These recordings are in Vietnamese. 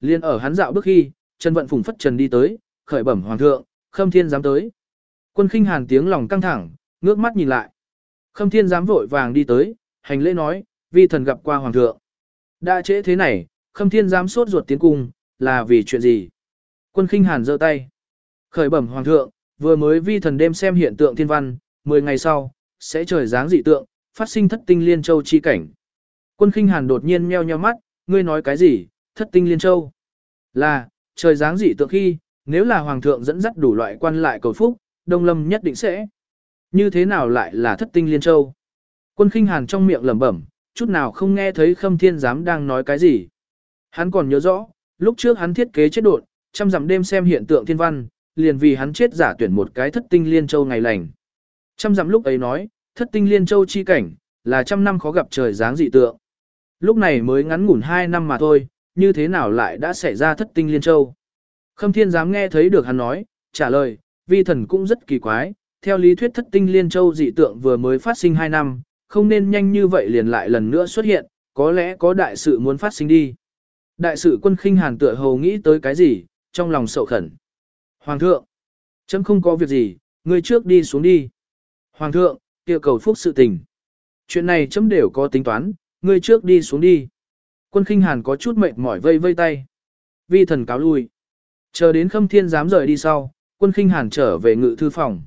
liền ở hắn dạo bước khi, Trần Vận Phùng phất trần đi tới, khởi bẩm hoàng thượng, Khâm Thiên dám tới. Quân Khinh Hàn tiếng lòng căng thẳng, ngước mắt nhìn lại. Khâm Thiên dám vội vàng đi tới, hành lễ nói, vi thần gặp qua hoàng thượng. Đã trễ thế này, Khâm Thiên dám sốt ruột tiến cung, là vì chuyện gì? Quân Khinh Hàn giơ tay. Khởi bẩm hoàng thượng, vừa mới vi thần đêm xem hiện tượng thiên văn, 10 ngày sau, sẽ trời dáng dị tượng, phát sinh thất tinh liên châu chi cảnh. Quân Khinh Hàn đột nhiên meo nheo mắt, ngươi nói cái gì, thất tinh liên châu? Là, trời dáng dị tượng khi, nếu là hoàng thượng dẫn dắt đủ loại quan lại cầu phúc, Đông Lâm nhất định sẽ. Như thế nào lại là thất tinh liên châu? Quân Khinh Hàn trong miệng lẩm bẩm, chút nào không nghe thấy Khâm Thiên giám đang nói cái gì. Hắn còn nhớ rõ, lúc trước hắn thiết kế chết đột, chăm dặm đêm xem hiện tượng thiên văn, liền vì hắn chết giả tuyển một cái thất tinh liên châu ngày lành. chăm dặm lúc ấy nói, thất tinh liên châu chi cảnh, là trăm năm khó gặp trời dáng dị tượng. Lúc này mới ngắn ngủn hai năm mà thôi, như thế nào lại đã xảy ra thất tinh liên châu. Khâm thiên dám nghe thấy được hắn nói, trả lời, vi thần cũng rất kỳ quái, theo lý thuyết thất tinh liên châu dị tượng vừa mới phát sinh hai năm, không nên nhanh như vậy liền lại lần nữa xuất hiện, có lẽ có đại sự muốn phát sinh đi. Đại sự quân khinh hàn tựa hồ nghĩ tới cái gì, trong lòng sậu khẩn. Hoàng thượng, chấm không có việc gì, người trước đi xuống đi. Hoàng thượng, kia cầu phúc sự tình. Chuyện này chấm đều có tính toán, người trước đi xuống đi. Quân khinh hàn có chút mệt mỏi vây vây tay. Vi thần cáo lui. Chờ đến khâm thiên dám rời đi sau, quân khinh hàn trở về ngự thư phòng.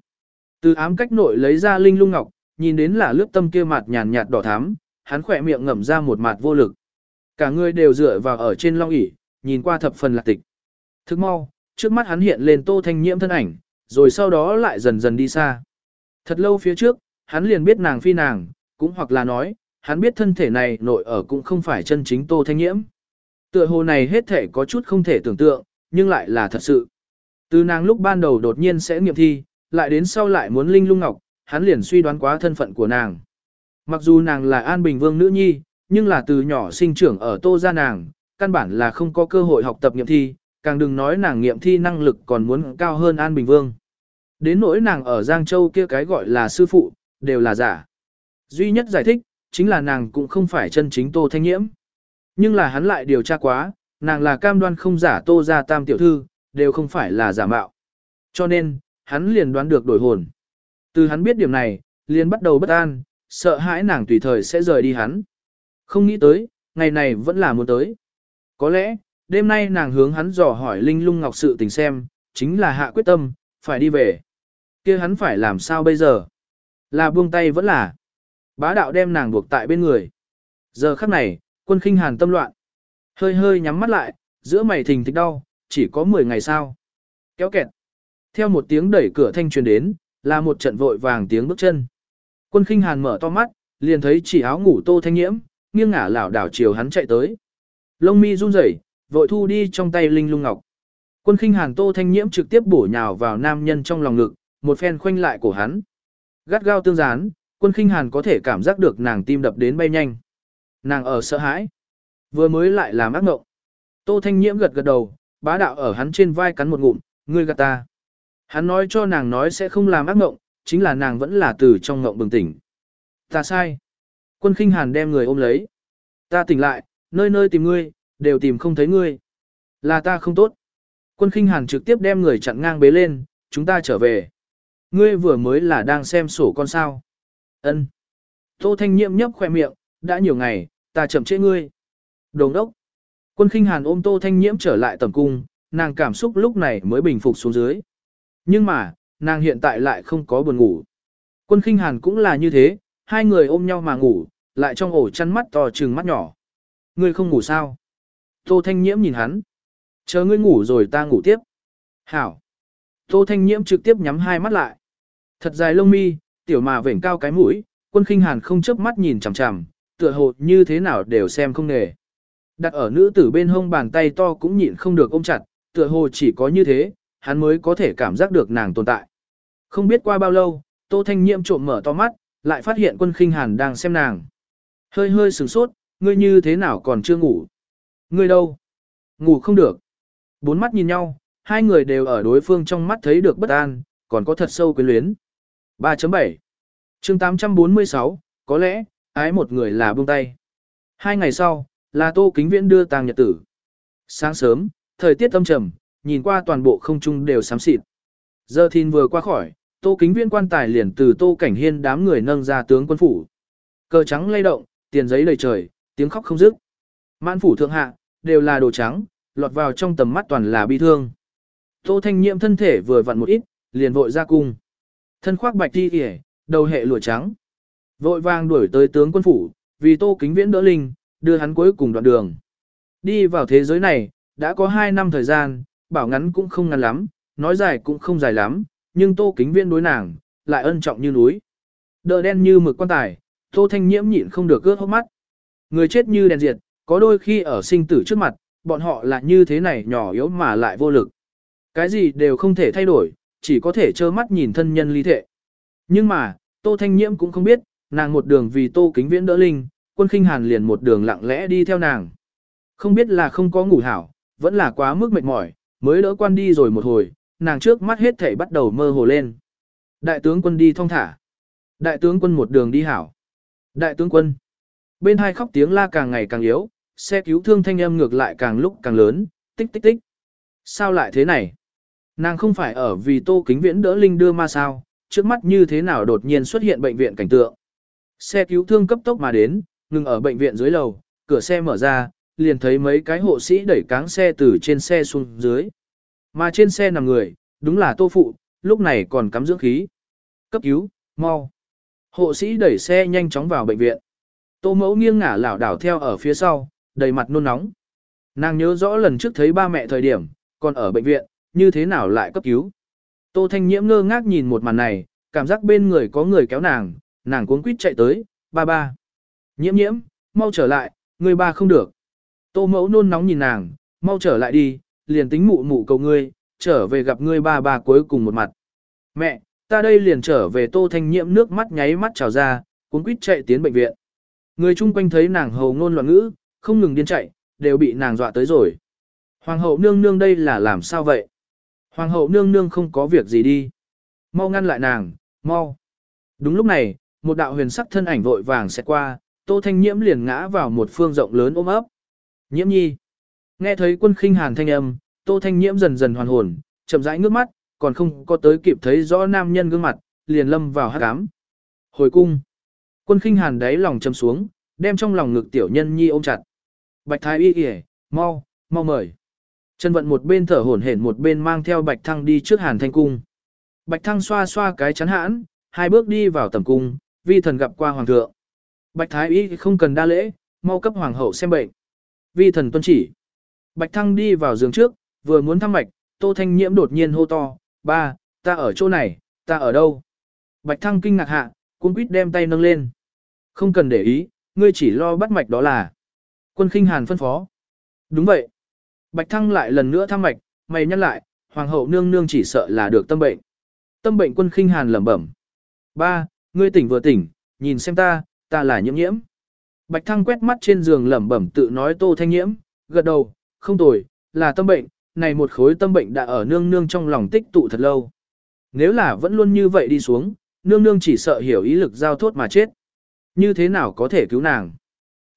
Từ ám cách nội lấy ra linh lung ngọc, nhìn đến là lướt tâm kia mặt nhàn nhạt đỏ thắm, hắn khỏe miệng ngậm ra một mặt vô lực. Cả người đều dựa vào ở trên long ỷ, nhìn qua thập phần lạc tịch. Thức mau, trước mắt hắn hiện lên tô thanh nhiễm thân ảnh, rồi sau đó lại dần dần đi xa. Thật lâu phía trước, hắn liền biết nàng phi nàng, cũng hoặc là nói, hắn biết thân thể này nội ở cũng không phải chân chính tô thanh nhiễm. Tựa hồ này hết thể có chút không thể tưởng tượng, nhưng lại là thật sự. Từ nàng lúc ban đầu đột nhiên sẽ nghiệm thi, lại đến sau lại muốn linh lung ngọc, hắn liền suy đoán quá thân phận của nàng. Mặc dù nàng là An Bình Vương nữ nhi, nhưng là từ nhỏ sinh trưởng ở tô gia nàng, căn bản là không có cơ hội học tập nghiệm thi, càng đừng nói nàng nghiệm thi năng lực còn muốn cao hơn An Bình Vương. Đến nỗi nàng ở Giang Châu kia cái gọi là sư phụ, đều là giả. Duy nhất giải thích, chính là nàng cũng không phải chân chính Tô Thanh Nhiễm. Nhưng là hắn lại điều tra quá, nàng là cam đoan không giả Tô gia tam tiểu thư, đều không phải là giả mạo. Cho nên, hắn liền đoán được đổi hồn. Từ hắn biết điểm này, liền bắt đầu bất an, sợ hãi nàng tùy thời sẽ rời đi hắn. Không nghĩ tới, ngày này vẫn là muốn tới. Có lẽ, đêm nay nàng hướng hắn dò hỏi Linh Lung Ngọc sự tình xem, chính là hạ quyết tâm, phải đi về. kia hắn phải làm sao bây giờ? Là buông tay vẫn là. Bá đạo đem nàng buộc tại bên người. Giờ khắc này, quân khinh hàn tâm loạn. Hơi hơi nhắm mắt lại, giữa mày thình thịch đau, chỉ có 10 ngày sau. Kéo kẹt. Theo một tiếng đẩy cửa thanh truyền đến, là một trận vội vàng tiếng bước chân. Quân khinh hàn mở to mắt, liền thấy chỉ áo ngủ tô thanh nhiễm, nghiêng ngả lảo đảo chiều hắn chạy tới. Lông mi run rẩy, vội thu đi trong tay linh lung ngọc. Quân khinh hàn tô thanh nhiễm trực tiếp bổ nhào vào nam nhân trong lòng ngực, một phen khoanh lại cổ hắn. Gắt gao tương gián, quân khinh hàn có thể cảm giác được nàng tim đập đến bay nhanh. Nàng ở sợ hãi. Vừa mới lại làm ác mộng. Tô thanh nhiễm gật gật đầu, bá đạo ở hắn trên vai cắn một ngụm, ngươi gạt ta. Hắn nói cho nàng nói sẽ không làm ác mộng, chính là nàng vẫn là từ trong ngộng bừng tỉnh. Ta sai. Quân khinh hàn đem người ôm lấy. Ta tỉnh lại, nơi nơi tìm ngươi, đều tìm không thấy ngươi. Là ta không tốt. Quân khinh hàn trực tiếp đem người chặn ngang bế lên, chúng ta trở về. Ngươi vừa mới là đang xem sổ con sao. Ân. Tô Thanh Nhiệm nhấp khoe miệng, đã nhiều ngày, ta chậm trễ ngươi. Đồng đốc. Quân khinh hàn ôm Tô Thanh Nhiễm trở lại tầm cung, nàng cảm xúc lúc này mới bình phục xuống dưới. Nhưng mà, nàng hiện tại lại không có buồn ngủ. Quân khinh hàn cũng là như thế, hai người ôm nhau mà ngủ, lại trong ổ chăn mắt to trừng mắt nhỏ. Ngươi không ngủ sao? Tô Thanh Nhiễm nhìn hắn. Chờ ngươi ngủ rồi ta ngủ tiếp. Hảo. Tô Thanh Nhiễm trực tiếp nhắm hai mắt lại. Thật dài lông mi, tiểu mà vểnh cao cái mũi, quân khinh hàn không chớp mắt nhìn chằm chằm, tựa hồ như thế nào đều xem không nghề. Đặt ở nữ tử bên hông bàn tay to cũng nhịn không được ôm chặt, tựa hồ chỉ có như thế, hắn mới có thể cảm giác được nàng tồn tại. Không biết qua bao lâu, Tô Thanh Nhiệm trộm mở to mắt, lại phát hiện quân khinh hàn đang xem nàng. Hơi hơi sửng sốt, ngươi như thế nào còn chưa ngủ? Ngươi đâu? Ngủ không được. Bốn mắt nhìn nhau, hai người đều ở đối phương trong mắt thấy được bất an, còn có thật sâu quyến luyến. 3.7 chương 846, có lẽ, ái một người là buông tay. Hai ngày sau, là Tô Kính Viễn đưa tàng nhật tử. Sáng sớm, thời tiết âm trầm, nhìn qua toàn bộ không trung đều xám xịt. Giờ thìn vừa qua khỏi, tô kính Viễn quan tài liền từ tô cảnh hiên đám người nâng ra tướng quân phủ. Cờ trắng lay động, tiền giấy đầy trời, tiếng khóc không dứt. Mãn phủ thượng hạ, đều là đồ trắng, lọt vào trong tầm mắt toàn là bi thương. Tô thanh nhiệm thân thể vừa vặn một ít, liền vội ra cung. Thân khoác bạch đi kìa, đầu hệ lụa trắng. Vội vàng đuổi tới tướng quân phủ, vì tô kính viễn đỡ linh, đưa hắn cuối cùng đoạn đường. Đi vào thế giới này, đã có 2 năm thời gian, bảo ngắn cũng không ngắn lắm, nói dài cũng không dài lắm, nhưng tô kính viễn đối nàng, lại ân trọng như núi. Đỡ đen như mực quan tài, tô thanh nhiễm nhịn không được ướt hốc mắt. Người chết như đèn diệt, có đôi khi ở sinh tử trước mặt, bọn họ là như thế này nhỏ yếu mà lại vô lực. Cái gì đều không thể thay đổi, chỉ có thể trơ mắt nhìn thân nhân ly thệ. Nhưng mà, Tô Thanh Nhiễm cũng không biết, nàng một đường vì Tô Kính Viễn đỡ linh, quân khinh hàn liền một đường lặng lẽ đi theo nàng. Không biết là không có ngủ hảo, vẫn là quá mức mệt mỏi, mới đỡ quan đi rồi một hồi, nàng trước mắt hết thảy bắt đầu mơ hồ lên. Đại tướng quân đi thong thả. Đại tướng quân một đường đi hảo. Đại tướng quân. Bên hai khóc tiếng la càng ngày càng yếu, xe cứu thương thanh âm ngược lại càng lúc càng lớn, tích tích tích. Sao lại thế này? Nàng không phải ở vì tô kính viễn đỡ linh đưa ma sao, trước mắt như thế nào đột nhiên xuất hiện bệnh viện cảnh tượng. Xe cứu thương cấp tốc mà đến, ngừng ở bệnh viện dưới lầu, cửa xe mở ra, liền thấy mấy cái hộ sĩ đẩy cáng xe từ trên xe xuống dưới. Mà trên xe nằm người, đúng là tô phụ, lúc này còn cắm dưỡng khí. Cấp cứu, mau. Hộ sĩ đẩy xe nhanh chóng vào bệnh viện. Tô mẫu nghiêng ngả lảo đảo theo ở phía sau, đầy mặt nôn nóng. Nàng nhớ rõ lần trước thấy ba mẹ thời điểm, còn ở bệnh viện, như thế nào lại cấp cứu. Tô Thanh Nhiễm ngơ ngác nhìn một màn này, cảm giác bên người có người kéo nàng, nàng cuống quýt chạy tới, ba ba. Nhiễm nhiễm, mau trở lại, người ba không được. Tô mẫu nôn nóng nhìn nàng, mau trở lại đi, liền tính mụ mụ cầu ngươi, trở về gặp ngươi ba ba cuối cùng một mặt. Mẹ, ta đây liền trở về tô thanh nhiễm nước mắt nháy mắt trào ra, cuốn quýt chạy tiến bệnh viện. Người chung quanh thấy nàng hầu ngôn loạn ngữ, không ngừng điên chạy, đều bị nàng dọa tới rồi. Hoàng hậu nương nương đây là làm sao vậy? Hoàng hậu nương nương không có việc gì đi. Mau ngăn lại nàng, mau. Đúng lúc này, một đạo huyền sắc thân ảnh vội vàng sẽ qua, Tô Thanh Nhiễm liền ngã vào một phương rộng lớn ôm ấp. Nhiễm nhi. Nghe thấy quân khinh hàn thanh âm, Tô Thanh Nhiễm dần dần hoàn hồn, chậm rãi ngước mắt, còn không có tới kịp thấy rõ nam nhân gương mặt, liền lâm vào hát cám. Hồi cung. Quân khinh hàn đáy lòng châm xuống, đem trong lòng ngực tiểu nhân nhi ôm chặt. Bạch thái y kìa, mau, mau mời. Trần vận một bên thở hổn hển một bên mang theo bạch thăng đi trước hàn thanh cung. Bạch thăng xoa xoa cái chắn hãn, hai bước đi vào tầm cung, vi thần gặp qua hoàng thượng. Bạch thái y không cần đa lễ, mau cấp hoàng hậu xem bệnh. Vi thần tuân chỉ. Bạch thăng đi vào giường trước, vừa muốn thăm mạch, tô thanh nhiễm đột nhiên hô to, ba, ta ở chỗ này, ta ở đâu? Bạch thăng kinh ngạc hạ, cuốn quýt đem tay nâng lên. Không cần để ý, ngươi chỉ lo bắt mạch đó là. Quân khinh hàn phân phó. Đúng vậy. Bạch thăng lại lần nữa thăm mạch, mày nhắc lại, hoàng hậu nương nương chỉ sợ là được tâm bệnh. Tâm bệnh quân khinh hàn lẩm bẩm. Ba, ngươi tỉnh vừa tỉnh, nhìn xem ta, ta là nhiễm nhiễm. Bạch thăng quét mắt trên giường lẩm bẩm tự nói tô thanh nhiễm, gật đầu, không tồi, là tâm bệnh, này một khối tâm bệnh đã ở nương nương trong lòng tích tụ thật lâu. Nếu là vẫn luôn như vậy đi xuống, nương nương chỉ sợ hiểu ý lực giao thốt mà chết. Như thế nào có thể cứu nàng?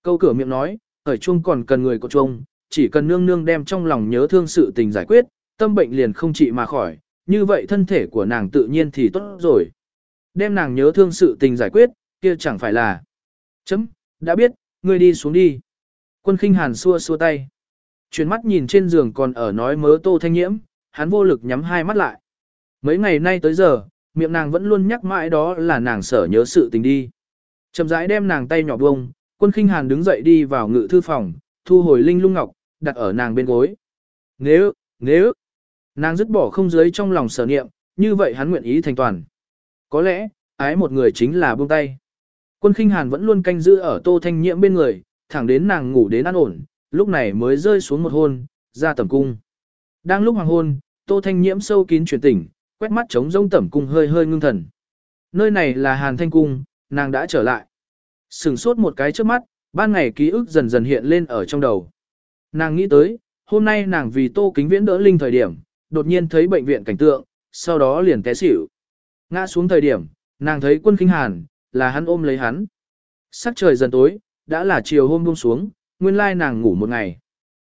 Câu cửa miệng nói, ở chung còn cần người có chung, chỉ cần nương nương đem trong lòng nhớ thương sự tình giải quyết, tâm bệnh liền không trị mà khỏi, như vậy thân thể của nàng tự nhiên thì tốt rồi. Đem nàng nhớ thương sự tình giải quyết, kia chẳng phải là. Chấm, đã biết, ngươi đi xuống đi. Quân khinh hàn xua xua tay. Chuyển mắt nhìn trên giường còn ở nói mớ tô thanh nhiễm, hắn vô lực nhắm hai mắt lại. Mấy ngày nay tới giờ, miệng nàng vẫn luôn nhắc mãi đó là nàng sở nhớ sự tình đi. Chậm rãi đem nàng tay nhỏ bông, quân khinh hàn đứng dậy đi vào ngự thư phòng, thu hồi linh lung ngọc, đặt ở nàng bên gối. Nếu, nếu, nàng dứt bỏ không dưới trong lòng sở niệm, như vậy hắn nguyện ý thành toàn. Có lẽ, ái một người chính là buông tay. Quân khinh hàn vẫn luôn canh giữ ở tô thanh nhiễm bên người, thẳng đến nàng ngủ đến an ổn, lúc này mới rơi xuống một hôn, ra tẩm cung. Đang lúc hoàng hôn, tô thanh nhiễm sâu kín chuyển tỉnh, quét mắt trống rông tẩm cung hơi hơi ngưng thần. Nơi này là hàn thanh cung, nàng đã trở lại. Sừng sốt một cái trước mắt, ban ngày ký ức dần dần hiện lên ở trong đầu. Nàng nghĩ tới, hôm nay nàng vì tô kính viễn đỡ linh thời điểm, đột nhiên thấy bệnh viện cảnh tượng, sau đó liền té xỉu. Ngã xuống thời điểm, nàng thấy quân kinh hàn, là hắn ôm lấy hắn. Sắc trời dần tối, đã là chiều hôm buông xuống, nguyên lai nàng ngủ một ngày.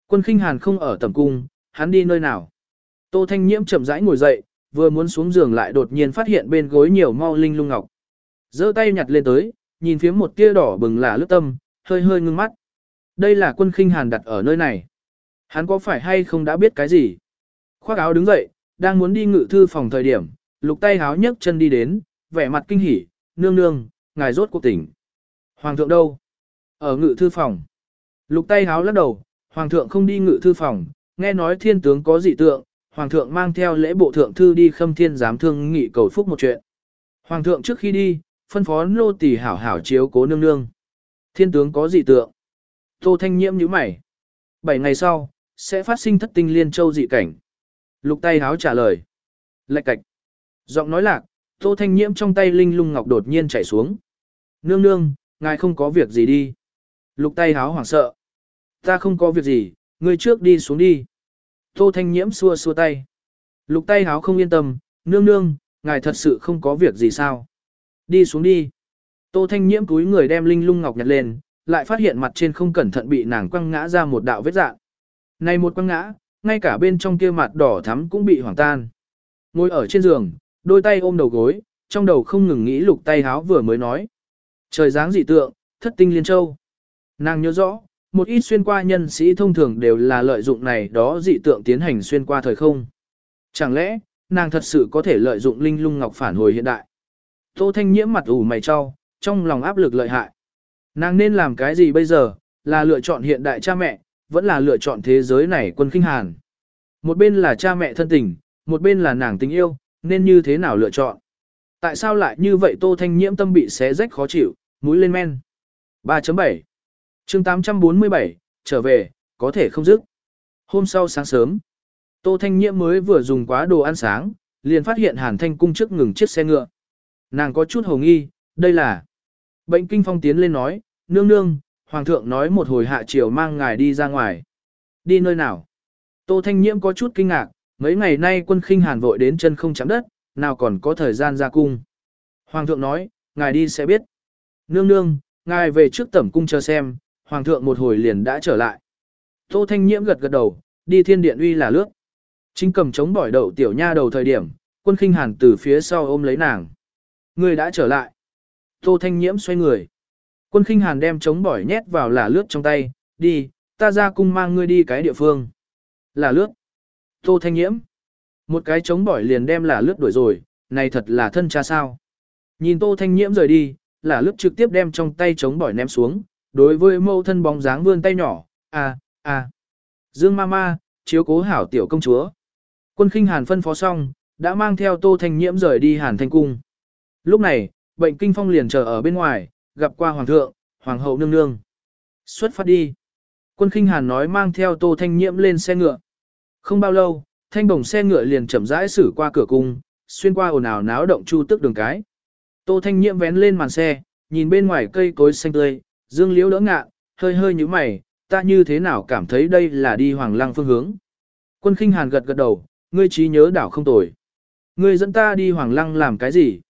Quân khinh hàn không ở tầm cung, hắn đi nơi nào. Tô Thanh Nhiễm chậm rãi ngồi dậy, vừa muốn xuống giường lại đột nhiên phát hiện bên gối nhiều mau linh lung ngọc. giơ tay nhặt lên tới, nhìn phía một tia đỏ bừng là lướt tâm, hơi hơi ngưng mắt. Đây là quân khinh hàn đặt ở nơi này. Hắn có phải hay không đã biết cái gì? Khoác áo đứng dậy, đang muốn đi ngự thư phòng thời điểm, lục tay háo nhấc chân đi đến, vẻ mặt kinh hỉ, nương nương, ngài rốt cuộc tỉnh. Hoàng thượng đâu? Ở ngự thư phòng. Lục tay háo lắc đầu, hoàng thượng không đi ngự thư phòng, nghe nói thiên tướng có dị tượng, hoàng thượng mang theo lễ bộ thượng thư đi khâm thiên giám thương nghị cầu phúc một chuyện. Hoàng thượng trước khi đi, phân phó nô tỳ hảo hảo chiếu cố nương nương. Thiên tướng có dị tượng. Tô Thanh Nhiễm nhíu mày. Bảy ngày sau, sẽ phát sinh thất tinh liên châu dị cảnh. Lục tay háo trả lời. Lạch cạch. Giọng nói lạc, Tô Thanh Nhiễm trong tay linh lung ngọc đột nhiên chảy xuống. Nương nương, ngài không có việc gì đi. Lục tay háo hoảng sợ. Ta không có việc gì, ngươi trước đi xuống đi. Tô Thanh Nhiễm xua xua tay. Lục tay háo không yên tâm, nương nương, ngài thật sự không có việc gì sao. Đi xuống đi. Tô Thanh Nhiễm túi người đem linh lung ngọc nhặt lên, lại phát hiện mặt trên không cẩn thận bị nàng quăng ngã ra một đạo vết dạng. Này một quăng ngã, ngay cả bên trong kia mặt đỏ thắm cũng bị hoảng tan. Ngồi ở trên giường, đôi tay ôm đầu gối, trong đầu không ngừng nghĩ lục tay háo vừa mới nói. Trời dáng dị tượng, thất tinh liên châu. Nàng nhớ rõ, một ít xuyên qua nhân sĩ thông thường đều là lợi dụng này đó dị tượng tiến hành xuyên qua thời không. Chẳng lẽ, nàng thật sự có thể lợi dụng linh lung ngọc phản hồi hiện đại? Tô Thanh Nhiễm mặt ủ mày cho, trong lòng áp lực lợi hại. Nàng nên làm cái gì bây giờ, là lựa chọn hiện đại cha mẹ, vẫn là lựa chọn thế giới này quân khinh hàn. Một bên là cha mẹ thân tình, một bên là nàng tình yêu, nên như thế nào lựa chọn. Tại sao lại như vậy Tô Thanh Nhiễm tâm bị xé rách khó chịu, mũi lên men. 3.7 chương 847, trở về, có thể không dứt. Hôm sau sáng sớm, Tô Thanh Nhiễm mới vừa dùng quá đồ ăn sáng, liền phát hiện Hàn Thanh cung trước ngừng chiếc xe ngựa. Nàng có chút hồ nghi, đây là... Bệnh kinh phong tiến lên nói, nương nương, Hoàng thượng nói một hồi hạ chiều mang ngài đi ra ngoài. Đi nơi nào? Tô Thanh Nhiễm có chút kinh ngạc, mấy ngày nay quân khinh hàn vội đến chân không chạm đất, nào còn có thời gian ra cung. Hoàng thượng nói, ngài đi sẽ biết. Nương nương, ngài về trước tẩm cung chờ xem, Hoàng thượng một hồi liền đã trở lại. Tô Thanh Nhiễm gật gật đầu, đi thiên điện uy là lướt. Chính cầm chống bỏi đậu tiểu nha đầu thời điểm, quân khinh hàn từ phía sau ôm lấy nàng. Người đã trở lại. Tô Thanh Nhiễm xoay người. Quân khinh hàn đem chống bỏi nhét vào là lướt trong tay, đi, ta ra cung mang ngươi đi cái địa phương. Là lướt. Tô Thanh Nhiễm. Một cái chống bỏi liền đem là lướt đuổi rồi, này thật là thân cha sao. Nhìn Tô Thanh Nhiễm rời đi, là lướt trực tiếp đem trong tay chống bỏi ném xuống, đối với mâu thân bóng dáng vươn tay nhỏ, à, à. Dương Mama, chiếu cố hảo tiểu công chúa. Quân khinh hàn phân phó xong, đã mang theo Tô Thanh Nhiễm rời đi hàn thanh cung. Lúc này, bệnh kinh phong liền chờ ở bên ngoài, gặp qua hoàng thượng, hoàng hậu nương nương. Xuất phát đi. Quân khinh hàn nói mang theo Tô Thanh Nhiễm lên xe ngựa. Không bao lâu, thanh bổng xe ngựa liền chậm rãi xử qua cửa cung, xuyên qua ồn ào náo động chu tức đường cái. Tô Thanh Nhiễm vén lên màn xe, nhìn bên ngoài cây cối xanh tươi, dương liễu đỡ ngạ, hơi hơi như mày, ta như thế nào cảm thấy đây là đi hoàng lăng phương hướng. Quân khinh hàn gật gật đầu, ngươi trí nhớ đảo không tồi. Ngươi dẫn ta đi hoàng lăng làm cái gì?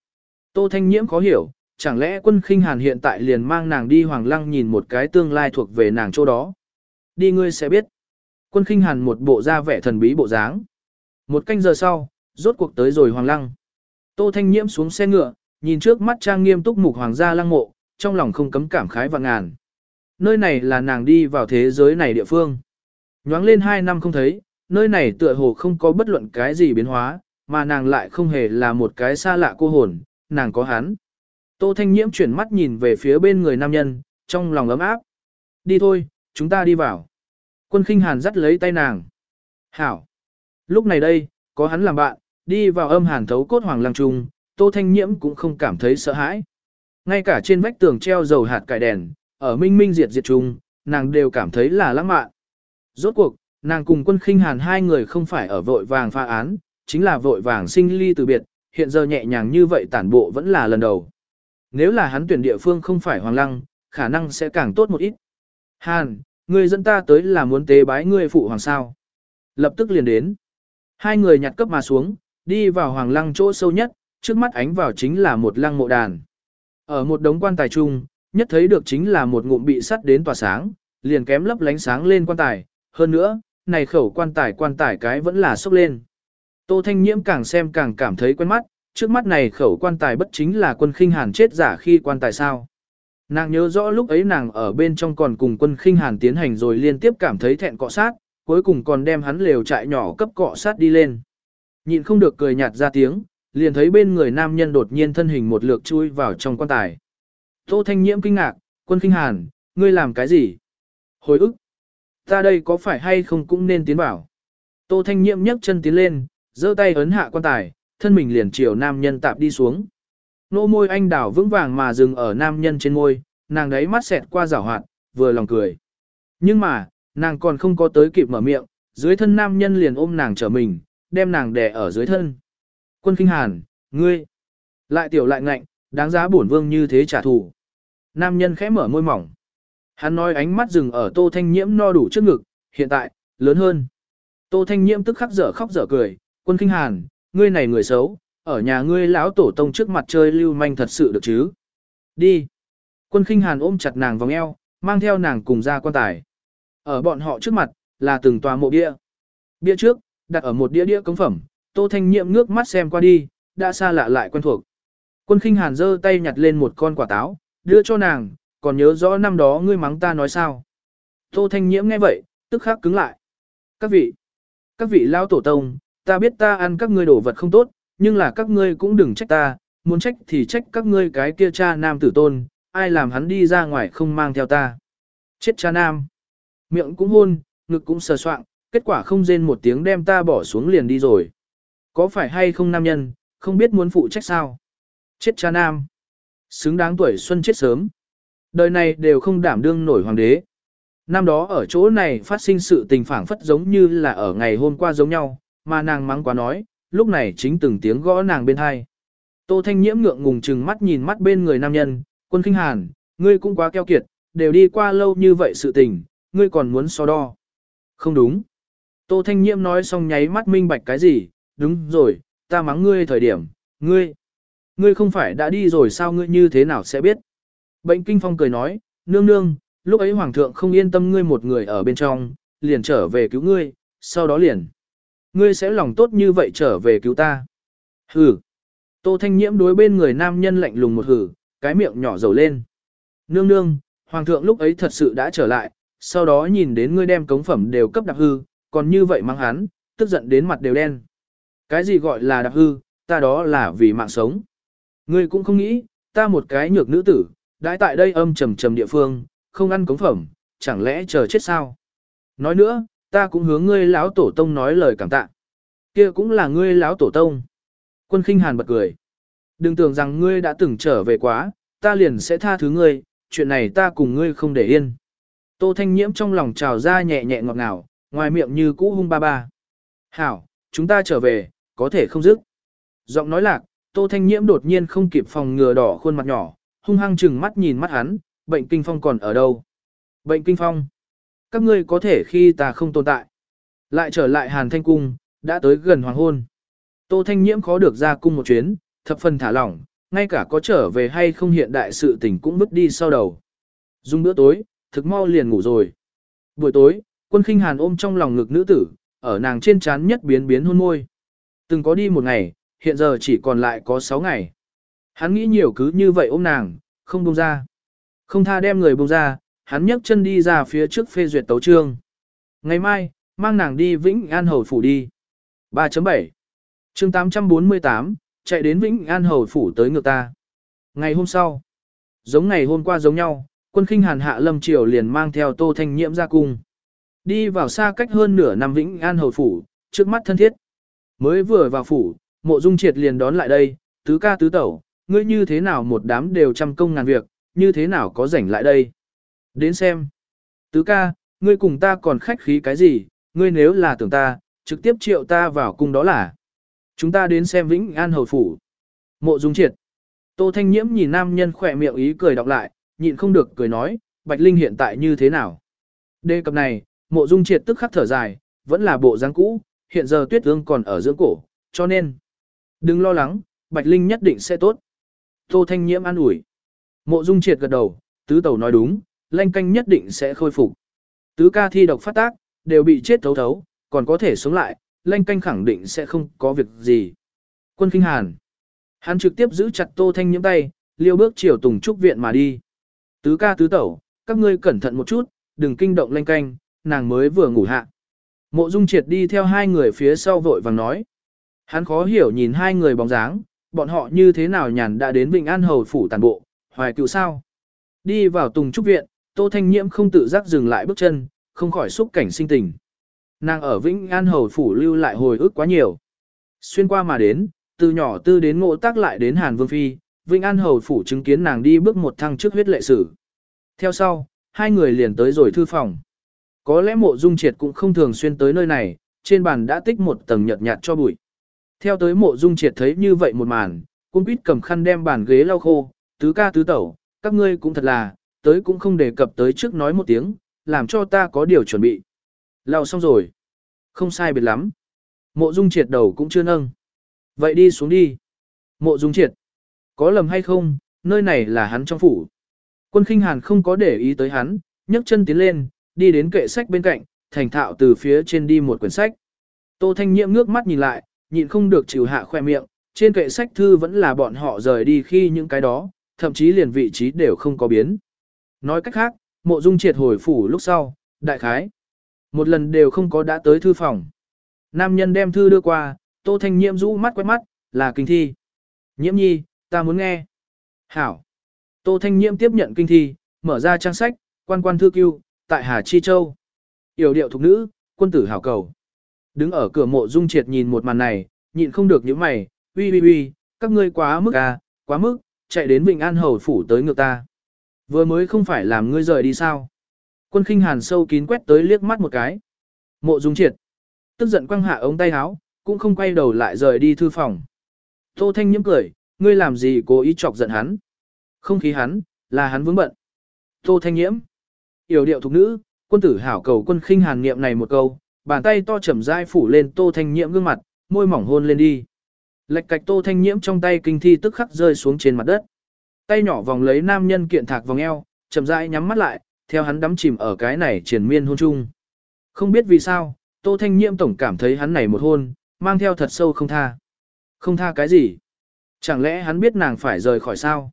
Tô Thanh Nhiễm khó hiểu, chẳng lẽ quân khinh hàn hiện tại liền mang nàng đi hoàng lăng nhìn một cái tương lai thuộc về nàng chỗ đó. Đi ngươi sẽ biết. Quân khinh hàn một bộ da vẻ thần bí bộ dáng. Một canh giờ sau, rốt cuộc tới rồi hoàng lăng. Tô Thanh Nhiễm xuống xe ngựa, nhìn trước mắt trang nghiêm túc mục hoàng gia lăng mộ, trong lòng không cấm cảm khái và ngàn. Nơi này là nàng đi vào thế giới này địa phương. Nhoáng lên hai năm không thấy, nơi này tựa hồ không có bất luận cái gì biến hóa, mà nàng lại không hề là một cái xa lạ cô hồn, nàng có hắn. Tô Thanh Nhiễm chuyển mắt nhìn về phía bên người nam nhân, trong lòng ấm áp. Đi thôi, chúng ta đi vào. Quân khinh hàn dắt lấy tay nàng. Hảo. Lúc này đây, có hắn làm bạn, đi vào âm hàn thấu cốt hoàng lăng trung, Tô Thanh Nhiễm cũng không cảm thấy sợ hãi. Ngay cả trên vách tường treo dầu hạt cải đèn, ở minh minh diệt diệt trung, nàng đều cảm thấy là lãng mạn. Rốt cuộc, nàng cùng quân khinh hàn hai người không phải ở vội vàng pha án, chính là vội vàng sinh ly từ biệt, hiện giờ nhẹ nhàng như vậy tản bộ vẫn là lần đầu. Nếu là hắn tuyển địa phương không phải hoàng lăng, khả năng sẽ càng tốt một ít. Hàn, người dẫn ta tới là muốn tế bái ngươi phụ hoàng sao. Lập tức liền đến. Hai người nhặt cấp mà xuống, đi vào hoàng lăng chỗ sâu nhất, trước mắt ánh vào chính là một lăng mộ đàn. Ở một đống quan tài chung, nhất thấy được chính là một ngụm bị sắt đến tỏa sáng, liền kém lấp lánh sáng lên quan tài, hơn nữa, này khẩu quan tài quan tài cái vẫn là sốc lên. Tô Thanh Nhiễm càng xem càng cảm thấy quen mắt, trước mắt này khẩu quan tài bất chính là quân khinh hàn chết giả khi quan tài sao. Nàng nhớ rõ lúc ấy nàng ở bên trong còn cùng quân khinh hàn tiến hành rồi liên tiếp cảm thấy thẹn cọ sát, cuối cùng còn đem hắn lều trại nhỏ cấp cọ sát đi lên. Nhịn không được cười nhạt ra tiếng, liền thấy bên người nam nhân đột nhiên thân hình một lượt chui vào trong quan tài. Tô Thanh Nhiễm kinh ngạc, quân khinh hàn, ngươi làm cái gì? Hồi ức, ta đây có phải hay không cũng nên tiến vào. Tô Thanh Nhiễm nhấc chân tiến lên, giơ tay ấn hạ quan tài, thân mình liền chiều nam nhân tạp đi xuống. Nô môi anh đảo vững vàng mà dừng ở nam nhân trên môi, nàng đấy mắt xẹt qua rảo hoạt, vừa lòng cười. Nhưng mà, nàng còn không có tới kịp mở miệng, dưới thân nam nhân liền ôm nàng trở mình, đem nàng đè ở dưới thân. Quân kinh hàn, ngươi, lại tiểu lại ngạnh, đáng giá bổn vương như thế trả thù. Nam nhân khẽ mở môi mỏng. Hắn nói ánh mắt dừng ở tô thanh nhiễm no đủ trước ngực, hiện tại, lớn hơn. Tô thanh nhiễm tức khắc dở khóc dở cười, quân kinh hàn, ngươi này người xấu, ở nhà ngươi lão tổ tông trước mặt chơi lưu manh thật sự được chứ. Đi. Quân khinh hàn ôm chặt nàng vòng eo, mang theo nàng cùng ra quan tài. Ở bọn họ trước mặt, là từng tòa mộ bia. Bia trước, đặt ở một đĩa đĩa cống phẩm, tô thanh nhiệm ngước mắt xem qua đi, đã xa lạ lại quen thuộc. Quân khinh hàn giơ tay nhặt lên một con quả táo, đưa cho nàng, còn nhớ rõ năm đó ngươi mắng ta nói sao. Tô thanh nhiễm nghe vậy, tức khắc cứng lại. Các vị, các vị lao tổ tông, ta biết ta ăn các ngươi đồ vật không tốt, nhưng là các ngươi cũng đừng trách ta, muốn trách thì trách các ngươi cái kia cha nam tử tôn, ai làm hắn đi ra ngoài không mang theo ta. Chết cha nam. Miệng cũng hôn, ngực cũng sờ soạng, kết quả không rên một tiếng đem ta bỏ xuống liền đi rồi. Có phải hay không nam nhân, không biết muốn phụ trách sao. Chết cha nam. Xứng đáng tuổi xuân chết sớm. Đời này đều không đảm đương nổi hoàng đế. Năm đó ở chỗ này phát sinh sự tình phản phất giống như là ở ngày hôm qua giống nhau, mà nàng mắng quá nói, lúc này chính từng tiếng gõ nàng bên hai. Tô Thanh Nhiễm ngượng ngùng chừng mắt nhìn mắt bên người nam nhân, quân kinh hàn, ngươi cũng quá keo kiệt, đều đi qua lâu như vậy sự tình, ngươi còn muốn so đo. Không đúng. Tô Thanh Nhiễm nói xong nháy mắt minh bạch cái gì, đúng rồi, ta mắng ngươi thời điểm, ngươi, ngươi không phải đã đi rồi sao ngươi như thế nào sẽ biết. Bệnh kinh phong cười nói, nương nương, lúc ấy hoàng thượng không yên tâm ngươi một người ở bên trong, liền trở về cứu ngươi, sau đó liền. Ngươi sẽ lòng tốt như vậy trở về cứu ta. Hừ. Tô Thanh Nhiễm đối bên người nam nhân lạnh lùng một hử, cái miệng nhỏ dầu lên. Nương nương, hoàng thượng lúc ấy thật sự đã trở lại, sau đó nhìn đến ngươi đem cống phẩm đều cấp đặc hư, còn như vậy mang hắn, tức giận đến mặt đều đen. Cái gì gọi là đặc hư, ta đó là vì mạng sống. Ngươi cũng không nghĩ, ta một cái nhược nữ tử, đãi tại đây âm trầm trầm địa phương, không ăn cống phẩm, chẳng lẽ chờ chết sao? Nói nữa, ta cũng hướng ngươi lão tổ tông nói lời cảm tạ. Kia cũng là ngươi lão tổ tông. Quân khinh hàn bật cười. Đừng tưởng rằng ngươi đã từng trở về quá, ta liền sẽ tha thứ ngươi, chuyện này ta cùng ngươi không để yên. Tô Thanh Nhiễm trong lòng trào ra nhẹ nhẹ ngọt ngào, ngoài miệng như cũ hung ba ba. Hảo, chúng ta trở về, có thể không dứt. Giọng nói lạc, Tô Thanh Nhiễm đột nhiên không kịp phòng ngừa đỏ khuôn mặt nhỏ, hung hăng chừng mắt nhìn mắt hắn, bệnh kinh phong còn ở đâu? Bệnh kinh phong các ngươi có thể khi ta không tồn tại. Lại trở lại Hàn Thanh Cung, đã tới gần hoàng hôn. Tô Thanh Nhiễm khó được ra cung một chuyến, thập phần thả lỏng, ngay cả có trở về hay không hiện đại sự tình cũng bước đi sau đầu. dùng bữa tối, thực mau liền ngủ rồi. Buổi tối, quân khinh hàn ôm trong lòng ngực nữ tử, ở nàng trên trán nhất biến biến hôn môi. Từng có đi một ngày, hiện giờ chỉ còn lại có sáu ngày. Hắn nghĩ nhiều cứ như vậy ôm nàng, không buông ra. Không tha đem người buông ra, hắn nhấc chân đi ra phía trước phê duyệt tấu trương. Ngày mai, mang nàng đi Vĩnh An Hầu Phủ đi. 3.7 chương 848, chạy đến Vĩnh An Hầu Phủ tới ngược ta. Ngày hôm sau, giống ngày hôm qua giống nhau, quân khinh hàn hạ lâm triều liền mang theo tô thanh nhiễm ra cung. Đi vào xa cách hơn nửa năm Vĩnh An Hầu Phủ, trước mắt thân thiết. Mới vừa vào phủ, mộ dung triệt liền đón lại đây, tứ ca tứ tẩu, ngươi như thế nào một đám đều trăm công ngàn việc, như thế nào có rảnh lại đây. Đến xem. Tứ ca, ngươi cùng ta còn khách khí cái gì, ngươi nếu là tưởng ta, trực tiếp triệu ta vào cung đó là. Chúng ta đến xem Vĩnh An Hầu Phủ. Mộ Dung Triệt. Tô Thanh Nhiễm nhìn nam nhân khỏe miệng ý cười đọc lại, nhịn không được cười nói, Bạch Linh hiện tại như thế nào. Đề cập này, mộ Dung Triệt tức khắc thở dài, vẫn là bộ dáng cũ, hiện giờ tuyết ương còn ở dưỡng cổ, cho nên. Đừng lo lắng, Bạch Linh nhất định sẽ tốt. Tô Thanh Nhiễm an ủi. Mộ Dung Triệt gật đầu, tứ tẩu nói đúng, lanh canh nhất định sẽ khôi phục. Tứ ca thi độc phát tác, đều bị chết thấu thấu, còn có thể sống lại, lanh canh khẳng định sẽ không có việc gì. Quân kinh hàn. Hắn trực tiếp giữ chặt Tô Thanh Nhiễm tay, liêu bước chiều Tùng Trúc viện mà đi. Tứ ca tứ tẩu, các ngươi cẩn thận một chút, đừng kinh động lanh canh, nàng mới vừa ngủ hạ. Mộ Dung Triệt đi theo hai người phía sau vội vàng nói. Hắn khó hiểu nhìn hai người bóng dáng, bọn họ như thế nào nhàn đã đến Vịnh An Hầu phủ tàn bộ, hoài cựu sao. Đi vào Tùng Trúc viện, Tô Thanh Nhiễm không tự giác dừng lại bước chân, không khỏi xúc cảnh sinh tình. Nàng ở Vĩnh An Hầu phủ lưu lại hồi ức quá nhiều. Xuyên qua mà đến, từ nhỏ tư đến ngộ tác lại đến Hàn Vương Phi, Vĩnh An Hầu phủ chứng kiến nàng đi bước một thăng trước huyết lệ sử. Theo sau, hai người liền tới rồi thư phòng. Có lẽ mộ dung triệt cũng không thường xuyên tới nơi này, trên bàn đã tích một tầng nhợt nhạt cho bụi. Theo tới mộ dung triệt thấy như vậy một màn, cung quýt cầm khăn đem bàn ghế lau khô, tứ ca tứ tẩu, các ngươi cũng thật là, tới cũng không đề cập tới trước nói một tiếng, làm cho ta có điều chuẩn bị. Lào xong rồi. Không sai biệt lắm. Mộ dung triệt đầu cũng chưa nâng. Vậy đi xuống đi. Mộ dung triệt. Có lầm hay không, nơi này là hắn trong phủ. Quân khinh hàn không có để ý tới hắn, nhấc chân tiến lên, đi đến kệ sách bên cạnh, thành thạo từ phía trên đi một quyển sách. Tô Thanh Nhiệm ngước mắt nhìn lại, nhịn không được chịu hạ khoe miệng, trên kệ sách thư vẫn là bọn họ rời đi khi những cái đó, thậm chí liền vị trí đều không có biến. Nói cách khác, mộ dung triệt hồi phủ lúc sau, đại khái. Một lần đều không có đã tới thư phòng. Nam nhân đem thư đưa qua, Tô Thanh Nhiễm rũ mắt quét mắt, là kinh thi. Nhiễm nhi, ta muốn nghe. Hảo. Tô Thanh Nhiễm tiếp nhận kinh thi, mở ra trang sách, quan quan thư cưu, tại Hà Chi Châu. Yểu điệu thục nữ, quân tử hảo cầu. Đứng ở cửa mộ dung triệt nhìn một màn này, nhịn không được những mày, uy uy uy, các ngươi quá mức à, quá mức, chạy đến bình An Hầu phủ tới ngược ta. Vừa mới không phải làm ngươi rời đi sao. Quân khinh hàn sâu kín quét tới liếc mắt một cái. Mộ dung triệt. Tức giận quăng hạ ống tay áo, cũng không quay đầu lại rời đi thư phòng. Tô Thanh nhiễm cười, ngươi làm gì cố ý chọc giận hắn. Không khí hắn, là hắn vướng bận. Tô Thanh nhiễm. Yểu điệu thục nữ, quân tử hảo cầu quân khinh hàn niệm này một câu, bàn tay to chậm dai phủ lên Tô Thanh nhiễm gương mặt, môi mỏng hôn lên đi. Lệch cạch Tô Thanh nhiễm trong tay kinh thi tức khắc rơi xuống trên mặt đất. Tay nhỏ vòng lấy nam nhân kiện thạc vòng eo, chậm rãi nhắm mắt lại, theo hắn đắm chìm ở cái này triền miên hôn chung. Không biết vì sao, Tô Thanh Nhiễm tổng cảm thấy hắn này một hôn, mang theo thật sâu không tha. Không tha cái gì? Chẳng lẽ hắn biết nàng phải rời khỏi sao?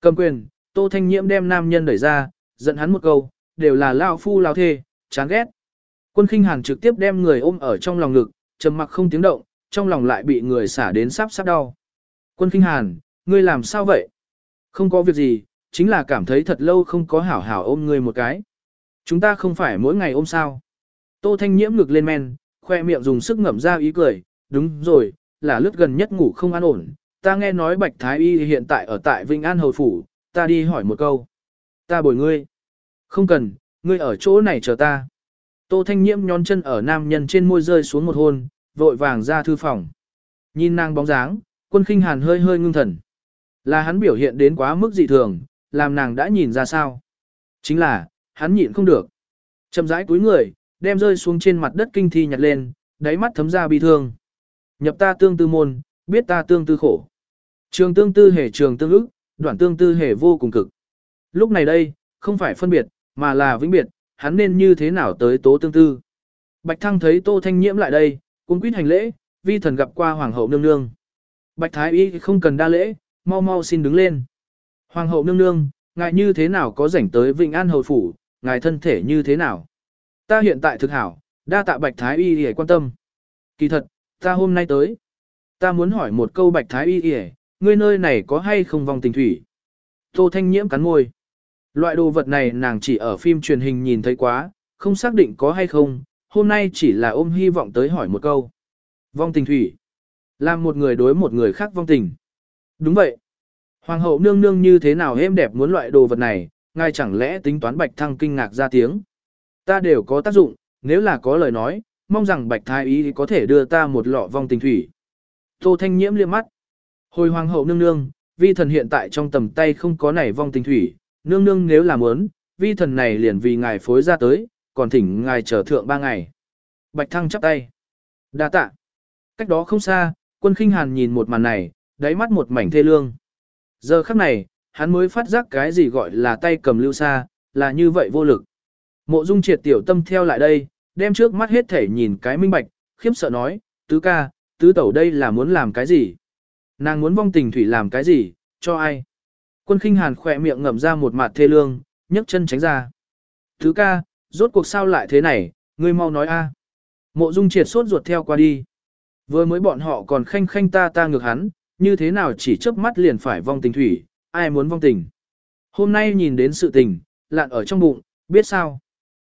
Cầm quyền, Tô Thanh Nhiễm đem nam nhân đẩy ra, giận hắn một câu, đều là lao phu lao thê, chán ghét. Quân khinh hàn trực tiếp đem người ôm ở trong lòng ngực, trầm mặc không tiếng động, trong lòng lại bị người xả đến sắp sắp đau. Quân khinh hàn, ngươi làm sao vậy? Không có việc gì, chính là cảm thấy thật lâu không có hảo hảo ôm ngươi một cái. Chúng ta không phải mỗi ngày ôm sao. Tô Thanh Nhiễm ngực lên men, khoe miệng dùng sức ngậm ra ý cười, đúng rồi, là lướt gần nhất ngủ không an ổn. Ta nghe nói Bạch Thái Y hiện tại ở tại Vinh An Hầu Phủ, ta đi hỏi một câu. Ta bồi ngươi. Không cần, ngươi ở chỗ này chờ ta. Tô Thanh Nhiễm nhón chân ở nam nhân trên môi rơi xuống một hôn, vội vàng ra thư phòng. Nhìn nàng bóng dáng, quân khinh hàn hơi hơi ngưng thần. Là hắn biểu hiện đến quá mức dị thường, làm nàng đã nhìn ra sao. Chính là, hắn nhịn không được. Chậm rãi túi người, đem rơi xuống trên mặt đất kinh thi nhặt lên, đáy mắt thấm ra bi thương. Nhập ta tương tư môn, biết ta tương tư khổ. Trường tương tư hề trường tương ức, đoạn tương tư hề vô cùng cực. Lúc này đây, không phải phân biệt, mà là vĩnh biệt, hắn nên như thế nào tới tố tương tư. Bạch Thăng thấy Tô Thanh Nhiễm lại đây, cung quýt hành lễ, vi thần gặp qua Hoàng hậu nương nương. Bạch Thái Y không cần đa lễ, mau mau xin đứng lên. Hoàng hậu nương nương, ngài như thế nào có rảnh tới Vịnh An hầu phủ, ngài thân thể như thế nào? Ta hiện tại thực hảo, đa tạ Bạch Thái Y để quan tâm. Kỳ thật, ta hôm nay tới. Ta muốn hỏi một câu Bạch Thái Y để, ngươi nơi này có hay không vòng tình thủy? Tô Thanh Nhiễm cắn môi. Loại đồ vật này nàng chỉ ở phim truyền hình nhìn thấy quá, không xác định có hay không, hôm nay chỉ là ôm hy vọng tới hỏi một câu. Vong tình thủy. Làm một người đối một người khác vong tình. Đúng vậy. Hoàng hậu nương nương như thế nào êm đẹp muốn loại đồ vật này, ngài chẳng lẽ tính toán bạch thăng kinh ngạc ra tiếng. Ta đều có tác dụng, nếu là có lời nói, mong rằng bạch thái y có thể đưa ta một lọ vong tình thủy. Tô thanh nhiễm liếc mắt. Hồi hoàng hậu nương nương, vi thần hiện tại trong tầm tay không có này vong tình thủy, nương nương nếu là muốn, vi thần này liền vì ngài phối ra tới, còn thỉnh ngài chờ thượng ba ngày. Bạch thăng chắp tay. đa tạ. Cách đó không xa, quân khinh hàn nhìn một màn này, đáy mắt một mảnh thê lương. Giờ khắc này, hắn mới phát giác cái gì gọi là tay cầm lưu xa, là như vậy vô lực. Mộ dung triệt tiểu tâm theo lại đây, đem trước mắt hết thể nhìn cái minh bạch, khiếp sợ nói, tứ ca, tứ tẩu đây là muốn làm cái gì? Nàng muốn vong tình thủy làm cái gì, cho ai? Quân khinh hàn khỏe miệng ngậm ra một mặt thê lương, nhấc chân tránh ra. Tứ ca, rốt cuộc sao lại thế này, ngươi mau nói a. Mộ dung triệt sốt ruột theo qua đi. Vừa mới bọn họ còn khanh khanh ta ta ngược hắn, như thế nào chỉ chớp mắt liền phải vong tình thủy, ai muốn vong tình. Hôm nay nhìn đến sự tình, lạn ở trong bụng, biết sao?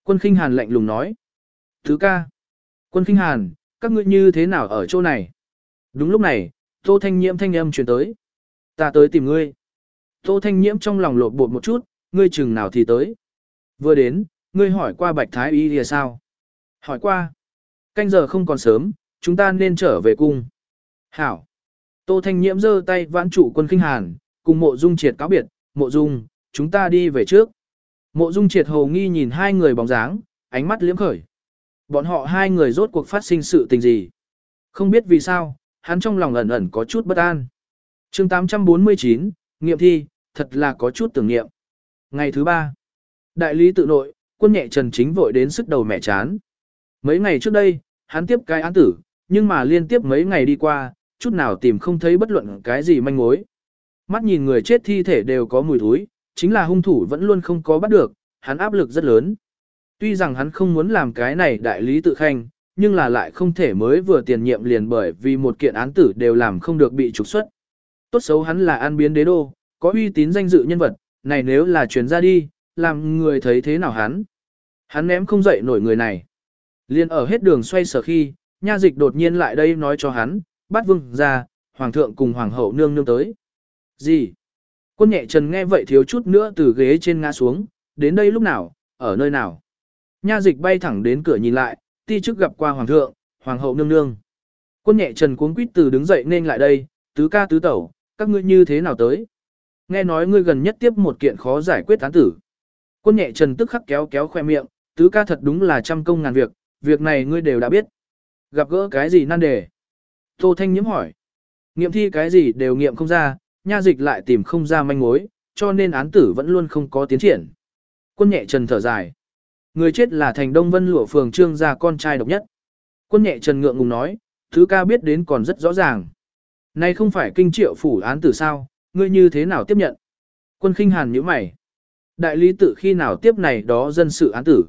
Quân khinh hàn lạnh lùng nói. Thứ ca. Quân khinh hàn, các ngươi như thế nào ở chỗ này? Đúng lúc này, Tô Thanh Nhiễm thanh âm truyền tới. Ta tới tìm ngươi. Tô Thanh Nhiễm trong lòng lột bột một chút, ngươi chừng nào thì tới. Vừa đến, ngươi hỏi qua Bạch Thái Y thì sao? Hỏi qua. Canh giờ không còn sớm, chúng ta nên trở về cung. Hảo. Tô Thanh Nhiễm giơ tay vãn trụ quân kinh hàn, cùng mộ dung triệt cáo biệt, mộ dung, chúng ta đi về trước. Mộ dung triệt hồ nghi nhìn hai người bóng dáng, ánh mắt liếm khởi. Bọn họ hai người rốt cuộc phát sinh sự tình gì? Không biết vì sao, hắn trong lòng ẩn ẩn có chút bất an. chương 849, nghiệm thi, thật là có chút tưởng nghiệm. Ngày thứ ba, đại lý tự nội, quân nhẹ trần chính vội đến sức đầu mẹ chán. Mấy ngày trước đây, hắn tiếp cái án tử, nhưng mà liên tiếp mấy ngày đi qua, chút nào tìm không thấy bất luận cái gì manh mối. Mắt nhìn người chết thi thể đều có mùi thối, chính là hung thủ vẫn luôn không có bắt được, hắn áp lực rất lớn. Tuy rằng hắn không muốn làm cái này đại lý tự khanh, nhưng là lại không thể mới vừa tiền nhiệm liền bởi vì một kiện án tử đều làm không được bị trục xuất. Tốt xấu hắn là an biến đế đô, có uy tín danh dự nhân vật, này nếu là truyền ra đi, làm người thấy thế nào hắn. Hắn ném không dậy nổi người này. Liên ở hết đường xoay sở khi, nha dịch đột nhiên lại đây nói cho hắn, bắt vương ra, hoàng thượng cùng hoàng hậu nương nương tới. Gì? Quân nhẹ trần nghe vậy thiếu chút nữa từ ghế trên ngã xuống, đến đây lúc nào, ở nơi nào? Nha dịch bay thẳng đến cửa nhìn lại, ti chức gặp qua hoàng thượng, hoàng hậu nương nương. Quân nhẹ trần cuống quýt từ đứng dậy nên lại đây, tứ ca tứ tẩu, các ngươi như thế nào tới? Nghe nói ngươi gần nhất tiếp một kiện khó giải quyết án tử. Quân nhẹ trần tức khắc kéo kéo khoe miệng, tứ ca thật đúng là trăm công ngàn việc, việc này ngươi đều đã biết. Gặp gỡ cái gì nan đề? Tô Thanh nhiễm hỏi. Nghiệm thi cái gì đều nghiệm không ra, nha dịch lại tìm không ra manh mối, cho nên án tử vẫn luôn không có tiến triển. Quân nhẹ trần thở dài. Người chết là thành Đông Vân Lụa phường trương gia con trai độc nhất. Quân nhẹ trần ngượng ngùng nói, thứ ca biết đến còn rất rõ ràng. Này không phải kinh triệu phủ án tử sao, ngươi như thế nào tiếp nhận? Quân khinh hàn nhíu mày. Đại lý tự khi nào tiếp này đó dân sự án tử.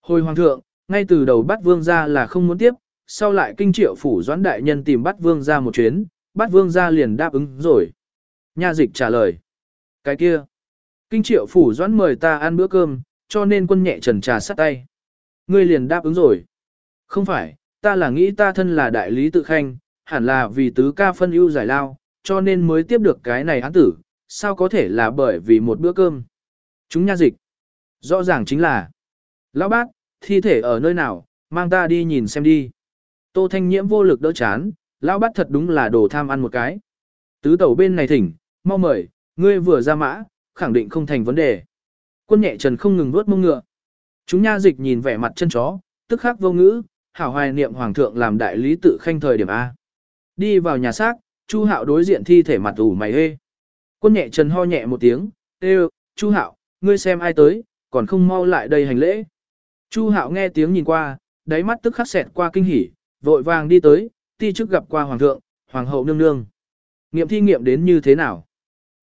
Hồi hoàng thượng, ngay từ đầu bắt vương ra là không muốn tiếp, sau lại kinh triệu phủ doãn đại nhân tìm bắt vương ra một chuyến, bắt vương ra liền đáp ứng rồi. Nha dịch trả lời. Cái kia. Kinh triệu phủ doãn mời ta ăn bữa cơm, cho nên quân nhẹ trần trà sắt tay. Ngươi liền đáp ứng rồi. Không phải, ta là nghĩ ta thân là đại lý tự khanh, hẳn là vì tứ ca phân ưu giải lao, cho nên mới tiếp được cái này án tử, sao có thể là bởi vì một bữa cơm. Chúng nha dịch. Rõ ràng chính là. Lão bác, thi thể ở nơi nào, mang ta đi nhìn xem đi. Tô Thanh Nhiễm vô lực đỡ chán, lão bắt thật đúng là đồ tham ăn một cái. Tứ tẩu bên này thỉnh, mau mời, ngươi vừa ra mã, khẳng định không thành vấn đề. Quân nhẹ trần không ngừng vuốt mông ngựa. Chúng nha dịch nhìn vẻ mặt chân chó, tức khắc vô ngữ, hảo hoài niệm hoàng thượng làm đại lý tự khanh thời điểm A. Đi vào nhà xác, Chu Hạo đối diện thi thể mặt ủ mày hê. Quân nhẹ trần ho nhẹ một tiếng, ê Chu Hạo, ngươi xem ai tới, còn không mau lại đây hành lễ. Chu Hạo nghe tiếng nhìn qua, đáy mắt tức khắc xẹt qua kinh hỉ, vội vàng đi tới, ti chức gặp qua hoàng thượng, hoàng hậu nương nương. Nghiệm thi nghiệm đến như thế nào?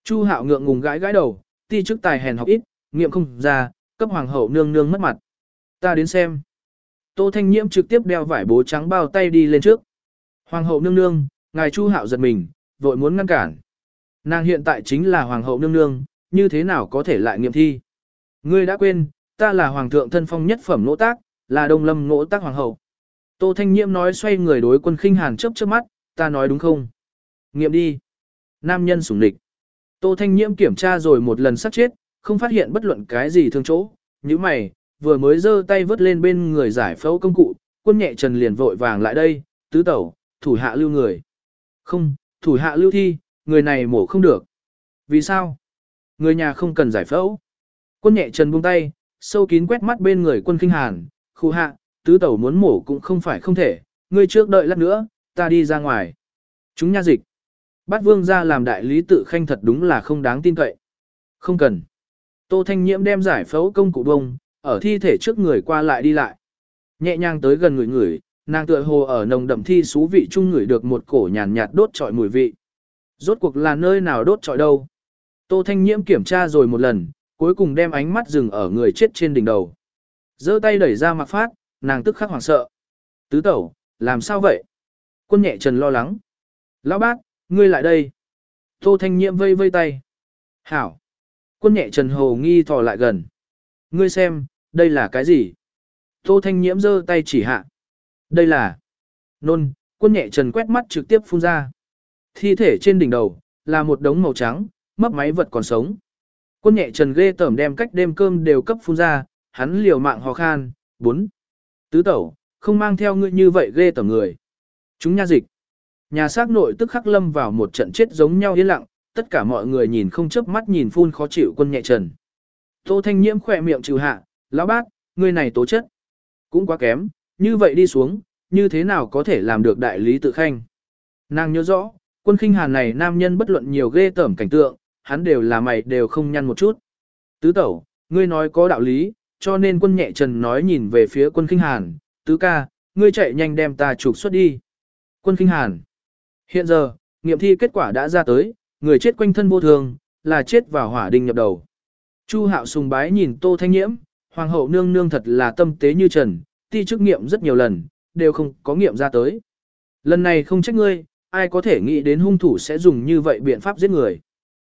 Chu Hạo ngượng ngùng gãi gãi đầu, ti chức tài hèn học ít, nghiệm không ra, cấp hoàng hậu nương nương mất mặt. Ta đến xem. Tô Thanh Nhiễm trực tiếp đeo vải bố trắng bao tay đi lên trước. Hoàng hậu nương nương, ngài Chu Hạo giật mình, vội muốn ngăn cản. Nàng hiện tại chính là hoàng hậu nương nương, như thế nào có thể lại nghiệm thi? Ngươi đã quên, ta là hoàng thượng thân phong nhất phẩm nỗ tác, là đông lâm nỗ tác hoàng hậu. Tô Thanh Nhiễm nói xoay người đối quân khinh hàn chớp chớp mắt, ta nói đúng không? Nghiệm đi. Nam nhân sủng địch. Tô Thanh Nhiễm kiểm tra rồi một lần sắc chết, không phát hiện bất luận cái gì thương chỗ. Như mày, vừa mới giơ tay vớt lên bên người giải phẫu công cụ, quân nhẹ trần liền vội vàng lại đây, tứ tẩu, thủ hạ lưu người. Không, thủ hạ lưu thi, người này mổ không được. Vì sao? Người nhà không cần giải phẫu. Quân nhẹ trần buông tay, sâu kín quét mắt bên người quân kinh hàn, khu hạ, tứ tẩu muốn mổ cũng không phải không thể, ngươi trước đợi lát nữa, ta đi ra ngoài. Chúng nha dịch. Bát vương ra làm đại lý tự khanh thật đúng là không đáng tin cậy. Không cần. Tô Thanh Nhiễm đem giải phẫu công cụ bông, ở thi thể trước người qua lại đi lại. Nhẹ nhàng tới gần người người, nàng tựa hồ ở nồng đậm thi xú vị chung người được một cổ nhàn nhạt đốt trọi mùi vị. Rốt cuộc là nơi nào đốt trọi đâu? Tô Thanh Nhiễm kiểm tra rồi một lần, cuối cùng đem ánh mắt dừng ở người chết trên đỉnh đầu. giơ tay đẩy ra mặc phát, nàng tức khắc hoảng sợ. Tứ tẩu, làm sao vậy? Quân nhẹ trần lo lắng. Lão bác, ngươi lại đây. Tô Thanh Nhiễm vây vây tay. Hảo. Quân nhẹ trần hồ nghi thò lại gần. Ngươi xem, đây là cái gì? Tô Thanh Nhiễm giơ tay chỉ hạ. Đây là... Nôn, quân nhẹ trần quét mắt trực tiếp phun ra. Thi thể trên đỉnh đầu, là một đống màu trắng, mấp máy vật còn sống. Quân nhẹ trần ghê tởm đem cách đêm cơm đều cấp phun ra, hắn liều mạng hò khan, bốn. Tứ tẩu, không mang theo ngươi như vậy ghê tởm người. Chúng nha dịch. Nhà xác nội tức khắc lâm vào một trận chết giống nhau yên lặng, tất cả mọi người nhìn không chớp mắt nhìn phun khó chịu quân nhẹ trần. Tô Thanh Nhiễm khỏe miệng trừ hạ, lão bác, ngươi này tố chất. Cũng quá kém, như vậy đi xuống, như thế nào có thể làm được đại lý tự khanh. Nàng nhớ rõ, quân khinh hàn này nam nhân bất luận nhiều ghê tởm cảnh tượng, hắn đều là mày đều không nhăn một chút. Tứ tẩu, ngươi nói có đạo lý, cho nên quân nhẹ trần nói nhìn về phía quân khinh hàn, tứ ca, ngươi chạy nhanh đem ta trục xuất đi. Quân khinh hàn. Hiện giờ, nghiệm thi kết quả đã ra tới, người chết quanh thân vô thường, là chết vào hỏa đình nhập đầu. Chu hạo sùng bái nhìn tô thanh nhiễm, hoàng hậu nương nương thật là tâm tế như trần, ti chức nghiệm rất nhiều lần, đều không có nghiệm ra tới. Lần này không trách ngươi, ai có thể nghĩ đến hung thủ sẽ dùng như vậy biện pháp giết người.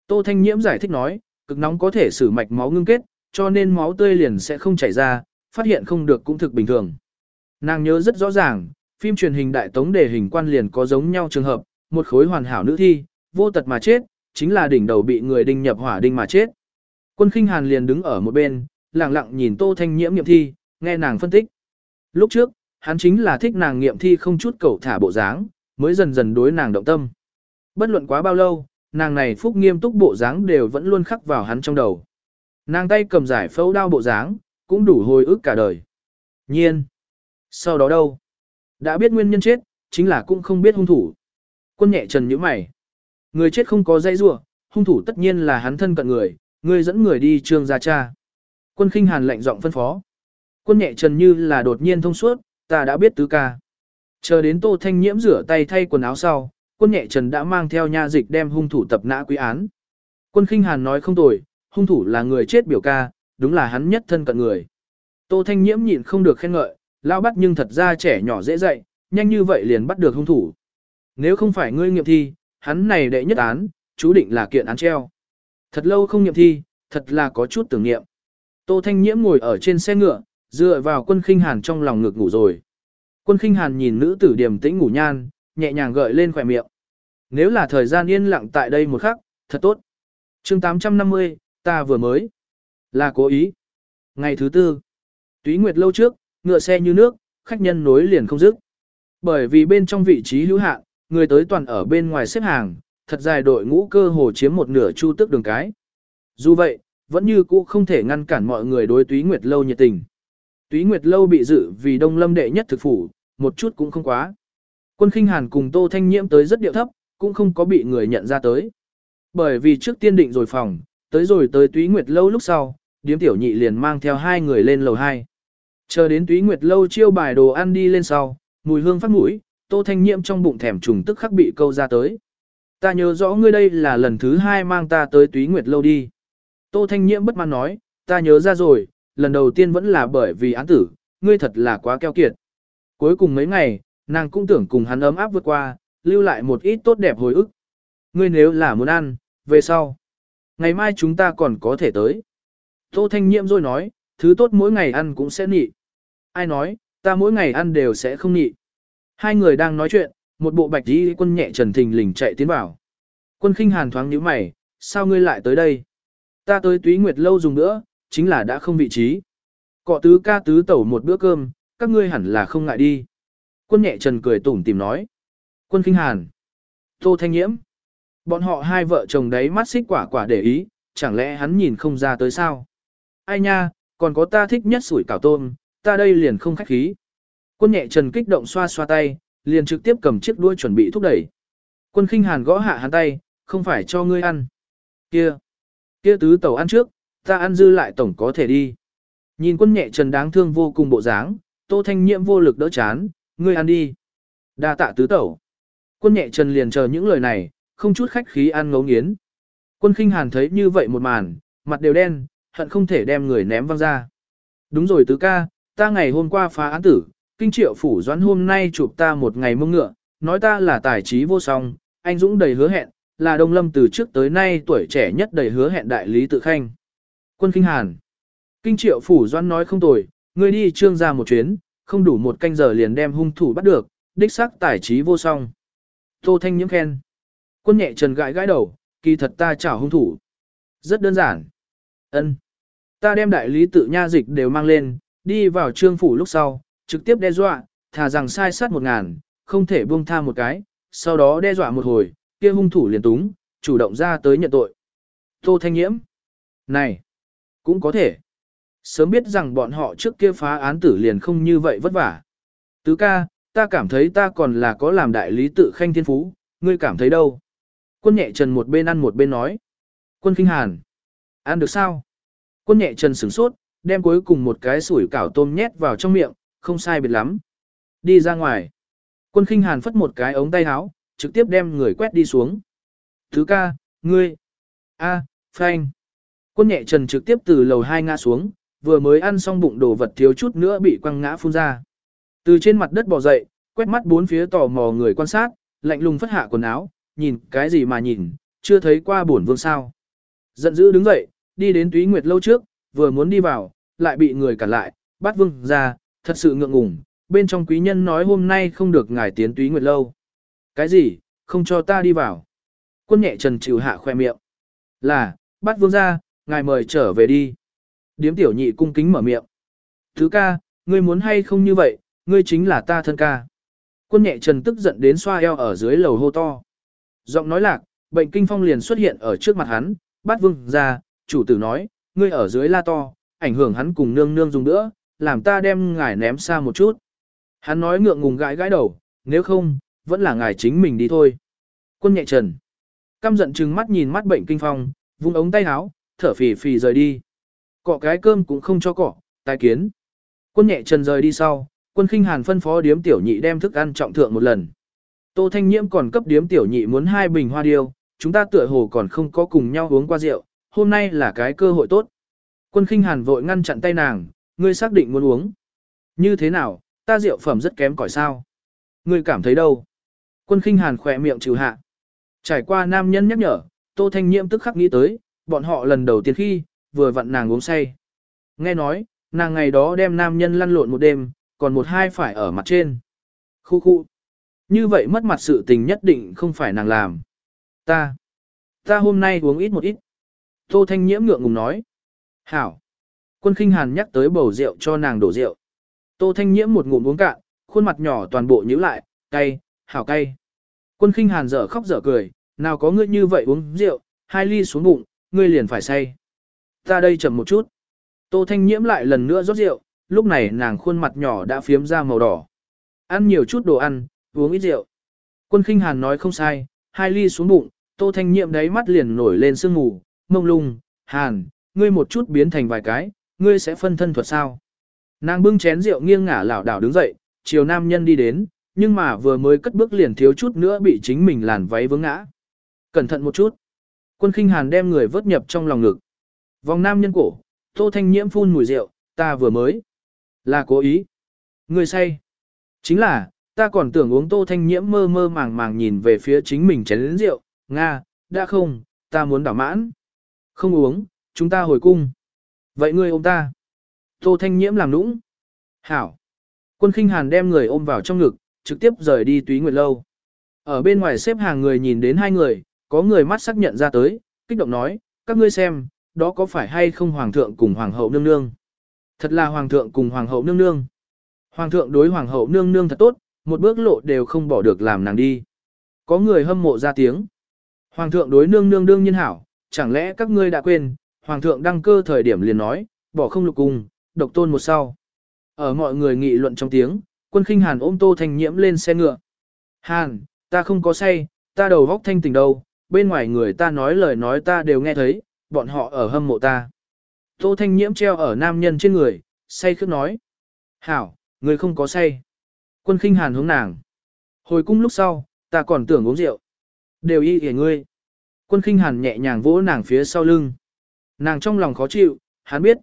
Tô Thanh Nhiễm giải thích nói, cực nóng có thể xử mạch máu ngưng kết, cho nên máu tươi liền sẽ không chảy ra, phát hiện không được cũng thực bình thường. Nàng nhớ rất rõ ràng, phim truyền hình đại tống đề hình quan liền có giống nhau trường hợp, một khối hoàn hảo nữ thi, vô tật mà chết, chính là đỉnh đầu bị người đinh nhập hỏa đinh mà chết. Quân khinh hàn liền đứng ở một bên, lặng lặng nhìn Tô Thanh Nhiễm nghiệm thi, nghe nàng phân tích. Lúc trước, hắn chính là thích nàng nghiệm thi không chút cầu thả bộ dáng, mới dần dần đối nàng động tâm. Bất luận quá bao lâu, nàng này phúc nghiêm túc bộ dáng đều vẫn luôn khắc vào hắn trong đầu. Nàng tay cầm giải phẫu đao bộ dáng, cũng đủ hồi ức cả đời. Nhiên. Sau đó đâu? Đã biết nguyên nhân chết, chính là cũng không biết hung thủ. Quân nhẹ trần như mày. Người chết không có dây rua, hung thủ tất nhiên là hắn thân cận người, người dẫn người đi trương gia cha. Quân khinh hàn lệnh giọng phân phó. Quân nhẹ trần như là đột nhiên thông suốt, ta đã biết tứ ca. Chờ đến tô thanh nhiễm rửa tay thay quần áo sau, quân nhẹ trần đã mang theo nha dịch đem hung thủ tập nã quý án. Quân khinh hàn nói không tồi, hung thủ là người chết biểu ca, đúng là hắn nhất thân cận người. Tô thanh nhiễm nhịn không được khen ngợi, lao bắt nhưng thật ra trẻ nhỏ dễ dạy, nhanh như vậy liền bắt được hung thủ. Nếu không phải ngươi nghiệm thi, hắn này đệ nhất án, chú định là kiện án treo. Thật lâu không nghiệm thi, thật là có chút tưởng niệm. Tô Thanh Nhiễm ngồi ở trên xe ngựa, dựa vào quân khinh hàn trong lòng ngực ngủ rồi. Quân khinh hàn nhìn nữ tử điềm tĩnh ngủ nhan, nhẹ nhàng gợi lên khỏe miệng. Nếu là thời gian yên lặng tại đây một khắc, thật tốt. chương 850, ta vừa mới. Là cố ý. Ngày thứ tư. Túy Nguyệt lâu trước, ngựa xe như nước, khách nhân nối liền không dứt. Bởi vì bên trong vị trí hữu hạn, người tới toàn ở bên ngoài xếp hàng, thật dài đội ngũ cơ hồ chiếm một nửa chu tức đường cái. Dù vậy, vẫn như cũ không thể ngăn cản mọi người đối Túy Nguyệt lâu nhiệt tình. Túy Nguyệt lâu bị dự vì Đông Lâm đệ nhất thực phủ, một chút cũng không quá. Quân Khinh Hàn cùng Tô Thanh Nhiễm tới rất điệu thấp, cũng không có bị người nhận ra tới. Bởi vì trước tiên định rồi phòng, tới rồi tới Túy Nguyệt lâu lúc sau, điếm tiểu nhị liền mang theo hai người lên lầu 2. Chờ đến Túy Nguyệt lâu chiêu bài đồ ăn đi lên sau, mùi hương phát mũi, Tô Thanh Nhiễm trong bụng thèm trùng tức khắc bị câu ra tới. Ta nhớ rõ ngươi đây là lần thứ hai mang ta tới Túy Nguyệt lâu đi. Tô Thanh Nhiễm bất mãn nói, ta nhớ ra rồi, lần đầu tiên vẫn là bởi vì án tử, ngươi thật là quá keo kiệt. Cuối cùng mấy ngày, nàng cũng tưởng cùng hắn ấm áp vượt qua, lưu lại một ít tốt đẹp hồi ức. Ngươi nếu là muốn ăn, về sau. Ngày mai chúng ta còn có thể tới. Tô Thanh Nhiễm rồi nói, thứ tốt mỗi ngày ăn cũng sẽ nị. Ai nói, ta mỗi ngày ăn đều sẽ không nị. Hai người đang nói chuyện, một bộ bạch đi quân nhẹ trần thình lình chạy tiến vào. Quân khinh hàn thoáng nhíu mày, sao ngươi lại tới đây? Ta tới túy nguyệt lâu dùng nữa, chính là đã không vị trí. Cọ tứ ca tứ tẩu một bữa cơm, các ngươi hẳn là không ngại đi. Quân nhẹ trần cười tủm tìm nói. Quân kinh hàn. Tô thanh nhiễm. Bọn họ hai vợ chồng đấy mắt xích quả quả để ý, chẳng lẽ hắn nhìn không ra tới sao? Ai nha, còn có ta thích nhất sủi cảo tôm, ta đây liền không khách khí. Quân nhẹ trần kích động xoa xoa tay, liền trực tiếp cầm chiếc đuôi chuẩn bị thúc đẩy. Quân khinh hàn gõ hạ hắn tay, không phải cho ngươi ăn. Kia, kia tứ tẩu ăn trước, ta ăn dư lại tổng có thể đi. Nhìn quân nhẹ trần đáng thương vô cùng bộ dáng, Tô Thanh Nhiễm vô lực đỡ chán, ngươi ăn đi. Đa tạ tứ tẩu. Quân nhẹ trần liền chờ những lời này, không chút khách khí ăn ngấu nghiến. Quân khinh hàn thấy như vậy một màn, mặt đều đen, hận không thể đem người ném văng ra. Đúng rồi tứ ca, ta ngày hôm qua phá án tử, kinh triệu phủ doãn hôm nay chụp ta một ngày mông ngựa, nói ta là tài trí vô song, anh Dũng đầy hứa hẹn, là Đông Lâm từ trước tới nay tuổi trẻ nhất đầy hứa hẹn đại lý tự khanh. Quân Kinh Hàn. Kinh triệu phủ doãn nói không tồi, ngươi đi trương ra một chuyến, không đủ một canh giờ liền đem hung thủ bắt được, đích xác tài trí vô song. Tô Thanh nhiễm khen. Quân nhẹ trần gãi gãi đầu, kỳ thật ta chảo hung thủ. Rất đơn giản. ân Ta đem đại lý tự nha dịch đều mang lên, đi vào trương phủ lúc sau, trực tiếp đe dọa, thà rằng sai sát một ngàn, không thể buông tha một cái, sau đó đe dọa một hồi, kia hung thủ liền túng, chủ động ra tới nhận tội. Tô Thanh Nhiễm. Này, cũng có thể. Sớm biết rằng bọn họ trước kia phá án tử liền không như vậy vất vả. Tứ ca, ta cảm thấy ta còn là có làm đại lý tự khanh thiên phú, ngươi cảm thấy đâu? Quân nhẹ trần một bên ăn một bên nói. Quân kinh hàn. Ăn được sao? Quân nhẹ trần sửng sốt, đem cuối cùng một cái sủi cảo tôm nhét vào trong miệng, không sai biệt lắm. Đi ra ngoài. Quân khinh hàn phất một cái ống tay áo, trực tiếp đem người quét đi xuống. Thứ ca, ngươi. a, phanh. Quân nhẹ trần trực tiếp từ lầu hai ngã xuống, vừa mới ăn xong bụng đồ vật thiếu chút nữa bị quăng ngã phun ra. Từ trên mặt đất bò dậy, quét mắt bốn phía tò mò người quan sát, lạnh lùng phất hạ quần áo, nhìn cái gì mà nhìn, chưa thấy qua bổn vương sao. Giận dữ đứng dậy, đi đến túy nguyệt lâu trước, vừa muốn đi vào, lại bị người cản lại, bắt vương ra, thật sự ngượng ngùng, bên trong quý nhân nói hôm nay không được ngài tiến túy nguyệt lâu. Cái gì, không cho ta đi vào. Quân nhẹ trần chịu hạ khoe miệng. Là, bắt vương ra, ngài mời trở về đi. Điếm tiểu nhị cung kính mở miệng. Thứ ca, ngươi muốn hay không như vậy, ngươi chính là ta thân ca. Quân nhẹ trần tức giận đến xoa eo ở dưới lầu hô to. Giọng nói lạc, bệnh kinh phong liền xuất hiện ở trước mặt hắn, bắt vương ra, chủ tử nói, ngươi ở dưới la to, ảnh hưởng hắn cùng nương nương dùng nữa, làm ta đem ngài ném xa một chút. Hắn nói ngượng ngùng gãi gãi đầu, nếu không, vẫn là ngài chính mình đi thôi. Quân nhẹ trần. Căm giận trừng mắt nhìn mắt bệnh kinh phong, vung ống tay áo, thở phì phì rời đi. Cọ cái cơm cũng không cho cọ, tai kiến. Quân nhẹ trần rời đi sau, quân khinh hàn phân phó điếm tiểu nhị đem thức ăn trọng thượng một lần. Tô Thanh Nhiễm còn cấp điếm tiểu nhị muốn hai bình hoa điêu, chúng ta tựa hồ còn không có cùng nhau uống qua rượu, hôm nay là cái cơ hội tốt. Quân khinh hàn vội ngăn chặn tay nàng, ngươi xác định muốn uống. Như thế nào, ta rượu phẩm rất kém cỏi sao. Ngươi cảm thấy đâu? Quân khinh hàn khỏe miệng trừ hạ. Trải qua nam nhân nhắc nhở, Tô Thanh Nhiễm tức khắc nghĩ tới, bọn họ lần đầu tiên khi, vừa vặn nàng uống say. Nghe nói, nàng ngày đó đem nam nhân lăn lộn một đêm, còn một hai phải ở mặt trên. Khu khu. Như vậy mất mặt sự tình nhất định không phải nàng làm. Ta. Ta hôm nay uống ít một ít. Tô Thanh Nhiễm ngượng ngùng nói. Hảo. Quân khinh hàn nhắc tới bầu rượu cho nàng đổ rượu. Tô Thanh Nhiễm một ngụm uống cạn, khuôn mặt nhỏ toàn bộ nhíu lại, cay, hảo cay. Quân khinh hàn dở khóc dở cười, nào có ngươi như vậy uống rượu, hai ly xuống bụng, ngươi liền phải say. Ta đây chậm một chút. Tô Thanh Nhiễm lại lần nữa rót rượu, lúc này nàng khuôn mặt nhỏ đã phiếm ra màu đỏ. Ăn nhiều chút đồ ăn, uống ít rượu. Quân khinh hàn nói không sai, hai ly xuống bụng, Tô Thanh Nhiễm đáy mắt liền nổi lên sương mù, mông lung, hàn, ngươi một chút biến thành vài cái, ngươi sẽ phân thân thuật sao. Nàng bưng chén rượu nghiêng ngả lảo đảo đứng dậy, chiều nam nhân đi đến, nhưng mà vừa mới cất bước liền thiếu chút nữa bị chính mình làn váy vướng ngã. Cẩn thận một chút. Quân khinh hàn đem người vớt nhập trong lòng ngực. Vòng nam nhân cổ, tô thanh nhiễm phun mùi rượu, ta vừa mới. Là cố ý. Người say. Chính là, ta còn tưởng uống tô thanh nhiễm mơ mơ màng màng nhìn về phía chính mình chén rượu. Nga, đã không, ta muốn đảo mãn. Không uống, chúng ta hồi cung. Vậy ngươi ôm ta. Tô thanh nhiễm làm nũng. Hảo. Quân khinh hàn đem người ôm vào trong ngực, trực tiếp rời đi túy nguyệt lâu. Ở bên ngoài xếp hàng người nhìn đến hai người, có người mắt xác nhận ra tới, kích động nói, các ngươi xem, đó có phải hay không hoàng thượng cùng hoàng hậu nương nương? Thật là hoàng thượng cùng hoàng hậu nương nương. Hoàng thượng đối hoàng hậu nương nương thật tốt, một bước lộ đều không bỏ được làm nàng đi. Có người hâm mộ ra tiếng. Hoàng thượng đối nương nương đương nhiên hảo, chẳng lẽ các ngươi đã quên, hoàng thượng đăng cơ thời điểm liền nói, bỏ không lục cung, độc tôn một sau. Ở mọi người nghị luận trong tiếng, quân khinh hàn ôm tô thanh nhiễm lên xe ngựa. Hàn, ta không có say, ta đầu góc thanh tình đâu, bên ngoài người ta nói lời nói ta đều nghe thấy, bọn họ ở hâm mộ ta. Tô thanh nhiễm treo ở nam nhân trên người, say khước nói. Hảo, người không có say. Quân khinh hàn hướng nàng. Hồi cung lúc sau, ta còn tưởng uống rượu. Đều y kể ngươi. Quân khinh hàn nhẹ nhàng vỗ nàng phía sau lưng. Nàng trong lòng khó chịu, hắn biết.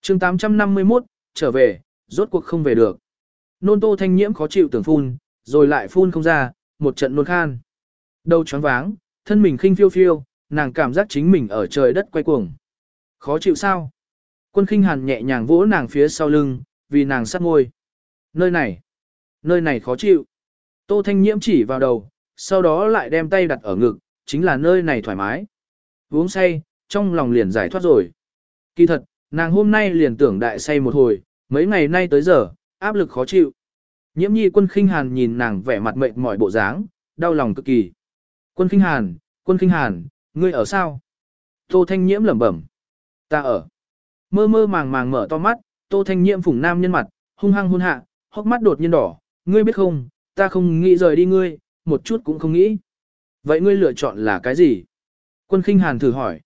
chương 851, trở về, rốt cuộc không về được. Nôn tô thanh nhiễm khó chịu tưởng phun, rồi lại phun không ra, một trận nôn khan. Đầu choáng váng, thân mình khinh phiêu phiêu, nàng cảm giác chính mình ở trời đất quay cuồng. Khó chịu sao? Quân khinh hàn nhẹ nhàng vỗ nàng phía sau lưng, vì nàng sát ngôi. Nơi này, nơi này khó chịu. Tô thanh nhiễm chỉ vào đầu, sau đó lại đem tay đặt ở ngực, chính là nơi này thoải mái. Uống say, trong lòng liền giải thoát rồi. Kỳ thật, nàng hôm nay liền tưởng đại say một hồi, mấy ngày nay tới giờ, áp lực khó chịu. Nhiễm nhi quân khinh hàn nhìn nàng vẻ mặt mệt mỏi bộ dáng, đau lòng cực kỳ. Quân khinh hàn, quân khinh hàn, ngươi ở sao? Tô thanh nhiễm lẩm bẩm. Ta ở. Mơ mơ màng màng mở to mắt, tô thanh nhiễm phủng nam nhân mặt, hung hăng hôn hạ, hốc mắt đột nhiên đỏ. Ngươi biết không, ta không nghĩ rời đi ngươi, một chút cũng không nghĩ. Vậy ngươi lựa chọn là cái gì? Quân khinh hàn thử hỏi.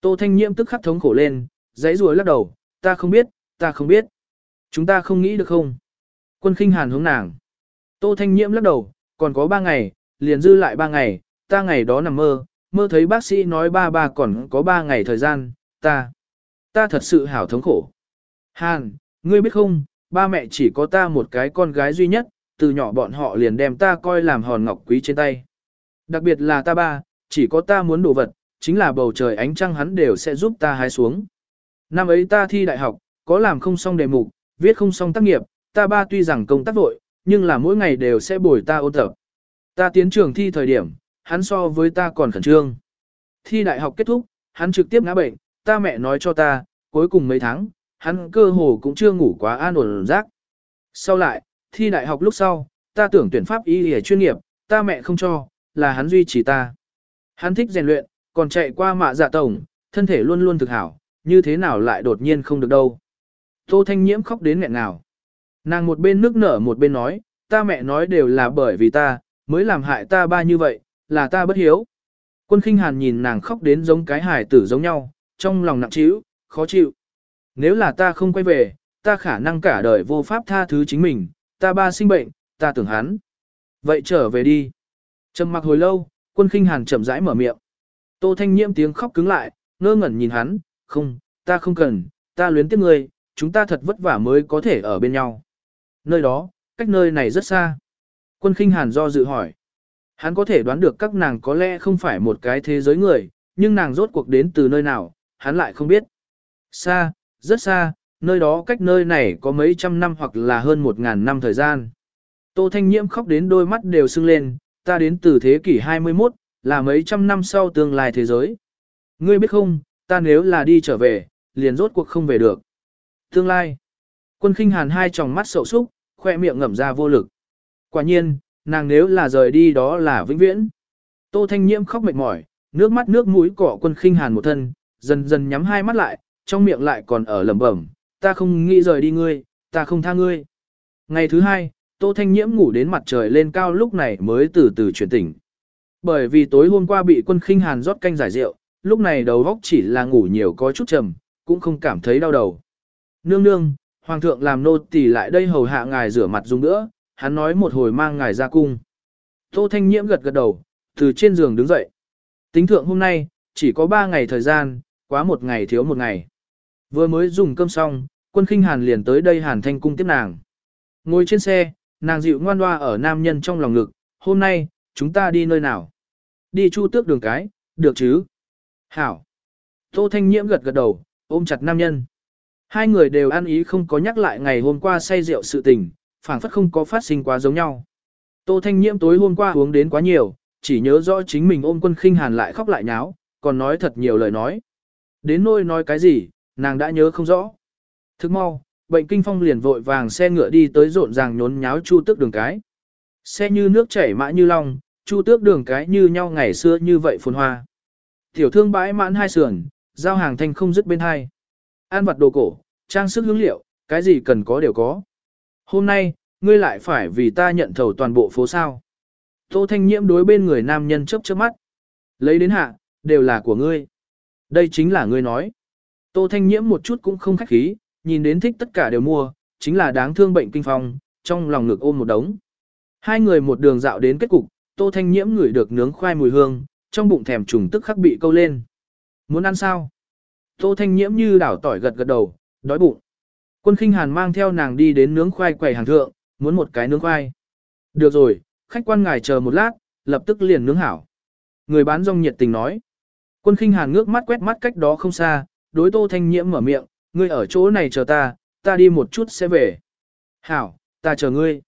Tô thanh nhiễm tức khắc thống khổ lên, giấy rùa lắc đầu, ta không biết, ta không biết. Chúng ta không nghĩ được không? Quân khinh hàn hướng nàng. Tô thanh nhiễm lắc đầu, còn có ba ngày, liền dư lại ba ngày, ta ngày đó nằm mơ, mơ thấy bác sĩ nói ba ba còn có ba ngày thời gian, ta, ta thật sự hảo thống khổ. Hàn, ngươi biết không, ba mẹ chỉ có ta một cái con gái duy nhất, từ nhỏ bọn họ liền đem ta coi làm hòn ngọc quý trên tay. Đặc biệt là ta ba, chỉ có ta muốn đồ vật, chính là bầu trời ánh trăng hắn đều sẽ giúp ta hái xuống. Năm ấy ta thi đại học, có làm không xong đề mục, viết không xong tác nghiệp, ta ba tuy rằng công tác vội, nhưng là mỗi ngày đều sẽ bồi ta ôn tập. Ta tiến trường thi thời điểm, hắn so với ta còn khẩn trương. Thi đại học kết thúc, hắn trực tiếp ngã bệnh, ta mẹ nói cho ta, cuối cùng mấy tháng, hắn cơ hồ cũng chưa ngủ quá an ổn rác. Sau lại, thi đại học lúc sau, ta tưởng tuyển pháp y y chuyên nghiệp, ta mẹ không cho, là hắn duy trì ta. Hắn thích rèn luyện, còn chạy qua mạ dạ tổng, thân thể luôn luôn thực hảo, như thế nào lại đột nhiên không được đâu. Tô Thanh Nhiễm khóc đến nghẹn nào. Nàng một bên nước nở một bên nói, ta mẹ nói đều là bởi vì ta, mới làm hại ta ba như vậy, là ta bất hiếu. Quân khinh hàn nhìn nàng khóc đến giống cái hài tử giống nhau, trong lòng nặng trĩu, khó chịu. Nếu là ta không quay về, ta khả năng cả đời vô pháp tha thứ chính mình, ta ba sinh bệnh, ta tưởng hắn. Vậy trở về đi. Trầm mặc hồi lâu, quân khinh hàn chậm rãi mở miệng. Tô Thanh Nhiễm tiếng khóc cứng lại, ngơ ngẩn nhìn hắn, không, ta không cần, ta luyến tiếc ngươi, chúng ta thật vất vả mới có thể ở bên nhau. Nơi đó, cách nơi này rất xa. Quân khinh hàn do dự hỏi. Hắn có thể đoán được các nàng có lẽ không phải một cái thế giới người, nhưng nàng rốt cuộc đến từ nơi nào, hắn lại không biết. Xa, rất xa, nơi đó cách nơi này có mấy trăm năm hoặc là hơn một ngàn năm thời gian. Tô Thanh Nhiễm khóc đến đôi mắt đều sưng lên, ta đến từ thế kỷ 21, là mấy trăm năm sau tương lai thế giới. Ngươi biết không, ta nếu là đi trở về, liền rốt cuộc không về được. Tương lai. Quân khinh hàn hai tròng mắt sậu súc, khoe miệng ngậm ra vô lực. Quả nhiên, nàng nếu là rời đi đó là vĩnh viễn. Tô Thanh Nhiễm khóc mệt mỏi, nước mắt nước mũi cọ quân khinh hàn một thân, dần dần nhắm hai mắt lại, trong miệng lại còn ở lẩm bẩm, ta không nghĩ rời đi ngươi, ta không tha ngươi. Ngày thứ hai, Tô Thanh Nhiễm ngủ đến mặt trời lên cao lúc này mới từ từ chuyển tỉnh. Bởi vì tối hôm qua bị quân khinh hàn rót canh giải rượu, lúc này đầu óc chỉ là ngủ nhiều có chút trầm, cũng không cảm thấy đau đầu. Nương nương, hoàng thượng làm nô tỳ lại đây hầu hạ ngài rửa mặt dùng nữa, hắn nói một hồi mang ngài ra cung. Tô Thanh Nhiễm gật gật đầu, từ trên giường đứng dậy. Tính thượng hôm nay, chỉ có 3 ngày thời gian, quá một ngày thiếu một ngày. Vừa mới dùng cơm xong, quân khinh hàn liền tới đây hàn thanh cung tiếp nàng. Ngồi trên xe, nàng dịu ngoan loa ở nam nhân trong lòng ngực, hôm nay, chúng ta đi nơi nào? Đi chu tước đường cái, được chứ? Hảo. Tô Thanh Nhiễm gật gật đầu, ôm chặt nam nhân. Hai người đều ăn ý không có nhắc lại ngày hôm qua say rượu sự tình, phảng phất không có phát sinh quá giống nhau. Tô Thanh Nhiễm tối hôm qua uống đến quá nhiều, chỉ nhớ rõ chính mình ôm quân khinh hàn lại khóc lại nháo, còn nói thật nhiều lời nói. Đến nôi nói cái gì, nàng đã nhớ không rõ. Thức mau, bệnh kinh phong liền vội vàng xe ngựa đi tới rộn ràng nhốn nháo chu tước đường cái. Xe như nước chảy mã như long, chu tước đường cái như nhau ngày xưa như vậy phồn hoa. Tiểu thương bãi mãn hai sườn, giao hàng thanh không dứt bên hai. An vật đồ cổ, trang sức hướng liệu, cái gì cần có đều có. Hôm nay, ngươi lại phải vì ta nhận thầu toàn bộ phố sao. Tô Thanh Nhiễm đối bên người nam nhân chớp chớp mắt. Lấy đến hạ, đều là của ngươi. Đây chính là ngươi nói. Tô Thanh Nhiễm một chút cũng không khách khí, nhìn đến thích tất cả đều mua, chính là đáng thương bệnh kinh phong, trong lòng ngực ôm một đống. Hai người một đường dạo đến kết cục, Tô Thanh Nhiễm ngửi được nướng khoai mùi hương, trong bụng thèm trùng tức khắc bị câu lên. Muốn ăn sao? Tô Thanh Nhiễm như đảo tỏi gật gật đầu, đói bụng. Quân khinh hàn mang theo nàng đi đến nướng khoai quầy hàng thượng, muốn một cái nướng khoai. Được rồi, khách quan ngài chờ một lát, lập tức liền nướng hảo. Người bán rong nhiệt tình nói. Quân khinh hàn ngước mắt quét mắt cách đó không xa, đối tô thanh nhiễm mở miệng, ngươi ở chỗ này chờ ta, ta đi một chút sẽ về. Hảo, ta chờ ngươi.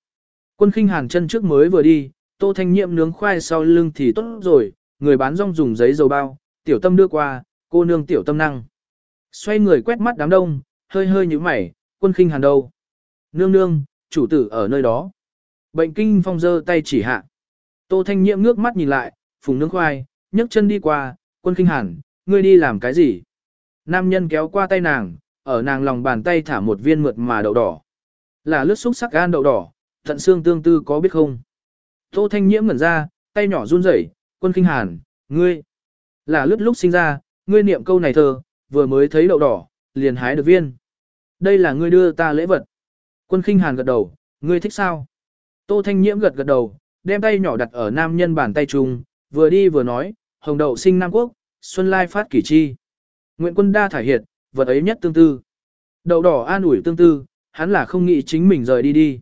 Quân khinh hàn chân trước mới vừa đi, tô thanh nhiệm nướng khoai sau lưng thì tốt rồi, người bán rong dùng giấy dầu bao, tiểu tâm đưa qua, cô nương tiểu tâm năng. Xoay người quét mắt đám đông, hơi hơi như mày, quân khinh hàn đâu. Nương nương, chủ tử ở nơi đó. Bệnh kinh phong dơ tay chỉ hạ. Tô thanh nhiệm ngước mắt nhìn lại, phùng nướng khoai, nhấc chân đi qua, quân khinh hàn, ngươi đi làm cái gì? Nam nhân kéo qua tay nàng, ở nàng lòng bàn tay thả một viên mượt mà đậu đỏ. Là lướt xúc sắc gan đậu đỏ, thận xương tương tư có biết không? Tô Thanh Nhiễm ngẩn ra, tay nhỏ run rẩy, quân kinh hàn, ngươi. Là lướt lúc sinh ra, ngươi niệm câu này thơ, vừa mới thấy đậu đỏ, liền hái được viên. Đây là ngươi đưa ta lễ vật. Quân kinh hàn gật đầu, ngươi thích sao? Tô Thanh Nhiễm gật gật đầu, đem tay nhỏ đặt ở nam nhân bàn tay chung, vừa đi vừa nói, hồng đậu sinh Nam Quốc, xuân lai phát kỷ chi. Nguyện quân đa thải hiệt, vật ấy nhất tương tư. đầu đỏ an ủi tương tư, hắn là không nghĩ chính mình rời đi đi.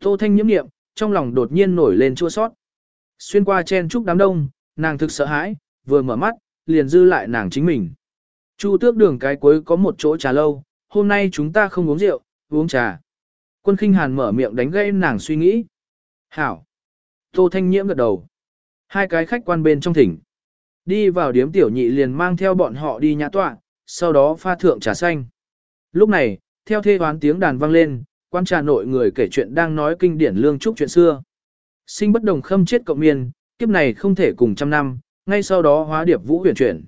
Tô Thanh nhiễm niệm, trong lòng đột nhiên nổi lên chua sót. Xuyên qua chen trúc đám đông, nàng thực sợ hãi, vừa mở mắt, liền dư lại nàng chính mình. Chu tước đường cái cuối có một chỗ trà lâu, hôm nay chúng ta không uống rượu, uống trà. Quân khinh hàn mở miệng đánh gây nàng suy nghĩ. Hảo. Tô Thanh nhiễm gật đầu. Hai cái khách quan bên trong thỉnh. Đi vào điếm tiểu nhị liền mang theo bọn họ đi nhã tọa, sau đó pha thượng trà xanh. Lúc này, theo thê hoán tiếng đàn vang lên, quan trà nội người kể chuyện đang nói kinh điển lương trúc chuyện xưa. Sinh bất đồng khâm chết cộng miên, kiếp này không thể cùng trăm năm, ngay sau đó hóa điệp vũ huyền chuyển.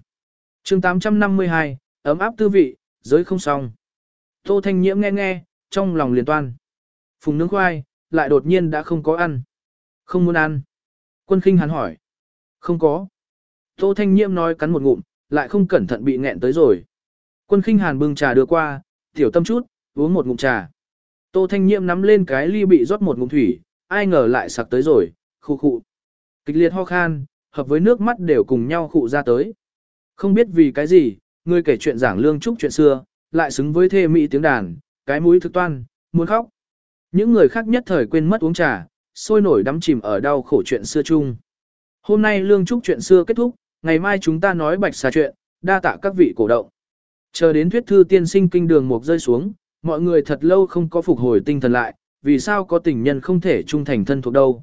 chương 852, ấm áp tư vị, giới không xong. Tô Thanh Nhiễm nghe nghe, trong lòng liền toan. Phùng nướng khoai, lại đột nhiên đã không có ăn. Không muốn ăn. Quân khinh hắn hỏi. Không có. Tô Thanh Nhiễm nói cắn một ngụm, lại không cẩn thận bị nghẹn tới rồi. Quân khinh hàn bưng trà đưa qua, tiểu tâm chút, uống một ngụm trà. Tô Thanh Nhiệm nắm lên cái ly bị rót một ngụm thủy, ai ngờ lại sặc tới rồi, khu khụ. Kịch liệt ho khan, hợp với nước mắt đều cùng nhau khụ ra tới. Không biết vì cái gì, người kể chuyện giảng lương trúc chuyện xưa, lại xứng với thê mỹ tiếng đàn, cái mũi thực toan, muốn khóc. Những người khác nhất thời quên mất uống trà, sôi nổi đắm chìm ở đau khổ chuyện xưa chung. Hôm nay lương trúc chuyện xưa kết thúc, ngày mai chúng ta nói bạch xà chuyện, đa tạ các vị cổ động. Chờ đến thuyết thư tiên sinh kinh đường một rơi xuống, mọi người thật lâu không có phục hồi tinh thần lại, vì sao có tình nhân không thể trung thành thân thuộc đâu.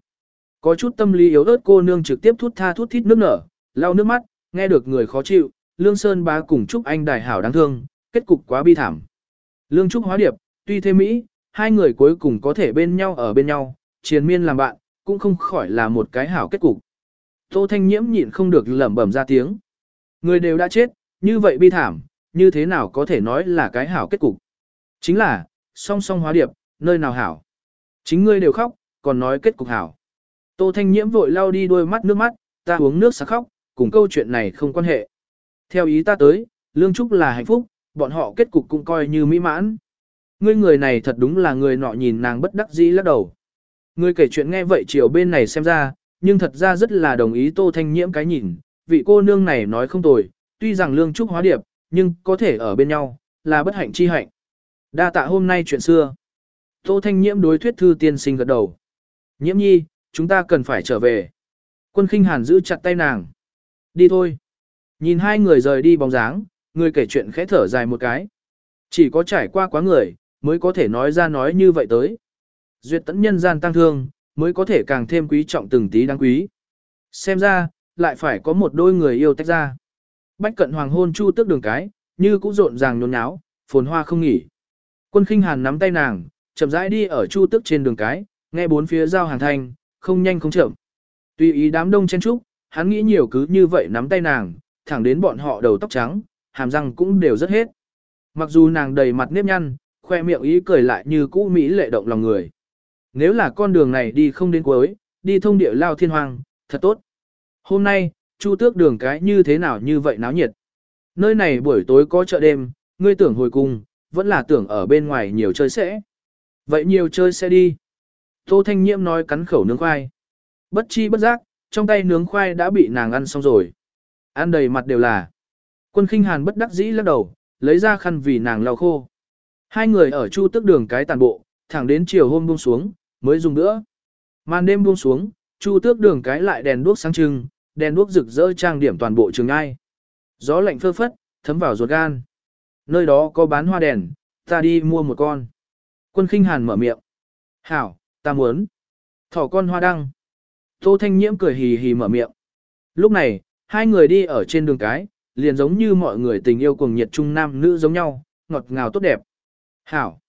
Có chút tâm lý yếu ớt cô nương trực tiếp thút tha thút thít nước nở, lau nước mắt, nghe được người khó chịu, Lương Sơn bá cùng chúc anh đài hảo đáng thương, kết cục quá bi thảm. Lương Trúc hóa điệp, tuy thế Mỹ, hai người cuối cùng có thể bên nhau ở bên nhau, triền miên làm bạn, cũng không khỏi là một cái hảo kết cục. Tô Thanh Nhiễm nhịn không được lẩm bẩm ra tiếng. Người đều đã chết, như vậy bi thảm, như thế nào có thể nói là cái hảo kết cục. Chính là, song song hóa điệp, nơi nào hảo. Chính ngươi đều khóc, còn nói kết cục hảo. Tô Thanh Nhiễm vội lau đi đôi mắt nước mắt, ta uống nước sạc khóc, cùng câu chuyện này không quan hệ. Theo ý ta tới, Lương Trúc là hạnh phúc, bọn họ kết cục cũng coi như mỹ mãn. Ngươi người này thật đúng là người nọ nhìn nàng bất đắc dĩ lắc đầu. Ngươi kể chuyện nghe vậy chiều bên này xem ra, nhưng thật ra rất là đồng ý Tô Thanh Nhiễm cái nhìn, vị cô nương này nói không tồi, tuy rằng lương trúc hóa điệp, nhưng có thể ở bên nhau, là bất hạnh chi hạnh. Đa tạ hôm nay chuyện xưa. Tô Thanh Nhiễm đối thuyết thư tiên sinh gật đầu. Nhiễm nhi, chúng ta cần phải trở về. Quân khinh hàn giữ chặt tay nàng. Đi thôi. Nhìn hai người rời đi bóng dáng, người kể chuyện khẽ thở dài một cái. Chỉ có trải qua quá người, mới có thể nói ra nói như vậy tới. Duyệt tẫn nhân gian tăng thương, mới có thể càng thêm quý trọng từng tí đáng quý. Xem ra, lại phải có một đôi người yêu tách ra. Bách cận hoàng hôn chu tước đường cái, như cũ rộn ràng nhốn nháo, phồn hoa không nghỉ. Quân khinh hàn nắm tay nàng, chậm rãi đi ở chu tước trên đường cái, nghe bốn phía giao hàng thanh, không nhanh không chậm. Tùy ý đám đông chen trúc, hắn nghĩ nhiều cứ như vậy nắm tay nàng, thẳng đến bọn họ đầu tóc trắng, hàm răng cũng đều rất hết. Mặc dù nàng đầy mặt nếp nhăn, khoe miệng ý cười lại như cũ mỹ lệ động lòng người. Nếu là con đường này đi không đến cuối, đi thông địa lao thiên hoàng, thật tốt. Hôm nay, chu tước đường cái như thế nào như vậy náo nhiệt. Nơi này buổi tối có chợ đêm, ngươi tưởng hồi cung, vẫn là tưởng ở bên ngoài nhiều chơi sẽ. Vậy nhiều chơi sẽ đi. Tô Thanh Nhiễm nói cắn khẩu nướng khoai. Bất chi bất giác, trong tay nướng khoai đã bị nàng ăn xong rồi. Ăn đầy mặt đều là. Quân khinh hàn bất đắc dĩ lắc đầu, lấy ra khăn vì nàng lau khô. Hai người ở chu tức đường cái tàn bộ, thẳng đến chiều hôm buông xuống, mới dùng nữa. Màn đêm buông xuống, chu tước đường cái lại đèn đuốc sáng trưng, đèn đuốc rực rỡ trang điểm toàn bộ trường ai. Gió lạnh phơ phất, thấm vào ruột gan. Nơi đó có bán hoa đèn, ta đi mua một con. Quân khinh hàn mở miệng. Hảo, ta muốn. Thỏ con hoa đăng. Tô Thanh Nhiễm cười hì hì mở miệng. Lúc này, hai người đi ở trên đường cái, liền giống như mọi người tình yêu cùng nhiệt trung nam nữ giống nhau, ngọt ngào tốt đẹp. Hảo.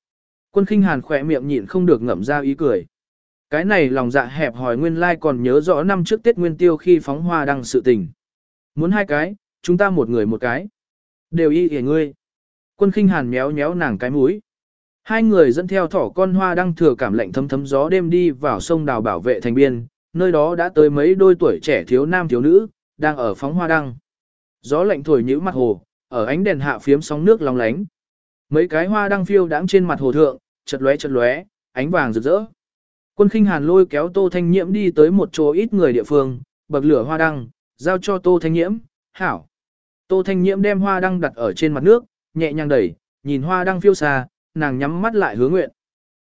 Quân khinh hàn khỏe miệng nhịn không được ngậm ra ý cười. Cái này lòng dạ hẹp hỏi nguyên lai like còn nhớ rõ năm trước Tết Nguyên Tiêu khi phóng hoa đăng sự tình. Muốn hai cái, chúng ta một người một cái. Đều y hề ngươi. Quân khinh hàn méo méo nàng cái mũi. Hai người dẫn theo thỏ con hoa đăng thừa cảm lạnh thấm thấm gió đêm đi vào sông đào bảo vệ thành biên, nơi đó đã tới mấy đôi tuổi trẻ thiếu nam thiếu nữ, đang ở phóng hoa đăng. Gió lạnh thổi nhũ mặt hồ, ở ánh đèn hạ phiếm sóng nước long lánh. Mấy cái hoa đăng phiêu đãng trên mặt hồ thượng, chật lóe chật lóe, ánh vàng rực rỡ. Quân khinh hàn lôi kéo Tô Thanh Nhiễm đi tới một chỗ ít người địa phương, bậc lửa hoa đăng, giao cho Tô Thanh Nhiễm, hảo. Tô Thanh Nhiễm đem hoa đăng đặt ở trên mặt nước, nhẹ nhàng đẩy, nhìn hoa đăng phiêu xa, nàng nhắm mắt lại hứa nguyện.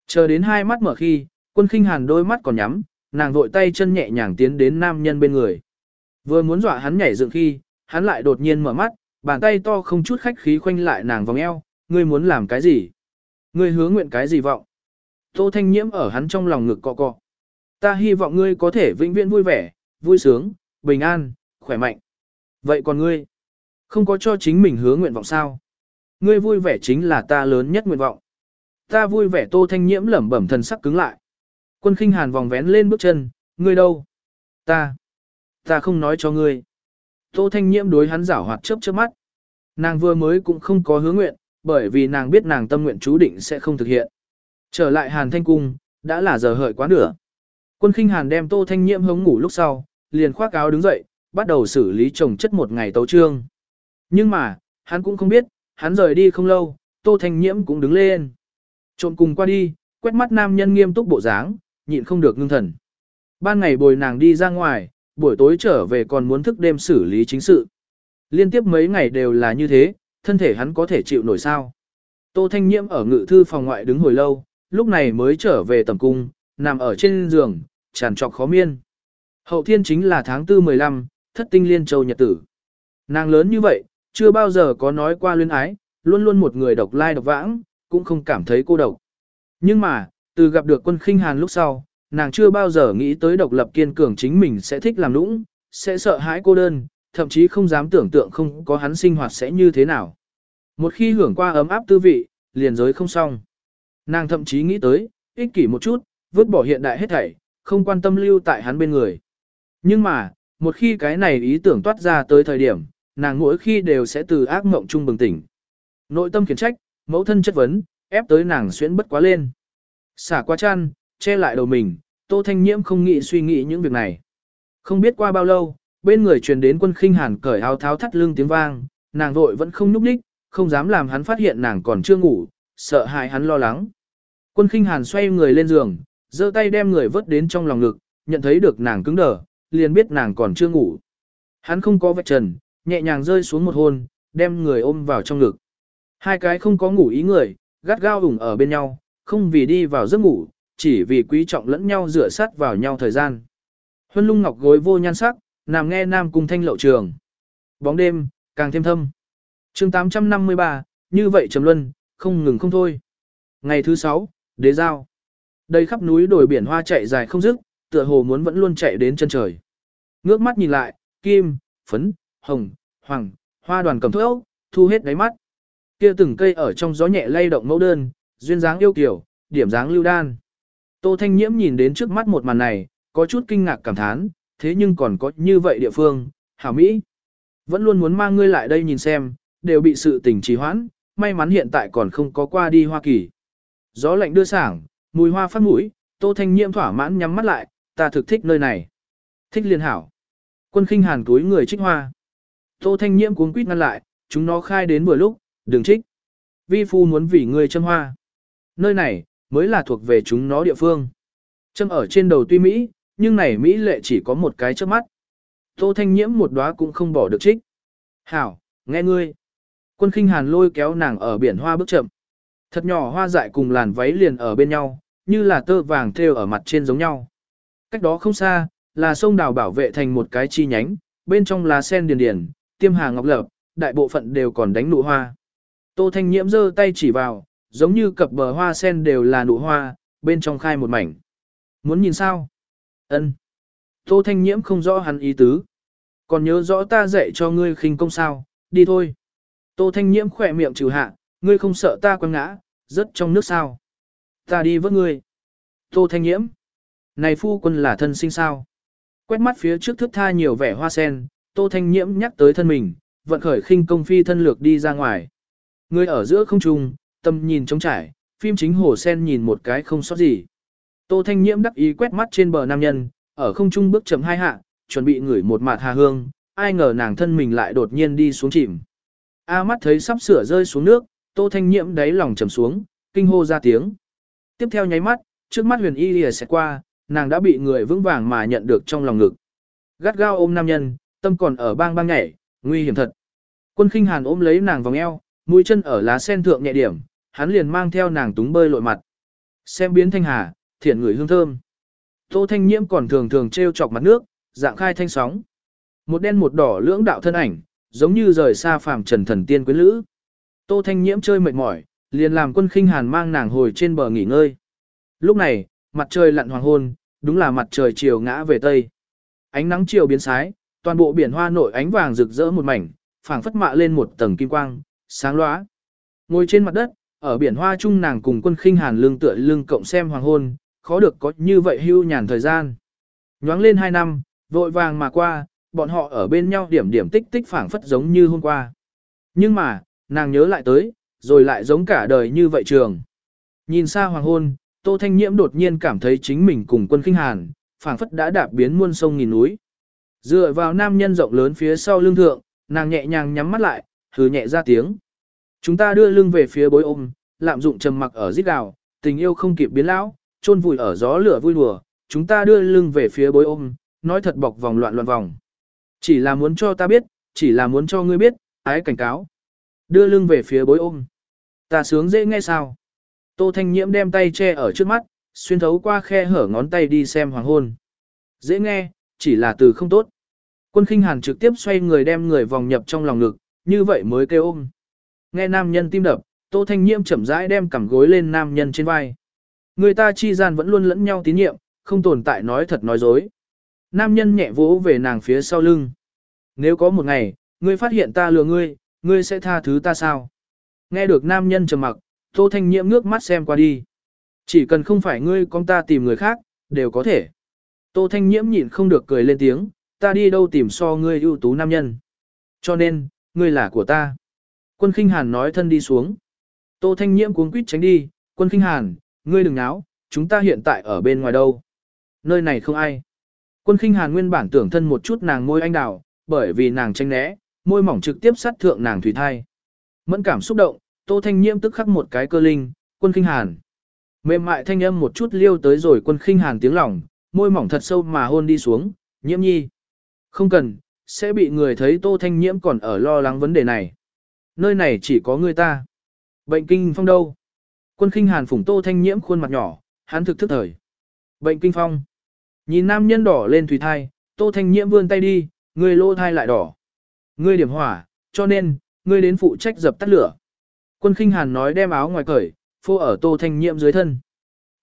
Chờ đến hai mắt mở khi, quân khinh hàn đôi mắt còn nhắm, nàng vội tay chân nhẹ nhàng tiến đến nam nhân bên người. Vừa muốn dọa hắn nhảy dựng khi, hắn lại đột nhiên mở mắt, bàn tay to không chút khách khí khoanh lại nàng vòng eo, ngươi muốn làm cái gì? Ngươi hứa nguyện cái gì vọng? Tô Thanh Nhiễm ở hắn trong lòng ngực cọ cọ. Ta hy vọng ngươi có thể vĩnh viễn vui vẻ, vui sướng, bình an, khỏe mạnh. Vậy còn ngươi? Không có cho chính mình hứa nguyện vọng sao? Ngươi vui vẻ chính là ta lớn nhất nguyện vọng. Ta vui vẻ Tô Thanh Nhiễm lẩm bẩm thần sắc cứng lại. Quân khinh hàn vòng vén lên bước chân, ngươi đâu? Ta. Ta không nói cho ngươi. Tô Thanh Nhiễm đối hắn giảo hoạt chớp chớp mắt. Nàng vừa mới cũng không có hứa nguyện, bởi vì nàng biết nàng tâm nguyện chú định sẽ không thực hiện. Trở lại Hàn Thanh Cung, đã là giờ hợi quá nửa. Quân khinh Hàn đem Tô Thanh Nhiễm hống ngủ lúc sau, liền khoác áo đứng dậy, bắt đầu xử lý chồng chất một ngày tấu trương. Nhưng mà, hắn cũng không biết, hắn rời đi không lâu, Tô Thanh Nhiễm cũng đứng lên. Trộn cùng qua đi, quét mắt nam nhân nghiêm túc bộ dáng, nhịn không được ngưng thần. Ban ngày bồi nàng đi ra ngoài, buổi tối trở về còn muốn thức đêm xử lý chính sự. Liên tiếp mấy ngày đều là như thế, thân thể hắn có thể chịu nổi sao. Tô Thanh Nhiễm ở ngự thư phòng ngoại đứng hồi lâu, lúc này mới trở về tầm cung, nằm ở trên giường, tràn trọc khó miên. Hậu thiên chính là tháng 4 15, thất tinh liên châu nhật tử. Nàng lớn như vậy, chưa bao giờ có nói qua luyến ái, luôn luôn một người độc lai độc vãng, cũng không cảm thấy cô độc. Nhưng mà, từ gặp được quân khinh hàn lúc sau, nàng chưa bao giờ nghĩ tới độc lập kiên cường chính mình sẽ thích làm nũng, sẽ sợ hãi cô đơn, thậm chí không dám tưởng tượng không có hắn sinh hoạt sẽ như thế nào. Một khi hưởng qua ấm áp tư vị, liền giới không xong. Nàng thậm chí nghĩ tới, ích kỷ một chút, vứt bỏ hiện đại hết thảy, không quan tâm lưu tại hắn bên người. Nhưng mà, một khi cái này ý tưởng toát ra tới thời điểm, nàng mỗi khi đều sẽ từ ác mộng chung bừng tỉnh. Nội tâm khiển trách, mẫu thân chất vấn, ép tới nàng xuyễn bất quá lên. Xả qua chăn, che lại đầu mình, Tô Thanh Nhiễm không nghĩ suy nghĩ những việc này. Không biết qua bao lâu, bên người truyền đến quân khinh hàn cởi áo tháo thắt lưng tiếng vang, nàng vội vẫn không nhúc nhích, không dám làm hắn phát hiện nàng còn chưa ngủ, sợ hại hắn lo lắng. Quân khinh hàn xoay người lên giường, giơ tay đem người vớt đến trong lòng ngực, nhận thấy được nàng cứng đờ, liền biết nàng còn chưa ngủ. Hắn không có vạch trần, nhẹ nhàng rơi xuống một hôn, đem người ôm vào trong ngực. Hai cái không có ngủ ý người, gắt gao ủng ở bên nhau, không vì đi vào giấc ngủ, chỉ vì quý trọng lẫn nhau rửa sát vào nhau thời gian. Huân lung ngọc gối vô nhan sắc, nằm nghe nam cung thanh lậu trường. Bóng đêm, càng thêm thâm. chương 853, như vậy trầm luân, không ngừng không thôi. Ngày thứ sáu, đế giao. Đây khắp núi đồi biển hoa chạy dài không dứt, tựa hồ muốn vẫn luôn chạy đến chân trời. Ngước mắt nhìn lại, kim, phấn, hồng, hoàng, hoa đoàn cầm thuốc, thu hết đáy mắt. Kia từng cây ở trong gió nhẹ lay động mẫu đơn, duyên dáng yêu kiều, điểm dáng lưu đan. Tô Thanh Nhiễm nhìn đến trước mắt một màn này, có chút kinh ngạc cảm thán, thế nhưng còn có như vậy địa phương, hảo Mỹ. Vẫn luôn muốn mang ngươi lại đây nhìn xem, đều bị sự tình trì hoãn, may mắn hiện tại còn không có qua đi Hoa Kỳ. Gió lạnh đưa sảng, mùi hoa phát mũi, Tô Thanh Nhiễm thỏa mãn nhắm mắt lại, ta thực thích nơi này. Thích liên hảo. Quân khinh hàn túi người trích hoa. Tô Thanh Nhiễm cuống quýt ngăn lại, chúng nó khai đến vừa lúc, đừng trích. Vi phu muốn vì người châm hoa. Nơi này, mới là thuộc về chúng nó địa phương. Châm ở trên đầu tuy Mỹ, nhưng này Mỹ lệ chỉ có một cái trước mắt. Tô Thanh Nhiễm một đóa cũng không bỏ được trích. Hảo, nghe ngươi. Quân khinh hàn lôi kéo nàng ở biển hoa bước chậm. Thật nhỏ hoa dại cùng làn váy liền ở bên nhau, như là tơ vàng thêu ở mặt trên giống nhau. Cách đó không xa, là sông đào bảo vệ thành một cái chi nhánh, bên trong là sen điền điền, tiêm hà ngọc lập, đại bộ phận đều còn đánh nụ hoa. Tô Thanh Nhiễm giơ tay chỉ vào, giống như cặp bờ hoa sen đều là nụ hoa, bên trong khai một mảnh. Muốn nhìn sao? Ân. Tô Thanh Nhiễm không rõ hắn ý tứ. Còn nhớ rõ ta dạy cho ngươi khinh công sao, đi thôi. Tô Thanh Nhiễm khỏe miệng trừ hạ, ngươi không sợ ta quăng ngã, rớt trong nước sao. Ta đi vớt ngươi. Tô Thanh Nhiễm. Này phu quân là thân sinh sao? Quét mắt phía trước thức tha nhiều vẻ hoa sen, Tô Thanh Nhiễm nhắc tới thân mình, vận khởi khinh công phi thân lược đi ra ngoài. Người ở giữa không trung, tâm nhìn trống trải, phim chính hồ sen nhìn một cái không sót gì. Tô Thanh Nhiễm đắc ý quét mắt trên bờ nam nhân, ở không trung bước chậm hai hạ, chuẩn bị ngửi một mạt hà hương, ai ngờ nàng thân mình lại đột nhiên đi xuống chìm. A mắt thấy sắp sửa rơi xuống nước, Tô Thanh Nhiễm đáy lòng trầm xuống, kinh hô ra tiếng. Tiếp theo nháy mắt, trước mắt huyền y lìa sẽ qua, nàng đã bị người vững vàng mà nhận được trong lòng ngực. Gắt gao ôm nam nhân, tâm còn ở bang bang nhảy, nguy hiểm thật. Quân khinh hàn ôm lấy nàng vòng eo, mũi chân ở lá sen thượng nhẹ điểm, hắn liền mang theo nàng túng bơi lội mặt. Xem biến thanh hà, thiện người hương thơm. Tô thanh nhiễm còn thường thường treo chọc mặt nước, dạng khai thanh sóng. Một đen một đỏ lưỡng đạo thân ảnh, giống như rời xa phàm trần thần tiên quyến lữ. Tô thanh nhiễm chơi mệt mỏi, liền làm quân khinh hàn mang nàng hồi trên bờ nghỉ ngơi. Lúc này, mặt trời lặn hoàng hôn, đúng là mặt trời chiều ngã về tây. Ánh nắng chiều biến sái, toàn bộ biển hoa nổi ánh vàng rực rỡ một mảnh, phảng phất mạ lên một tầng kim quang, sáng lóa. Ngồi trên mặt đất, ở biển hoa chung nàng cùng quân khinh hàn lương tựa lưng cộng xem hoàng hôn, khó được có như vậy hưu nhàn thời gian. Nhoáng lên hai năm, vội vàng mà qua, bọn họ ở bên nhau điểm điểm tích tích phảng phất giống như hôm qua. Nhưng mà, nàng nhớ lại tới, rồi lại giống cả đời như vậy trường. Nhìn xa hoàng hôn, Tô Thanh Nhiễm đột nhiên cảm thấy chính mình cùng quân khinh hàn, phảng phất đã đạp biến muôn sông nghìn núi. Dựa vào nam nhân rộng lớn phía sau lưng thượng, nàng nhẹ nhàng nhắm mắt lại, hừ nhẹ ra tiếng. Chúng ta đưa lưng về phía bối ôm, lạm dụng trầm mặc ở giết đào, tình yêu không kịp biến lão, chôn vùi ở gió lửa vui đùa, chúng ta đưa lưng về phía bối ôm, nói thật bọc vòng loạn loạn vòng. Chỉ là muốn cho ta biết, chỉ là muốn cho ngươi biết, ái cảnh cáo. Đưa lưng về phía bối ôm. Ta sướng dễ nghe sao? Tô Thanh Nhiễm đem tay che ở trước mắt, xuyên thấu qua khe hở ngón tay đi xem hoàng hôn. Dễ nghe, chỉ là từ không tốt. Quân khinh hàn trực tiếp xoay người đem người vòng nhập trong lòng ngực, như vậy mới kêu ôm. Nghe nam nhân tim đập, Tô Thanh Nhiễm chậm rãi đem cằm gối lên nam nhân trên vai. Người ta chi gian vẫn luôn lẫn nhau tín nhiệm, không tồn tại nói thật nói dối. Nam nhân nhẹ vỗ về nàng phía sau lưng. Nếu có một ngày, ngươi phát hiện ta lừa ngươi, ngươi sẽ tha thứ ta sao? Nghe được nam nhân trầm mặc, Tô Thanh Nhiễm ngước mắt xem qua đi. Chỉ cần không phải ngươi con ta tìm người khác, đều có thể. Tô Thanh Nhiễm nhịn không được cười lên tiếng, ta đi đâu tìm so ngươi ưu tú nam nhân. Cho nên, ngươi là của ta. Quân Kinh Hàn nói thân đi xuống. Tô Thanh Nhiễm cuống quýt tránh đi, quân Kinh Hàn, ngươi đừng náo, chúng ta hiện tại ở bên ngoài đâu. Nơi này không ai. Quân Kinh Hàn nguyên bản tưởng thân một chút nàng môi anh đào, bởi vì nàng tranh né, môi mỏng trực tiếp sát thượng nàng thủy thai. Mẫn cảm xúc động, Tô Thanh Nhiễm tức khắc một cái cơ linh, quân Kinh Hàn. Mềm mại thanh âm một chút liêu tới rồi quân Kinh Hàn tiếng lòng, môi mỏng thật sâu mà hôn đi xuống, nhiễm nhi. Không cần, sẽ bị người thấy Tô Thanh Nhiễm còn ở lo lắng vấn đề này. Nơi này chỉ có người ta. Bệnh kinh phong đâu? Quân khinh hàn phủng Tô Thanh Nhiễm khuôn mặt nhỏ, hắn thực thức thời. Bệnh kinh phong. Nhìn nam nhân đỏ lên thủy thai, Tô Thanh Nhiễm vươn tay đi, người lô thai lại đỏ. Ngươi điểm hỏa, cho nên, ngươi đến phụ trách dập tắt lửa. Quân khinh hàn nói đem áo ngoài cởi, phô ở Tô Thanh Nhiễm dưới thân.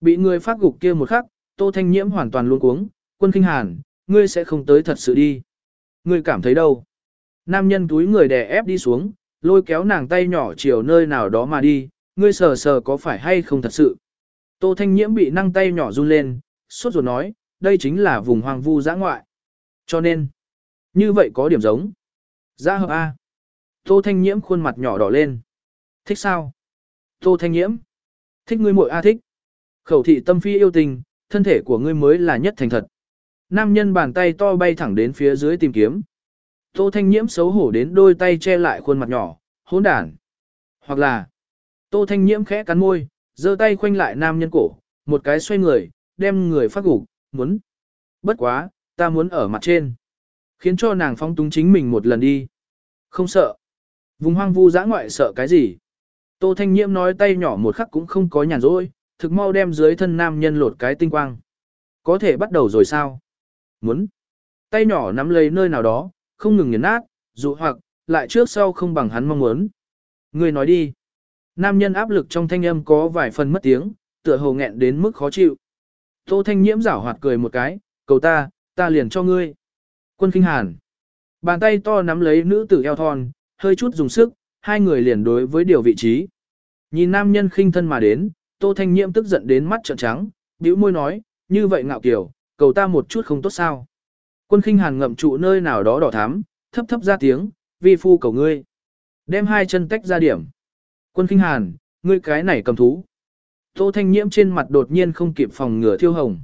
Bị người phát gục kia một khắc, Tô Thanh Nhiễm hoàn toàn luôn cuống, quân khinh hàn, ngươi sẽ không tới thật sự đi. Ngươi cảm thấy đâu? Nam nhân túi người đè ép đi xuống, lôi kéo nàng tay nhỏ chiều nơi nào đó mà đi, ngươi sờ sờ có phải hay không thật sự. Tô Thanh Nhiễm bị năng tay nhỏ run lên, sốt ruột nói, đây chính là vùng hoang vu giã ngoại. Cho nên, như vậy có điểm giống. Giã hợp A. Tô Thanh Nhiễm khuôn mặt nhỏ đỏ lên. Thích sao? Tô Thanh Nhiễm. Thích ngươi muội A thích. Khẩu thị tâm phi yêu tình, thân thể của ngươi mới là nhất thành thật. Nam nhân bàn tay to bay thẳng đến phía dưới tìm kiếm. Tô Thanh Nhiễm xấu hổ đến đôi tay che lại khuôn mặt nhỏ, hỗn đản. Hoặc là, Tô Thanh Nhiễm khẽ cắn môi, giơ tay khoanh lại nam nhân cổ, một cái xoay người, đem người phát gục, muốn. Bất quá, ta muốn ở mặt trên. Khiến cho nàng phong túng chính mình một lần đi. Không sợ. Vùng hoang vu dã ngoại sợ cái gì? Tô Thanh Nhiễm nói tay nhỏ một khắc cũng không có nhàn rỗi, thực mau đem dưới thân nam nhân lột cái tinh quang. Có thể bắt đầu rồi sao? Muốn. Tay nhỏ nắm lấy nơi nào đó, không ngừng nhấn nát, dụ hoặc, lại trước sau không bằng hắn mong muốn. Người nói đi. Nam nhân áp lực trong thanh âm có vài phần mất tiếng, tựa hồ nghẹn đến mức khó chịu. Tô Thanh Nhiễm giảo hoạt cười một cái, cầu ta, ta liền cho ngươi. Quân kinh hàn. Bàn tay to nắm lấy nữ tử eo thon, hơi chút dùng sức, hai người liền đối với điều vị trí. Nhìn nam nhân khinh thân mà đến, Tô Thanh Nhiễm tức giận đến mắt trợn trắng, bĩu môi nói, như vậy ngạo kiểu, cầu ta một chút không tốt sao. Quân khinh hàn ngậm trụ nơi nào đó đỏ thắm, thấp thấp ra tiếng, vi phu cầu ngươi. Đem hai chân tách ra điểm. Quân khinh hàn, ngươi cái này cầm thú. Tô Thanh Nhiễm trên mặt đột nhiên không kịp phòng ngừa thiêu hồng.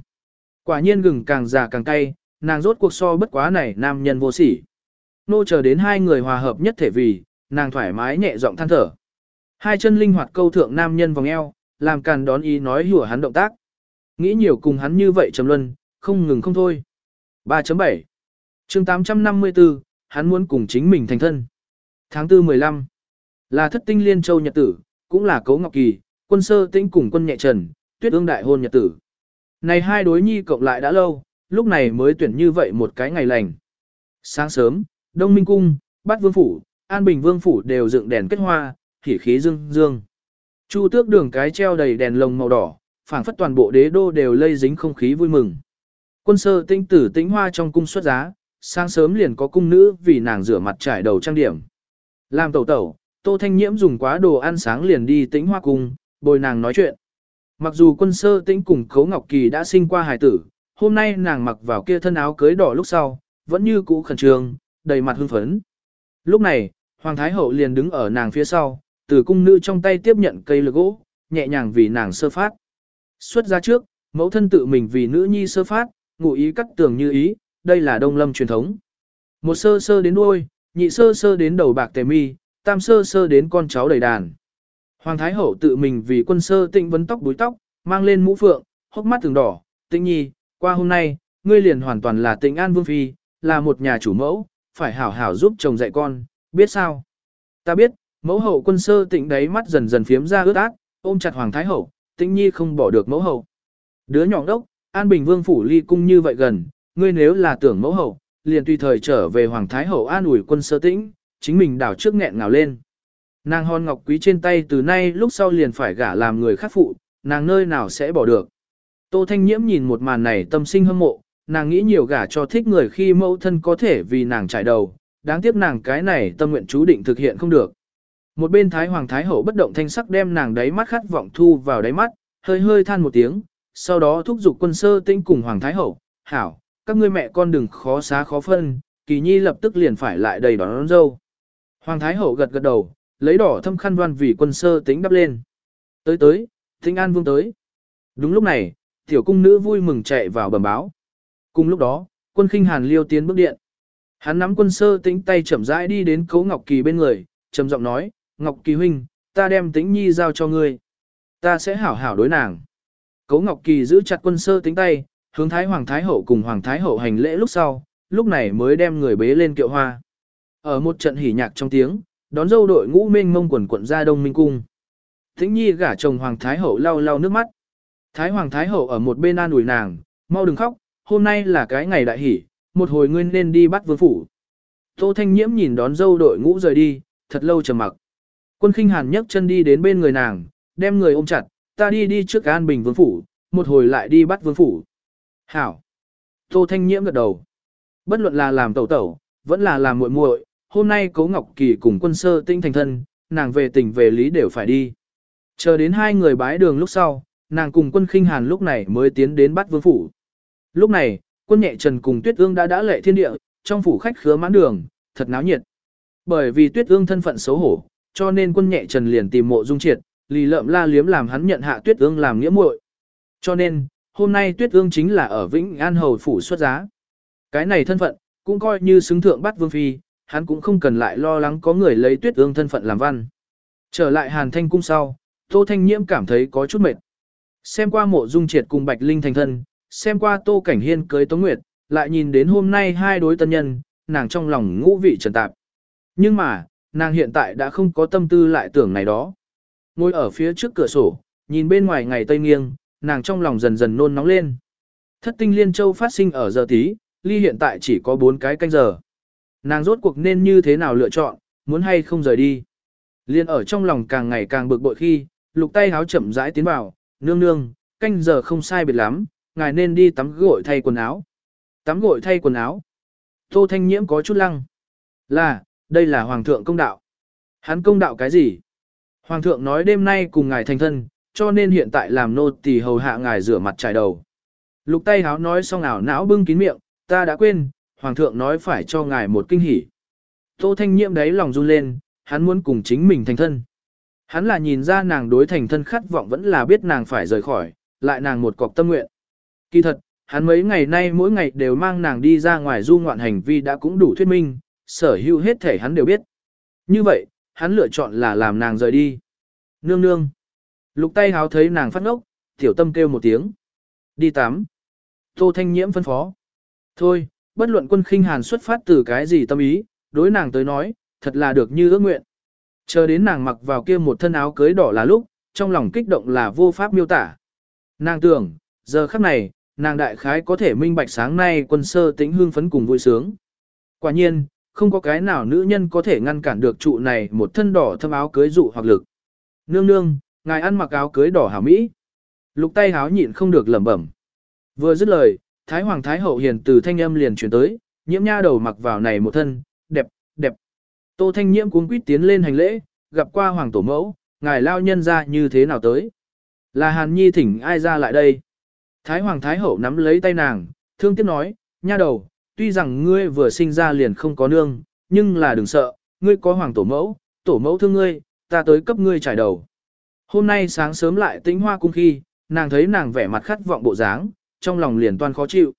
Quả nhiên gừng càng già càng cay, nàng rốt cuộc so bất quá này nam nhân vô sỉ. Nô chờ đến hai người hòa hợp nhất thể vì, nàng thoải mái nhẹ giọng than thở. Hai chân linh hoạt câu thượng nam nhân vòng eo, làm càn đón ý nói hùa hắn động tác. Nghĩ nhiều cùng hắn như vậy trầm luân, không ngừng không thôi. 3.7 chương 854, hắn muốn cùng chính mình thành thân. Tháng 4 15 là thất tinh liên châu nhật tử, cũng là cấu ngọc kỳ, quân sơ tĩnh cùng quân nhẹ trần, tuyết ương đại hôn nhật tử. Này hai đối nhi cộng lại đã lâu, lúc này mới tuyển như vậy một cái ngày lành. Sáng sớm, Đông Minh Cung, Bát Vương Phủ, An Bình Vương Phủ đều dựng đèn kết hoa, khỉ khí dương dương. Chu tước đường cái treo đầy đèn lồng màu đỏ, phảng phất toàn bộ đế đô đều lây dính không khí vui mừng. Quân sơ tinh tử tĩnh hoa trong cung xuất giá, sáng sớm liền có cung nữ vì nàng rửa mặt trải đầu trang điểm. Làm tẩu tẩu, Tô Thanh Nhiễm dùng quá đồ ăn sáng liền đi tĩnh hoa cung, bồi nàng nói chuyện. Mặc dù quân sơ tĩnh cùng Cấu Ngọc Kỳ đã sinh qua hài tử, hôm nay nàng mặc vào kia thân áo cưới đỏ lúc sau, vẫn như cũ khẩn trương, đầy mặt hưng phấn. Lúc này, Hoàng Thái Hậu liền đứng ở nàng phía sau, từ cung nữ trong tay tiếp nhận cây lược gỗ, nhẹ nhàng vì nàng sơ phát. Xuất ra trước, mẫu thân tự mình vì nữ nhi sơ phát, ngụ ý cắt tường như ý, đây là đông lâm truyền thống. Một sơ sơ đến đuôi, nhị sơ sơ đến đầu bạc tề mi, tam sơ sơ đến con cháu đầy đàn. Hoàng Thái Hậu tự mình vì quân sơ tịnh vấn tóc búi tóc, mang lên mũ phượng, hốc mắt thường đỏ, tĩnh nhi, qua hôm nay, ngươi liền hoàn toàn là tịnh an vương phi, là một nhà chủ mẫu, phải hảo hảo giúp chồng dạy con, biết sao? Ta biết, mẫu hậu quân sơ tịnh đấy mắt dần dần phiếm ra ướt át, ôm chặt Hoàng Thái Hậu, tĩnh nhi không bỏ được mẫu hậu. Đứa nhỏ đốc, An Bình Vương phủ ly cung như vậy gần, ngươi nếu là tưởng mẫu hậu, liền tùy thời trở về Hoàng Thái Hậu an ủi quân sơ tĩnh, chính mình đảo trước nghẹn ngào lên. Nàng hòn ngọc quý trên tay từ nay lúc sau liền phải gả làm người khác phụ, nàng nơi nào sẽ bỏ được. Tô Thanh Nhiễm nhìn một màn này tâm sinh hâm mộ, nàng nghĩ nhiều gả cho thích người khi mẫu thân có thể vì nàng trải đầu, đáng tiếc nàng cái này tâm nguyện chú định thực hiện không được. Một bên Thái Hoàng Thái Hậu bất động thanh sắc đem nàng đáy mắt khát vọng thu vào đáy mắt, hơi hơi than một tiếng, sau đó thúc giục quân sơ tinh cùng Hoàng Thái Hậu, hảo, các ngươi mẹ con đừng khó xá khó phân, kỳ nhi lập tức liền phải lại đầy đón, đón dâu. Hoàng Thái Hậu gật gật đầu, lấy đỏ thâm khăn đoan vì quân sơ tính đắp lên. Tới tới, tinh An Vương tới. Đúng lúc này, tiểu cung nữ vui mừng chạy vào bẩm báo. Cùng lúc đó, quân khinh hàn liêu tiến bước điện. Hắn nắm quân sơ tĩnh tay chậm rãi đi đến cấu Ngọc Kỳ bên người, trầm giọng nói, Ngọc Kỳ huynh, ta đem tĩnh nhi giao cho ngươi. Ta sẽ hảo hảo đối nàng. Cấu Ngọc Kỳ giữ chặt quân sơ tĩnh tay, hướng Thái Hoàng Thái Hậu cùng Hoàng Thái Hậu hành lễ lúc sau, lúc này mới đem người bế lên kiệu hoa. Ở một trận hỉ nhạc trong tiếng, đón dâu đội ngũ mênh mông quần quận ra đông minh cung. Tĩnh nhi gả chồng Hoàng Thái Hậu lau lau nước mắt. Thái Hoàng Thái Hậu ở một bên an ủi nàng, mau đừng khóc, hôm nay là cái ngày đại hỷ, một hồi ngươi nên đi bắt vương phủ. Tô Thanh Nhiễm nhìn đón dâu đội ngũ rời đi, thật lâu trầm mặc. Quân khinh hàn nhấc chân đi đến bên người nàng, đem người ôm chặt, ta đi đi trước an bình vương phủ, một hồi lại đi bắt vương phủ. Hảo. Tô Thanh Nhiễm gật đầu. Bất luận là làm tẩu tẩu, vẫn là làm muội muội, hôm nay Cố Ngọc Kỳ cùng quân sơ tinh thành thân, nàng về tỉnh về lý đều phải đi. Chờ đến hai người bái đường lúc sau, nàng cùng quân khinh hàn lúc này mới tiến đến bắt vương phủ. Lúc này, quân nhẹ trần cùng tuyết ương đã đã lệ thiên địa, trong phủ khách khứa mãn đường, thật náo nhiệt. Bởi vì tuyết ương thân phận xấu hổ, cho nên quân nhẹ trần liền tìm mộ dung triệt, lì lợm la liếm làm hắn nhận hạ tuyết ương làm nghĩa muội. Cho nên, hôm nay tuyết ương chính là ở Vĩnh An Hầu phủ xuất giá. Cái này thân phận, cũng coi như xứng thượng bắt vương phi, hắn cũng không cần lại lo lắng có người lấy tuyết ương thân phận làm văn. Trở lại hàn thanh cung sau, Tô Thanh Nhiễm cảm thấy có chút mệt. Xem qua mộ dung triệt cùng Bạch Linh thành thân, xem qua Tô Cảnh Hiên cưới Tống Nguyệt, lại nhìn đến hôm nay hai đối tân nhân, nàng trong lòng ngũ vị trần tạp. Nhưng mà, nàng hiện tại đã không có tâm tư lại tưởng này đó. Ngồi ở phía trước cửa sổ, nhìn bên ngoài ngày tây nghiêng, nàng trong lòng dần dần nôn nóng lên. Thất tinh liên châu phát sinh ở giờ tí, ly hiện tại chỉ có 4 cái canh giờ. Nàng rốt cuộc nên như thế nào lựa chọn, muốn hay không rời đi. Liên ở trong lòng càng ngày càng bực bội khi, lục tay háo chậm rãi tiến vào, nương nương, canh giờ không sai biệt lắm, ngài nên đi tắm gội thay quần áo. Tắm gội thay quần áo. Tô Thanh Nhiễm có chút lăng. Là, đây là Hoàng thượng công đạo. Hắn công đạo cái gì? Hoàng thượng nói đêm nay cùng ngài thành thân, cho nên hiện tại làm nô tỳ hầu hạ ngài rửa mặt trải đầu. Lục tay háo nói xong ảo não bưng kín miệng, ta đã quên, Hoàng thượng nói phải cho ngài một kinh hỉ. Tô Thanh Nhiễm đấy lòng run lên, hắn muốn cùng chính mình thành thân. Hắn là nhìn ra nàng đối thành thân khát vọng vẫn là biết nàng phải rời khỏi, lại nàng một cọc tâm nguyện. Kỳ thật, hắn mấy ngày nay mỗi ngày đều mang nàng đi ra ngoài du ngoạn hành vi đã cũng đủ thuyết minh, sở hữu hết thể hắn đều biết. Như vậy, hắn lựa chọn là làm nàng rời đi. Nương nương. Lục tay háo thấy nàng phát ngốc, tiểu tâm kêu một tiếng. Đi tắm. Tô Thanh Nhiễm phân phó. Thôi, bất luận quân khinh hàn xuất phát từ cái gì tâm ý, đối nàng tới nói, thật là được như ước nguyện. Chờ đến nàng mặc vào kia một thân áo cưới đỏ là lúc, trong lòng kích động là vô pháp miêu tả. Nàng tưởng, giờ khắc này, nàng đại khái có thể minh bạch sáng nay quân sơ tĩnh hương phấn cùng vui sướng. Quả nhiên, không có cái nào nữ nhân có thể ngăn cản được trụ này một thân đỏ thâm áo cưới dụ hoặc lực. Nương nương, ngài ăn mặc áo cưới đỏ hảo mỹ. Lục tay háo nhịn không được lẩm bẩm. Vừa dứt lời, Thái Hoàng Thái Hậu hiền từ thanh âm liền chuyển tới, nhiễm nha đầu mặc vào này một thân. Tô Thanh Nhiễm cuống quýt tiến lên hành lễ, gặp qua Hoàng Tổ Mẫu, ngài lao nhân ra như thế nào tới. Là Hàn Nhi thỉnh ai ra lại đây. Thái Hoàng Thái Hậu nắm lấy tay nàng, thương tiếc nói, nha đầu, tuy rằng ngươi vừa sinh ra liền không có nương, nhưng là đừng sợ, ngươi có Hoàng Tổ Mẫu, Tổ Mẫu thương ngươi, ta tới cấp ngươi trải đầu. Hôm nay sáng sớm lại tĩnh hoa cung khi, nàng thấy nàng vẻ mặt khát vọng bộ dáng, trong lòng liền toan khó chịu.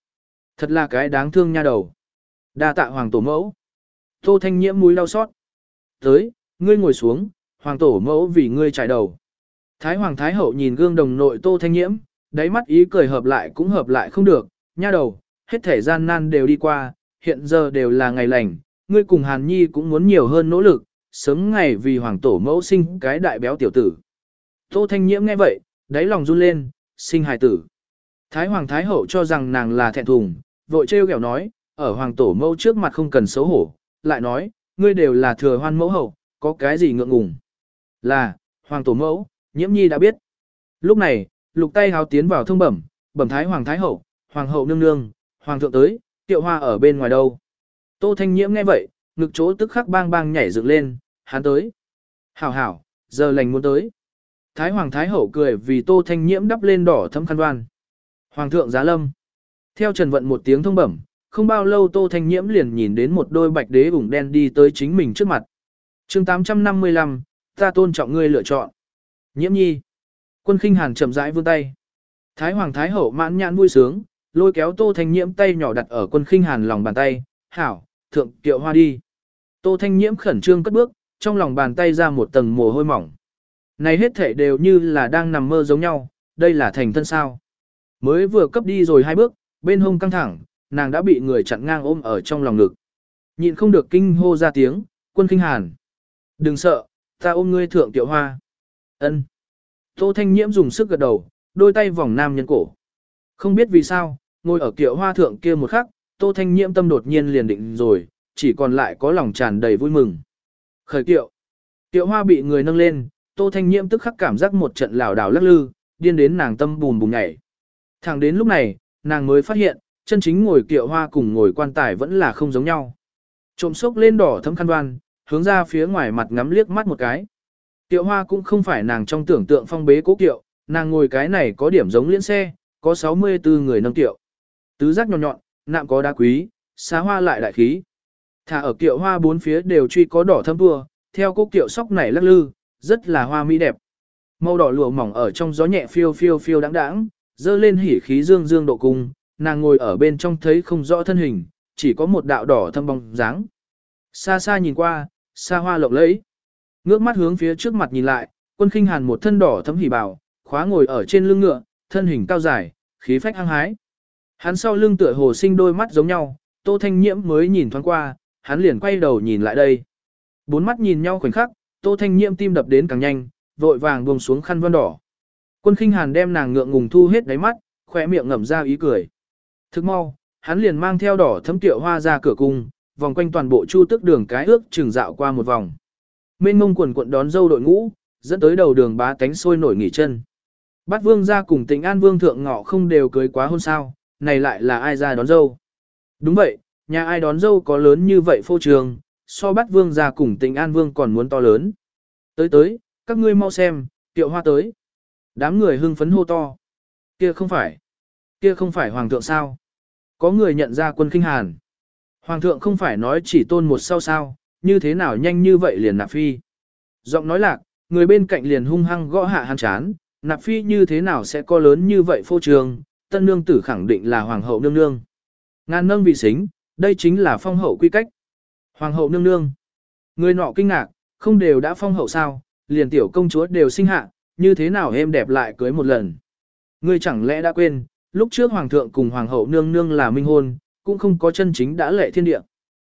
Thật là cái đáng thương nha đầu. đa tạ Hoàng Tổ Mẫu. Tô Thanh Nhiễm mũi đau xót. Tới, ngươi ngồi xuống, Hoàng Tổ Mẫu vì ngươi trải đầu. Thái Hoàng Thái Hậu nhìn gương đồng nội Tô Thanh Nhiễm, đáy mắt ý cười hợp lại cũng hợp lại không được, nha đầu, hết thể gian nan đều đi qua, hiện giờ đều là ngày lành, ngươi cùng Hàn Nhi cũng muốn nhiều hơn nỗ lực, sớm ngày vì Hoàng Tổ Mẫu sinh cái đại béo tiểu tử. Tô Thanh Nhiễm nghe vậy, đáy lòng run lên, sinh hài tử. Thái Hoàng Thái Hậu cho rằng nàng là thẹn thùng, vội trêu ghẹo nói, ở Hoàng Tổ Mẫu trước mặt không cần xấu hổ, lại nói, ngươi đều là thừa hoan mẫu hậu, có cái gì ngượng ngùng. Là, Hoàng Tổ Mẫu, nhiễm nhi đã biết. Lúc này, lục tay háo tiến vào thông bẩm, bẩm Thái Hoàng Thái Hậu, Hoàng Hậu nương nương, Hoàng thượng tới, tiệu hoa ở bên ngoài đâu. Tô Thanh Nhiễm nghe vậy, ngực chỗ tức khắc bang bang nhảy dựng lên, hắn tới. Hảo hảo, giờ lành muốn tới. Thái Hoàng Thái Hậu cười vì Tô Thanh Nhiễm đắp lên đỏ thấm khăn đoan. Hoàng thượng giá lâm. Theo Trần Vận một tiếng thông bẩm, không bao lâu Tô Thanh Nhiễm liền nhìn đến một đôi bạch đế ủng đen đi tới chính mình trước mặt. chương 855, ta tôn trọng ngươi lựa chọn. Nhiễm nhi. Quân khinh hàn chậm rãi vươn tay. Thái Hoàng Thái Hậu mãn nhãn vui sướng, lôi kéo Tô Thanh Nhiễm tay nhỏ đặt ở quân khinh hàn lòng bàn tay. Hảo, thượng tiệu hoa đi. Tô Thanh Nhiễm khẩn trương cất bước, trong lòng bàn tay ra một tầng mồ hôi mỏng. Này hết thể đều như là đang nằm mơ giống nhau, đây là thành thân sao. Mới vừa cấp đi rồi hai bước, bên hông căng thẳng, nàng đã bị người chặn ngang ôm ở trong lòng ngực. Nhịn không được kinh hô ra tiếng, quân kinh hàn. Đừng sợ, ta ôm ngươi thượng tiểu hoa. ân Tô Thanh Nhiễm dùng sức gật đầu, đôi tay vòng nam nhân cổ. Không biết vì sao, ngồi ở kiệu hoa thượng kia một khắc, Tô Thanh Nhiễm tâm đột nhiên liền định rồi, chỉ còn lại có lòng tràn đầy vui mừng. Khởi kiệu. Kiệu hoa bị người nâng lên, Tô Thanh Nhiễm tức khắc cảm giác một trận lảo đảo lắc lư, điên đến nàng tâm bùn bùn nhảy. Thẳng đến lúc này, nàng mới phát hiện, chân chính ngồi kiệu hoa cùng ngồi quan tài vẫn là không giống nhau. Trộm sốc lên đỏ thấm khăn đoan, hướng ra phía ngoài mặt ngắm liếc mắt một cái. Kiệu hoa cũng không phải nàng trong tưởng tượng phong bế cố kiệu, nàng ngồi cái này có điểm giống liên xe, có 64 người nâng kiệu. Tứ giác nhọn nhọn, nạm có đá quý, xá hoa lại đại khí. Thả ở kiệu hoa bốn phía đều truy có đỏ thâm vua, theo cố kiệu sóc này lắc lư, rất là hoa mỹ đẹp. Màu đỏ lụa mỏng ở trong gió nhẹ phiêu phiêu phiêu đáng đáng, dơ lên hỉ khí dương dương độ cung, nàng ngồi ở bên trong thấy không rõ thân hình, chỉ có một đạo đỏ thâm bóng dáng. Xa xa nhìn qua, xa hoa lộng lẫy. Ngước mắt hướng phía trước mặt nhìn lại, quân khinh hàn một thân đỏ thấm hỉ bảo, khóa ngồi ở trên lưng ngựa, thân hình cao dài, khí phách hăng hái. Hắn sau lưng tựa hồ sinh đôi mắt giống nhau, Tô Thanh Nhiễm mới nhìn thoáng qua, hắn liền quay đầu nhìn lại đây. Bốn mắt nhìn nhau khoảnh khắc, Tô Thanh Nhiễm tim đập đến càng nhanh, vội vàng buông xuống khăn vân đỏ. Quân khinh hàn đem nàng ngượng ngùng thu hết đáy mắt, khỏe miệng ngậm ra ý cười. Thức mau, hắn liền mang theo đỏ thấm tiệu hoa ra cửa cung, vòng quanh toàn bộ chu tức đường cái ước chừng dạo qua một vòng. Mênh mông quần quận đón dâu đội ngũ, dẫn tới đầu đường bá tánh sôi nổi nghỉ chân. Bát vương ra cùng tỉnh an vương thượng ngọ không đều cưới quá hôn sao, này lại là ai ra đón dâu. Đúng vậy, nhà ai đón dâu có lớn như vậy phô trường, so bát vương ra cùng tỉnh an vương còn muốn to lớn. Tới tới, các ngươi mau xem, tiệu hoa tới. Đám người hưng phấn hô to. Kia không phải. Kia không phải hoàng thượng sao. Có người nhận ra quân kinh hàn. Hoàng thượng không phải nói chỉ tôn một sao sao, như thế nào nhanh như vậy liền nạp phi. Giọng nói lạc, người bên cạnh liền hung hăng gõ hạ hắn chán, nạp phi như thế nào sẽ có lớn như vậy phô trường, tân nương tử khẳng định là hoàng hậu nương nương. Ngàn nâng vị xính, đây chính là phong hậu quy cách. Hoàng hậu nương nương. Người nọ kinh ngạc, không đều đã phong hậu sao, liền tiểu công chúa đều sinh hạ, như thế nào em đẹp lại cưới một lần. Ngươi chẳng lẽ đã quên, lúc trước hoàng thượng cùng hoàng hậu nương nương là minh hôn, cũng không có chân chính đã lệ thiên địa.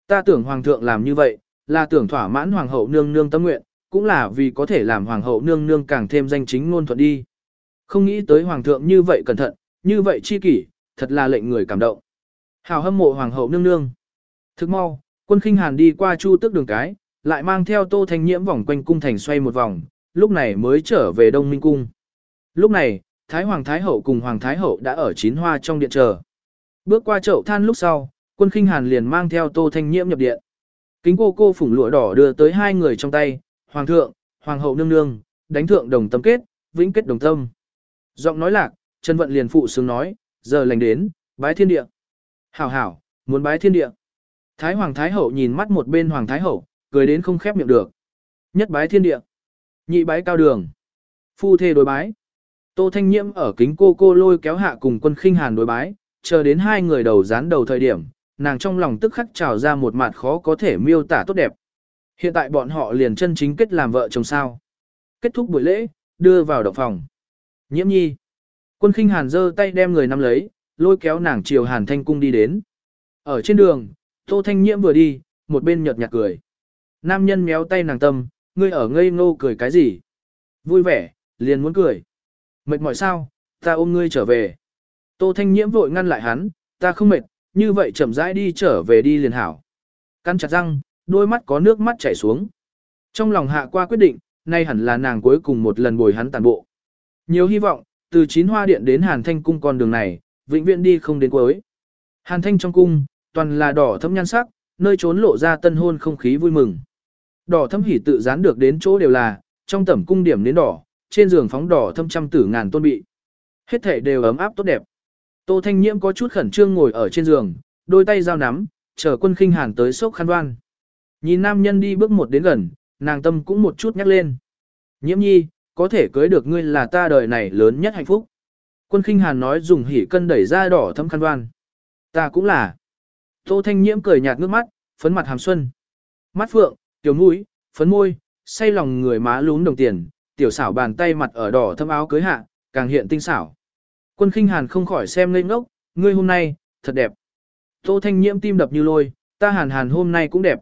Ta tưởng hoàng thượng làm như vậy, là tưởng thỏa mãn hoàng hậu nương nương tâm nguyện, cũng là vì có thể làm hoàng hậu nương nương càng thêm danh chính ngôn thuận đi. Không nghĩ tới hoàng thượng như vậy cẩn thận, như vậy chi kỷ, thật là lệnh người cảm động. Hào hâm mộ hoàng hậu nương nương. Thức mau, quân khinh hàn đi qua chu tức đường cái, lại mang theo tô thanh nhiễm vòng quanh cung thành xoay một vòng, lúc này mới trở về đông minh cung. Lúc này, Thái Hoàng Thái Hậu cùng Hoàng Thái Hậu đã ở chín hoa trong điện chờ. Bước qua chậu than lúc sau, quân khinh hàn liền mang theo tô thanh nhiễm nhập điện. Kính cô cô phủng lụa đỏ đưa tới hai người trong tay, Hoàng thượng, Hoàng hậu nương nương, đánh thượng đồng tâm kết, vĩnh kết đồng tâm. Giọng nói lạc, Trần Vận liền phụ sướng nói, giờ lành đến, bái thiên địa. Hảo hảo, muốn bái thiên địa. Thái Hoàng Thái Hậu nhìn mắt một bên Hoàng Thái Hậu, cười đến không khép miệng được. Nhất bái thiên địa. Nhị bái cao đường. Phu thê đối bái. Tô Thanh Nhiễm ở kính cô cô lôi kéo hạ cùng quân khinh hàn đối bái, chờ đến hai người đầu dán đầu thời điểm, nàng trong lòng tức khắc trào ra một mặt khó có thể miêu tả tốt đẹp. Hiện tại bọn họ liền chân chính kết làm vợ chồng sao. Kết thúc buổi lễ, đưa vào động phòng. Nhiễm nhi. Quân khinh hàn giơ tay đem người nắm lấy, lôi kéo nàng chiều hàn thanh cung đi đến. Ở trên đường, Tô Thanh Nhiễm vừa đi, một bên nhợt nhạt cười. Nam nhân méo tay nàng tâm, ngươi ở ngây ngô cười cái gì? Vui vẻ, liền muốn cười. Mệt mỏi sao, ta ôm ngươi trở về. Tô Thanh Nhiễm vội ngăn lại hắn, ta không mệt, như vậy chậm rãi đi trở về đi liền hảo. Căn chặt răng, đôi mắt có nước mắt chảy xuống. Trong lòng hạ qua quyết định, nay hẳn là nàng cuối cùng một lần bồi hắn tàn bộ. Nhiều hy vọng, từ chín hoa điện đến Hàn Thanh cung con đường này, vĩnh viễn đi không đến cuối. Hàn Thanh trong cung, toàn là đỏ thấm nhan sắc, nơi trốn lộ ra tân hôn không khí vui mừng. Đỏ thấm hỉ tự dán được đến chỗ đều là, trong tẩm cung điểm đến đỏ, trên giường phóng đỏ thâm trăm tử ngàn tôn bị. Hết thể đều ấm áp tốt đẹp. Tô Thanh Nhiễm có chút khẩn trương ngồi ở trên giường, đôi tay giao nắm, chờ quân khinh hàn tới sốc khăn đoan. Nhìn nam nhân đi bước một đến gần, nàng tâm cũng một chút nhắc lên. Nhiễm nhi, có thể cưới được ngươi là ta đời này lớn nhất hạnh phúc. Quân khinh hàn nói dùng hỉ cân đẩy ra đỏ thâm khăn đoan. Ta cũng là. Tô Thanh Nhiễm cười nhạt nước mắt, phấn mặt hàm xuân. Mắt phượng, tiểu mũi, phấn môi, say lòng người má lún đồng tiền, tiểu xảo bàn tay mặt ở đỏ thâm áo cưới hạ, càng hiện tinh xảo. Quân khinh hàn không khỏi xem ngây ngốc, ngươi hôm nay, thật đẹp. Tô Thanh Nhiễm tim đập như lôi, ta hàn hàn hôm nay cũng đẹp.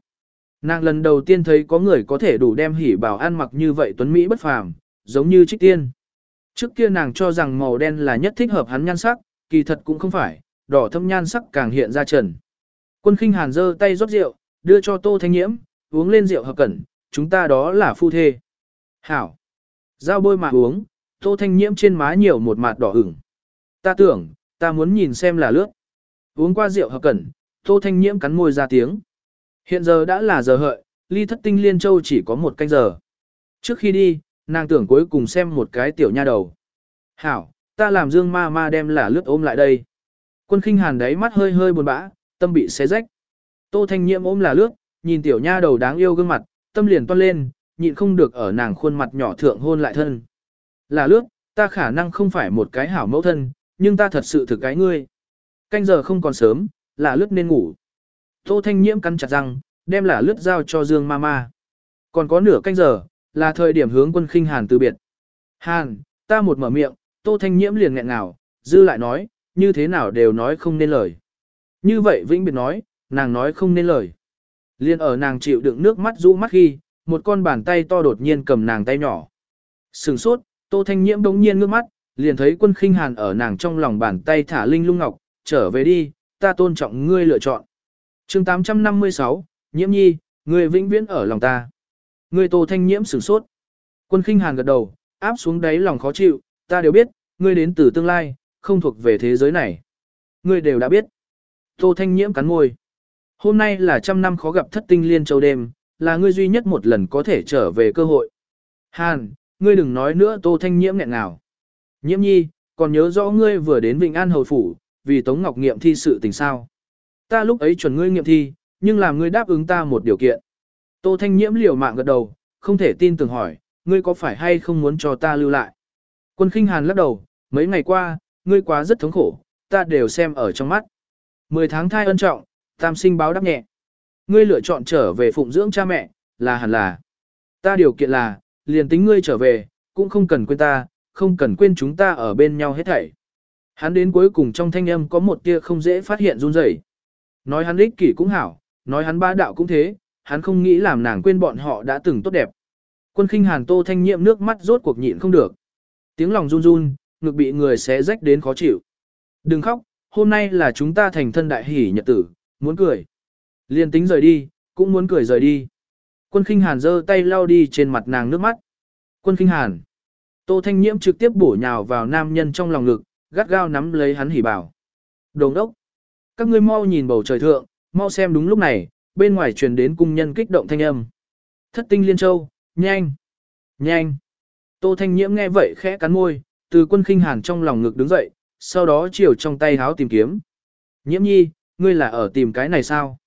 Nàng lần đầu tiên thấy có người có thể đủ đem hỉ bảo ăn mặc như vậy tuấn Mỹ bất phàm, giống như trích tiên. Trước kia nàng cho rằng màu đen là nhất thích hợp hắn nhan sắc, kỳ thật cũng không phải, đỏ thâm nhan sắc càng hiện ra trần. Quân khinh hàn giơ tay rót rượu, đưa cho Tô Thanh Nhiễm, uống lên rượu hợp cẩn, chúng ta đó là phu thê. Hảo. Giao bôi mà uống, Tô Thanh Nhiễm trên má nhiều một mạt đỏ ửng. Ta tưởng, ta muốn nhìn xem là lướt. Uống qua rượu hợp cẩn, Tô Thanh Nhiễm cắn môi ra tiếng. Hiện giờ đã là giờ hợi, ly thất tinh liên châu chỉ có một canh giờ. Trước khi đi, nàng tưởng cuối cùng xem một cái tiểu nha đầu. Hảo, ta làm dương ma ma đem là lướt ôm lại đây. Quân khinh hàn đáy mắt hơi hơi buồn bã, tâm bị xé rách. Tô Thanh Nhiễm ôm là lướt, nhìn tiểu nha đầu đáng yêu gương mặt, tâm liền toan lên, nhịn không được ở nàng khuôn mặt nhỏ thượng hôn lại thân. Là lướt, ta khả năng không phải một cái hảo mẫu thân, nhưng ta thật sự thực cái ngươi. Canh giờ không còn sớm, là lướt nên ngủ. Tô Thanh Nhiễm cắn chặt răng, đem là lướt giao cho Dương Mama. Còn có nửa canh giờ, là thời điểm hướng quân khinh hàn từ biệt. Hàn, ta một mở miệng, Tô Thanh Nhiễm liền nghẹn ngào, dư lại nói, như thế nào đều nói không nên lời. Như vậy vĩnh biệt nói, nàng nói không nên lời. Liên ở nàng chịu đựng nước mắt rũ mắt khi, một con bàn tay to đột nhiên cầm nàng tay nhỏ. Sừng sốt, Tô Thanh Nhiễm đống nhiên ngước mắt, liền thấy quân khinh hàn ở nàng trong lòng bàn tay thả linh lung ngọc, trở về đi, ta tôn trọng ngươi lựa chọn. chương 856, Nhiễm nhi, ngươi vĩnh viễn ở lòng ta. Ngươi Tô Thanh Nhiễm sửng sốt. Quân khinh hàn gật đầu, áp xuống đáy lòng khó chịu, ta đều biết, ngươi đến từ tương lai, không thuộc về thế giới này. Ngươi đều đã biết. Tô Thanh Nhiễm cắn môi. Hôm nay là trăm năm khó gặp thất tinh liên châu đêm, là ngươi duy nhất một lần có thể trở về cơ hội. Hàn, ngươi đừng nói nữa Tô Thanh Nhiễm nghẹn nào. Nhiễm nhi, còn nhớ rõ ngươi vừa đến Vịnh An Hầu Phủ, vì Tống Ngọc nghiệm thi sự tình sao. Ta lúc ấy chuẩn ngươi nghiệm thi, nhưng làm ngươi đáp ứng ta một điều kiện. Tô Thanh Nhiễm liều mạng gật đầu, không thể tin tưởng hỏi, ngươi có phải hay không muốn cho ta lưu lại? Quân khinh hàn lắc đầu, mấy ngày qua, ngươi quá rất thống khổ, ta đều xem ở trong mắt. Mười tháng thai ân trọng, tam sinh báo đáp nhẹ. Ngươi lựa chọn trở về phụng dưỡng cha mẹ, là hẳn là. Ta điều kiện là, liền tính ngươi trở về, cũng không cần quên ta, không cần quên chúng ta ở bên nhau hết thảy. Hắn đến cuối cùng trong thanh âm có một tia không dễ phát hiện run rẩy. Nói hắn ích kỷ cũng hảo, nói hắn ba đạo cũng thế, hắn không nghĩ làm nàng quên bọn họ đã từng tốt đẹp. Quân khinh hàn tô thanh nhiệm nước mắt rốt cuộc nhịn không được. Tiếng lòng run run, ngực bị người xé rách đến khó chịu. Đừng khóc, hôm nay là chúng ta thành thân đại hỷ nhật tử, muốn cười. Liên tính rời đi, cũng muốn cười rời đi. Quân khinh hàn giơ tay lau đi trên mặt nàng nước mắt. Quân khinh hàn. Tô Thanh Nhiễm trực tiếp bổ nhào vào nam nhân trong lòng ngực, gắt gao nắm lấy hắn hỉ bảo. Đồng đốc. Các ngươi mau nhìn bầu trời thượng, mau xem đúng lúc này, bên ngoài truyền đến cung nhân kích động thanh âm. Thất tinh liên châu, nhanh, nhanh. Tô Thanh Nhiễm nghe vậy khẽ cắn môi, từ quân khinh hàn trong lòng ngực đứng dậy, sau đó chiều trong tay háo tìm kiếm. Nhiễm nhi, ngươi là ở tìm cái này sao?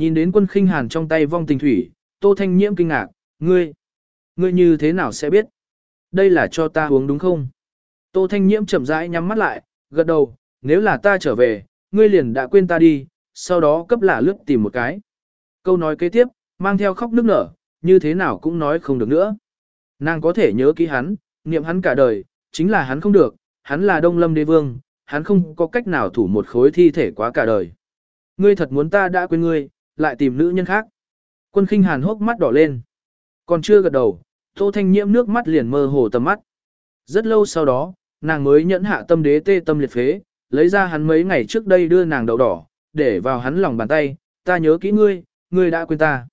Nhìn đến quân khinh hàn trong tay vong tình thủy, Tô Thanh Nhiễm kinh ngạc, ngươi, ngươi như thế nào sẽ biết? Đây là cho ta uống đúng không? Tô Thanh Nhiễm chậm rãi nhắm mắt lại, gật đầu, nếu là ta trở về, ngươi liền đã quên ta đi, sau đó cấp là lướt tìm một cái. Câu nói kế tiếp, mang theo khóc nức nở, như thế nào cũng nói không được nữa. Nàng có thể nhớ kỹ hắn, niệm hắn cả đời, chính là hắn không được, hắn là Đông Lâm Đế Vương, hắn không có cách nào thủ một khối thi thể quá cả đời. Ngươi thật muốn ta đã quên ngươi, lại tìm nữ nhân khác. Quân khinh hàn hốc mắt đỏ lên. Còn chưa gật đầu, Tô Thanh Nhiễm nước mắt liền mơ hồ tầm mắt. Rất lâu sau đó, nàng mới nhẫn hạ tâm đế tê tâm liệt phế, lấy ra hắn mấy ngày trước đây đưa nàng đậu đỏ, để vào hắn lòng bàn tay, ta nhớ kỹ ngươi, ngươi đã quên ta.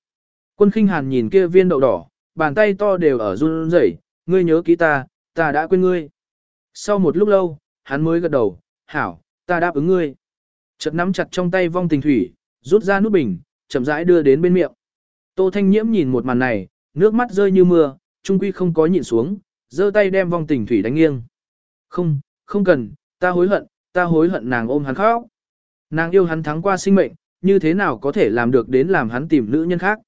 Quân khinh hàn nhìn kia viên đậu đỏ, bàn tay to đều ở run rẩy, ngươi nhớ kỹ ta, ta đã quên ngươi. Sau một lúc lâu, hắn mới gật đầu, hảo, ta đáp ứng ngươi. Chợt nắm chặt trong tay vong tình thủy, rút ra nút bình, chậm rãi đưa đến bên miệng. Tô Thanh Nhiễm nhìn một màn này, nước mắt rơi như mưa, trung quy không có nhịn xuống, giơ tay đem vong tình thủy đánh nghiêng. Không, không cần, ta hối hận, ta hối hận nàng ôm hắn khóc. Nàng yêu hắn thắng qua sinh mệnh, như thế nào có thể làm được đến làm hắn tìm nữ nhân khác.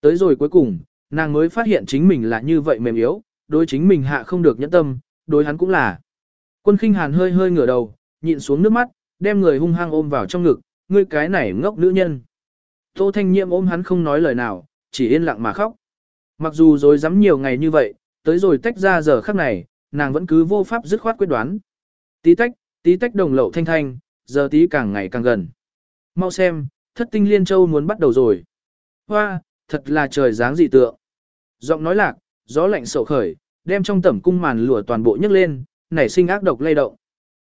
Tới rồi cuối cùng, nàng mới phát hiện chính mình là như vậy mềm yếu, đối chính mình hạ không được nhẫn tâm, đối hắn cũng là. Quân khinh hàn hơi hơi ngửa đầu, nhịn xuống nước mắt, đem người hung hăng ôm vào trong ngực, ngươi cái này ngốc nữ nhân. Tô Thanh Nhiệm ôm hắn không nói lời nào, chỉ yên lặng mà khóc. Mặc dù rồi dám nhiều ngày như vậy, tới rồi tách ra giờ khắc này, nàng vẫn cứ vô pháp dứt khoát quyết đoán. Tí tách, tí tách đồng lậu thanh thanh, giờ tí càng ngày càng gần. Mau xem, thất tinh liên châu muốn bắt đầu rồi. Hoa, thật là trời dáng dị tượng. Giọng nói lạc, gió lạnh sầu khởi, đem trong tẩm cung màn lụa toàn bộ nhấc lên, nảy sinh ác độc lay động.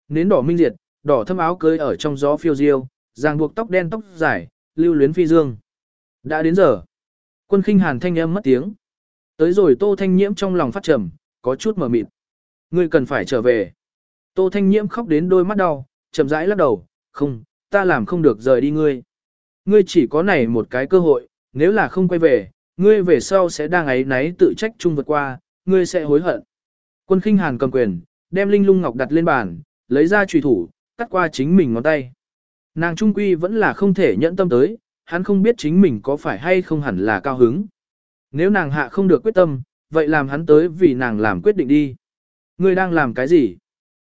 Nến đỏ minh diệt, đỏ thâm áo cưới ở trong gió phiêu diêu, ràng buộc tóc đen tóc dài, lưu luyến phi dương. Đã đến giờ. Quân khinh hàn thanh âm mất tiếng. Tới rồi Tô Thanh Nhiễm trong lòng phát trầm, có chút mờ mịt. Ngươi cần phải trở về. Tô Thanh Nhiễm khóc đến đôi mắt đau, chậm rãi lắc đầu, không, ta làm không được rời đi ngươi. Ngươi chỉ có này một cái cơ hội, nếu là không quay về, ngươi về sau sẽ đang ấy náy tự trách chung vượt qua, ngươi sẽ hối hận. Quân khinh hàn cầm quyền, đem linh lung ngọc đặt lên bàn, lấy ra trùy thủ, cắt qua chính mình ngón tay. Nàng trung quy vẫn là không thể nhẫn tâm tới, hắn không biết chính mình có phải hay không hẳn là cao hứng. Nếu nàng hạ không được quyết tâm, vậy làm hắn tới vì nàng làm quyết định đi. Ngươi đang làm cái gì?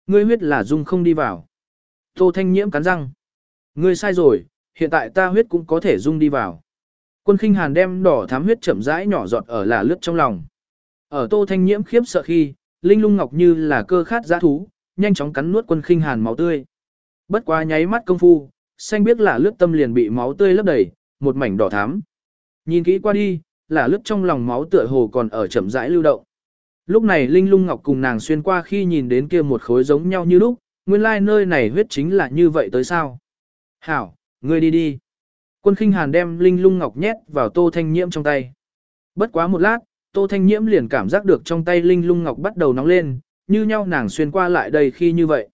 Ngươi huyết là dung không đi vào. Tô Thanh Nhiễm cắn răng. Ngươi sai rồi, hiện tại ta huyết cũng có thể dung đi vào. Quân khinh hàn đem đỏ thám huyết chậm rãi nhỏ giọt ở là lướt trong lòng. Ở Tô Thanh Nhiễm khiếp sợ khi, Linh Lung Ngọc như là cơ khát giã thú, nhanh chóng cắn nuốt quân khinh hàn máu tươi. Bất quá nháy mắt công phu, xanh biết là lướt tâm liền bị máu tươi lấp đầy, một mảnh đỏ thắm. Nhìn kỹ qua đi, là lướt trong lòng máu tựa hồ còn ở chậm rãi lưu động. Lúc này Linh Lung Ngọc cùng nàng xuyên qua khi nhìn đến kia một khối giống nhau như lúc, nguyên lai like nơi này huyết chính là như vậy tới sao. Hảo, ngươi đi đi. Quân khinh hàn đem Linh Lung Ngọc nhét vào Tô Thanh Nhiễm trong tay. Bất quá một lát, Tô Thanh Nhiễm liền cảm giác được trong tay Linh Lung Ngọc bắt đầu nóng lên, như nhau nàng xuyên qua lại đây khi như vậy.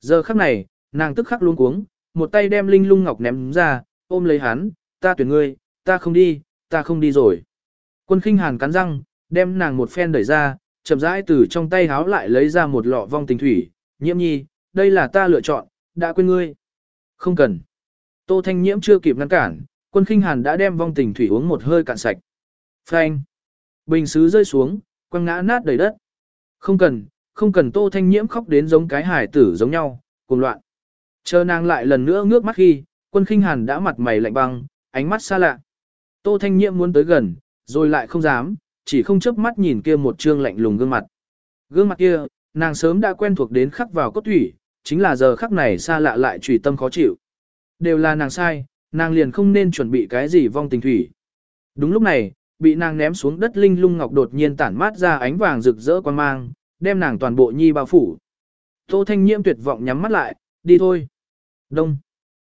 Giờ khắc này, nàng tức khắc luống cuống, một tay đem Linh Lung Ngọc ném ra, ôm lấy hắn, ta tuyển ngươi, ta không đi, ta không đi rồi. Quân khinh hàn cắn răng, đem nàng một phen đẩy ra, chậm rãi từ trong tay háo lại lấy ra một lọ vong tình thủy, nhiễm nhi, đây là ta lựa chọn, đã quên ngươi. Không cần. Tô Thanh Nhiễm chưa kịp ngăn cản, quân khinh hàn đã đem vong tình thủy uống một hơi cạn sạch. Phanh. Bình sứ rơi xuống, quăng ngã nát đầy đất. Không cần, không cần Tô Thanh Nhiễm khóc đến giống cái hải tử giống nhau, cuồng loạn. Chờ nàng lại lần nữa ngước mắt khi, quân khinh hàn đã mặt mày lạnh băng, ánh mắt xa lạ. Tô Thanh nhiệm muốn tới gần, rồi lại không dám, chỉ không chớp mắt nhìn kia một trương lạnh lùng gương mặt. Gương mặt kia, nàng sớm đã quen thuộc đến khắc vào cốt thủy, chính là giờ khắc này xa lạ lại trùy tâm khó chịu. Đều là nàng sai, nàng liền không nên chuẩn bị cái gì vong tình thủy. Đúng lúc này, bị nàng ném xuống đất linh lung ngọc đột nhiên tản mát ra ánh vàng rực rỡ quan mang, đem nàng toàn bộ nhi bao phủ. Tô Thanh Nhiễm tuyệt vọng nhắm mắt lại, đi thôi. Đông.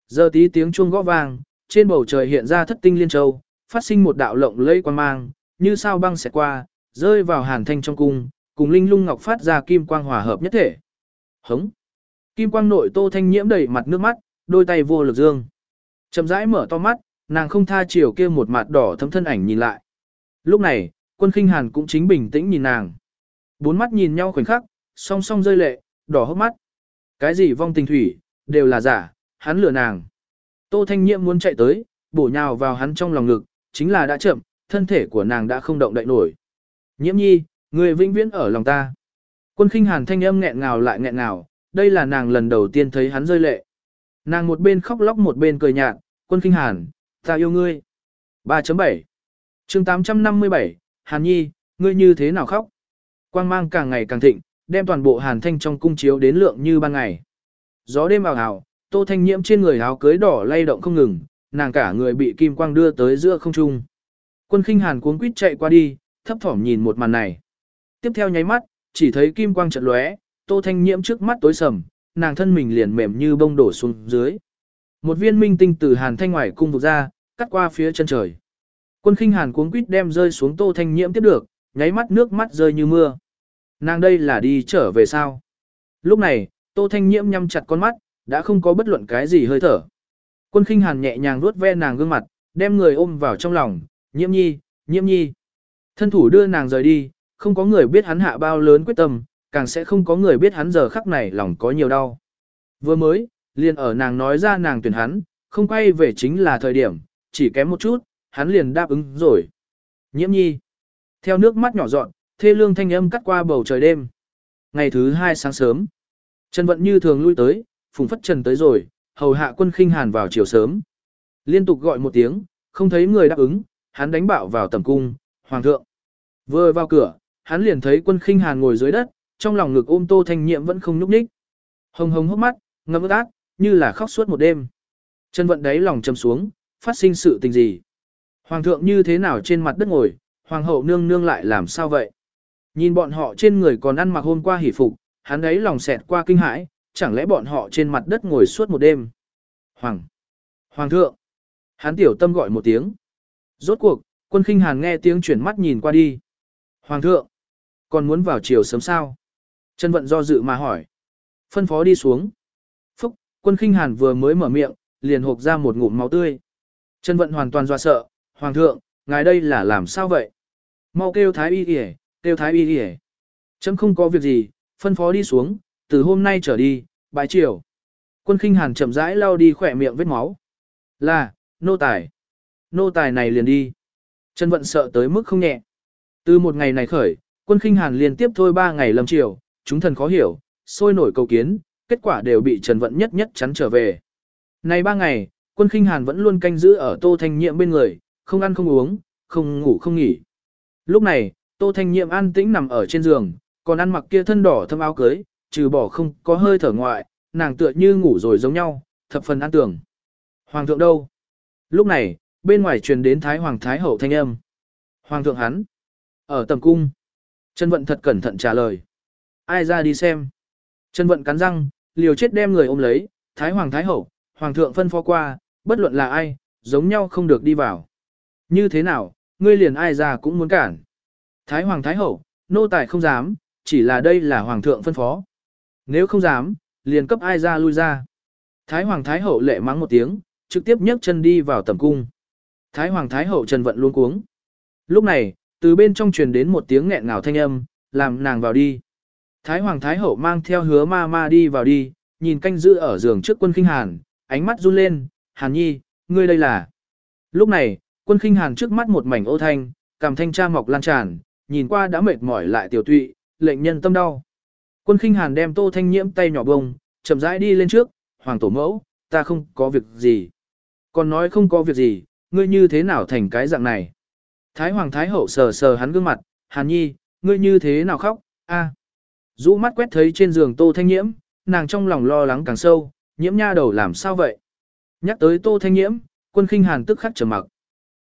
Giờ tí tiếng chuông gõ vang, trên bầu trời hiện ra thất tinh liên châu, phát sinh một đạo lộng lẫy quan mang, như sao băng xẹt qua, rơi vào hàn thanh trong cung, cùng linh lung ngọc phát ra kim quang hòa hợp nhất thể. Hống. Kim quang nội Tô Thanh Nhiễm đầy mặt nước mắt, đôi tay vô lực dương. Chậm rãi mở to mắt, nàng không tha chiều kia một mặt đỏ thấm thân ảnh nhìn lại. Lúc này, quân khinh hàn cũng chính bình tĩnh nhìn nàng. Bốn mắt nhìn nhau khoảnh khắc, song song rơi lệ, đỏ hốc mắt. Cái gì vong tình thủy, đều là giả, hắn lừa nàng. Tô Thanh Nhiệm muốn chạy tới, bổ nhào vào hắn trong lòng ngực, chính là đã chậm, thân thể của nàng đã không động đậy nổi. Nhiễm nhi, người vĩnh viễn ở lòng ta. Quân khinh hàn thanh âm nghẹn ngào lại nghẹn ngào, đây là nàng lần đầu tiên thấy hắn rơi lệ. Nàng một bên khóc lóc một bên cười nhạt, quân khinh hàn, ta yêu ngươi. 3.7 chương 857, Hàn Nhi, ngươi như thế nào khóc? Quang mang càng ngày càng thịnh, đem toàn bộ Hàn Thanh trong cung chiếu đến lượng như ban ngày. Gió đêm ào ào, Tô Thanh Nhiễm trên người áo cưới đỏ lay động không ngừng, nàng cả người bị kim quang đưa tới giữa không trung. Quân khinh Hàn cuống quýt chạy qua đi, thấp thỏm nhìn một màn này. Tiếp theo nháy mắt, chỉ thấy kim quang chợt lóe, Tô Thanh Nhiễm trước mắt tối sầm, nàng thân mình liền mềm như bông đổ xuống dưới. Một viên minh tinh từ Hàn Thanh ngoài cung vụt ra, cắt qua phía chân trời. Quân khinh hàn cuống quýt đem rơi xuống tô thanh nhiễm tiếp được, nháy mắt nước mắt rơi như mưa. Nàng đây là đi trở về sao? Lúc này, tô thanh nhiễm nhắm chặt con mắt, đã không có bất luận cái gì hơi thở. Quân khinh hàn nhẹ nhàng vuốt ve nàng gương mặt, đem người ôm vào trong lòng, nhiễm nhi, nhiễm nhi. Thân thủ đưa nàng rời đi, không có người biết hắn hạ bao lớn quyết tâm, càng sẽ không có người biết hắn giờ khắc này lòng có nhiều đau. Vừa mới, liền ở nàng nói ra nàng tuyển hắn, không quay về chính là thời điểm, chỉ kém một chút, hắn liền đáp ứng rồi. Nhiễm nhi. Theo nước mắt nhỏ dọn, thê lương thanh âm cắt qua bầu trời đêm. Ngày thứ hai sáng sớm. Trần Vận như thường lui tới, phùng phất trần tới rồi, hầu hạ quân khinh hàn vào chiều sớm. Liên tục gọi một tiếng, không thấy người đáp ứng, hắn đánh bạo vào tầm cung, hoàng thượng. Vừa vào cửa, hắn liền thấy quân khinh hàn ngồi dưới đất, trong lòng ngực ôm tô thanh nhiệm vẫn không nhúc nhích. Hồng hồng hốc mắt, ngâm ướt át, như là khóc suốt một đêm. Trần Vận đáy lòng chầm xuống, phát sinh sự tình gì. Hoàng thượng như thế nào trên mặt đất ngồi, hoàng hậu nương nương lại làm sao vậy? Nhìn bọn họ trên người còn ăn mặc hôm qua hỉ phục, hắn ấy lòng xẹt qua kinh hãi, chẳng lẽ bọn họ trên mặt đất ngồi suốt một đêm? Hoàng! Hoàng thượng! Hắn tiểu tâm gọi một tiếng. Rốt cuộc, quân khinh hàn nghe tiếng chuyển mắt nhìn qua đi. Hoàng thượng! Còn muốn vào chiều sớm sao? Chân vận do dự mà hỏi. Phân phó đi xuống. Phúc, quân khinh hàn vừa mới mở miệng, liền hộp ra một ngụm máu tươi. Chân vận hoàn toàn do sợ, Hoàng thượng, ngài đây là làm sao vậy? Mau kêu thái y kìa, kêu thái y kìa. Chấm không có việc gì, phân phó đi xuống, từ hôm nay trở đi, bãi chiều. Quân khinh hàn chậm rãi lao đi khỏe miệng vết máu. Là, nô tài. Nô tài này liền đi. Trần vận sợ tới mức không nhẹ. Từ một ngày này khởi, quân khinh hàn liên tiếp thôi ba ngày lâm chiều, chúng thần khó hiểu, sôi nổi cầu kiến, kết quả đều bị Trần vận nhất nhất chắn trở về. Này ba ngày, quân khinh hàn vẫn luôn canh giữ ở tô thanh nhiệm bên người, không ăn không uống, không ngủ không nghỉ. Lúc này, Tô Thanh Nhiệm an tĩnh nằm ở trên giường, còn ăn mặc kia thân đỏ thâm áo cưới, trừ bỏ không có hơi thở ngoại, nàng tựa như ngủ rồi giống nhau, thập phần an tưởng. Hoàng thượng đâu? Lúc này, bên ngoài truyền đến Thái Hoàng Thái Hậu thanh âm. Hoàng thượng hắn. Ở tầm cung. Trần Vận thật cẩn thận trả lời. Ai ra đi xem. Trần Vận cắn răng, liều chết đem người ôm lấy, Thái Hoàng Thái Hậu, Hoàng thượng phân phó qua, bất luận là ai, giống nhau không được đi vào. Như thế nào, ngươi liền ai ra cũng muốn cản. Thái Hoàng Thái Hậu, nô tài không dám, chỉ là đây là Hoàng thượng phân phó. Nếu không dám, liền cấp ai ra lui ra. Thái Hoàng Thái Hậu lệ mắng một tiếng, trực tiếp nhấc chân đi vào tầm cung. Thái Hoàng Thái Hậu Trần Vận luôn cuống. Lúc này, từ bên trong truyền đến một tiếng nghẹn ngào thanh âm, làm nàng vào đi. Thái Hoàng Thái Hậu mang theo hứa ma ma đi vào đi, nhìn canh giữ ở giường trước quân khinh hàn, ánh mắt run lên, hàn nhi, ngươi đây là. Lúc này, quân khinh hàn trước mắt một mảnh ô thanh, cảm thanh cha mọc lan tràn, nhìn qua đã mệt mỏi lại tiểu tụy, lệnh nhân tâm đau. Quân khinh hàn đem tô thanh nhiễm tay nhỏ bông, chậm rãi đi lên trước, hoàng tổ mẫu, ta không có việc gì. Còn nói không có việc gì, ngươi như thế nào thành cái dạng này. Thái hoàng thái hậu sờ sờ hắn gương mặt, hàn nhi, ngươi như thế nào khóc, a. À. Mắt quét thấy trên giường tô thanh nhiễm, nàng trong lòng lo lắng càng sâu, nhiễm nha đầu làm sao vậy? Nhắc tới tô thanh nhiễm, quân khinh hàn tức khắc trầm mặc.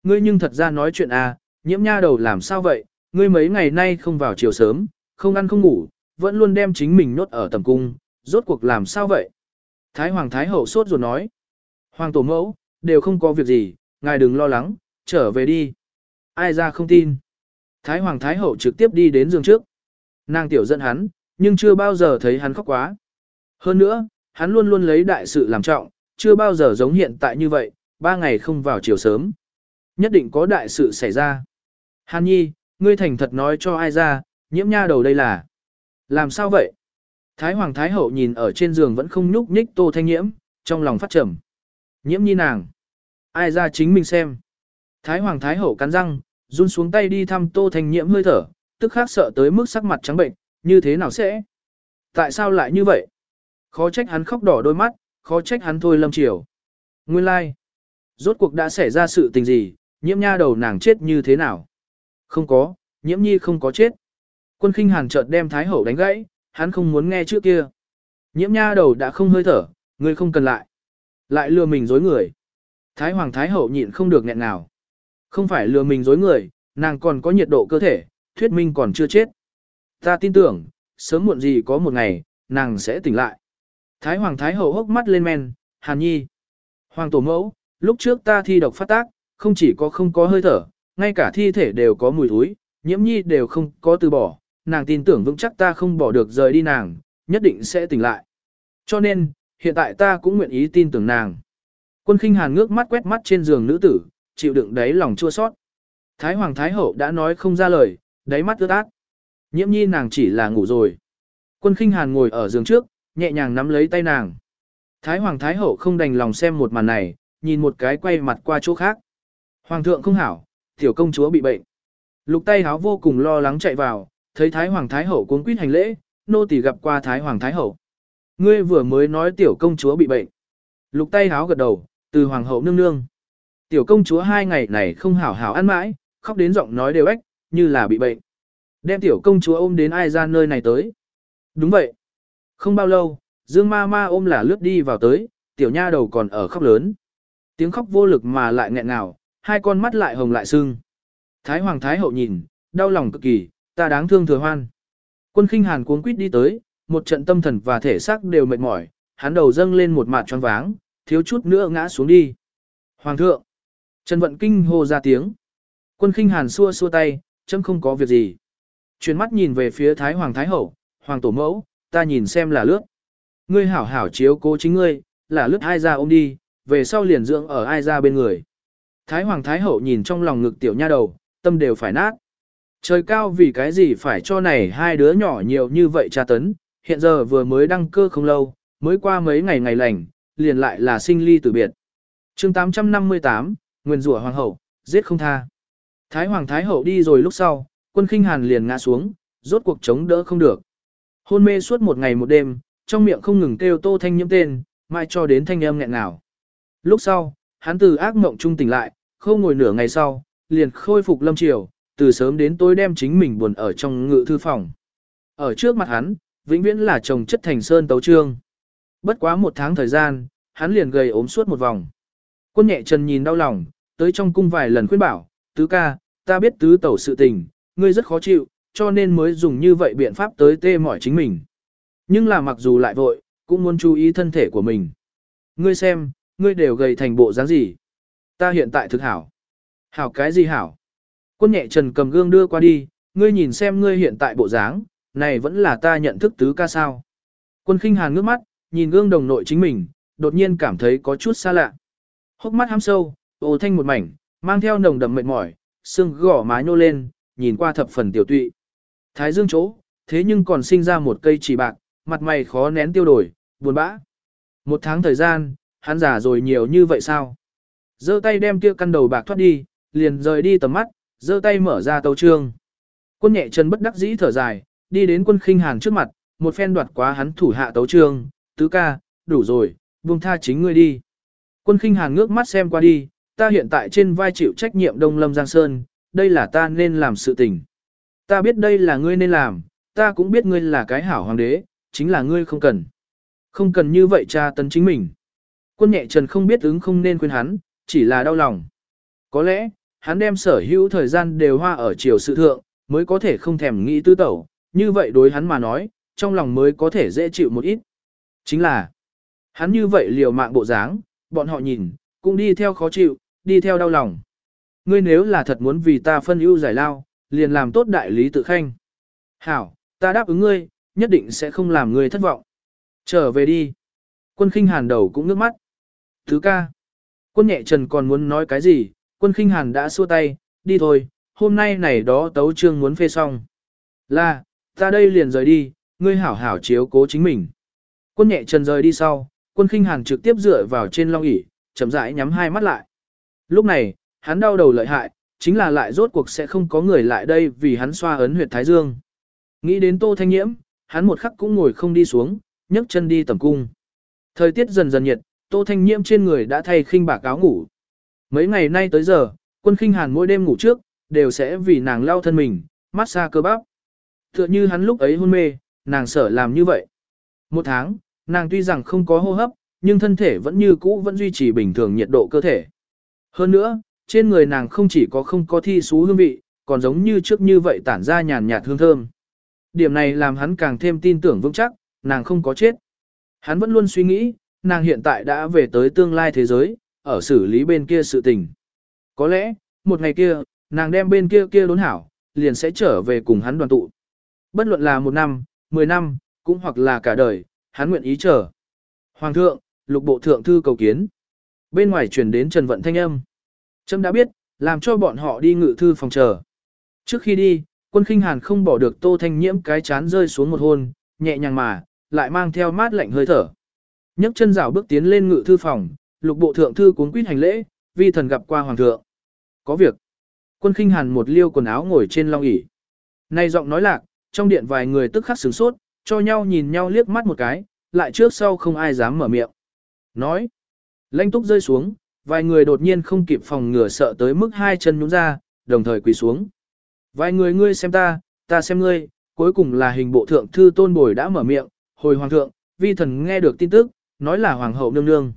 Ngươi nhưng thật ra nói chuyện a, nhiễm nha đầu làm sao vậy? Ngươi mấy ngày nay không vào chiều sớm, không ăn không ngủ, vẫn luôn đem chính mình nốt ở tầm cung, rốt cuộc làm sao vậy? Thái Hoàng Thái Hậu sốt ruột nói. Hoàng Tổ Mẫu, đều không có việc gì, ngài đừng lo lắng, trở về đi. Ai ra không tin. Thái Hoàng Thái Hậu trực tiếp đi đến giường trước. Nàng tiểu giận hắn, nhưng chưa bao giờ thấy hắn khóc quá. Hơn nữa, hắn luôn luôn lấy đại sự làm trọng, chưa bao giờ giống hiện tại như vậy, ba ngày không vào chiều sớm. Nhất định có đại sự xảy ra. Hàn nhi, ngươi thành thật nói cho ai ra, nhiễm nha đầu đây là. Làm sao vậy? Thái Hoàng Thái Hậu nhìn ở trên giường vẫn không nhúc nhích Tô Thanh Nhiễm, trong lòng phát trầm. Nhiễm nhi nàng. Ai ra chính mình xem. Thái Hoàng Thái Hậu cắn răng, run xuống tay đi thăm Tô Thanh Nhiễm hơi thở, tức khắc sợ tới mức sắc mặt trắng bệnh, như thế nào sẽ? Tại sao lại như vậy? Khó trách hắn khóc đỏ đôi mắt, khó trách hắn thôi lâm chiều. Nguyên lai, like. rốt cuộc đã xảy ra sự tình gì, nhiễm nha đầu nàng chết như thế nào? Không có, nhiễm nhi không có chết. Quân khinh hàn chợt đem Thái Hậu đánh gãy, hắn không muốn nghe trước kia. Nhiễm nha đầu đã không hơi thở, ngươi không cần lại. Lại lừa mình dối người. Thái Hoàng Thái Hậu nhịn không được nghẹn nào. Không phải lừa mình dối người, nàng còn có nhiệt độ cơ thể, thuyết minh còn chưa chết. Ta tin tưởng, sớm muộn gì có một ngày, nàng sẽ tỉnh lại. Thái Hoàng Thái Hậu hốc mắt lên men, Hàn Nhi. Hoàng Tổ Mẫu, lúc trước ta thi độc phát tác, không chỉ có không có hơi thở, ngay cả thi thể đều có mùi thúi, nhiễm nhi đều không có từ bỏ, nàng tin tưởng vững chắc ta không bỏ được rời đi nàng, nhất định sẽ tỉnh lại. Cho nên, hiện tại ta cũng nguyện ý tin tưởng nàng. Quân khinh hàn ngước mắt quét mắt trên giường nữ tử, chịu đựng đáy lòng chua sót. Thái Hoàng Thái Hậu đã nói không ra lời, đáy mắt ướt át. Nhiễm nhi nàng chỉ là ngủ rồi. Quân khinh hàn ngồi ở giường trước, nhẹ nhàng nắm lấy tay nàng. Thái Hoàng Thái Hậu không đành lòng xem một màn này, nhìn một cái quay mặt qua chỗ khác. Hoàng thượng không hảo, tiểu công chúa bị bệnh. Lục tay háo vô cùng lo lắng chạy vào, thấy Thái Hoàng Thái Hậu cuống quýt hành lễ, nô tỳ gặp qua Thái Hoàng Thái Hậu. Ngươi vừa mới nói tiểu công chúa bị bệnh. Lục tay háo gật đầu, từ Hoàng hậu nương nương. Tiểu công chúa hai ngày này không hảo hảo ăn mãi, khóc đến giọng nói đều ếch, như là bị bệnh. Đem tiểu công chúa ôm đến ai ra nơi này tới. Đúng vậy. Không bao lâu, Dương ma ma ôm là lướt đi vào tới, tiểu nha đầu còn ở khóc lớn. Tiếng khóc vô lực mà lại nghẹn ngào, hai con mắt lại hồng lại sưng. Thái Hoàng Thái Hậu nhìn, đau lòng cực kỳ, ta đáng thương thừa hoan. Quân khinh hàn cuống quýt đi tới, một trận tâm thần và thể xác đều mệt mỏi, hắn đầu dâng lên một mặt tròn váng, thiếu chút nữa ngã xuống đi. Hoàng thượng! Trần Vận Kinh hô ra tiếng. Quân khinh hàn xua xua tay, chấm không có việc gì. Chuyển mắt nhìn về phía Thái Hoàng Thái Hậu, Hoàng Tổ Mẫu, ta nhìn xem là lướt. Ngươi hảo hảo chiếu cố chính ngươi, là lướt ai ra ôm đi, về sau liền dưỡng ở ai ra bên người. Thái Hoàng Thái Hậu nhìn trong lòng ngực tiểu nha đầu, tâm đều phải nát. Trời cao vì cái gì phải cho này hai đứa nhỏ nhiều như vậy tra tấn, hiện giờ vừa mới đăng cơ không lâu, mới qua mấy ngày ngày lành, liền lại là sinh ly tử biệt. chương 858, Nguyên rủa Hoàng hậu, giết không tha. Thái Hoàng Thái Hậu đi rồi lúc sau, quân khinh hàn liền ngã xuống, rốt cuộc chống đỡ không được. Hôn mê suốt một ngày một đêm, trong miệng không ngừng kêu tô thanh nhiễm tên, mai cho đến thanh âm nghẹn nào. Lúc sau, hắn từ ác mộng trung tỉnh lại, khâu ngồi nửa ngày sau, liền khôi phục lâm chiều, từ sớm đến tối đem chính mình buồn ở trong ngự thư phòng. Ở trước mặt hắn, vĩnh viễn là chồng chất thành sơn tấu trương. Bất quá một tháng thời gian, hắn liền gầy ốm suốt một vòng. Quân nhẹ trần nhìn đau lòng, tới trong cung vài lần khuyên bảo, tứ ca, ta biết tứ tẩu sự tình, ngươi rất khó chịu, cho nên mới dùng như vậy biện pháp tới tê mỏi chính mình. Nhưng là mặc dù lại vội, cũng muốn chú ý thân thể của mình. Ngươi xem, ngươi đều gầy thành bộ dáng gì. Ta hiện tại thực hảo. Hảo cái gì hảo? Quân nhẹ trần cầm gương đưa qua đi, ngươi nhìn xem ngươi hiện tại bộ dáng, này vẫn là ta nhận thức tứ ca sao. Quân khinh hàn ngước mắt, nhìn gương đồng nội chính mình, đột nhiên cảm thấy có chút xa lạ. Hốc mắt hăm sâu, ô thanh một mảnh, mang theo nồng đậm mệt mỏi, xương gỏ mái nô lên, nhìn qua thập phần tiểu tụy. Thái dương chỗ, thế nhưng còn sinh ra một cây chỉ bạc, mặt mày khó nén tiêu đổi, buồn bã. Một tháng thời gian, hắn già rồi nhiều như vậy sao? giơ tay đem kia căn đầu bạc thoát đi, liền rời đi tầm mắt, giơ tay mở ra tấu trương. Quân nhẹ chân bất đắc dĩ thở dài, đi đến quân khinh hàn trước mặt, một phen đoạt quá hắn thủ hạ tấu trương, tứ ca, đủ rồi, buông tha chính ngươi đi. Quân khinh hàn ngước mắt xem qua đi, ta hiện tại trên vai chịu trách nhiệm Đông Lâm Giang Sơn, đây là ta nên làm sự tình. Ta biết đây là ngươi nên làm, ta cũng biết ngươi là cái hảo hoàng đế, chính là ngươi không cần. Không cần như vậy cha tấn chính mình. Quân nhẹ trần không biết ứng không nên khuyên hắn, chỉ là đau lòng. Có lẽ, hắn đem sở hữu thời gian đều hoa ở chiều sự thượng, mới có thể không thèm nghĩ tư tẩu, như vậy đối hắn mà nói, trong lòng mới có thể dễ chịu một ít. Chính là, hắn như vậy liều mạng bộ dáng, bọn họ nhìn, cũng đi theo khó chịu, đi theo đau lòng. Ngươi nếu là thật muốn vì ta phân ưu giải lao, liền làm tốt đại lý tự khanh. Hảo, ta đáp ứng ngươi, nhất định sẽ không làm ngươi thất vọng. Trở về đi. Quân khinh hàn đầu cũng nước mắt. Thứ ca. Quân nhẹ trần còn muốn nói cái gì, quân khinh hàn đã xua tay, đi thôi, hôm nay này đó tấu trương muốn phê xong. Là, ta đây liền rời đi, ngươi hảo hảo chiếu cố chính mình. Quân nhẹ trần rời đi sau, quân khinh hàn trực tiếp dựa vào trên long ỷ chậm rãi nhắm hai mắt lại. Lúc này, hắn đau đầu lợi hại, chính là lại rốt cuộc sẽ không có người lại đây vì hắn xoa ấn huyệt thái dương. Nghĩ đến tô thanh nhiễm, hắn một khắc cũng ngồi không đi xuống, nhấc chân đi tầm cung. Thời tiết dần dần nhiệt, tô thanh nhiễm trên người đã thay khinh bạc áo ngủ. Mấy ngày nay tới giờ, quân khinh hàn mỗi đêm ngủ trước, đều sẽ vì nàng lau thân mình, massage cơ bắp. Tựa như hắn lúc ấy hôn mê, nàng sợ làm như vậy. Một tháng, nàng tuy rằng không có hô hấp, nhưng thân thể vẫn như cũ vẫn duy trì bình thường nhiệt độ cơ thể. Hơn nữa, trên người nàng không chỉ có không có thi xú hương vị, còn giống như trước như vậy tản ra nhàn nhạt hương thơm. Điểm này làm hắn càng thêm tin tưởng vững chắc, nàng không có chết. Hắn vẫn luôn suy nghĩ, nàng hiện tại đã về tới tương lai thế giới, ở xử lý bên kia sự tình. Có lẽ, một ngày kia, nàng đem bên kia kia đốn hảo, liền sẽ trở về cùng hắn đoàn tụ. Bất luận là một năm, mười năm, cũng hoặc là cả đời, hắn nguyện ý chờ. Hoàng thượng, lục bộ thượng thư cầu kiến. Bên ngoài truyền đến Trần Vận thanh âm. Trâm đã biết, làm cho bọn họ đi ngự thư phòng chờ. Trước khi đi, quân khinh hàn không bỏ được tô thanh nhiễm cái chán rơi xuống một hôn, nhẹ nhàng mà, lại mang theo mát lạnh hơi thở. nhấc chân rào bước tiến lên ngự thư phòng, lục bộ thượng thư cuốn quýt hành lễ, vi thần gặp qua hoàng thượng. Có việc. Quân khinh hàn một liêu quần áo ngồi trên long ỷ. Này giọng nói lạc, trong điện vài người tức khắc sửng sốt, cho nhau nhìn nhau liếc mắt một cái, lại trước sau không ai dám mở miệng. Nói. Lanh túc rơi xuống, vài người đột nhiên không kịp phòng ngừa sợ tới mức hai chân nhún ra, đồng thời quỳ xuống. Vài người ngươi xem ta, ta xem ngươi, cuối cùng là hình bộ thượng thư tôn bồi đã mở miệng, hồi hoàng thượng, vi thần nghe được tin tức, nói là hoàng hậu nương nương.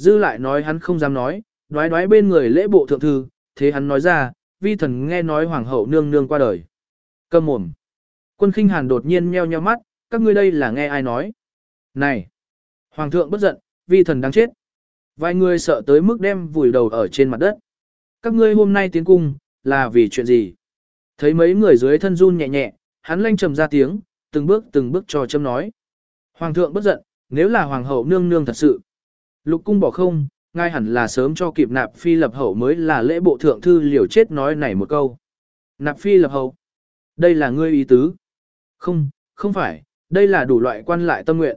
Dư lại nói hắn không dám nói, đoái đoái bên người lễ bộ thượng thư, thế hắn nói ra, vi thần nghe nói hoàng hậu nương nương qua đời. Cầm mồm. Quân khinh hàn đột nhiên nheo nheo mắt, các ngươi đây là nghe ai nói. Này! Hoàng thượng bất giận, vi thần đang chết. Vài người sợ tới mức đem vùi đầu ở trên mặt đất. Các ngươi hôm nay tiến cung, là vì chuyện gì? Thấy mấy người dưới thân run nhẹ nhẹ, hắn lanh trầm ra tiếng, từng bước từng bước cho châm nói. Hoàng thượng bất giận, nếu là hoàng hậu nương nương thật sự. Lục cung bỏ không, ngay hẳn là sớm cho kịp nạp phi lập hậu mới là lễ bộ thượng thư liều chết nói này một câu. Nạp phi lập hậu. Đây là ngươi ý tứ. Không, không phải, đây là đủ loại quan lại tâm nguyện.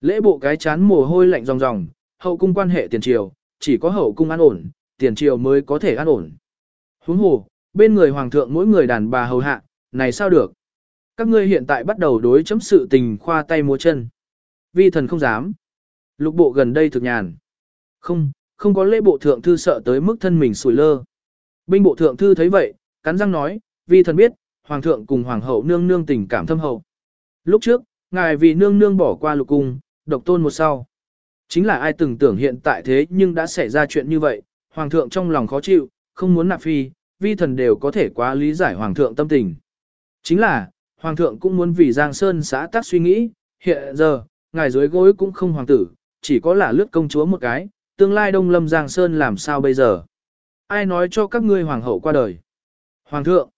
Lễ bộ cái chán mồ hôi lạnh ròng ròng, hậu cung quan hệ tiền triều, chỉ có hậu cung an ổn, tiền triều mới có thể an ổn. Huống hồ, bên người hoàng thượng mỗi người đàn bà hầu hạ, này sao được? Các ngươi hiện tại bắt đầu đối chấm sự tình khoa tay múa chân. Vi thần không dám. Lục bộ gần đây thực nhàn. Không, không có lễ bộ thượng thư sợ tới mức thân mình sủi lơ. Binh bộ thượng thư thấy vậy, cắn răng nói, vi thần biết, hoàng thượng cùng hoàng hậu nương nương tình cảm thâm hậu. Lúc trước, ngài vì nương nương bỏ qua lục cung, độc tôn một sau. Chính là ai từng tưởng hiện tại thế nhưng đã xảy ra chuyện như vậy, hoàng thượng trong lòng khó chịu, không muốn nạp phi, vi thần đều có thể quá lý giải hoàng thượng tâm tình. Chính là, hoàng thượng cũng muốn vì Giang Sơn xã tác suy nghĩ, hiện giờ, ngài dưới gối cũng không hoàng tử, chỉ có là lướt công chúa một cái, tương lai đông lâm Giang Sơn làm sao bây giờ. Ai nói cho các ngươi hoàng hậu qua đời? Hoàng thượng,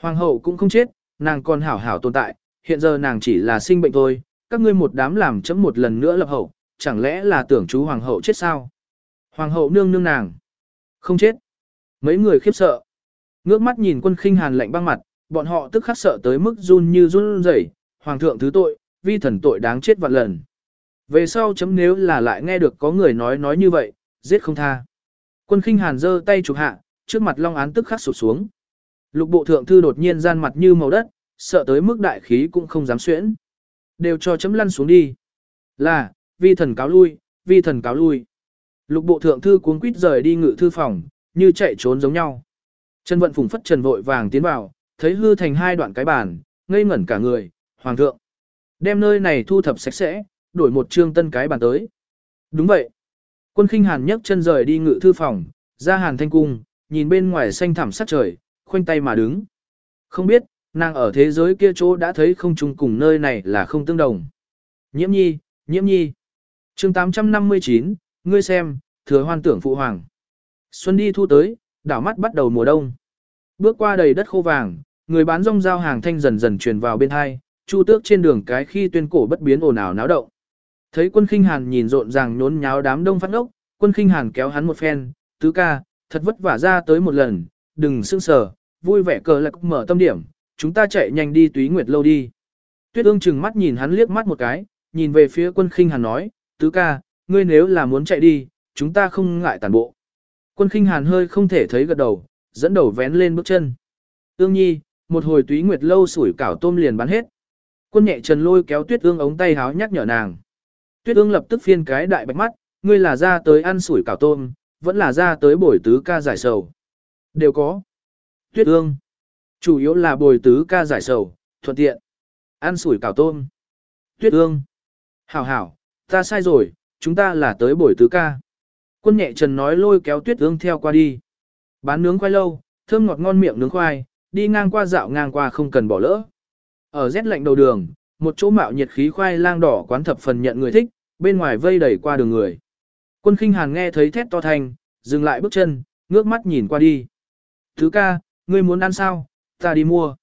hoàng hậu cũng không chết, nàng còn hảo hảo tồn tại, hiện giờ nàng chỉ là sinh bệnh thôi, các ngươi một đám làm chấm một lần nữa lập hậu, chẳng lẽ là tưởng chú hoàng hậu chết sao? Hoàng hậu nương nương nàng, không chết. Mấy người khiếp sợ. Ngước mắt nhìn quân khinh hàn lạnh băng mặt, bọn họ tức khắc sợ tới mức run như run rẩy. Hoàng thượng thứ tội, vi thần tội đáng chết vạn lần. Về sau chấm nếu là lại nghe được có người nói nói như vậy, giết không tha. Quân khinh hàn giơ tay chụp hạ, trước mặt long án tức khắc sụp xuống. Lục bộ thượng thư đột nhiên gian mặt như màu đất, sợ tới mức đại khí cũng không dám xuyễn. Đều cho chấm lăn xuống đi. Là, vi thần cáo lui, vi thần cáo lui. Lục bộ thượng thư cuống quýt rời đi ngự thư phòng, như chạy trốn giống nhau. Trần Vận Phùng phất trần vội vàng tiến vào, thấy hư thành hai đoạn cái bàn, ngây ngẩn cả người, hoàng thượng. Đem nơi này thu thập sạch sẽ, đổi một trương tân cái bàn tới. Đúng vậy. Quân khinh hàn nhấc chân rời đi ngự thư phòng, ra hàn thanh cung, nhìn bên ngoài xanh thẳm sắc trời, khoanh tay mà đứng. Không biết, nàng ở thế giới kia chỗ đã thấy không chung cùng nơi này là không tương đồng. Nhiễm nhi, nhiễm nhi. chương 859, ngươi xem, thừa hoan tưởng phụ hoàng. Xuân đi thu tới, đảo mắt bắt đầu mùa đông. Bước qua đầy đất khô vàng, người bán rong giao hàng thanh dần dần truyền vào bên hai, chu tước trên đường cái khi tuyên cổ bất biến ồn ào náo động. Thấy quân khinh hàn nhìn rộn ràng nhốn nháo đám đông phát ốc, quân khinh hàn kéo hắn một phen, tứ ca, thật vất vả ra tới một lần, đừng sưng sờ, vui vẻ cờ lạc mở tâm điểm, chúng ta chạy nhanh đi túy nguyệt lâu đi. Tuyết ương chừng mắt nhìn hắn liếc mắt một cái, nhìn về phía quân khinh hàn nói, tứ ca, ngươi nếu là muốn chạy đi, chúng ta không ngại tàn bộ. Quân khinh hàn hơi không thể thấy gật đầu, dẫn đầu vén lên bước chân. Ương nhi, một hồi túy nguyệt lâu sủi cảo tôm liền bán hết. Quân nhẹ trần lôi kéo tuyết ương ống tay háo nhắc nhở nàng. Tuyết ương lập tức phiên cái đại bạch mắt, ngươi là ra tới ăn sủi cảo tôm, vẫn là ra tới bồi tứ ca giải sầu. Đều có. Tuyết ương. Chủ yếu là bồi tứ ca giải sầu, thuận tiện. Ăn sủi cảo tôm. Tuyết ương. Hảo hảo, ta sai rồi, chúng ta là tới bồi tứ ca. Quân nhẹ trần nói lôi kéo tuyết ương theo qua đi. Bán nướng khoai lâu, thơm ngọt ngon miệng nướng khoai, đi ngang qua dạo ngang qua không cần bỏ lỡ. Ở rét lạnh đầu đường, một chỗ mạo nhiệt khí khoai lang đỏ quán thập phần nhận người thích, bên ngoài vây đẩy qua đường người. Quân khinh hàn nghe thấy thét to thành, dừng lại bước chân, ngước mắt nhìn qua đi. Thứ ca, ngươi muốn ăn sao, ta đi mua.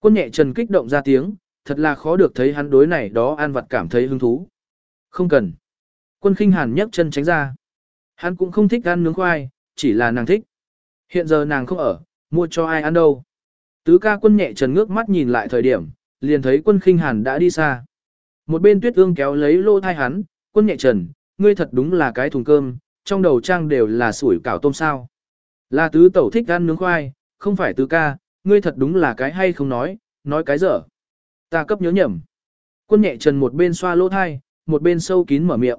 Quân nhẹ trần kích động ra tiếng, thật là khó được thấy hắn đối này đó ăn vặt cảm thấy hứng thú. Không cần. Quân khinh hàn nhấc chân tránh ra. Hắn cũng không thích ăn nướng khoai, chỉ là nàng thích. Hiện giờ nàng không ở, mua cho ai ăn đâu. Tứ ca quân nhẹ trần ngước mắt nhìn lại thời điểm, liền thấy quân khinh hàn đã đi xa. Một bên tuyết ương kéo lấy lô thai hắn, quân nhẹ trần, ngươi thật đúng là cái thùng cơm, trong đầu trang đều là sủi cảo tôm sao. Là tứ tẩu thích ăn nướng khoai, không phải tứ ca, ngươi thật đúng là cái hay không nói, nói cái dở. Ta cấp nhớ nhầm. Quân nhẹ trần một bên xoa lỗ thai, một bên sâu kín mở miệng.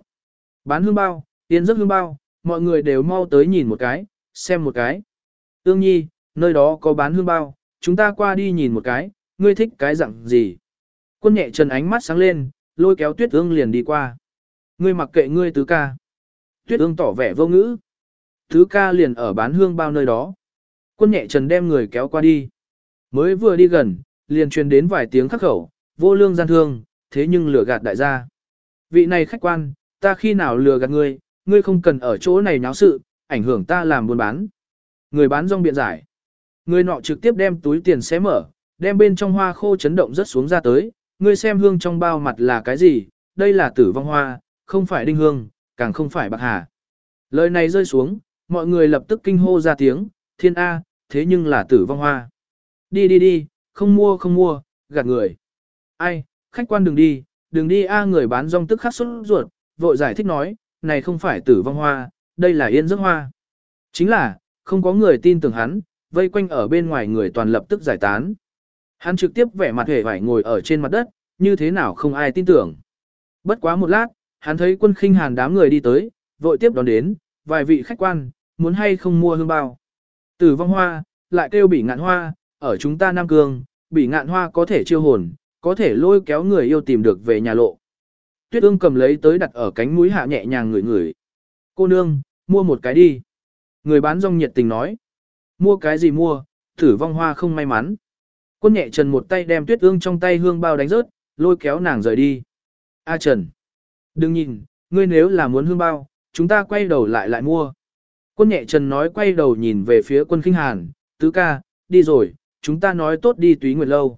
Bán hương bao, tiền rất hương bao, mọi người đều mau tới nhìn một cái, xem một cái. Ương nhi, nơi đó có bán hương bao, chúng ta qua đi nhìn một cái, ngươi thích cái dạng gì. Quân nhẹ trần ánh mắt sáng lên, lôi kéo tuyết ương liền đi qua. Ngươi mặc kệ ngươi tứ ca. Tuyết ương tỏ vẻ vô ngữ. Tứ ca liền ở bán hương bao nơi đó. Quân nhẹ trần đem người kéo qua đi. Mới vừa đi gần, liền truyền đến vài tiếng khắc khẩu, vô lương gian thương, thế nhưng lừa gạt đại gia. Vị này khách quan, ta khi nào lừa gạt ngươi, ngươi không cần ở chỗ này náo sự, ảnh hưởng ta làm buôn bán. Người bán rong biện giải. Người nọ trực tiếp đem túi tiền xé mở, đem bên trong hoa khô chấn động rất xuống ra tới, ngươi xem hương trong bao mặt là cái gì, đây là tử vong hoa, không phải đinh hương, càng không phải bạc hà. Lời này rơi xuống, mọi người lập tức kinh hô ra tiếng, thiên A, thế nhưng là tử vong hoa. Đi đi đi, không mua không mua, gạt người. Ai, khách quan đừng đi, đừng đi A người bán rong tức khắc xuất ruột, vội giải thích nói, này không phải tử vong hoa, đây là yên giấc hoa. Chính là, không có người tin tưởng hắn, vây quanh ở bên ngoài người toàn lập tức giải tán. Hắn trực tiếp vẻ mặt hề vải ngồi ở trên mặt đất, như thế nào không ai tin tưởng. Bất quá một lát, hắn thấy quân khinh hàn đám người đi tới, vội tiếp đón đến, vài vị khách quan, muốn hay không mua hương bao. Tử vong hoa, lại kêu bị ngạn hoa, ở chúng ta Nam Cương, bị ngạn hoa có thể chiêu hồn, có thể lôi kéo người yêu tìm được về nhà lộ. Tuyết ương cầm lấy tới đặt ở cánh mũi hạ nhẹ nhàng ngửi ngửi. Cô nương, mua một cái đi. Người bán rong nhiệt tình nói. Mua cái gì mua, thử vong hoa không may mắn. Quân nhẹ trần một tay đem tuyết ương trong tay hương bao đánh rớt, lôi kéo nàng rời đi. A Trần. Đừng nhìn, ngươi nếu là muốn hương bao, chúng ta quay đầu lại lại mua. Quân nhẹ trần nói quay đầu nhìn về phía quân khinh hàn, tứ ca, đi rồi, chúng ta nói tốt đi túy nguyệt lâu.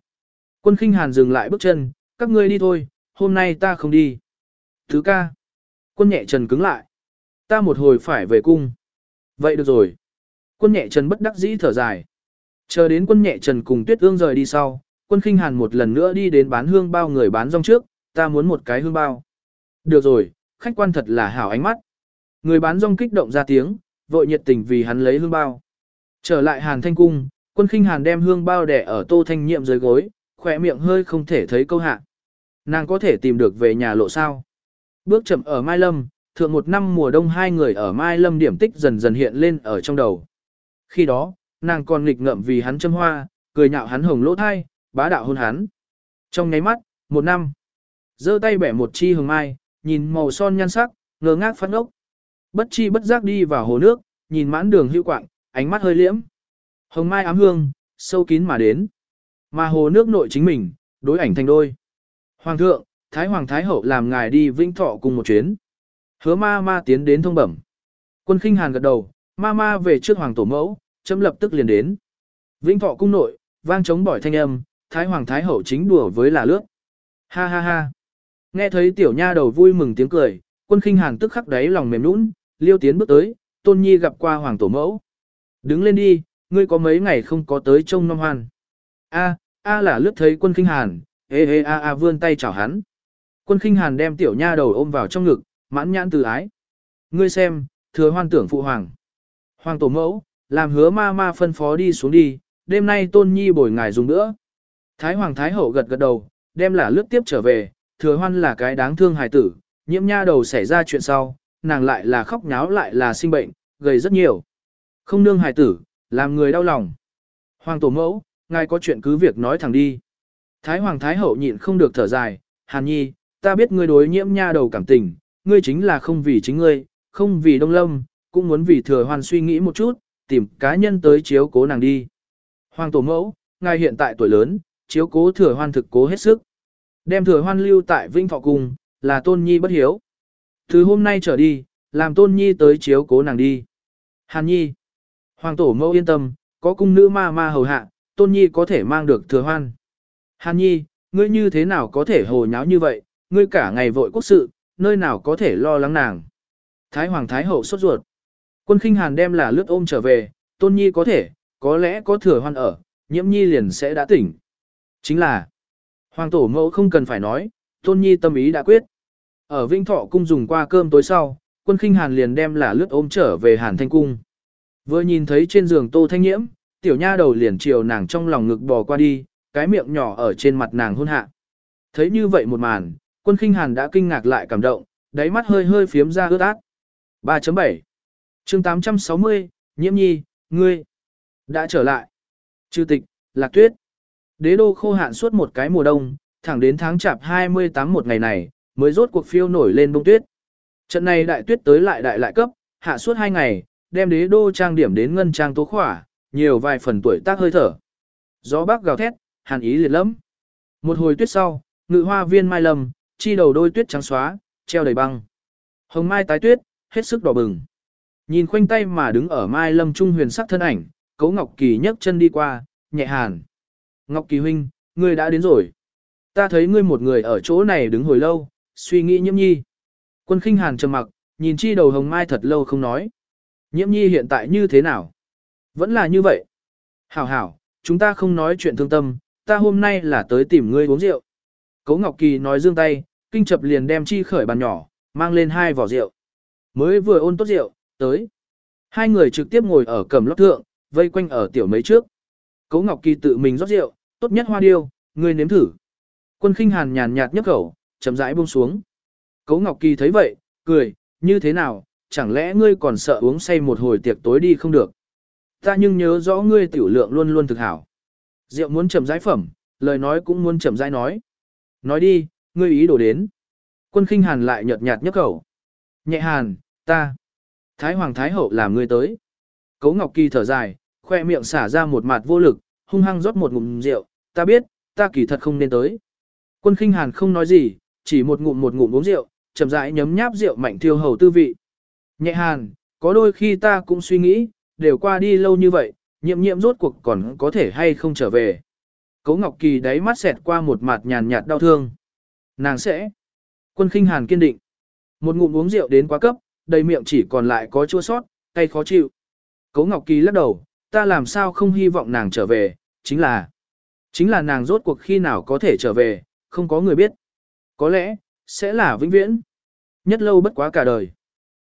Quân khinh hàn dừng lại bước chân, các ngươi đi thôi, hôm nay ta không đi. Tứ ca. Quân nhẹ trần cứng lại. Ta một hồi phải về cung. Vậy được rồi. Quân nhẹ trần bất đắc dĩ thở dài. Chờ đến quân nhẹ trần cùng tuyết ương rời đi sau, quân khinh hàn một lần nữa đi đến bán hương bao người bán rong trước, ta muốn một cái hương bao. Được rồi, khách quan thật là hảo ánh mắt. Người bán rong kích động ra tiếng, vội nhiệt tình vì hắn lấy hương bao. Trở lại hàn thanh cung, quân khinh hàn đem hương bao đẻ ở tô thanh nhiệm dưới gối, khỏe miệng hơi không thể thấy câu hạ. Nàng có thể tìm được về nhà lộ sao. Bước chậm ở Mai Lâm, thượng một năm mùa đông hai người ở Mai Lâm điểm tích dần dần hiện lên ở trong đầu. Khi đó, nàng còn nghịch ngợm vì hắn châm hoa, cười nhạo hắn hồng lỗ thai, bá đạo hôn hắn. Trong nháy mắt, một năm, giơ tay bẻ một chi hồng mai, nhìn màu son nhan sắc, ngơ ngác phát ốc. Bất chi bất giác đi vào hồ nước, nhìn mãn đường hữu quạng, ánh mắt hơi liễm. Hồng mai ám hương, sâu kín mà đến. Mà hồ nước nội chính mình, đối ảnh thành đôi. Hoàng thượng, Thái Hoàng Thái Hậu làm ngài đi vĩnh thọ cùng một chuyến. Hứa ma ma tiến đến thông bẩm. Quân khinh hàn gật đầu, ma ma về trước hoàng tổ mẫu, chấm lập tức liền đến. Vĩnh thọ cung nội, vang trống bỏi thanh âm, Thái Hoàng Thái Hậu chính đùa với là lướt. Ha ha ha. Nghe thấy tiểu nha đầu vui mừng tiếng cười, quân khinh hàn tức khắc đáy lòng mềm nũng, liêu tiến bước tới, tôn nhi gặp qua hoàng tổ mẫu. Đứng lên đi, ngươi có mấy ngày không có tới trông năm hoan. A, a là lướt thấy quân khinh hàn, ê ê a a vươn tay chào hắn. Quân khinh hàn đem tiểu nha đầu ôm vào trong ngực, mãn nhãn từ ái. Ngươi xem, thừa hoan tưởng phụ hoàng. Hoàng tổ mẫu, làm hứa ma ma phân phó đi xuống đi, đêm nay tôn nhi bồi ngài dùng nữa. Thái hoàng thái hậu gật gật đầu, đem là lướt tiếp trở về, thừa hoan là cái đáng thương hài tử, nhiễm nha đầu xảy ra chuyện sau, nàng lại là khóc nháo lại là sinh bệnh, gầy rất nhiều. Không nương hài tử, làm người đau lòng. Hoàng tổ mẫu, ngài có chuyện cứ việc nói thẳng đi. Thái hoàng thái hậu nhịn không được thở dài, hàn nhi, ta biết ngươi đối nhiễm nha đầu cảm tình, ngươi chính là không vì chính ngươi, không vì đông lâm, cũng muốn vì thừa hoan suy nghĩ một chút, tìm cá nhân tới chiếu cố nàng đi. Hoàng tổ mẫu, ngài hiện tại tuổi lớn, chiếu cố thừa hoan thực cố hết sức. Đem thừa hoan lưu tại Vinh Thọ Cung, là tôn nhi bất hiếu. Từ hôm nay trở đi, làm tôn nhi tới chiếu cố nàng đi. Hàn nhi. Hoàng tổ mẫu yên tâm, có cung nữ ma ma hầu hạ, tôn nhi có thể mang được thừa hoan. Hàn nhi, ngươi như thế nào có thể hồ nháo như vậy, ngươi cả ngày vội quốc sự, nơi nào có thể lo lắng nàng. Thái Hoàng Thái Hậu sốt ruột. Quân khinh hàn đem là lướt ôm trở về, tôn nhi có thể, có lẽ có thừa hoan ở, nhiễm nhi liền sẽ đã tỉnh. Chính là, Hoàng tổ mẫu không cần phải nói, tôn nhi tâm ý đã quyết. Ở Vinh Thọ cung dùng qua cơm tối sau, quân khinh hàn liền đem là lướt ôm trở về hàn thanh cung. Vừa nhìn thấy trên giường tô thanh nhiễm, tiểu nha đầu liền chiều nàng trong lòng ngực bò qua đi, cái miệng nhỏ ở trên mặt nàng hôn hạ. Thấy như vậy một màn, quân khinh hàn đã kinh ngạc lại cảm động, đáy mắt hơi hơi phiếm ra ướt át. 3.7 chương 860, nhiễm nhi, ngươi, đã trở lại. Chư tịch, lạc tuyết. Đế đô khô hạn suốt một cái mùa đông, thẳng đến tháng chạp 28 một ngày này, mới rốt cuộc phiêu nổi lên bông tuyết. Trận này đại tuyết tới lại đại lại cấp, hạ suốt hai ngày, đem đế đô trang điểm đến ngân trang tố khỏa, nhiều vài phần tuổi tác hơi thở. Gió bắc gào thét, hàn ý liệt lắm. Một hồi tuyết sau, ngự hoa viên mai lầm, chi đầu đôi tuyết trắng xóa, treo đầy băng. Hồng mai tái tuyết, hết sức đỏ bừng. Nhìn khoanh tay mà đứng ở mai lâm trung huyền sắc thân ảnh, cấu ngọc kỳ nhấc chân đi qua, nhẹ hàn. Ngọc kỳ huynh, ngươi đã đến rồi. Ta thấy ngươi một người ở chỗ này đứng hồi lâu, suy nghĩ nhiễm nhi. Quân khinh hàn trầm mặc, nhìn chi đầu hồng mai thật lâu không nói. Nhiễm nhi hiện tại như thế nào? Vẫn là như vậy. Hảo hảo, chúng ta không nói chuyện thương tâm, ta hôm nay là tới tìm ngươi uống rượu. Cố Ngọc Kỳ nói dương tay, kinh chập liền đem chi khởi bàn nhỏ, mang lên hai vỏ rượu. Mới vừa ôn tốt rượu, tới. Hai người trực tiếp ngồi ở cầm lót thượng, vây quanh ở tiểu mấy trước. Cố Ngọc Kỳ tự mình rót rượu, tốt nhất hoa điêu, ngươi nếm thử. Quân khinh hàn nhàn nhạt nhấp khẩu, chậm rãi buông xuống. Cố Ngọc Kỳ thấy vậy, cười, như thế nào, chẳng lẽ ngươi còn sợ uống say một hồi tiệc tối đi không được. Ta nhưng nhớ rõ ngươi tiểu lượng luôn luôn thực hảo. Rượu muốn chậm rãi phẩm, lời nói cũng muốn chậm rãi nói. Nói đi, ngươi ý đồ đến. Quân khinh hàn lại nhợt nhạt nhấp khẩu. Nhẹ hàn, ta. Thái hoàng thái hậu làm ngươi tới. Cấu Ngọc Kỳ thở dài, khoe miệng xả ra một mặt vô lực, hung hăng rót một ngụm rượu. Ta biết, ta kỳ thật không nên tới. Quân khinh hàn không nói gì, chỉ một ngụm một ngụm uống rượu, chậm rãi nhấm nháp rượu mạnh thiêu hầu tư vị. Nhẹ hàn, có đôi khi ta cũng suy nghĩ, đều qua đi lâu như vậy, nhiệm nhiệm rốt cuộc còn có thể hay không trở về. Cấu Ngọc Kỳ đáy mắt xẹt qua một mặt nhàn nhạt đau thương. Nàng sẽ. Quân khinh hàn kiên định. Một ngụm uống rượu đến quá cấp, đầy miệng chỉ còn lại có chua sót, cay khó chịu. Cấu Ngọc Kỳ lắc đầu, ta làm sao không hy vọng nàng trở về, chính là. Chính là nàng rốt cuộc khi nào có thể trở về, không có người biết. Có lẽ, sẽ là vĩnh viễn. Nhất lâu bất quá cả đời.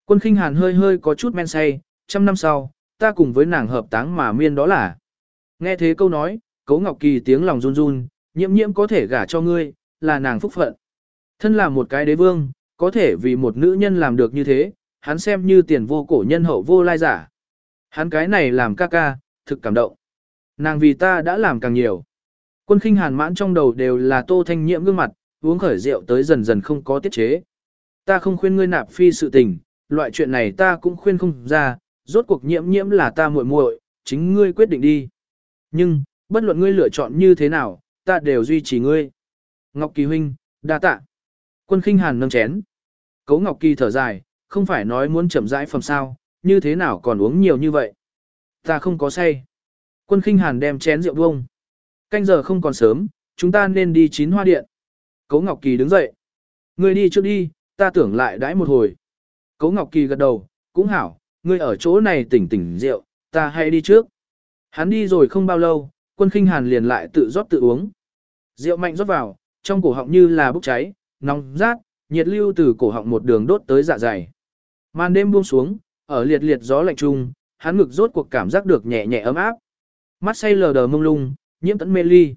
Quân khinh hàn hơi hơi có chút men say, trăm năm sau, ta cùng với nàng hợp táng mà miên đó là. Nghe thế câu nói, Cố Ngọc Kỳ tiếng lòng run run, nhiễm nhiễm có thể gả cho ngươi, là nàng phúc phận. Thân là một cái đế vương, có thể vì một nữ nhân làm được như thế, hắn xem như tiền vô cổ nhân hậu vô lai giả. Hắn cái này làm ca ca, thực cảm động. Nàng vì ta đã làm càng nhiều. Quân khinh hàn mãn trong đầu đều là tô thanh nhiễm gương mặt, uống khởi rượu tới dần dần không có tiết chế. Ta không khuyên ngươi nạp phi sự tình, loại chuyện này ta cũng khuyên không ra, rốt cuộc nhiễm nhiễm là ta muội muội, chính ngươi quyết định đi. Nhưng, bất luận ngươi lựa chọn như thế nào, ta đều duy trì ngươi. Ngọc Kỳ huynh, đa tạ. Quân khinh hàn nâng chén. Cấu Ngọc Kỳ thở dài, không phải nói muốn chậm rãi phẩm sao, như thế nào còn uống nhiều như vậy. Ta không có say. Quân khinh hàn đem chén rượu bông. Canh giờ không còn sớm, chúng ta nên đi chín hoa điện. Cấu Ngọc Kỳ đứng dậy. Ngươi đi trước đi, ta tưởng lại đãi một hồi. Cấu Ngọc Kỳ gật đầu, cũng hảo, ngươi ở chỗ này tỉnh tỉnh rượu, ta hay đi trước. Hắn đi rồi không bao lâu, quân khinh hàn liền lại tự rót tự uống. Rượu mạnh rót vào, trong cổ họng như là bốc cháy, nóng rát, nhiệt lưu từ cổ họng một đường đốt tới dạ dày. Màn đêm buông xuống, ở liệt liệt gió lạnh trung, hắn ngực rốt cuộc cảm giác được nhẹ nhẹ ấm áp. Mắt say lờ đờ mông lung, nhiễm tận mê ly.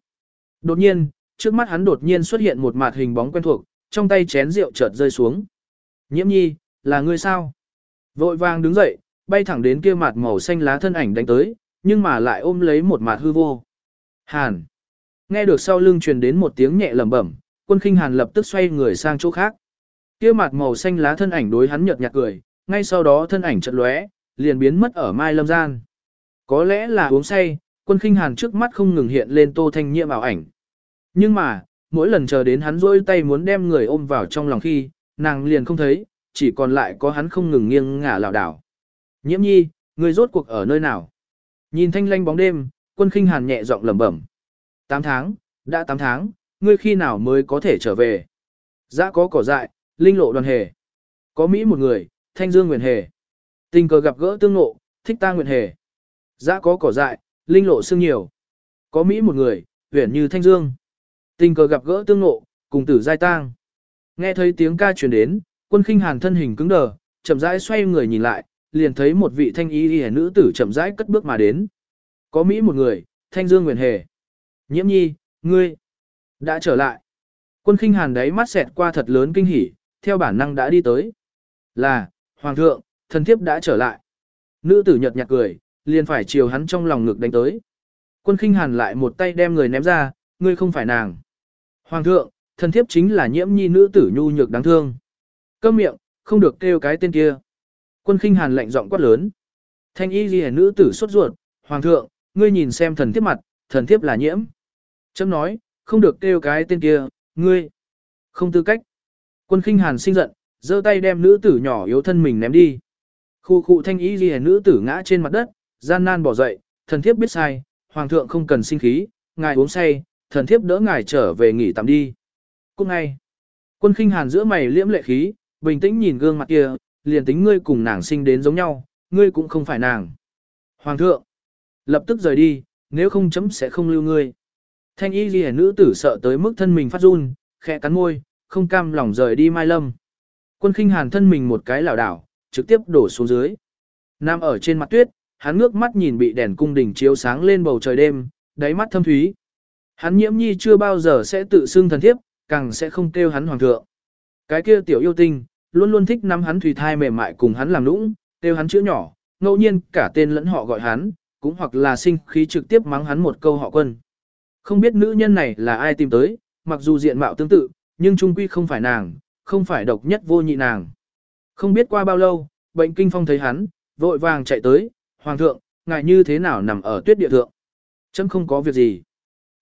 Đột nhiên, trước mắt hắn đột nhiên xuất hiện một mạt hình bóng quen thuộc, trong tay chén rượu chợt rơi xuống. Nhiễm nhi, là ngươi sao? Vội vàng đứng dậy, bay thẳng đến kia mặt màu xanh lá thân ảnh đánh tới, nhưng mà lại ôm lấy một mạt hư vô. Hàn. Nghe được sau lưng truyền đến một tiếng nhẹ lẩm bẩm, quân khinh hàn lập tức xoay người sang chỗ khác. Kia mặt màu xanh lá thân ảnh đối hắn nhợt nhạt cười, ngay sau đó thân ảnh chợt lóe, liền biến mất ở mai lâm gian. Có lẽ là uống say, quân khinh hàn trước mắt không ngừng hiện lên tô thanh nhiệm ảo ảnh. Nhưng mà, mỗi lần chờ đến hắn rôi tay muốn đem người ôm vào trong lòng khi, nàng liền không thấy, chỉ còn lại có hắn không ngừng nghiêng ngả lảo đảo. Nhiễm nhi, người rốt cuộc ở nơi nào? Nhìn thanh lanh bóng đêm, quân khinh hàn nhẹ giọng lẩm bẩm. Tám tháng, đã tám tháng, ngươi khi nào mới có thể trở về? Dã có cỏ dại, linh lộ đoàn hề. Có Mỹ một người, thanh dương nguyện hề. Tình cờ gặp gỡ tương ngộ, thích ta nguyện hề. Dã có cỏ dại, linh lộ xương nhiều. Có Mỹ một người, huyển như thanh dương. Tình cờ gặp gỡ tương ngộ, cùng tử giai tang. Nghe thấy tiếng ca truyền đến, quân khinh hàn thân hình cứng đờ, chậm rãi xoay người nhìn lại, liền thấy một vị thanh y y nữ tử chậm rãi cất bước mà đến. Có Mỹ một người, thanh dương nguyện hề. Nhiễm nhi, ngươi, đã trở lại. Quân khinh hàn đấy mắt xẹt qua thật lớn kinh hỉ, theo bản năng đã đi tới. Là, Hoàng thượng, thần thiếp đã trở lại. Nữ tử nhật nhạt cười, liền phải chiều hắn trong lòng ngực đánh tới. Quân khinh hàn lại một tay đem người ném ra, ngươi không phải nàng. Hoàng thượng, thần thiếp chính là nhiễm nhi nữ tử nhu nhược đáng thương. Câm miệng, không được kêu cái tên kia. Quân khinh hàn lạnh giọng quát lớn. Thanh y ghi nữ tử sốt ruột, Hoàng thượng, ngươi nhìn xem thần thiếp mặt, thần thiếp là nhiễm. Chấm nói, không được kêu cái tên kia, ngươi. Không tư cách. Quân khinh hàn sinh giận, giơ tay đem nữ tử nhỏ yếu thân mình ném đi. Khu khu thanh y ghi nữ tử ngã trên mặt đất, gian nan bỏ dậy, thần thiếp biết sai, hoàng thượng không cần sinh khí, ngài uống say, thần thiếp đỡ ngài trở về nghỉ tạm đi. Cũng ngay, quân khinh hàn giữa mày liễm lệ khí, bình tĩnh nhìn gương mặt kia, liền tính ngươi cùng nàng sinh đến giống nhau, ngươi cũng không phải nàng. Hoàng thượng, lập tức rời đi, nếu không chấm sẽ không lưu ngươi. Thanh y ghi nữ tử sợ tới mức thân mình phát run, khẽ cắn môi, không cam lòng rời đi mai lâm. Quân khinh hàn thân mình một cái lảo đảo, trực tiếp đổ xuống dưới. Nam ở trên mặt tuyết, hắn ngước mắt nhìn bị đèn cung đình chiếu sáng lên bầu trời đêm, đáy mắt thâm thúy. Hắn nhiễm nhi chưa bao giờ sẽ tự xưng thần thiếp, càng sẽ không kêu hắn hoàng thượng. Cái kia tiểu yêu tinh, luôn luôn thích nắm hắn thủy thai mềm mại cùng hắn làm nũng, kêu hắn chữ nhỏ, ngẫu nhiên cả tên lẫn họ gọi hắn, cũng hoặc là sinh khí trực tiếp mắng hắn một câu họ quân. Không biết nữ nhân này là ai tìm tới, mặc dù diện mạo tương tự, nhưng trung quy không phải nàng, không phải độc nhất vô nhị nàng. Không biết qua bao lâu, bệnh kinh phong thấy hắn, vội vàng chạy tới, Hoàng thượng, ngài như thế nào nằm ở tuyết địa thượng? Chấm không có việc gì.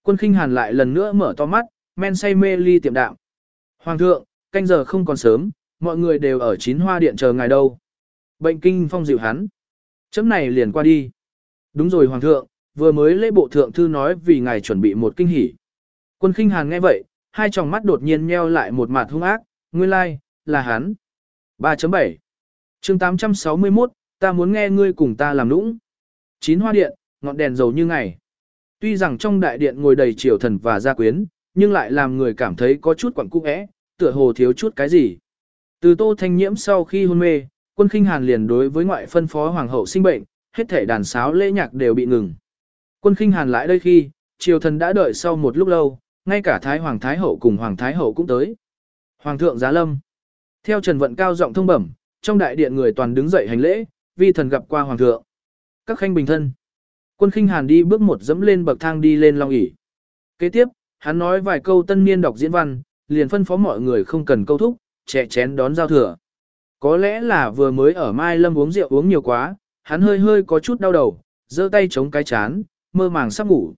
Quân khinh hàn lại lần nữa mở to mắt, men say mê ly tiệm đạm. Hoàng thượng, canh giờ không còn sớm, mọi người đều ở chín hoa điện chờ ngài đâu. Bệnh kinh phong dịu hắn. Chấm này liền qua đi. Đúng rồi Hoàng thượng, vừa mới lễ bộ thượng thư nói vì ngài chuẩn bị một kinh hỉ. Quân khinh hàn nghe vậy, hai tròng mắt đột nhiên nheo lại một mặt hung ác, nguyên lai, like, là hắn. 3.7 chương 861, ta muốn nghe ngươi cùng ta làm nũng. Chín hoa điện, ngọn đèn dầu như ngày. Tuy rằng trong đại điện ngồi đầy triều thần và gia quyến, nhưng lại làm người cảm thấy có chút quẩn cung ẽ, tựa hồ thiếu chút cái gì. Từ tô thanh nhiễm sau khi hôn mê, quân khinh hàn liền đối với ngoại phân phó hoàng hậu sinh bệnh, hết thể đàn sáo lễ nhạc đều bị ngừng. Quân khinh hàn lại đây khi, triều thần đã đợi sau một lúc lâu, ngay cả Thái Hoàng Thái Hậu cùng Hoàng Thái Hậu cũng tới. Hoàng thượng giá lâm. Theo Trần Vận cao giọng thông bẩm, trong đại điện người toàn đứng dậy hành lễ, vi thần gặp qua Hoàng thượng. Các khanh bình thân. Quân khinh hàn đi bước một dẫm lên bậc thang đi lên long ỷ. Kế tiếp, hắn nói vài câu tân niên đọc diễn văn, liền phân phó mọi người không cần câu thúc, trẻ chén đón giao thừa. Có lẽ là vừa mới ở Mai Lâm uống rượu uống nhiều quá, hắn hơi hơi có chút đau đầu, giơ tay chống cái chán, mơ màng sắp ngủ.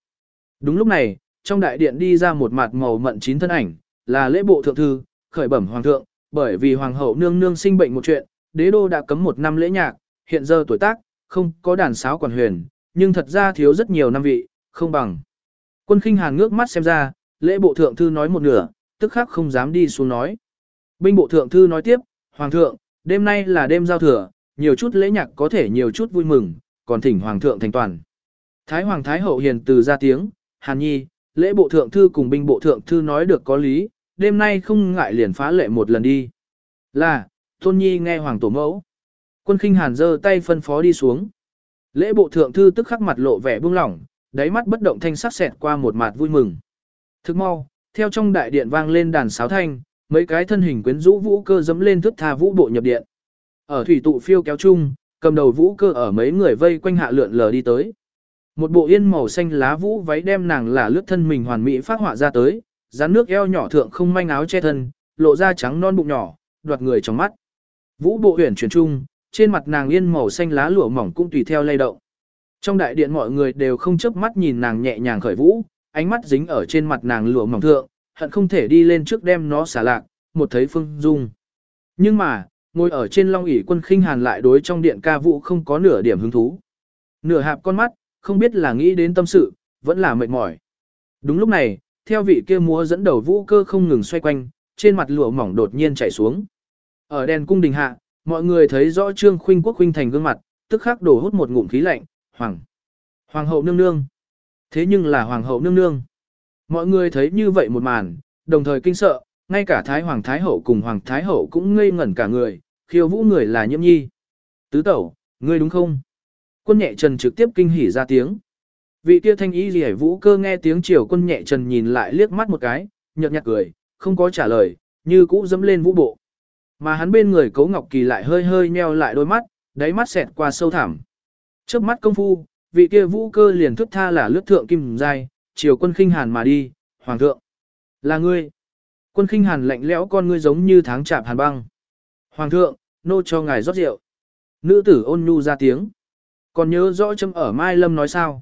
Đúng lúc này, trong đại điện đi ra một mặt màu mận chín thân ảnh, là lễ bộ thượng thư, khởi bẩm hoàng thượng, bởi vì hoàng hậu nương nương sinh bệnh một chuyện, đế đô đã cấm một năm lễ nhạc, hiện giờ tuổi tác, không có đàn sáo quản huyền, nhưng thật ra thiếu rất nhiều năm vị, không bằng. Quân khinh hàn ngước mắt xem ra, lễ bộ thượng thư nói một nửa, tức khắc không dám đi xuống nói. Binh bộ thượng thư nói tiếp, Hoàng thượng, đêm nay là đêm giao thừa, nhiều chút lễ nhạc có thể nhiều chút vui mừng, còn thỉnh Hoàng thượng thành toàn. Thái Hoàng Thái Hậu hiền từ ra tiếng, Hàn Nhi, lễ bộ thượng thư cùng binh bộ thượng thư nói được có lý, đêm nay không ngại liền phá lệ một lần đi. Là, Tôn Nhi nghe Hoàng tổ mẫu. Quân khinh hàn giơ tay phân phó đi xuống. Lễ bộ thượng thư tức khắc mặt lộ vẻ buông lỏng, đáy mắt bất động thanh sắc xẹt qua một mặt vui mừng. Thức mau, theo trong đại điện vang lên đàn sáo thanh, mấy cái thân hình quyến rũ vũ cơ dẫm lên thước tha vũ bộ nhập điện. Ở thủy tụ phiêu kéo chung, cầm đầu vũ cơ ở mấy người vây quanh hạ lượn lờ đi tới. Một bộ yên màu xanh lá vũ váy đem nàng là lướt thân mình hoàn mỹ phát họa ra tới, dán nước eo nhỏ thượng không manh áo che thân, lộ ra trắng non bụng nhỏ, đoạt người trong mắt. Vũ bộ huyền chuyển trung, trên mặt nàng yên màu xanh lá lụa mỏng cũng tùy theo lay động. Trong đại điện mọi người đều không chớp mắt nhìn nàng nhẹ nhàng khởi vũ, ánh mắt dính ở trên mặt nàng lụa mỏng thượng, hận không thể đi lên trước đem nó xả lạc, một thấy phương dung. Nhưng mà, ngồi ở trên long ỷ quân khinh hàn lại đối trong điện ca vũ không có nửa điểm hứng thú. Nửa hạp con mắt, không biết là nghĩ đến tâm sự, vẫn là mệt mỏi. Đúng lúc này, theo vị kia múa dẫn đầu vũ cơ không ngừng xoay quanh, trên mặt lụa mỏng đột nhiên chảy xuống. Ở đèn cung đình hạ, mọi người thấy rõ Trương Khuynh Quốc khuynh thành gương mặt, tức khắc đổ hút một ngụm khí lạnh, "Hoàng, hoàng hậu nương nương." Thế nhưng là hoàng hậu nương nương. Mọi người thấy như vậy một màn, đồng thời kinh sợ, ngay cả Thái Hoàng Thái Hậu cùng Hoàng Thái Hậu cũng ngây ngẩn cả người, khiêu vũ người là nhiễm nhi. Tứ tẩu, ngươi đúng không? Quân nhẹ trần trực tiếp kinh hỉ ra tiếng. Vị kia thanh ý gì vũ cơ nghe tiếng triều quân nhẹ trần nhìn lại liếc mắt một cái, nhợt nhạt cười, không có trả lời, như cũ dẫm lên vũ bộ. Mà hắn bên người Cố Ngọc Kỳ lại hơi hơi nheo lại đôi mắt, đáy mắt xẹt qua sâu thẳm. Trước mắt công phu, vị kia vũ cơ liền thức tha là lướt thượng kim giai, Triều quân khinh hàn mà đi, hoàng thượng. Là ngươi. Quân khinh hàn lạnh lẽo con ngươi giống như tháng chạm hàn băng. Hoàng thượng, nô cho ngài rót rượu. Nữ tử ôn nhu ra tiếng. Còn nhớ rõ châm ở Mai Lâm nói sao?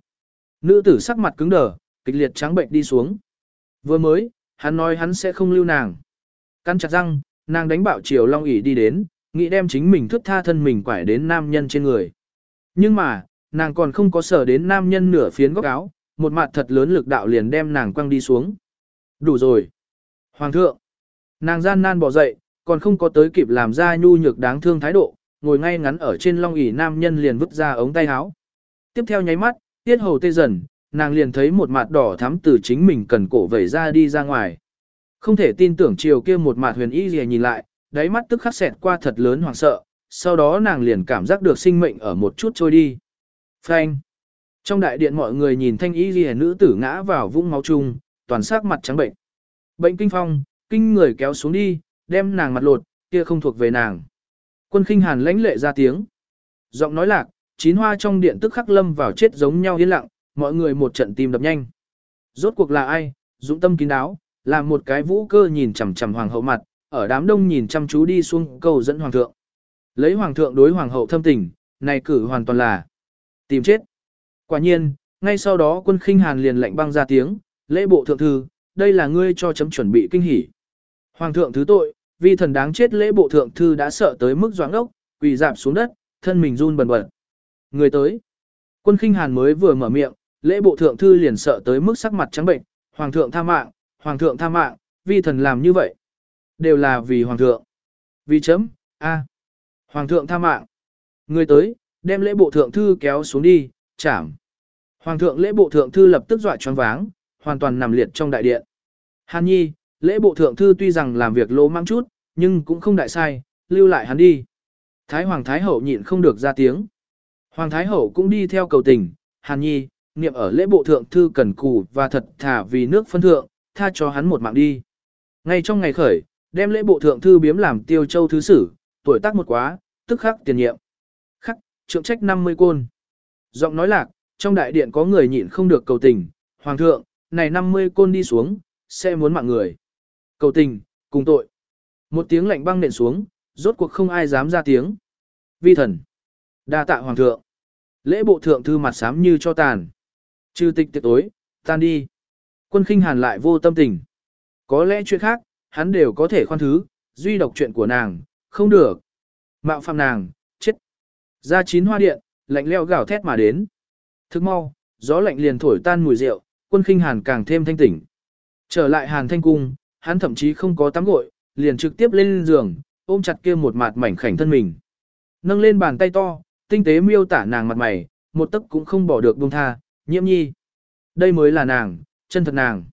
Nữ tử sắc mặt cứng đờ, kịch liệt trắng bệnh đi xuống. Vừa mới, hắn nói hắn sẽ không lưu nàng. Căn chặt răng, nàng đánh bạo chiều long ỉ đi đến, nghĩ đem chính mình thước tha thân mình quải đến nam nhân trên người. Nhưng mà, nàng còn không có sở đến nam nhân nửa phiến góc áo, một mặt thật lớn lực đạo liền đem nàng quăng đi xuống. Đủ rồi. Hoàng thượng. Nàng gian nan bỏ dậy, còn không có tới kịp làm ra nhu nhược đáng thương thái độ, ngồi ngay ngắn ở trên long ỷ nam nhân liền vứt ra ống tay áo. Tiếp theo nháy mắt, tiết hầu tê dần, nàng liền thấy một mặt đỏ thắm từ chính mình cần cổ vẩy ra đi ra ngoài. Không thể tin tưởng chiều kia một mặt huyền y gì nhìn lại, đáy mắt tức khắc xẹt qua thật lớn hoảng sợ, sau đó nàng liền cảm giác được sinh mệnh ở một chút trôi đi. Phanh. Trong đại điện mọi người nhìn thanh y gì nữ tử ngã vào vũng máu chung, toàn sắc mặt trắng bệnh. Bệnh kinh phong, kinh người kéo xuống đi, đem nàng mặt lột, kia không thuộc về nàng. Quân khinh hàn lãnh lệ ra tiếng. Giọng nói lạc, chín hoa trong điện tức khắc lâm vào chết giống nhau yên lặng, mọi người một trận tim đập nhanh. Rốt cuộc là ai, dũng tâm kín đáo, làm một cái vũ cơ nhìn chằm chằm hoàng hậu mặt, ở đám đông nhìn chăm chú đi xuống cầu dẫn hoàng thượng. Lấy hoàng thượng đối hoàng hậu thâm tình, này cử hoàn toàn là tìm chết. Quả nhiên, ngay sau đó quân khinh hàn liền lệnh băng ra tiếng, lễ bộ thượng thư, đây là ngươi cho chấm chuẩn bị kinh hỉ. Hoàng thượng thứ tội, vì thần đáng chết lễ bộ thượng thư đã sợ tới mức doãn ốc, quỳ dạp xuống đất, thân mình run bần bật. Người tới. Quân khinh hàn mới vừa mở miệng, lễ bộ thượng thư liền sợ tới mức sắc mặt trắng bệnh, hoàng thượng tha mạng, hoàng thượng tha mạng, vi thần làm như vậy. Đều là vì hoàng thượng. Vì chấm, a, Hoàng thượng tha mạng. Người tới, đem lễ bộ thượng thư kéo xuống đi, chảm. Hoàng thượng lễ bộ thượng thư lập tức dọa choáng váng, hoàn toàn nằm liệt trong đại điện. Hàn nhi, lễ bộ thượng thư tuy rằng làm việc lỗ mang chút, nhưng cũng không đại sai, lưu lại hắn đi. Thái Hoàng Thái Hậu nhịn không được ra tiếng. Hoàng Thái Hậu cũng đi theo cầu tình, Hàn Nhi, niệm ở lễ bộ thượng thư cần cù và thật thà vì nước phân thượng, tha cho hắn một mạng đi. Ngay trong ngày khởi, đem lễ bộ thượng thư biếm làm tiêu châu thứ sử, tuổi tác một quá, tức khắc tiền nhiệm. Khắc, trượng trách 50 côn. Giọng nói lạc, trong đại điện có người nhịn không được cầu tình, Hoàng thượng, này 50 côn đi xuống, sẽ muốn mạng người. Cầu tình, cùng tội. Một tiếng lạnh băng nện xuống, rốt cuộc không ai dám ra tiếng. Vi thần đa tạ hoàng thượng. Lễ bộ thượng thư mặt xám như cho tàn. Trừ tịch tiệc tối, tan đi. Quân khinh hàn lại vô tâm tình. Có lẽ chuyện khác, hắn đều có thể khoan thứ, duy độc chuyện của nàng, không được. Mạo phạm nàng, chết. Ra chín hoa điện, lạnh leo gào thét mà đến. Thức mau, gió lạnh liền thổi tan mùi rượu, quân khinh hàn càng thêm thanh tỉnh. Trở lại hàn thanh cung, hắn thậm chí không có tắm gội, liền trực tiếp lên giường, ôm chặt kia một mặt mảnh khảnh thân mình. Nâng lên bàn tay to, tinh tế miêu tả nàng mặt mày, một tấc cũng không bỏ được buông tha, nhiễm nhi. Đây mới là nàng, chân thật nàng.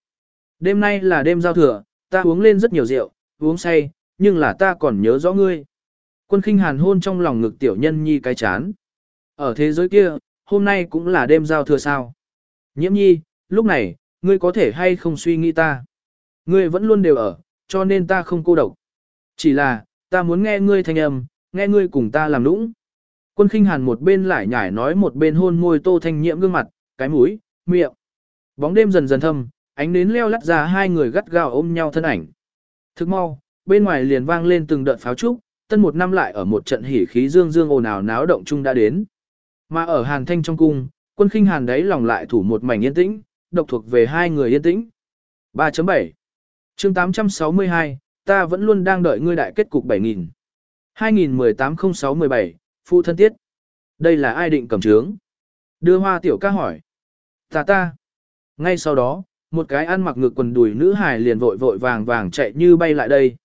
Đêm nay là đêm giao thừa, ta uống lên rất nhiều rượu, uống say, nhưng là ta còn nhớ rõ ngươi. Quân khinh hàn hôn trong lòng ngực tiểu nhân nhi cái chán. Ở thế giới kia, hôm nay cũng là đêm giao thừa sao. Nhiễm nhi, lúc này, ngươi có thể hay không suy nghĩ ta. Ngươi vẫn luôn đều ở, cho nên ta không cô độc. Chỉ là, ta muốn nghe ngươi thanh âm, nghe ngươi cùng ta làm nũng. Quân khinh hàn một bên lại nhải nói một bên hôn môi tô thanh nhiễm gương mặt, cái mũi, miệng. Bóng đêm dần dần thâm, ánh nến leo lắt ra hai người gắt gao ôm nhau thân ảnh. Thức mau, bên ngoài liền vang lên từng đợt pháo trúc, tân một năm lại ở một trận hỉ khí dương dương ồn ào náo động chung đã đến. Mà ở Hàn Thanh trong cung, quân khinh Hàn đấy lòng lại thủ một mảnh yên tĩnh, độc thuộc về hai người yên tĩnh. 3.7 chương 862, ta vẫn luôn đang đợi ngươi đại kết cục 7000. 2018-06-17, phụ thân tiết. Đây là ai định cầm trướng? Đưa hoa tiểu ca hỏi. Ta ta. Ngay sau đó, một cái ăn mặc ngực quần đùi nữ hài liền vội vội vàng vàng chạy như bay lại đây.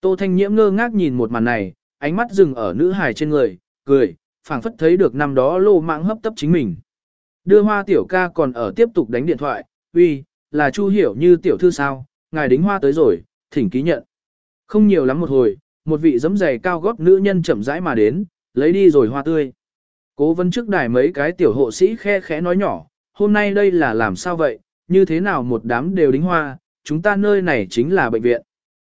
Tô Thanh Nhiễm ngơ ngác nhìn một màn này, ánh mắt dừng ở nữ hài trên người, cười, phảng phất thấy được năm đó lô mạng hấp tấp chính mình. Đưa hoa tiểu ca còn ở tiếp tục đánh điện thoại, uy, là Chu Hiểu như tiểu thư sao, ngài đính hoa tới rồi, thỉnh ký nhận. Không nhiều lắm một hồi, một vị giấm giày cao gót nữ nhân chậm rãi mà đến, lấy đi rồi hoa tươi. Cố vấn trước đài mấy cái tiểu hộ sĩ khe khẽ nói nhỏ, hôm nay đây là làm sao vậy, như thế nào một đám đều đính hoa, chúng ta nơi này chính là bệnh viện.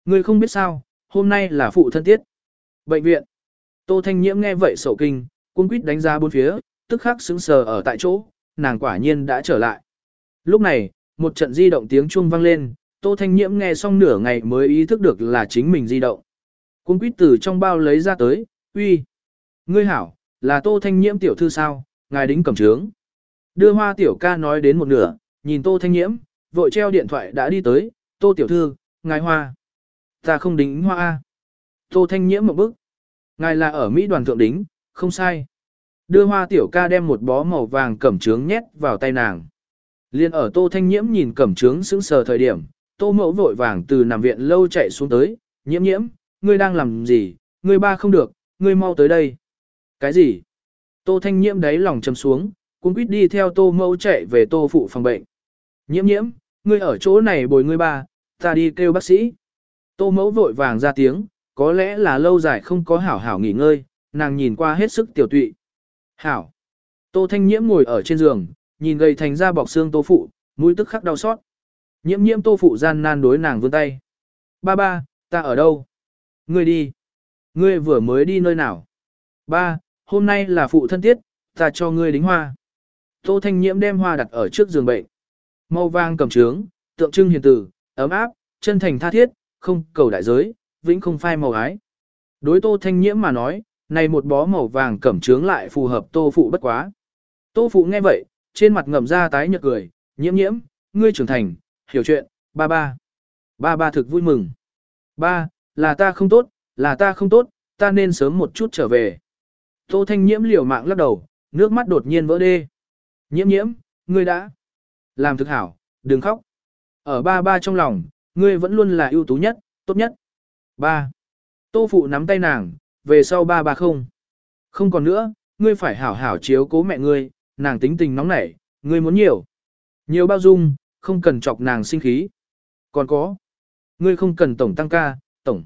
Người không biết sao, hôm nay là phụ thân tiết. Bệnh viện. Tô Thanh Nhiễm nghe vậy sầu kinh, cung quýt đánh ra bốn phía, tức khắc sững sờ ở tại chỗ, nàng quả nhiên đã trở lại. Lúc này, một trận di động tiếng chuông vang lên, Tô Thanh Nhiễm nghe xong nửa ngày mới ý thức được là chính mình di động. Cung quýt từ trong bao lấy ra tới, uy. Ngươi hảo, là Tô Thanh Nhiễm tiểu thư sao, ngài đính cầm trướng. Đưa hoa tiểu ca nói đến một nửa, nhìn Tô Thanh Nhiễm, vội treo điện thoại đã đi tới, Tô tiểu thư, ngài hoa. Ta không đính hoa A. Tô Thanh Nhiễm một bức. Ngài là ở Mỹ đoàn thượng đính, không sai. Đưa hoa tiểu ca đem một bó màu vàng cẩm trướng nhét vào tay nàng. Liên ở Tô Thanh Nhiễm nhìn cẩm trướng sững sờ thời điểm, Tô Mẫu vội vàng từ nằm viện lâu chạy xuống tới, nhiễm nhiễm, ngươi đang làm gì, ngươi ba không được, ngươi mau tới đây. Cái gì? Tô Thanh Nhiễm đáy lòng chầm xuống, cũng quýt đi theo Tô Mẫu chạy về Tô Phụ phòng bệnh. Nhiễm nhiễm, ngươi ở chỗ này bồi ngươi ba, ta đi kêu bác sĩ. Tô Mẫu vội vàng ra tiếng, có lẽ là lâu dài không có hảo hảo nghỉ ngơi, nàng nhìn qua hết sức tiểu tụy. Hảo. Tô Thanh Nhiễm ngồi ở trên giường, nhìn gầy thành ra bọc xương Tô Phụ, mũi tức khắc đau xót. Nhiễm nhiễm Tô Phụ gian nan đối nàng vươn tay. Ba ba, ta ở đâu? Ngươi đi. Ngươi vừa mới đi nơi nào? Ba, hôm nay là phụ thân tiết, ta cho ngươi đính hoa. Tô Thanh Nhiễm đem hoa đặt ở trước giường bệnh. Màu vàng cầm trướng, tượng trưng hiền tử, ấm áp, chân thành tha thiết, không cầu đại giới, vĩnh không phai màu ái. Đối Tô Thanh Nhiễm mà nói, này một bó màu vàng cẩm trướng lại phù hợp Tô Phụ bất quá. Tô Phụ nghe vậy, trên mặt ngậm ra tái nhợt cười, nhiễm nhiễm, ngươi trưởng thành, hiểu chuyện, ba ba. Ba ba thực vui mừng. Ba, là ta không tốt, là ta không tốt, ta nên sớm một chút trở về. Tô Thanh Nhiễm liều mạng lắc đầu, nước mắt đột nhiên vỡ đê. Nhiễm nhiễm, ngươi đã làm thực hảo, đừng khóc. Ở ba ba trong lòng, ngươi vẫn luôn là ưu tú nhất, tốt nhất. Ba. Tô phụ nắm tay nàng, về sau ba ba không. Không còn nữa, ngươi phải hảo hảo chiếu cố mẹ ngươi, nàng tính tình nóng nảy, ngươi muốn nhiều. Nhiều bao dung, không cần chọc nàng sinh khí. Còn có, ngươi không cần tổng tăng ca, tổng.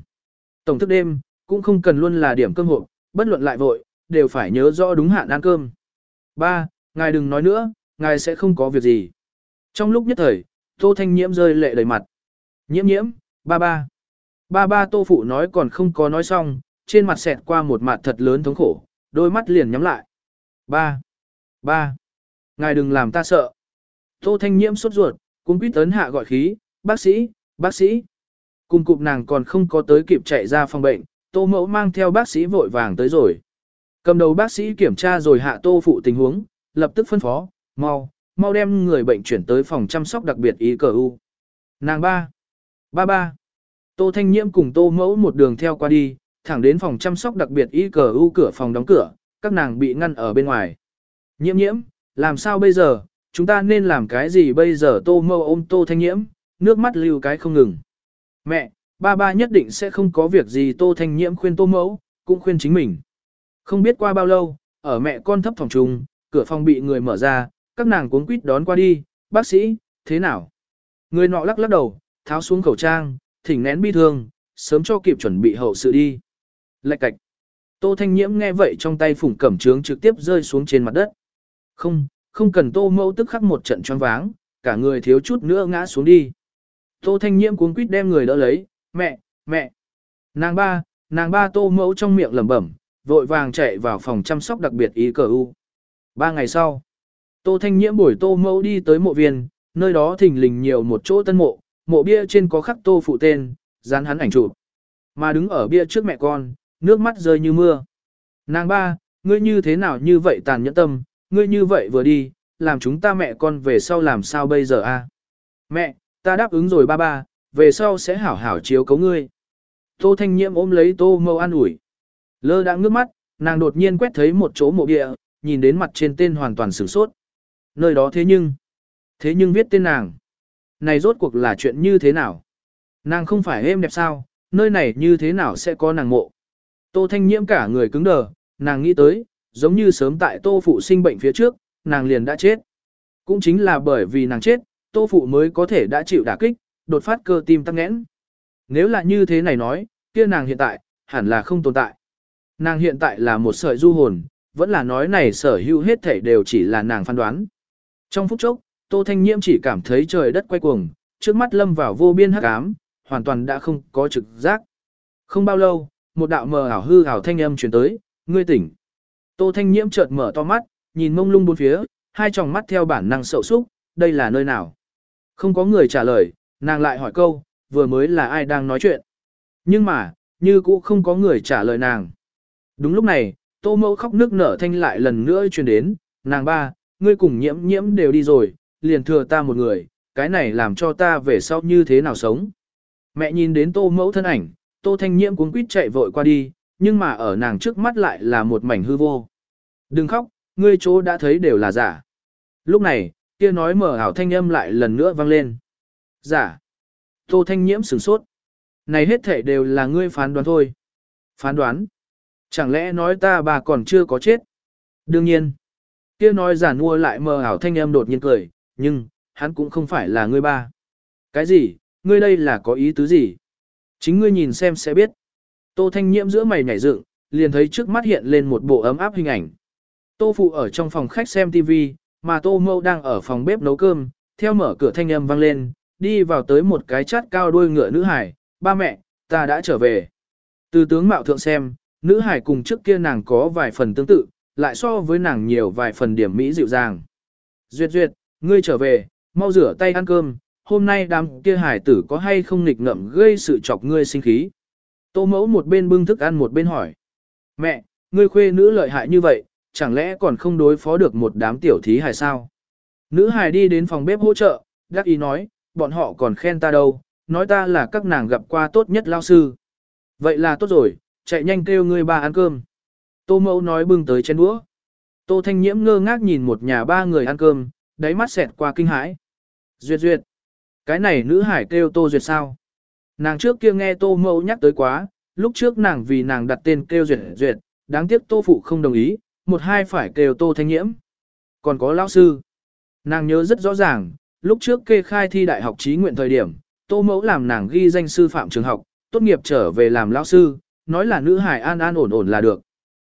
Tổng thức đêm, cũng không cần luôn là điểm cơm hội, bất luận lại vội, đều phải nhớ rõ đúng hạn ăn cơm. Ba, ngài đừng nói nữa, ngài sẽ không có việc gì. Trong lúc nhất thời, Tô Thanh Nhiễm rơi lệ đầy mặt. Nhiễm nhiễm, ba ba. Ba ba Tô Phụ nói còn không có nói xong, trên mặt xẹt qua một mặt thật lớn thống khổ, đôi mắt liền nhắm lại. Ba. Ba. Ngài đừng làm ta sợ. Tô Thanh Nhiễm sốt ruột, cũng quýt tấn hạ gọi khí, bác sĩ, bác sĩ. Cùng cụp nàng còn không có tới kịp chạy ra phòng bệnh, Tô Mẫu mang theo bác sĩ vội vàng tới rồi. Cầm đầu bác sĩ kiểm tra rồi hạ Tô Phụ tình huống, lập tức phân phó, mau, mau đem người bệnh chuyển tới phòng chăm sóc đặc biệt ý cờ u. Nàng ba. Ba ba. Tô Thanh Nhiễm cùng Tô Mẫu một đường theo qua đi, thẳng đến phòng chăm sóc đặc biệt y cờ u cửa phòng đóng cửa, các nàng bị ngăn ở bên ngoài. Nhiễm nhiễm, làm sao bây giờ, chúng ta nên làm cái gì bây giờ Tô Mẫu ôm Tô Thanh Nhiễm, nước mắt lưu cái không ngừng. Mẹ, ba ba nhất định sẽ không có việc gì Tô Thanh Nhiễm khuyên Tô Mẫu, cũng khuyên chính mình. Không biết qua bao lâu, ở mẹ con thấp phòng trùng, cửa phòng bị người mở ra, các nàng cuốn quýt đón qua đi, bác sĩ, thế nào? Người nọ lắc lắc đầu, tháo xuống khẩu trang, thỉnh nén bi thương, sớm cho kịp chuẩn bị hậu sự đi. Lạch cạch. Tô Thanh Nhiễm nghe vậy trong tay phủng cẩm trướng trực tiếp rơi xuống trên mặt đất. Không, không cần Tô Mẫu tức khắc một trận choáng váng, cả người thiếu chút nữa ngã xuống đi. Tô Thanh Nhiễm cuống quýt đem người đỡ lấy, mẹ, mẹ. Nàng ba, nàng ba Tô Mẫu trong miệng lẩm bẩm, vội vàng chạy vào phòng chăm sóc đặc biệt ý cờ u. Ba ngày sau, Tô Thanh Nhiễm buổi Tô Mẫu đi tới mộ viên, nơi đó thình lình nhiều một chỗ tân mộ, mộ bia trên có khắc tô phụ tên, dán hắn ảnh chụp. Mà đứng ở bia trước mẹ con, nước mắt rơi như mưa. Nàng ba, ngươi như thế nào như vậy tàn nhẫn tâm, ngươi như vậy vừa đi, làm chúng ta mẹ con về sau làm sao bây giờ a? Mẹ, ta đáp ứng rồi ba ba, về sau sẽ hảo hảo chiếu cấu ngươi. Tô Thanh Nhiễm ôm lấy Tô Mâu an ủi. Lơ đã ngước mắt, nàng đột nhiên quét thấy một chỗ mộ địa, nhìn đến mặt trên tên hoàn toàn sửng sốt. Nơi đó thế nhưng, thế nhưng viết tên nàng này rốt cuộc là chuyện như thế nào? Nàng không phải êm đẹp sao, nơi này như thế nào sẽ có nàng mộ? Tô Thanh Nhiễm cả người cứng đờ, nàng nghĩ tới, giống như sớm tại Tô Phụ sinh bệnh phía trước, nàng liền đã chết. Cũng chính là bởi vì nàng chết, Tô Phụ mới có thể đã chịu đả kích, đột phát cơ tim tăng nghẽn. Nếu là như thế này nói, kia nàng hiện tại, hẳn là không tồn tại. Nàng hiện tại là một sợi du hồn, vẫn là nói này sở hữu hết thảy đều chỉ là nàng phán đoán. Trong phút chốc, Tô Thanh Nhiễm chỉ cảm thấy trời đất quay cuồng, trước mắt lâm vào vô biên hắc ám, hoàn toàn đã không có trực giác. Không bao lâu, một đạo mờ ảo hư ảo thanh âm truyền tới, ngươi tỉnh. Tô Thanh Nhiễm chợt mở to mắt, nhìn mông lung bốn phía, hai tròng mắt theo bản năng sậu xúc, đây là nơi nào? Không có người trả lời, nàng lại hỏi câu, vừa mới là ai đang nói chuyện? Nhưng mà, như cũ không có người trả lời nàng. Đúng lúc này, Tô Mẫu khóc nước nở thanh lại lần nữa truyền đến, nàng ba, ngươi cùng nhiễm nhiễm đều đi rồi, liền thừa ta một người, cái này làm cho ta về sau như thế nào sống. Mẹ nhìn đến tô mẫu thân ảnh, tô thanh nhiễm cuốn quýt chạy vội qua đi, nhưng mà ở nàng trước mắt lại là một mảnh hư vô. Đừng khóc, ngươi chỗ đã thấy đều là giả. Lúc này, kia nói mở ảo thanh âm lại lần nữa vang lên. Giả. Tô thanh nhiễm sửng sốt. Này hết thể đều là ngươi phán đoán thôi. Phán đoán. Chẳng lẽ nói ta bà còn chưa có chết? Đương nhiên. Kia nói giả mua lại mờ ảo thanh âm đột nhiên cười, nhưng, hắn cũng không phải là ngươi ba. Cái gì, ngươi đây là có ý tứ gì? Chính ngươi nhìn xem sẽ biết. Tô Thanh Nhiễm giữa mày nhảy dựng, liền thấy trước mắt hiện lên một bộ ấm áp hình ảnh. Tô Phụ ở trong phòng khách xem TV, mà Tô Mâu đang ở phòng bếp nấu cơm, theo mở cửa thanh âm vang lên, đi vào tới một cái chát cao đuôi ngựa nữ hải, ba mẹ, ta đã trở về. Từ tướng mạo thượng xem, nữ hải cùng trước kia nàng có vài phần tương tự, lại so với nàng nhiều vài phần điểm mỹ dịu dàng. Duyệt duyệt, ngươi trở về, mau rửa tay ăn cơm, hôm nay đám kia hải tử có hay không nghịch ngậm gây sự chọc ngươi sinh khí. Tô mẫu một bên bưng thức ăn một bên hỏi. Mẹ, ngươi khuê nữ lợi hại như vậy, chẳng lẽ còn không đối phó được một đám tiểu thí hài sao? Nữ Hải đi đến phòng bếp hỗ trợ, đắc ý nói, bọn họ còn khen ta đâu, nói ta là các nàng gặp qua tốt nhất lao sư. Vậy là tốt rồi, chạy nhanh kêu ngươi ba ăn cơm. Tô mẫu nói bưng tới chén đũa. Tô thanh nhiễm ngơ ngác nhìn một nhà ba người ăn cơm, đáy mắt xẹt qua kinh hãi. Duyệt duyệt. Cái này nữ hải kêu tô duyệt sao? Nàng trước kia nghe tô mẫu nhắc tới quá, lúc trước nàng vì nàng đặt tên kêu duyệt duyệt, đáng tiếc tô phụ không đồng ý, một hai phải kêu tô thanh nhiễm. Còn có lão sư. Nàng nhớ rất rõ ràng, lúc trước kê khai thi đại học trí nguyện thời điểm, tô mẫu làm nàng ghi danh sư phạm trường học, tốt nghiệp trở về làm lão sư, nói là nữ hải an an ổn ổn là được.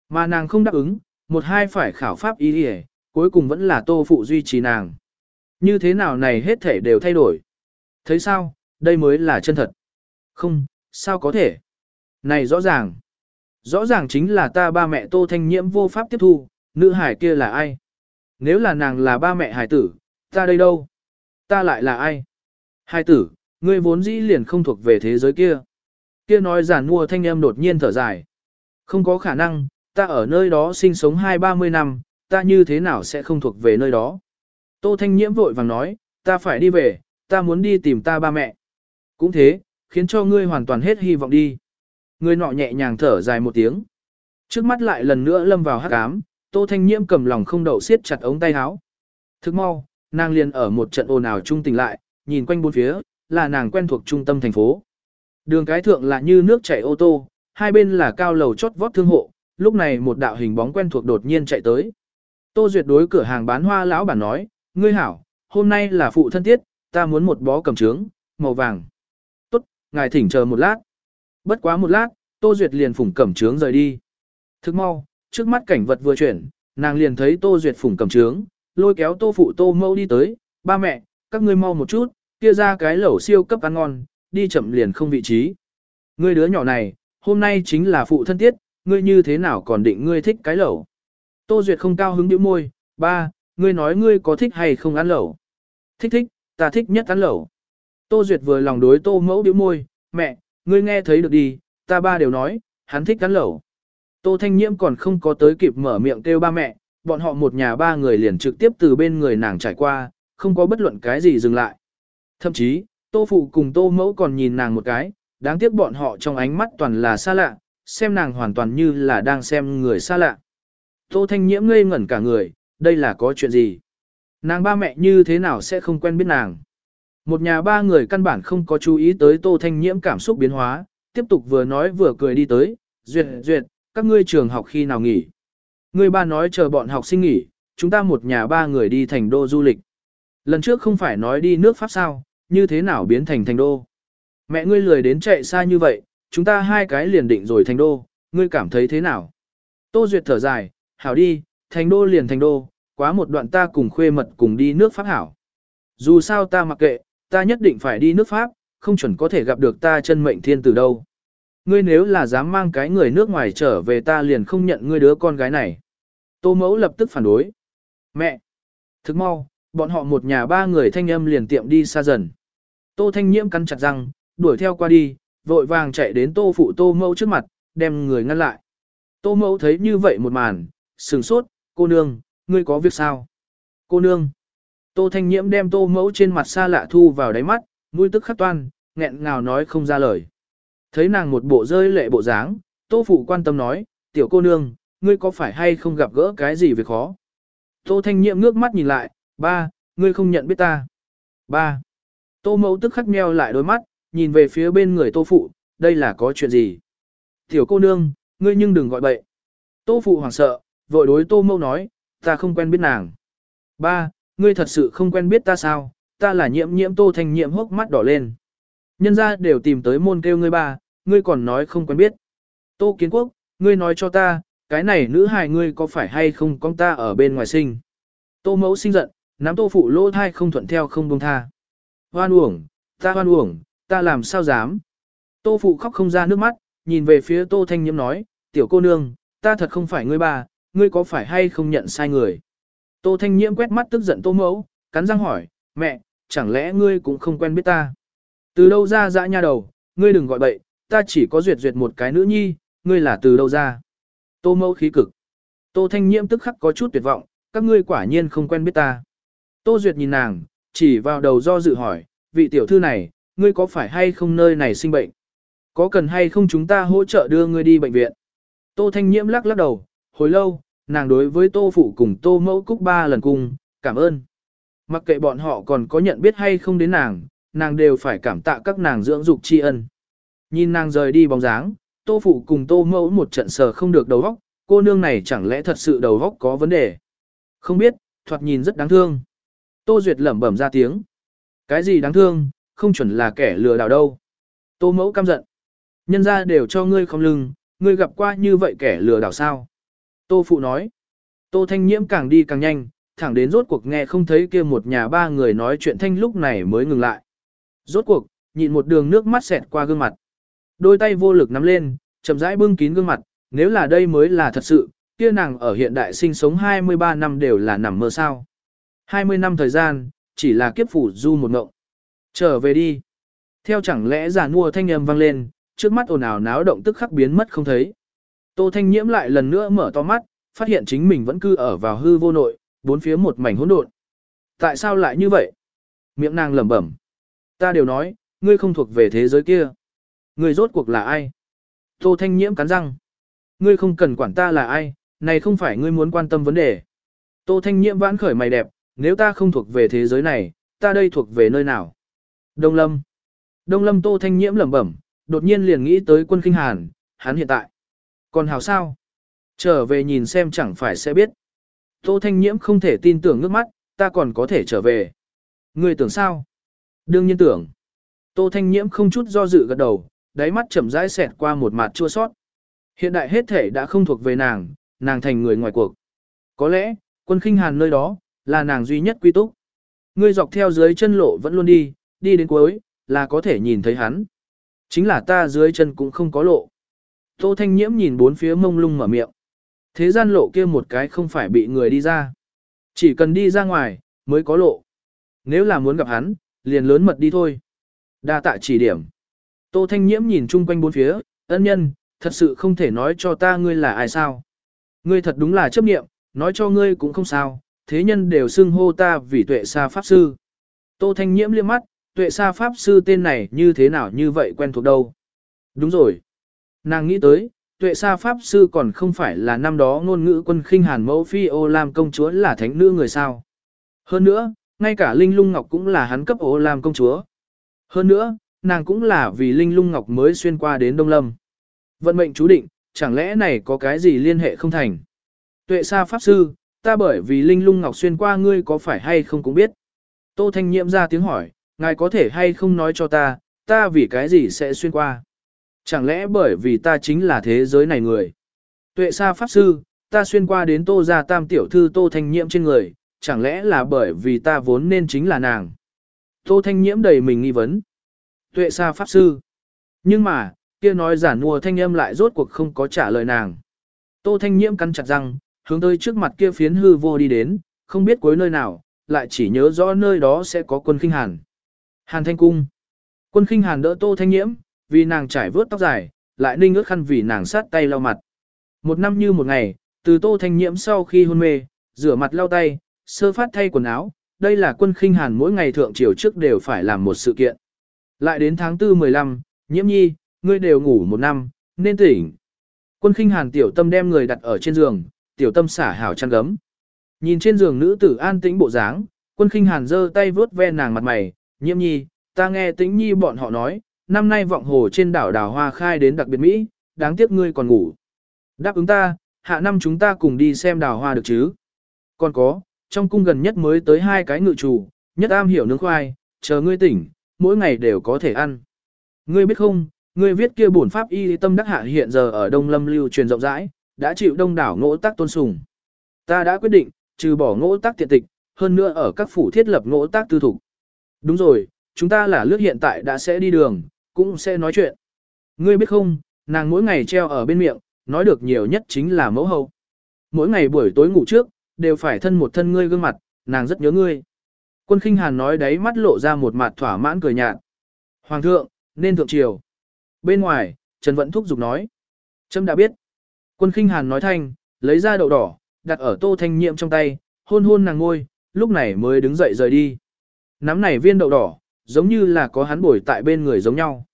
Mà nàng không đáp ứng, một hai phải khảo pháp y hề, cuối cùng vẫn là tô phụ duy trì nàng. Như thế nào này hết thể đều thay đổi. Thấy sao, đây mới là chân thật. Không, sao có thể. Này rõ ràng. Rõ ràng chính là ta ba mẹ tô thanh nhiễm vô pháp tiếp thu, nữ hải kia là ai? Nếu là nàng là ba mẹ hải tử, ta đây đâu? Ta lại là ai? Hải tử, ngươi vốn dĩ liền không thuộc về thế giới kia. Kia nói giản mua thanh em đột nhiên thở dài. Không có khả năng, ta ở nơi đó sinh sống hai ba mươi năm, ta như thế nào sẽ không thuộc về nơi đó. Tô Thanh Nhiễm vội vàng nói, ta phải đi về, ta muốn đi tìm ta ba mẹ. Cũng thế, khiến cho ngươi hoàn toàn hết hy vọng đi. ngươi nọ nhẹ nhàng thở dài một tiếng. Trước mắt lại lần nữa lâm vào hắc ám, Tô Thanh Nhiễm cầm lòng không đậu siết chặt ống tay áo. Thức mau, nàng liền ở một trận ồn ào trung tình lại, nhìn quanh bốn phía, là nàng quen thuộc trung tâm thành phố. Đường cái thượng là như nước chảy ô tô, hai bên là cao lầu chót vót thương hộ, lúc này một đạo hình bóng quen thuộc đột nhiên chạy tới. Tô Duyệt đối cửa hàng bán hoa lão bản nói, ngươi hảo, hôm nay là phụ thân tiết, ta muốn một bó cầm trướng, màu vàng. Tốt, ngài thỉnh chờ một lát. Bất quá một lát, Tô Duyệt liền phủng cẩm trướng rời đi. Thức mau, trước mắt cảnh vật vừa chuyển, nàng liền thấy Tô Duyệt phủng cẩm trướng, lôi kéo Tô phụ Tô mâu đi tới, ba mẹ, các ngươi mau một chút, kia ra cái lẩu siêu cấp ăn ngon, đi chậm liền không vị trí. Ngươi đứa nhỏ này, hôm nay chính là phụ thân tiết, ngươi như thế nào còn định ngươi thích cái lẩu. Tô Duyệt không cao hứng nhíu môi, ba, ngươi nói ngươi có thích hay không ăn lẩu. Thích thích, ta thích nhất ăn lẩu. Tô Duyệt vừa lòng đối tô mẫu nhíu môi, mẹ, ngươi nghe thấy được đi, ta ba đều nói, hắn thích ăn lẩu. Tô Thanh Nhiễm còn không có tới kịp mở miệng kêu ba mẹ, bọn họ một nhà ba người liền trực tiếp từ bên người nàng trải qua, không có bất luận cái gì dừng lại. Thậm chí, Tô Phụ cùng Tô Mẫu còn nhìn nàng một cái, đáng tiếc bọn họ trong ánh mắt toàn là xa lạ, xem nàng hoàn toàn như là đang xem người xa lạ. Tô Thanh Nhiễm ngây ngẩn cả người, đây là có chuyện gì? Nàng ba mẹ như thế nào sẽ không quen biết nàng? Một nhà ba người căn bản không có chú ý tới Tô Thanh Nhiễm cảm xúc biến hóa, tiếp tục vừa nói vừa cười đi tới, duyệt duyệt, các ngươi trường học khi nào nghỉ? Người ba nói chờ bọn học sinh nghỉ, chúng ta một nhà ba người đi thành đô du lịch. Lần trước không phải nói đi nước Pháp sao, như thế nào biến thành thành đô? Mẹ ngươi lười đến chạy xa như vậy, chúng ta hai cái liền định rồi thành đô, ngươi cảm thấy thế nào? Tô Duyệt thở dài, hảo đi, thành đô liền thành đô, quá một đoạn ta cùng khuê mật cùng đi nước Pháp hảo. Dù sao ta mặc kệ, ta nhất định phải đi nước Pháp, không chuẩn có thể gặp được ta chân mệnh thiên từ đâu. Ngươi nếu là dám mang cái người nước ngoài trở về ta liền không nhận ngươi đứa con gái này. Tô mẫu lập tức phản đối. Mẹ! Thức mau, bọn họ một nhà ba người thanh âm liền tiệm đi xa dần. Tô thanh nhiễm cắn chặt răng, đuổi theo qua đi, vội vàng chạy đến tô phụ tô mẫu trước mặt, đem người ngăn lại. Tô mẫu thấy như vậy một màn, sừng sốt, cô nương, ngươi có việc sao? Cô nương. Tô thanh nhiễm đem tô mẫu trên mặt xa lạ thu vào đáy mắt, mũi tức khắc toan, nghẹn ngào nói không ra lời. Thấy nàng một bộ rơi lệ bộ dáng, tô phụ quan tâm nói, tiểu cô nương, ngươi có phải hay không gặp gỡ cái gì việc khó? Tô thanh nhiễm ngước mắt nhìn lại, ba, ngươi không nhận biết ta. Ba. Tô mẫu tức khắc meo lại đôi mắt, nhìn về phía bên người tô phụ, đây là có chuyện gì? Tiểu cô nương, ngươi nhưng đừng gọi bậy. Tô phụ hoảng sợ, vội đối tô mẫu nói, ta không quen biết nàng. Ba, ngươi thật sự không quen biết ta sao, ta là nhiễm nhiễm tô thanh nhiễm hốc mắt đỏ lên. Nhân ra đều tìm tới môn kêu ngươi ba, ngươi còn nói không quen biết. Tô kiến quốc, ngươi nói cho ta, cái này nữ hài ngươi có phải hay không con ta ở bên ngoài sinh. Tô mẫu sinh giận, nắm tô phụ lỗ thai không thuận theo không buông tha. Hoan uổng, ta hoan uổng, ta làm sao dám. Tô phụ khóc không ra nước mắt, nhìn về phía tô thanh nhiễm nói, tiểu cô nương, ta thật không phải ngươi bà, ngươi có phải hay không nhận sai người? Tô Thanh Nhiễm quét mắt tức giận Tô Mẫu, cắn răng hỏi, mẹ, chẳng lẽ ngươi cũng không quen biết ta? Từ đâu ra dã nha đầu, ngươi đừng gọi bậy, ta chỉ có duyệt duyệt một cái nữ nhi, ngươi là từ đâu ra? Tô Mẫu khí cực. Tô Thanh Nhiễm tức khắc có chút tuyệt vọng, các ngươi quả nhiên không quen biết ta. Tô Duyệt nhìn nàng, chỉ vào đầu do dự hỏi, vị tiểu thư này, ngươi có phải hay không nơi này sinh bệnh? Có cần hay không chúng ta hỗ trợ đưa ngươi đi bệnh viện? Tô Thanh Nhiễm lắc lắc đầu, hồi lâu, nàng đối với Tô Phụ cùng Tô Mẫu Cúc ba lần cùng, cảm ơn. Mặc kệ bọn họ còn có nhận biết hay không đến nàng, nàng đều phải cảm tạ các nàng dưỡng dục tri ân. Nhìn nàng rời đi bóng dáng, Tô Phụ cùng Tô Mẫu một trận sờ không được đầu óc, cô nương này chẳng lẽ thật sự đầu óc có vấn đề? Không biết, thoạt nhìn rất đáng thương. Tô Duyệt lẩm bẩm ra tiếng. Cái gì đáng thương, không chuẩn là kẻ lừa đảo đâu. Tô Mẫu căm giận. Nhân ra đều cho ngươi không lưng, ngươi gặp qua như vậy kẻ lừa đảo sao? Tô Phụ nói. Tô Thanh Nhiễm càng đi càng nhanh, thẳng đến rốt cuộc nghe không thấy kia một nhà ba người nói chuyện thanh lúc này mới ngừng lại. Rốt cuộc, nhịn một đường nước mắt xẹt qua gương mặt. Đôi tay vô lực nắm lên, chậm rãi bưng kín gương mặt, nếu là đây mới là thật sự, kia nàng ở hiện đại sinh sống 23 năm đều là nằm mơ sao. 20 năm thời gian, chỉ là kiếp phủ du một ngộng. Trở về đi. Theo chẳng lẽ giả mua thanh âm vang lên, trước mắt ồn ào náo động tức khắc biến mất không thấy. Tô Thanh Nhiễm lại lần nữa mở to mắt, phát hiện chính mình vẫn cư ở vào hư vô nội, bốn phía một mảnh hỗn độn. Tại sao lại như vậy? Miệng nàng lẩm bẩm. Ta đều nói, ngươi không thuộc về thế giới kia. Ngươi rốt cuộc là ai? Tô Thanh Nhiễm cắn răng. Ngươi không cần quản ta là ai, này không phải ngươi muốn quan tâm vấn đề. Tô Thanh Nhiễm vãn khởi mày đẹp, nếu ta không thuộc về thế giới này, ta đây thuộc về nơi nào? Đông Lâm. Đông Lâm Tô Thanh Nhiễm lẩm bẩm, đột nhiên liền nghĩ tới quân kinh hàn, hắn hiện tại. Còn hào sao? Trở về nhìn xem chẳng phải sẽ biết. Tô Thanh Nhiễm không thể tin tưởng nước mắt, ta còn có thể trở về. người tưởng sao? Đương nhiên tưởng. Tô Thanh Nhiễm không chút do dự gật đầu, đáy mắt chậm rãi xẹt qua một mặt chua sót. Hiện đại hết thể đã không thuộc về nàng, nàng thành người ngoài cuộc. Có lẽ, quân khinh hàn nơi đó, là nàng duy nhất quy túc. Ngươi dọc theo dưới chân lộ vẫn luôn đi, đi đến cuối, là có thể nhìn thấy hắn. Chính là ta dưới chân cũng không có lộ. Tô Thanh Nhiễm nhìn bốn phía mông lung mở miệng. Thế gian lộ kia một cái không phải bị người đi ra. Chỉ cần đi ra ngoài, mới có lộ. Nếu là muốn gặp hắn, liền lớn mật đi thôi. Đa tạ chỉ điểm. Tô Thanh Nhiễm nhìn chung quanh bốn phía, ân nhân, thật sự không thể nói cho ta ngươi là ai sao. Ngươi thật đúng là chấp niệm, nói cho ngươi cũng không sao, thế nhân đều xưng hô ta vì tuệ sa pháp sư. Tô Thanh Nhiễm liếc mắt, tuệ sa pháp sư tên này như thế nào như vậy quen thuộc đâu. Đúng rồi. Nàng nghĩ tới, tuệ sa pháp sư còn không phải là năm đó ngôn ngữ quân khinh hàn mẫu phi ô lam công chúa là thánh nữ người sao. Hơn nữa, ngay cả Linh Lung Ngọc cũng là hắn cấp ô lam công chúa. Hơn nữa, nàng cũng là vì Linh Lung Ngọc mới xuyên qua đến Đông Lâm. Vận mệnh chú định, chẳng lẽ này có cái gì liên hệ không thành? Tuệ sa pháp sư, ta bởi vì Linh Lung Ngọc xuyên qua ngươi có phải hay không cũng biết. Tô Thanh Nhiệm ra tiếng hỏi, ngài có thể hay không nói cho ta, ta vì cái gì sẽ xuyên qua? Chẳng lẽ bởi vì ta chính là thế giới này người? Tuệ sa pháp sư, ta xuyên qua đến tô gia tam tiểu thư tô thanh nhiễm trên người, chẳng lẽ là bởi vì ta vốn nên chính là nàng? Tô thanh nhiễm đầy mình nghi vấn. Tuệ sa pháp sư. Nhưng mà, kia nói giả nùa thanh âm lại rốt cuộc không có trả lời nàng. Tô thanh nhiễm cắn chặt răng, hướng tới trước mặt kia phiến hư vô đi đến, không biết cuối nơi nào, lại chỉ nhớ rõ nơi đó sẽ có quân khinh hàn. Hàn thanh cung. Quân khinh hàn đỡ tô thanh nhiễm, vì nàng trải vớt tóc dài, lại ninh ước khăn vì nàng sát tay lau mặt. Một năm như một ngày, từ tô thanh nhiễm sau khi hôn mê, rửa mặt lau tay, sơ phát thay quần áo, đây là quân khinh hàn mỗi ngày thượng triều trước đều phải làm một sự kiện. Lại đến tháng 4 15, nhiễm nhi, ngươi đều ngủ một năm, nên tỉnh. Quân khinh hàn tiểu tâm đem người đặt ở trên giường, tiểu tâm xả hảo chăn gấm. Nhìn trên giường nữ tử an tĩnh bộ dáng, quân khinh hàn giơ tay vướt ve nàng mặt mày, nhiễm nhi, ta nghe tĩnh nhi bọn họ nói, năm nay vọng hồ trên đảo đào hoa khai đến đặc biệt Mỹ, đáng tiếc ngươi còn ngủ. Đáp ứng ta, hạ năm chúng ta cùng đi xem đào hoa được chứ. Còn có, trong cung gần nhất mới tới hai cái ngự chủ, nhất am hiểu nướng khoai, chờ ngươi tỉnh, mỗi ngày đều có thể ăn. Ngươi biết không, ngươi viết kia bổn pháp y tâm đắc hạ hiện giờ ở Đông Lâm lưu truyền rộng rãi, đã chịu đông đảo ngỗ tác tôn sùng. Ta đã quyết định, trừ bỏ ngỗ tác tiện tịch, hơn nữa ở các phủ thiết lập ngỗ tác tư thủ. Đúng rồi, chúng ta là lướt hiện tại đã sẽ đi đường, cũng sẽ nói chuyện. Ngươi biết không, nàng mỗi ngày treo ở bên miệng, nói được nhiều nhất chính là mẫu hậu. Mỗi ngày buổi tối ngủ trước, đều phải thân một thân ngươi gương mặt, nàng rất nhớ ngươi. Quân khinh hàn nói đấy mắt lộ ra một mặt thỏa mãn cười nhạt. Hoàng thượng, nên thượng triều. Bên ngoài, Trần Vận thúc dục nói. Trâm đã biết. Quân khinh hàn nói thanh, lấy ra đậu đỏ, đặt ở tô thanh nhiệm trong tay, hôn hôn nàng ngôi, lúc này mới đứng dậy rời đi. Nắm này viên đậu đỏ, giống như là có hắn bồi tại bên người giống nhau.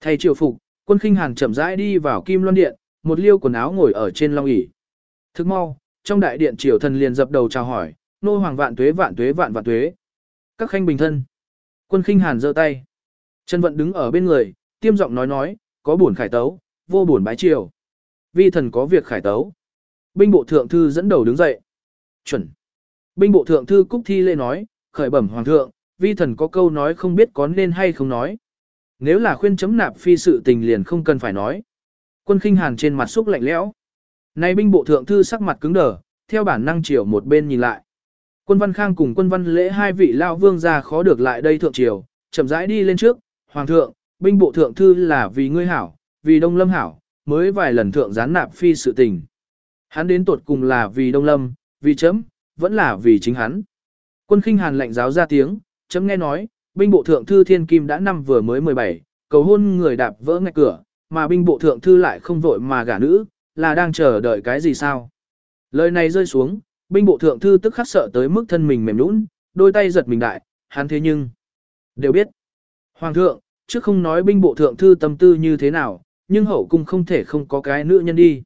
Thay triều phục, quân khinh hàn chậm rãi đi vào kim loan điện, một liêu quần áo ngồi ở trên long ỷ. Thức mau, trong đại điện triều thần liền dập đầu chào hỏi, nô hoàng vạn tuế vạn tuế vạn vạn tuế. Các khanh bình thân. Quân khinh hàn giơ tay. Trần Vận đứng ở bên người, tiêm giọng nói nói, có buồn khải tấu, vô buồn bái triều. Vi thần có việc khải tấu. Binh bộ thượng thư dẫn đầu đứng dậy. Chuẩn. Binh bộ thượng thư Cúc Thi Lễ nói, khởi bẩm hoàng thượng, vi thần có câu nói không biết có nên hay không nói. Nếu là khuyên chấm nạp phi sự tình liền không cần phải nói. Quân khinh hàn trên mặt xúc lạnh lẽo. Nay binh bộ thượng thư sắc mặt cứng đờ, theo bản năng chiều một bên nhìn lại. Quân văn khang cùng quân văn lễ hai vị lao vương ra khó được lại đây thượng triều, chậm rãi đi lên trước, hoàng thượng, binh bộ thượng thư là vì ngươi hảo, vì đông lâm hảo, mới vài lần thượng gián nạp phi sự tình. Hắn đến tột cùng là vì đông lâm, vì chấm, vẫn là vì chính hắn. Quân khinh hàn lệnh giáo ra tiếng, chấm nghe nói, binh bộ thượng thư thiên kim đã năm vừa mới 17, cầu hôn người đạp vỡ ngạch cửa, mà binh bộ thượng thư lại không vội mà gả nữ, là đang chờ đợi cái gì sao? Lời này rơi xuống, binh bộ thượng thư tức khắc sợ tới mức thân mình mềm nũng, đôi tay giật mình đại, hắn thế nhưng đều biết. Hoàng thượng, trước không nói binh bộ thượng thư tâm tư như thế nào, nhưng hậu cung không thể không có cái nữ nhân đi.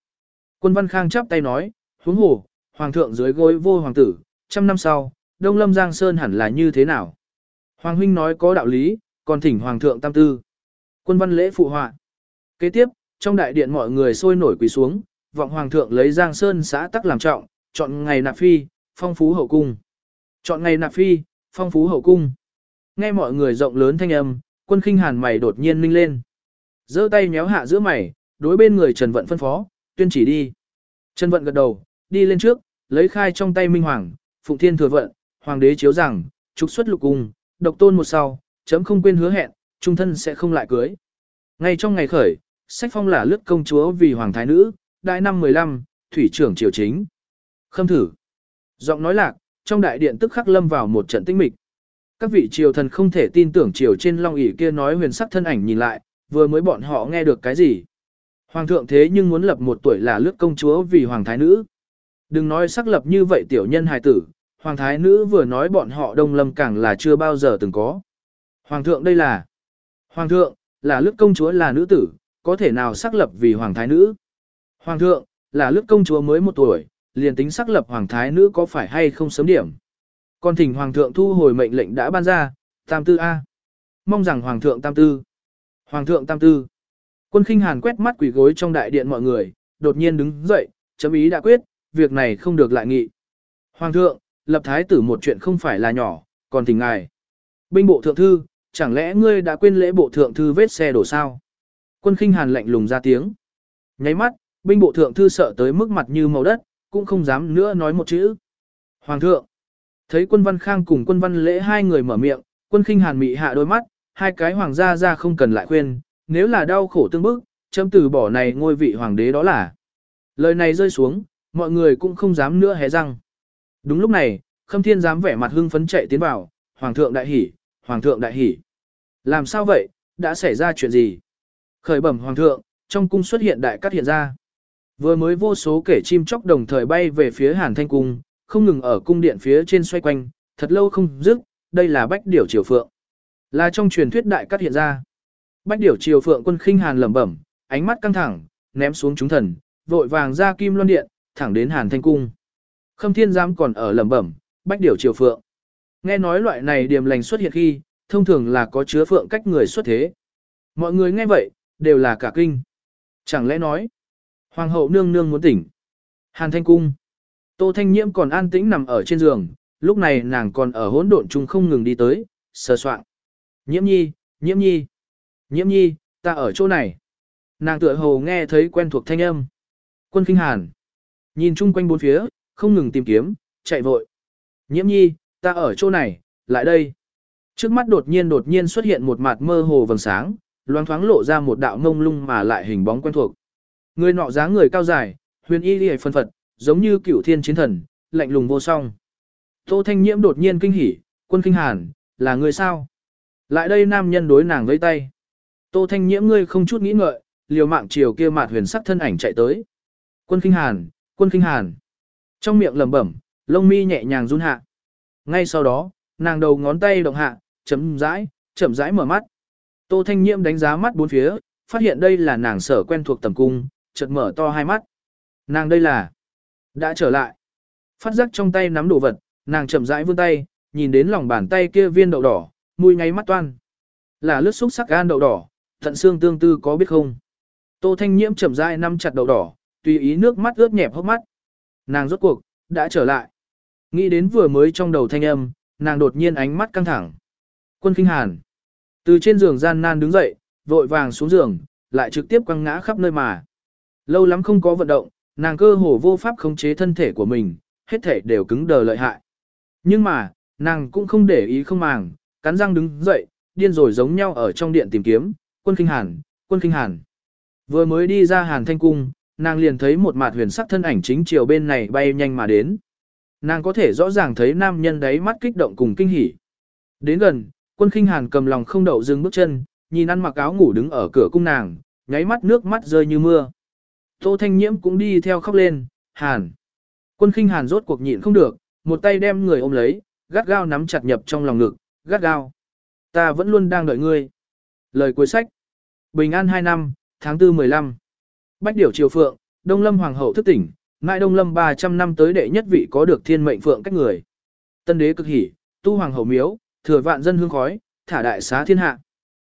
Quân Văn Khang chắp tay nói, huống hồ, hoàng thượng dưới gối vô hoàng tử, trăm năm sau, Đông Lâm Giang Sơn hẳn là như thế nào? Hoàng huynh nói có đạo lý, còn thỉnh hoàng thượng tam tư. Quân văn lễ phụ họa. Kế tiếp, trong đại điện mọi người sôi nổi quỳ xuống, vọng hoàng thượng lấy Giang Sơn xã tắc làm trọng, chọn ngày nạp phi, phong phú hậu cung. Chọn ngày nạp phi, phong phú hậu cung. Nghe mọi người rộng lớn thanh âm, quân khinh hàn mày đột nhiên ninh lên giơ tay méo hạ giữa mày, đối bên người Trần Vận phân phó, tuyên chỉ đi. Trần Vận gật đầu, đi lên trước, lấy khai trong tay Minh Hoàng, Phụng Thiên thừa vận, Hoàng đế chiếu rằng, trục xuất lục cung, độc tôn một sau, chấm không quên hứa hẹn, trung thân sẽ không lại cưới. Ngay trong ngày khởi, sách phong là lướt công chúa vì hoàng thái nữ, đại năm 15, thủy trưởng triều chính. Khâm thử. Giọng nói lạc, trong đại điện tức khắc lâm vào một trận tinh mịch. Các vị triều thần không thể tin tưởng triều trên long ỷ kia nói huyền sắc thân ảnh nhìn lại, vừa mới bọn họ nghe được cái gì. Hoàng thượng thế nhưng muốn lập một tuổi là lướt công chúa vì hoàng thái nữ. Đừng nói sắc lập như vậy tiểu nhân hài tử, hoàng thái nữ vừa nói bọn họ đông lâm càng là chưa bao giờ từng có. Hoàng thượng đây là Hoàng thượng, là lướt công chúa là nữ tử, có thể nào xác lập vì hoàng thái nữ. Hoàng thượng, là lướt công chúa mới một tuổi, liền tính xác lập hoàng thái nữ có phải hay không sớm điểm. Còn thỉnh hoàng thượng thu hồi mệnh lệnh đã ban ra, tam tư A. Mong rằng hoàng thượng tam tư. Hoàng thượng tam tư. Quân khinh hàn quét mắt quỷ gối trong đại điện mọi người, đột nhiên đứng dậy, chấm ý đã quyết, việc này không được lại nghị. Hoàng thượng, lập thái tử một chuyện không phải là nhỏ, còn thỉnh ngài. Binh bộ thượng thư, chẳng lẽ ngươi đã quên lễ bộ thượng thư vết xe đổ sao? Quân khinh hàn lạnh lùng ra tiếng. Nháy mắt, binh bộ thượng thư sợ tới mức mặt như màu đất, cũng không dám nữa nói một chữ. Hoàng thượng, thấy quân văn khang cùng quân văn lễ hai người mở miệng, quân khinh hàn mị hạ đôi mắt, hai cái hoàng gia ra không cần lại khuyên, nếu là đau khổ tương bức, chấm từ bỏ này ngôi vị hoàng đế đó là. Lời này rơi xuống, mọi người cũng không dám nữa hé răng. Đúng lúc này, khâm thiên dám vẻ mặt hưng phấn chạy tiến vào, hoàng thượng đại hỉ, hoàng thượng đại hỉ. Làm sao vậy, đã xảy ra chuyện gì? Khởi bẩm hoàng thượng, trong cung xuất hiện đại cát hiện ra. Vừa mới vô số kể chim chóc đồng thời bay về phía Hàn Thanh cung, không ngừng ở cung điện phía trên xoay quanh, thật lâu không dứt, đây là bách điểu triều phượng. Là trong truyền thuyết đại cát hiện ra. Bách điểu triều phượng quân khinh Hàn lẩm bẩm, ánh mắt căng thẳng, ném xuống chúng thần, vội vàng ra kim loan điện, thẳng đến Hàn Thanh cung. Khâm Thiên giám còn ở lẩm bẩm, bách điểu triều phượng. Nghe nói loại này điềm lành xuất hiện khi, thông thường là có chứa phượng cách người xuất thế. Mọi người nghe vậy, đều là cả kinh. Chẳng lẽ nói, hoàng hậu nương nương muốn tỉnh. Hàn thanh cung. Tô thanh nhiễm còn an tĩnh nằm ở trên giường, lúc này nàng còn ở hỗn độn chung không ngừng đi tới, sờ soạn. Nhiễm nhi, nhiễm nhi, nhiễm nhi, ta ở chỗ này. Nàng tựa hồ nghe thấy quen thuộc thanh âm. Quân kinh hàn. Nhìn chung quanh bốn phía, không ngừng tìm kiếm, chạy vội. Nhiễm nhi, ta ở chỗ này, lại đây. Trước mắt đột nhiên đột nhiên xuất hiện một mặt mơ hồ vầng sáng, loáng thoáng lộ ra một đạo ngông lung mà lại hình bóng quen thuộc. Người nọ dáng người cao dài, huyền y liễu phân phật, giống như cửu thiên chiến thần, lạnh lùng vô song. Tô Thanh Nhiễm đột nhiên kinh hỉ, quân kinh hàn, là người sao? Lại đây nam nhân đối nàng vẫy tay. Tô Thanh Nhiễm ngươi không chút nghĩ ngợi, liều mạng chiều kia mạt huyền sắc thân ảnh chạy tới. Quân kinh hàn, quân kinh hàn. Trong miệng lẩm bẩm, lông mi nhẹ nhàng run hạ. Ngay sau đó, nàng đầu ngón tay động hạ, chấm rãi, chậm rãi mở mắt. Tô Thanh Nhiễm đánh giá mắt bốn phía, phát hiện đây là nàng sở quen thuộc tầm cung, chợt mở to hai mắt. Nàng đây là đã trở lại. Phát giác trong tay nắm đồ vật, nàng chậm rãi vươn tay, nhìn đến lòng bàn tay kia viên đậu đỏ, mùi ngáy mắt toan. Là lướt xúc sắc gan đậu đỏ, thận xương tương tư có biết không? Tô Thanh Nhiễm chậm rãi nắm chặt đậu đỏ, tùy ý nước mắt ướt nhẹp hốc mắt. Nàng rốt cuộc đã trở lại. Nghĩ đến vừa mới trong đầu thanh âm, nàng đột nhiên ánh mắt căng thẳng. Quân Kinh Hàn từ trên giường gian nan đứng dậy, vội vàng xuống giường, lại trực tiếp quăng ngã khắp nơi mà. Lâu lắm không có vận động, nàng cơ hồ vô pháp khống chế thân thể của mình, hết thể đều cứng đờ lợi hại. Nhưng mà, nàng cũng không để ý không màng, cắn răng đứng dậy, điên rồi giống nhau ở trong điện tìm kiếm, quân kinh hàn, quân kinh hàn. Vừa mới đi ra hàn thanh cung, nàng liền thấy một mặt huyền sắc thân ảnh chính chiều bên này bay nhanh mà đến. Nàng có thể rõ ràng thấy nam nhân đấy mắt kích động cùng kinh hỉ. Đến gần, quân kinh hàn cầm lòng không đậu dừng bước chân, nhìn ăn mặc áo ngủ đứng ở cửa cung nàng, nháy mắt nước mắt rơi như mưa. Tô Thanh Nhiễm cũng đi theo khóc lên, hàn. Quân khinh hàn rốt cuộc nhịn không được, một tay đem người ôm lấy, gắt gao nắm chặt nhập trong lòng ngực, gắt gao. Ta vẫn luôn đang đợi ngươi. Lời cuối sách. Bình an 2 năm, tháng 4 15. Bách điểu triều phượng, Đông Lâm Hoàng hậu thức tỉnh, ngại Đông Lâm 300 năm tới đệ nhất vị có được thiên mệnh phượng cách người. Tân đế cực hỉ, tu hoàng hậu miếu, thừa vạn dân hương khói, thả đại xá thiên hạ.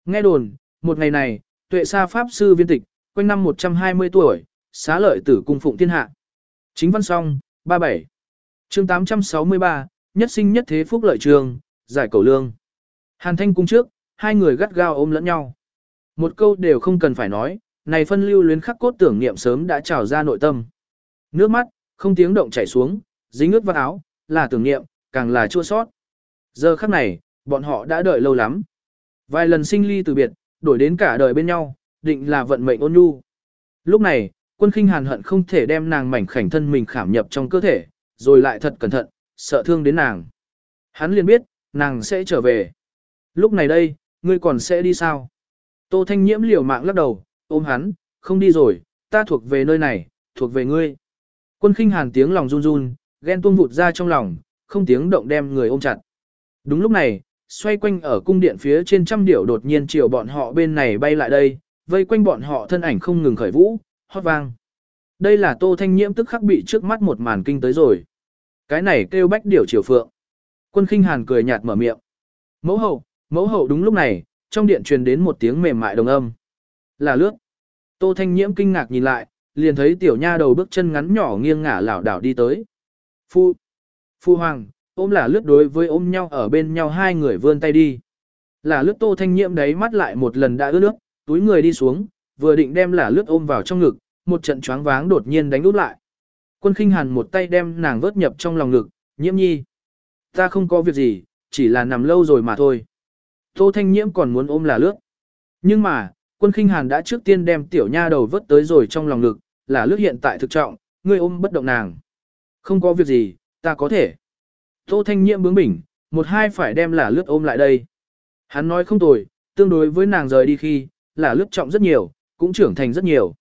Nghe đồn, một ngày này, tuệ sa pháp sư viên tịch, quanh năm 120 tuổi, xá lợi tử cung phụng thiên hạ. Chính văn song, 37. chương 863, nhất sinh nhất thế phúc lợi trường, giải cầu lương. Hàn thanh cung trước, hai người gắt gao ôm lẫn nhau. Một câu đều không cần phải nói, này phân lưu luyến khắc cốt tưởng niệm sớm đã trào ra nội tâm. Nước mắt, không tiếng động chảy xuống, dính ướt vào áo, là tưởng niệm, càng là chua sót. Giờ khắc này, bọn họ đã đợi lâu lắm. Vài lần sinh ly từ biệt, đổi đến cả đời bên nhau, định là vận mệnh ôn nhu. Lúc này, quân khinh hàn hận không thể đem nàng mảnh khảnh thân mình khảm nhập trong cơ thể, rồi lại thật cẩn thận, sợ thương đến nàng. Hắn liền biết, nàng sẽ trở về. Lúc này đây, ngươi còn sẽ đi sao? Tô Thanh Nhiễm liều mạng lắc đầu, ôm hắn, không đi rồi, ta thuộc về nơi này, thuộc về ngươi. Quân khinh hàn tiếng lòng run run, ghen tuông vụt ra trong lòng, không tiếng động đem người ôm chặt. Đúng lúc này, xoay quanh ở cung điện phía trên trăm điểu đột nhiên chiều bọn họ bên này bay lại đây, vây quanh bọn họ thân ảnh không ngừng khởi vũ, hót vang. Đây là Tô Thanh Nhiễm tức khắc bị trước mắt một màn kinh tới rồi. Cái này kêu bách điểu chiều phượng. Quân khinh hàn cười nhạt mở miệng. Mẫu hậu, mẫu hậu đúng lúc này, trong điện truyền đến một tiếng mềm mại đồng âm. Là lướt. Tô Thanh Nhiễm kinh ngạc nhìn lại, liền thấy tiểu nha đầu bước chân ngắn nhỏ nghiêng ngả lảo đảo đi tới. Phu, phu hoàng, ôm là lướt đối với ôm nhau ở bên nhau hai người vươn tay đi. Là lướt Tô Thanh Nhiễm đấy mắt lại một lần đã ướt nước, túi người đi xuống, vừa định đem là lướt ôm vào trong ngực, một trận choáng váng đột nhiên đánh úp lại. Quân khinh hàn một tay đem nàng vớt nhập trong lòng ngực, nhiễm nhi. Ta không có việc gì, chỉ là nằm lâu rồi mà thôi. Tô Thanh Nhiễm còn muốn ôm là lướt. Nhưng mà, quân khinh hàn đã trước tiên đem tiểu nha đầu vớt tới rồi trong lòng ngực, là lướt hiện tại thực trọng, ngươi ôm bất động nàng. Không có việc gì, ta có thể. Tô Thanh Nhiễm bướng bỉnh, một hai phải đem là lướt ôm lại đây. Hắn nói không tồi, tương đối với nàng rời đi khi, là lướt trọng rất nhiều, cũng trưởng thành rất nhiều.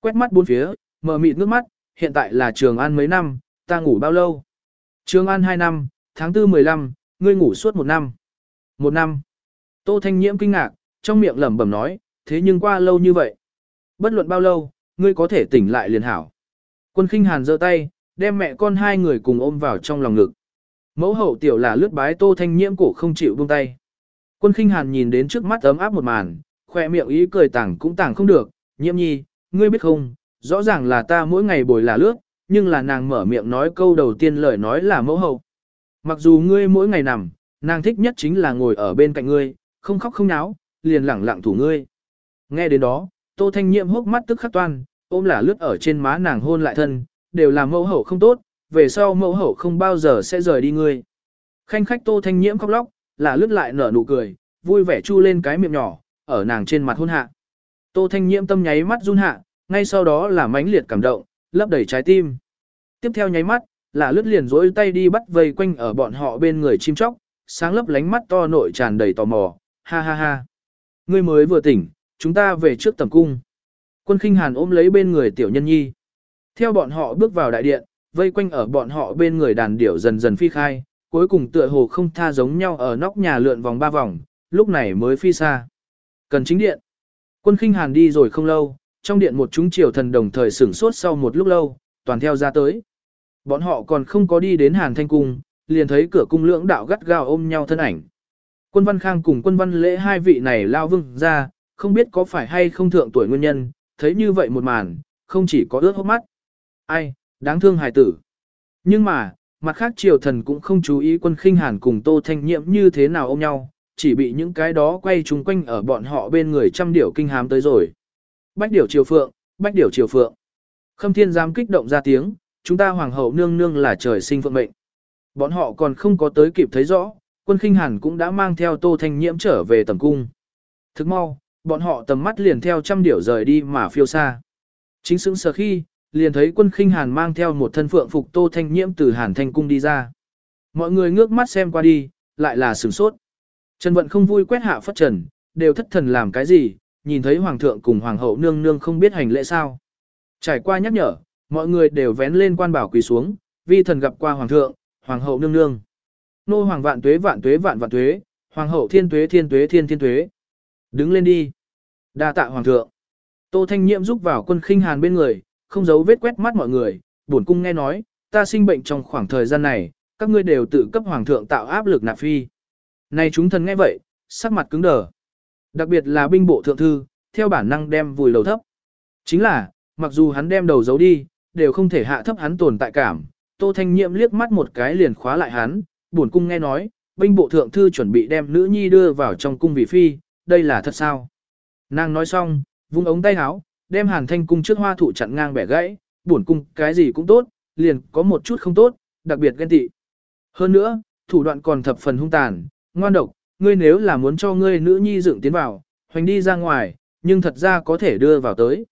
Quét mắt bốn phía, mở mịt nước mắt, hiện tại là trường an mấy năm, ta ngủ bao lâu? Trường an 2 năm, tháng 4 15, ngươi ngủ suốt một năm. Một năm. Tô Thanh Nhiễm kinh ngạc, trong miệng lẩm bẩm nói, thế nhưng qua lâu như vậy. Bất luận bao lâu, ngươi có thể tỉnh lại liền hảo. Quân khinh hàn giơ tay, đem mẹ con hai người cùng ôm vào trong lòng ngực. Mẫu hậu tiểu là lướt bái Tô Thanh Nhiễm cổ không chịu buông tay. Quân khinh hàn nhìn đến trước mắt ấm áp một màn, khoe miệng ý cười tảng cũng tảng không được, nhiễm nhi, ngươi biết không, rõ ràng là ta mỗi ngày bồi là lướt, nhưng là nàng mở miệng nói câu đầu tiên lời nói là mẫu hậu. Mặc dù ngươi mỗi ngày nằm, nàng thích nhất chính là ngồi ở bên cạnh ngươi, không khóc không náo, liền lẳng lặng thủ ngươi. Nghe đến đó, Tô Thanh Nhiệm hốc mắt tức khắc toan, ôm là lướt ở trên má nàng hôn lại thân, đều là mẫu hậu không tốt, về sau mẫu hậu không bao giờ sẽ rời đi ngươi. Khanh khách Tô Thanh Nhiễm khóc lóc, là lướt lại nở nụ cười, vui vẻ chu lên cái miệng nhỏ, ở nàng trên mặt hôn hạ. Tô Thanh Nhiễm tâm nháy mắt run hạ, ngay sau đó là mãnh liệt cảm động, lấp đầy trái tim. Tiếp theo nháy mắt, là lướt liền rỗi tay đi bắt vây quanh ở bọn họ bên người chim chóc, sáng lấp lánh mắt to nội tràn đầy tò mò, ha ha ha. Ngươi mới vừa tỉnh, chúng ta về trước tầm cung. Quân khinh hàn ôm lấy bên người tiểu nhân nhi. Theo bọn họ bước vào đại điện, vây quanh ở bọn họ bên người đàn điểu dần dần phi khai, cuối cùng tựa hồ không tha giống nhau ở nóc nhà lượn vòng ba vòng, lúc này mới phi xa. Cần chính điện. Quân khinh hàn đi rồi không lâu, trong điện một chúng triều thần đồng thời sửng sốt sau một lúc lâu, toàn theo ra tới. Bọn họ còn không có đi đến hàn thanh cung, liền thấy cửa cung lưỡng đạo gắt gao ôm nhau thân ảnh. Quân văn khang cùng quân văn lễ hai vị này lao vương ra, không biết có phải hay không thượng tuổi nguyên nhân, thấy như vậy một màn, không chỉ có ướt hốc mắt. Ai, đáng thương hài tử. Nhưng mà, mặt khác triều thần cũng không chú ý quân khinh hàn cùng tô thanh nhiễm như thế nào ôm nhau, chỉ bị những cái đó quay chung quanh ở bọn họ bên người trăm điểu kinh hám tới rồi. Bách điểu triều phượng, bách điểu triều phượng. Khâm thiên giám kích động ra tiếng, chúng ta hoàng hậu nương nương là trời sinh vận mệnh. Bọn họ còn không có tới kịp thấy rõ, quân khinh hàn cũng đã mang theo tô thanh nhiễm trở về tầm cung. Thức mau, bọn họ tầm mắt liền theo trăm điểu rời đi mà phiêu xa. Chính xứng sở khi, liền thấy quân khinh hàn mang theo một thân phượng phục tô thanh nhiễm từ hàn thanh cung đi ra. Mọi người ngước mắt xem qua đi, lại là sửng sốt. Trần Vận không vui quét hạ phất trần, đều thất thần làm cái gì, nhìn thấy hoàng thượng cùng hoàng hậu nương nương không biết hành lễ sao. Trải qua nhắc nhở, mọi người đều vén lên quan bảo quỳ xuống, vi thần gặp qua hoàng thượng, hoàng hậu nương nương. Nô hoàng vạn tuế vạn tuế vạn vạn tuế, hoàng hậu thiên tuế thiên tuế thiên thiên tuế. Đứng lên đi. đa tạ hoàng thượng. Tô Thanh Nhiệm giúp vào quân khinh hàn bên người, không giấu vết quét mắt mọi người, buồn cung nghe nói, ta sinh bệnh trong khoảng thời gian này, các ngươi đều tự cấp hoàng thượng tạo áp lực nạp phi. Này chúng thần nghe vậy, sắc mặt cứng đờ. Đặc biệt là binh bộ thượng thư, theo bản năng đem vùi đầu thấp. Chính là, mặc dù hắn đem đầu giấu đi, đều không thể hạ thấp hắn tồn tại cảm. Tô Thanh Nhiệm liếc mắt một cái liền khóa lại hắn, buồn cung nghe nói, binh bộ thượng thư chuẩn bị đem nữ nhi đưa vào trong cung vị phi, đây là thật sao? Nàng nói xong, vung ống tay áo, đem hàn thanh cung trước hoa thụ chặn ngang bẻ gãy, buồn cung cái gì cũng tốt, liền có một chút không tốt, đặc biệt ghen tị. Hơn nữa, thủ đoạn còn thập phần hung tàn, ngoan độc, ngươi nếu là muốn cho ngươi nữ nhi dựng tiến vào, hoành đi ra ngoài, nhưng thật ra có thể đưa vào tới.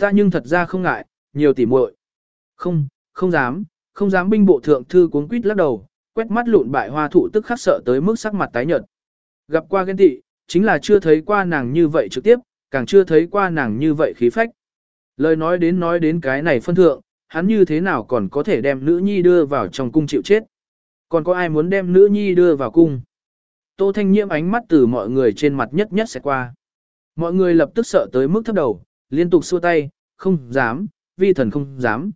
Ta nhưng thật ra không ngại, nhiều tỉ muội. Không, không dám, không dám binh bộ thượng thư cuốn quýt lắc đầu, quét mắt lụn bại hoa thụ tức khắc sợ tới mức sắc mặt tái nhợt. Gặp qua ghen tị, chính là chưa thấy qua nàng như vậy trực tiếp, càng chưa thấy qua nàng như vậy khí phách. Lời nói đến nói đến cái này phân thượng, hắn như thế nào còn có thể đem nữ nhi đưa vào trong cung chịu chết. Còn có ai muốn đem nữ nhi đưa vào cung? Tô Thanh Nhiễm ánh mắt từ mọi người trên mặt nhất nhất sẽ qua. Mọi người lập tức sợ tới mức thấp đầu, liên tục xua tay, không dám, vi thần không dám.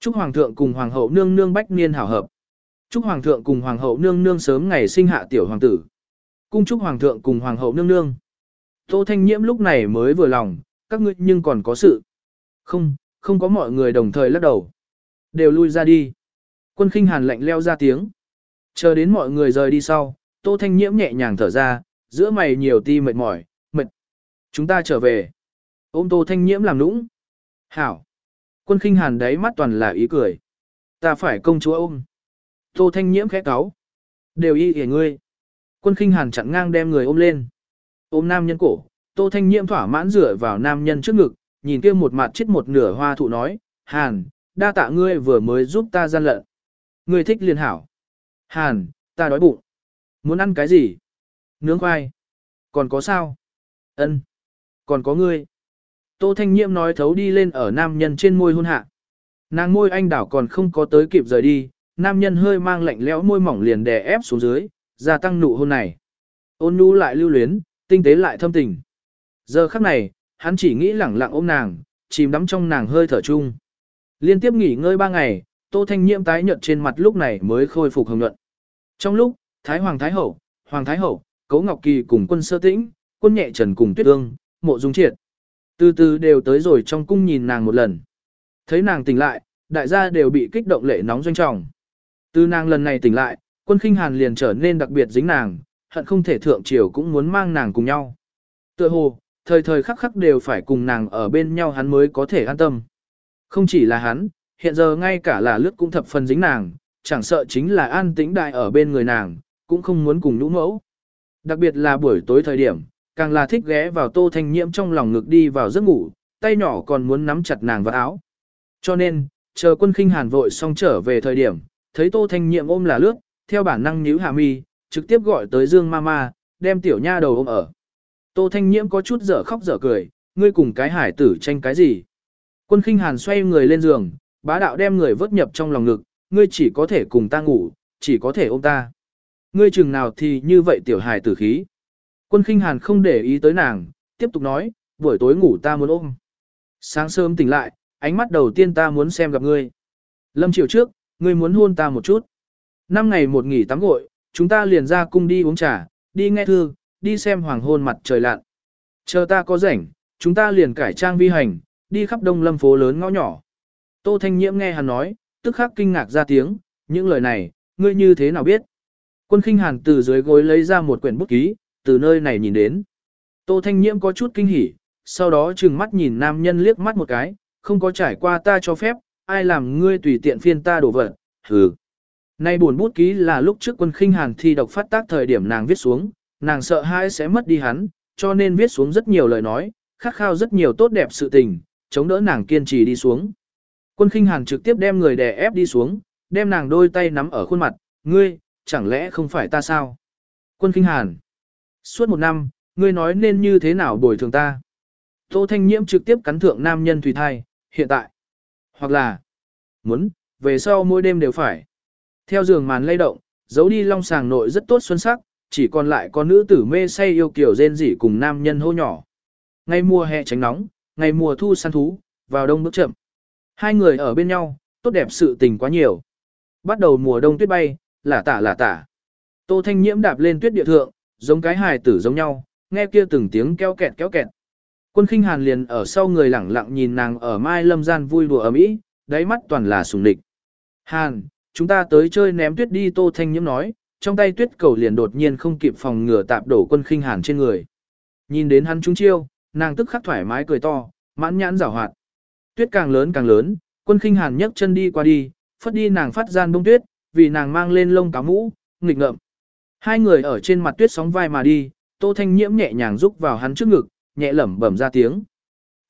Chúc Hoàng thượng cùng Hoàng hậu nương nương bách niên hảo hợp. Chúc Hoàng thượng cùng Hoàng hậu nương nương sớm ngày sinh hạ tiểu hoàng tử. Cung chúc Hoàng thượng cùng Hoàng hậu nương nương. Tô Thanh Nhiễm lúc này mới vừa lòng, các ngươi nhưng còn có sự. Không, không có mọi người đồng thời lắc đầu. Đều lui ra đi. Quân khinh hàn lạnh leo ra tiếng. Chờ đến mọi người rời đi sau, Tô Thanh Nhiễm nhẹ nhàng thở ra, giữa mày nhiều ti mệt mỏi, mệt. Chúng ta trở về. Ôm Tô Thanh Nhiễm làm nũng. Hảo. Quân khinh hàn đáy mắt toàn là ý cười. Ta phải công chúa ôm. Tô Thanh Nhiễm khẽ cáo. Đều y hề ngươi. Quân khinh hàn chặn ngang đem người ôm lên. Ôm nam nhân cổ, Tô Thanh Nhiễm thỏa mãn rửa vào nam nhân trước ngực, nhìn kia một mặt chết một nửa hoa thụ nói, Hàn, đa tạ ngươi vừa mới giúp ta gian lận. Ngươi thích liền hảo. Hàn, ta đói bụng. Muốn ăn cái gì? Nướng khoai. Còn có sao? Ân. Còn có ngươi. Tô Thanh Nhiễm nói thấu đi lên ở nam nhân trên môi hôn hạ. Nàng môi anh đảo còn không có tới kịp rời đi, nam nhân hơi mang lạnh lẽo môi mỏng liền đè ép xuống dưới, gia tăng nụ hôn này. Ôn nhu lại lưu luyến, tinh tế lại thâm tình. Giờ khắc này, hắn chỉ nghĩ lẳng lặng ôm nàng, chìm đắm trong nàng hơi thở chung. Liên tiếp nghỉ ngơi ba ngày, Tô Thanh Nhiễm tái nhợt trên mặt lúc này mới khôi phục hồng nhuận. Trong lúc, Thái Hoàng Thái Hậu, Hoàng Thái Hậu, Cố Ngọc Kỳ cùng quân sơ tĩnh, quân nhẹ trần cùng tuyết ương, mộ dung triệt. Từ từ đều tới rồi trong cung nhìn nàng một lần. Thấy nàng tỉnh lại, đại gia đều bị kích động lệ nóng doanh trọng. Từ nàng lần này tỉnh lại, quân khinh hàn liền trở nên đặc biệt dính nàng, hận không thể thượng triều cũng muốn mang nàng cùng nhau. Tựa hồ, thời thời khắc khắc đều phải cùng nàng ở bên nhau hắn mới có thể an tâm. Không chỉ là hắn, hiện giờ ngay cả là lướt cũng thập phần dính nàng, chẳng sợ chính là an tĩnh đại ở bên người nàng, cũng không muốn cùng nhũ mẫu. Đặc biệt là buổi tối thời điểm, càng là thích ghé vào tô thanh nhiễm trong lòng ngực đi vào giấc ngủ, tay nhỏ còn muốn nắm chặt nàng vào áo. Cho nên, chờ quân khinh hàn vội xong trở về thời điểm, thấy Tô Thanh Nhiệm ôm là lướt, theo bản năng nhíu hạ mi, trực tiếp gọi tới Dương Mama, đem tiểu nha đầu ôm ở. Tô Thanh Nhiễm có chút dở khóc dở cười, ngươi cùng cái hải tử tranh cái gì? Quân khinh hàn xoay người lên giường, bá đạo đem người vớt nhập trong lòng ngực, ngươi chỉ có thể cùng ta ngủ, chỉ có thể ôm ta. Ngươi chừng nào thì như vậy tiểu hải tử khí. Quân khinh hàn không để ý tới nàng, tiếp tục nói, buổi tối ngủ ta muốn ôm. Sáng sớm tỉnh lại, ánh mắt đầu tiên ta muốn xem gặp ngươi. Lâm chiều trước, ngươi muốn hôn ta một chút. Năm ngày một nghỉ tắm gội, chúng ta liền ra cung đi uống trà, đi nghe thư, đi xem hoàng hôn mặt trời lặn. Chờ ta có rảnh, chúng ta liền cải trang vi hành, đi khắp đông lâm phố lớn ngõ nhỏ. Tô Thanh Nhiễm nghe hắn nói, tức khắc kinh ngạc ra tiếng, những lời này, ngươi như thế nào biết? Quân khinh hàn từ dưới gối lấy ra một quyển bút ký, từ nơi này nhìn đến. Tô Thanh Nhiễm có chút kinh hỉ, sau đó trừng mắt nhìn nam nhân liếc mắt một cái, không có trải qua ta cho phép, ai làm ngươi tùy tiện phiên ta đổ vật, hừ. Nay buồn bút ký là lúc trước quân khinh hàn thi độc phát tác thời điểm nàng viết xuống, nàng sợ hãi sẽ mất đi hắn, cho nên viết xuống rất nhiều lời nói, khát khao rất nhiều tốt đẹp sự tình, chống đỡ nàng kiên trì đi xuống. Quân khinh hàn trực tiếp đem người đè ép đi xuống, đem nàng đôi tay nắm ở khuôn mặt, ngươi, chẳng lẽ không phải ta sao? Quân khinh hàn, suốt một năm, ngươi nói nên như thế nào bồi thường ta? Tô Thanh Nhiễm trực tiếp cắn thượng nam nhân thủy thai, hiện tại. Hoặc là, muốn, về sau mỗi đêm đều phải. Theo giường màn lay động, giấu đi long sàng nội rất tốt xuân sắc, chỉ còn lại có nữ tử mê say yêu kiểu rên rỉ cùng nam nhân hô nhỏ. Ngày mùa hè tránh nóng, ngày mùa thu săn thú, vào đông bước chậm. Hai người ở bên nhau, tốt đẹp sự tình quá nhiều. Bắt đầu mùa đông tuyết bay, lả tả lả tả. Tô Thanh Nhiễm đạp lên tuyết địa thượng, giống cái hài tử giống nhau, nghe kia từng tiếng kéo kẹt kéo kẹt. Quân khinh hàn liền ở sau người lẳng lặng nhìn nàng ở mai lâm gian vui đùa ở mỹ, đáy mắt toàn là sùng địch. Hàn, chúng ta tới chơi ném tuyết đi Tô Thanh Nhiễm nói, trong tay tuyết cầu liền đột nhiên không kịp phòng ngừa tạp đổ quân khinh hàn trên người. Nhìn đến hắn trúng chiêu, nàng tức khắc thoải mái cười to, mãn nhãn rảo hoạt. Tuyết càng lớn càng lớn, quân khinh hàn nhấc chân đi qua đi, phất đi nàng phát gian bông tuyết, vì nàng mang lên lông cá mũ, nghịch ngợm. Hai người ở trên mặt tuyết sóng vai mà đi, Tô Thanh Nhiễm nhẹ nhàng rúc vào hắn trước ngực, nhẹ lẩm bẩm ra tiếng.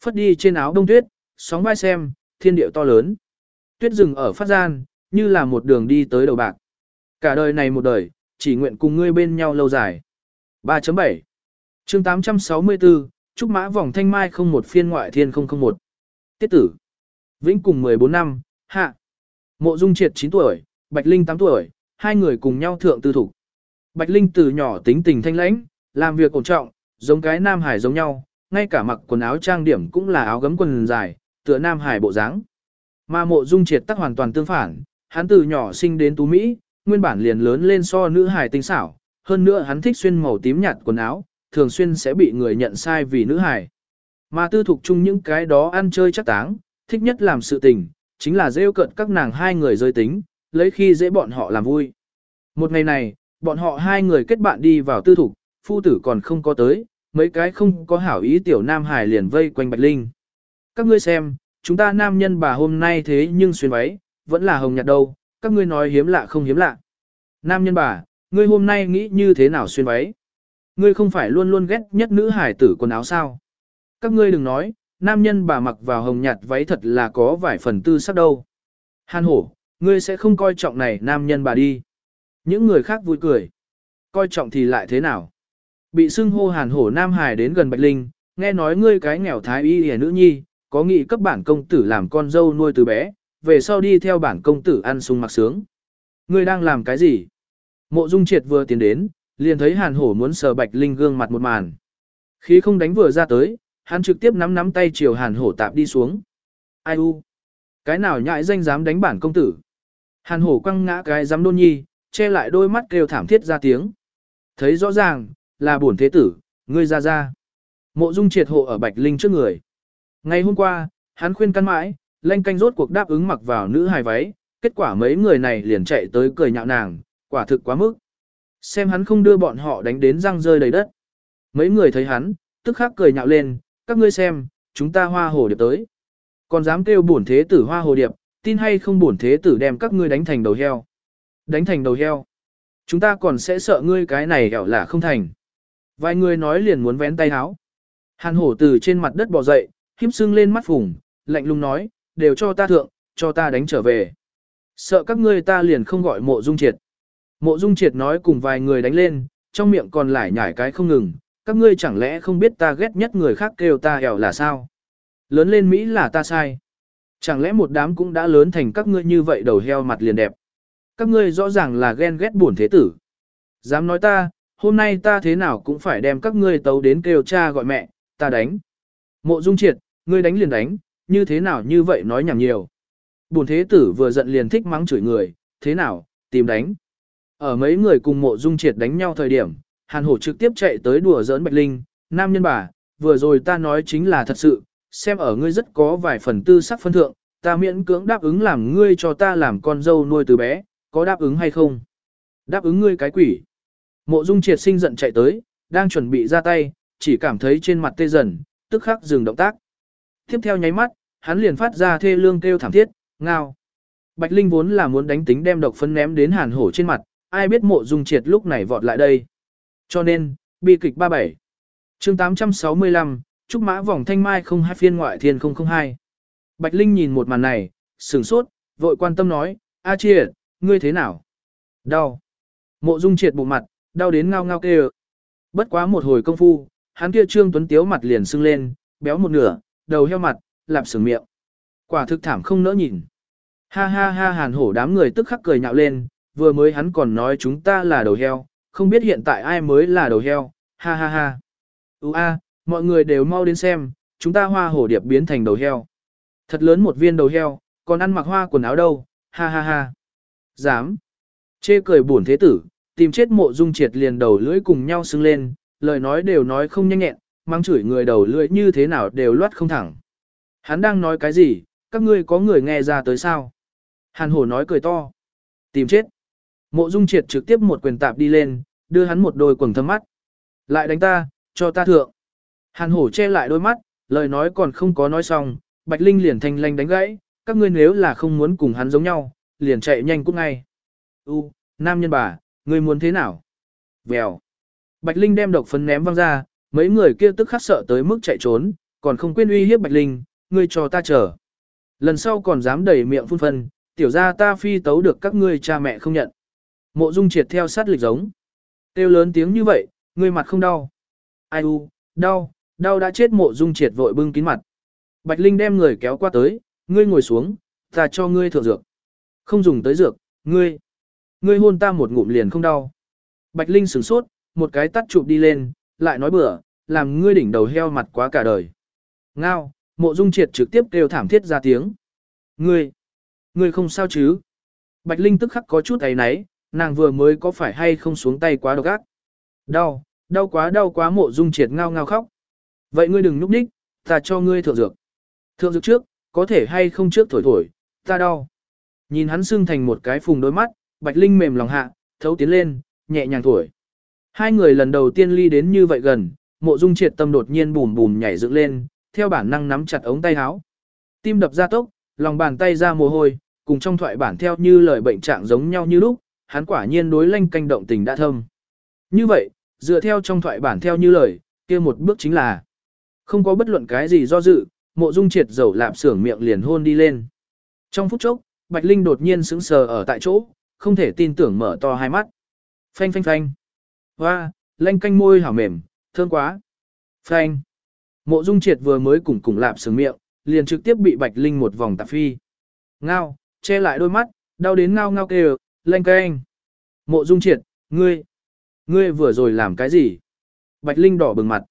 Phất đi trên áo đông tuyết, sóng vai xem, thiên điệu to lớn. Tuyết rừng ở phát gian, như là một đường đi tới đầu bạc. Cả đời này một đời, chỉ nguyện cùng ngươi bên nhau lâu dài. 3.7 chương 864, Trúc Mã Vòng Thanh Mai không một phiên ngoại thiên 001. Tiết tử. Vĩnh cùng 14 năm, hạ. Mộ Dung Triệt 9 tuổi, Bạch Linh 8 tuổi, hai người cùng nhau thượng tư thủ. Bạch Linh từ nhỏ tính tình thanh lãnh, làm việc ổn trọng, giống cái Nam Hải giống nhau, ngay cả mặc quần áo trang điểm cũng là áo gấm quần dài, tựa Nam Hải bộ dáng. Mà Mộ Dung Triệt tắc hoàn toàn tương phản, hắn từ nhỏ sinh đến tú Mỹ, nguyên bản liền lớn lên so nữ hài tinh xảo, hơn nữa hắn thích xuyên màu tím nhạt quần áo, thường xuyên sẽ bị người nhận sai vì nữ hài. Mà tư thục chung những cái đó ăn chơi chắc táng, thích nhất làm sự tình, chính là rêu cận các nàng hai người rơi tính, lấy khi dễ bọn họ làm vui. Một ngày này, bọn họ hai người kết bạn đi vào tư thục, phu tử còn không có tới, mấy cái không có hảo ý tiểu nam hải liền vây quanh Bạch Linh. Các ngươi xem, chúng ta nam nhân bà hôm nay thế nhưng xuyên váy, vẫn là hồng nhạt đâu, các ngươi nói hiếm lạ không hiếm lạ. Nam nhân bà, ngươi hôm nay nghĩ như thế nào xuyên váy? Ngươi không phải luôn luôn ghét nhất nữ hải tử quần áo sao? Các ngươi đừng nói, nam nhân bà mặc vào hồng nhạt váy thật là có vài phần tư sắc đâu. Hàn hổ, ngươi sẽ không coi trọng này nam nhân bà đi. Những người khác vui cười. Coi trọng thì lại thế nào? Bị xưng hô hàn hổ nam hải đến gần Bạch Linh, nghe nói ngươi cái nghèo thái y hề nữ nhi, có nghị cấp bản công tử làm con dâu nuôi từ bé, về sau đi theo bản công tử ăn sung mặc sướng. Ngươi đang làm cái gì? Mộ Dung Triệt vừa tiến đến, liền thấy Hàn Hổ muốn sờ Bạch Linh gương mặt một màn. Khí không đánh vừa ra tới, hắn trực tiếp nắm nắm tay chiều Hàn Hổ tạp đi xuống. Ai u? Cái nào nhại danh dám đánh bản công tử? Hàn Hổ quăng ngã cái dám đôn nhi, che lại đôi mắt kêu thảm thiết ra tiếng. Thấy rõ ràng, là bổn thế tử, ngươi ra ra. Mộ Dung Triệt hộ ở Bạch Linh trước người. Ngày hôm qua, hắn khuyên căn mãi, lanh canh rốt cuộc đáp ứng mặc vào nữ hài váy, kết quả mấy người này liền chạy tới cười nhạo nàng, quả thực quá mức. Xem hắn không đưa bọn họ đánh đến răng rơi đầy đất. Mấy người thấy hắn, tức khắc cười nhạo lên, các ngươi xem, chúng ta hoa hồ điệp tới. Còn dám kêu bổn thế tử hoa hồ điệp, tin hay không bổn thế tử đem các ngươi đánh thành đầu heo. Đánh thành đầu heo. Chúng ta còn sẽ sợ ngươi cái này hẻo là không thành. Vài người nói liền muốn vén tay háo. Hàn hổ từ trên mặt đất bò dậy, khiếp sưng lên mắt phùng, lạnh lùng nói, đều cho ta thượng, cho ta đánh trở về. Sợ các ngươi ta liền không gọi mộ dung triệt. Mộ dung triệt nói cùng vài người đánh lên, trong miệng còn lải nhải cái không ngừng, các ngươi chẳng lẽ không biết ta ghét nhất người khác kêu ta hẻo là sao? Lớn lên Mỹ là ta sai. Chẳng lẽ một đám cũng đã lớn thành các ngươi như vậy đầu heo mặt liền đẹp. Các ngươi rõ ràng là ghen ghét buồn thế tử. Dám nói ta, hôm nay ta thế nào cũng phải đem các ngươi tấu đến kêu cha gọi mẹ, ta đánh. Mộ dung triệt, ngươi đánh liền đánh, như thế nào như vậy nói nhảm nhiều. buồn thế tử vừa giận liền thích mắng chửi người, thế nào, tìm đánh. Ở mấy người cùng mộ dung triệt đánh nhau thời điểm, hàn hổ trực tiếp chạy tới đùa giỡn Bạch Linh, nam nhân bà, vừa rồi ta nói chính là thật sự, xem ở ngươi rất có vài phần tư sắc phân thượng, ta miễn cưỡng đáp ứng làm ngươi cho ta làm con dâu nuôi từ bé, có đáp ứng hay không? Đáp ứng ngươi cái quỷ. Mộ dung triệt sinh giận chạy tới, đang chuẩn bị ra tay, chỉ cảm thấy trên mặt tê dần, tức khắc dừng động tác. Tiếp theo nháy mắt, hắn liền phát ra thê lương kêu thảm thiết, ngao. Bạch Linh vốn là muốn đánh tính đem độc phân ném đến hàn hổ trên mặt, ai biết mộ dung triệt lúc này vọt lại đây. Cho nên, bi kịch 37. chương 865, Trúc Mã vòng thanh mai không hai phiên ngoại thiên 002. Bạch Linh nhìn một màn này, sửng sốt, vội quan tâm nói, A triệt, ngươi thế nào? Đau. Mộ dung triệt bụng mặt, đau đến ngao ngao kêu. Bất quá một hồi công phu, hắn kia trương tuấn tiếu mặt liền sưng lên, béo một nửa, đầu heo mặt, lạp sừng miệng. Quả thực thảm không nỡ nhìn. Ha ha ha hàn hổ đám người tức khắc cười nhạo lên, vừa mới hắn còn nói chúng ta là đầu heo, không biết hiện tại ai mới là đầu heo, ha ha ha. Ú a, mọi người đều mau đến xem, chúng ta hoa hổ điệp biến thành đầu heo. Thật lớn một viên đầu heo, còn ăn mặc hoa quần áo đâu, ha ha ha. Dám. Chê cười buồn thế tử, tìm chết mộ dung triệt liền đầu lưỡi cùng nhau xưng lên, lời nói đều nói không nhanh nhẹn, mang chửi người đầu lưỡi như thế nào đều loát không thẳng. Hắn đang nói cái gì, các ngươi có người nghe ra tới sao? Hàn hổ nói cười to. Tìm chết. Mộ dung triệt trực tiếp một quyền tạp đi lên, đưa hắn một đôi quần thâm mắt. Lại đánh ta, cho ta thượng. Hàn hổ che lại đôi mắt, lời nói còn không có nói xong, Bạch Linh liền thanh lanh đánh gãy, các ngươi nếu là không muốn cùng hắn giống nhau, liền chạy nhanh cút ngay. U, nam nhân bà, ngươi muốn thế nào? Vèo. Bạch Linh đem độc phấn ném văng ra, mấy người kia tức khắc sợ tới mức chạy trốn, còn không quên uy hiếp Bạch Linh, ngươi cho ta chờ. Lần sau còn dám đẩy miệng phun phân, tiểu ra ta phi tấu được các ngươi cha mẹ không nhận. Mộ Dung triệt theo sát lịch giống. Têu lớn tiếng như vậy, ngươi mặt không đau. Ai u, đau, đau đã chết mộ Dung triệt vội bưng kín mặt. Bạch Linh đem người kéo qua tới, ngươi ngồi xuống, ta cho ngươi thượng dược. Không dùng tới dược, ngươi. Ngươi hôn ta một ngụm liền không đau. Bạch Linh sửng sốt, một cái tắt chụp đi lên, lại nói bừa, làm ngươi đỉnh đầu heo mặt quá cả đời. Ngao, mộ dung triệt trực tiếp kêu thảm thiết ra tiếng. Ngươi, ngươi không sao chứ? Bạch Linh tức khắc có chút ấy náy, nàng vừa mới có phải hay không xuống tay quá độc ác. Đau, đau quá đau quá mộ dung triệt ngao ngao khóc. Vậy ngươi đừng nhúc nhích, ta cho ngươi thượng dược. Thượng dược trước, có thể hay không trước thổi thổi, ta đau. Nhìn hắn sưng thành một cái phùng đôi mắt, Bạch Linh mềm lòng hạ, thấu tiến lên, nhẹ nhàng thổi. Hai người lần đầu tiên ly đến như vậy gần, mộ dung triệt tâm đột nhiên bùm bùm nhảy dựng lên, theo bản năng nắm chặt ống tay áo. Tim đập ra tốc, lòng bàn tay ra mồ hôi, cùng trong thoại bản theo như lời bệnh trạng giống nhau như lúc, hắn quả nhiên đối lanh canh động tình đã thâm. Như vậy, dựa theo trong thoại bản theo như lời, kia một bước chính là không có bất luận cái gì do dự, mộ dung triệt dầu lạp xưởng miệng liền hôn đi lên. Trong phút chốc, Bạch Linh đột nhiên sững sờ ở tại chỗ, không thể tin tưởng mở to hai mắt. Phanh phanh phanh. Hoa, lanh canh môi hảo mềm, thơm quá. Phanh. Mộ Dung Triệt vừa mới cùng cùng lạp sướng miệng, liền trực tiếp bị Bạch Linh một vòng tạp phi. Ngao, che lại đôi mắt, đau đến ngao ngao kêu, lanh canh. Mộ Dung Triệt, ngươi, ngươi vừa rồi làm cái gì? Bạch Linh đỏ bừng mặt.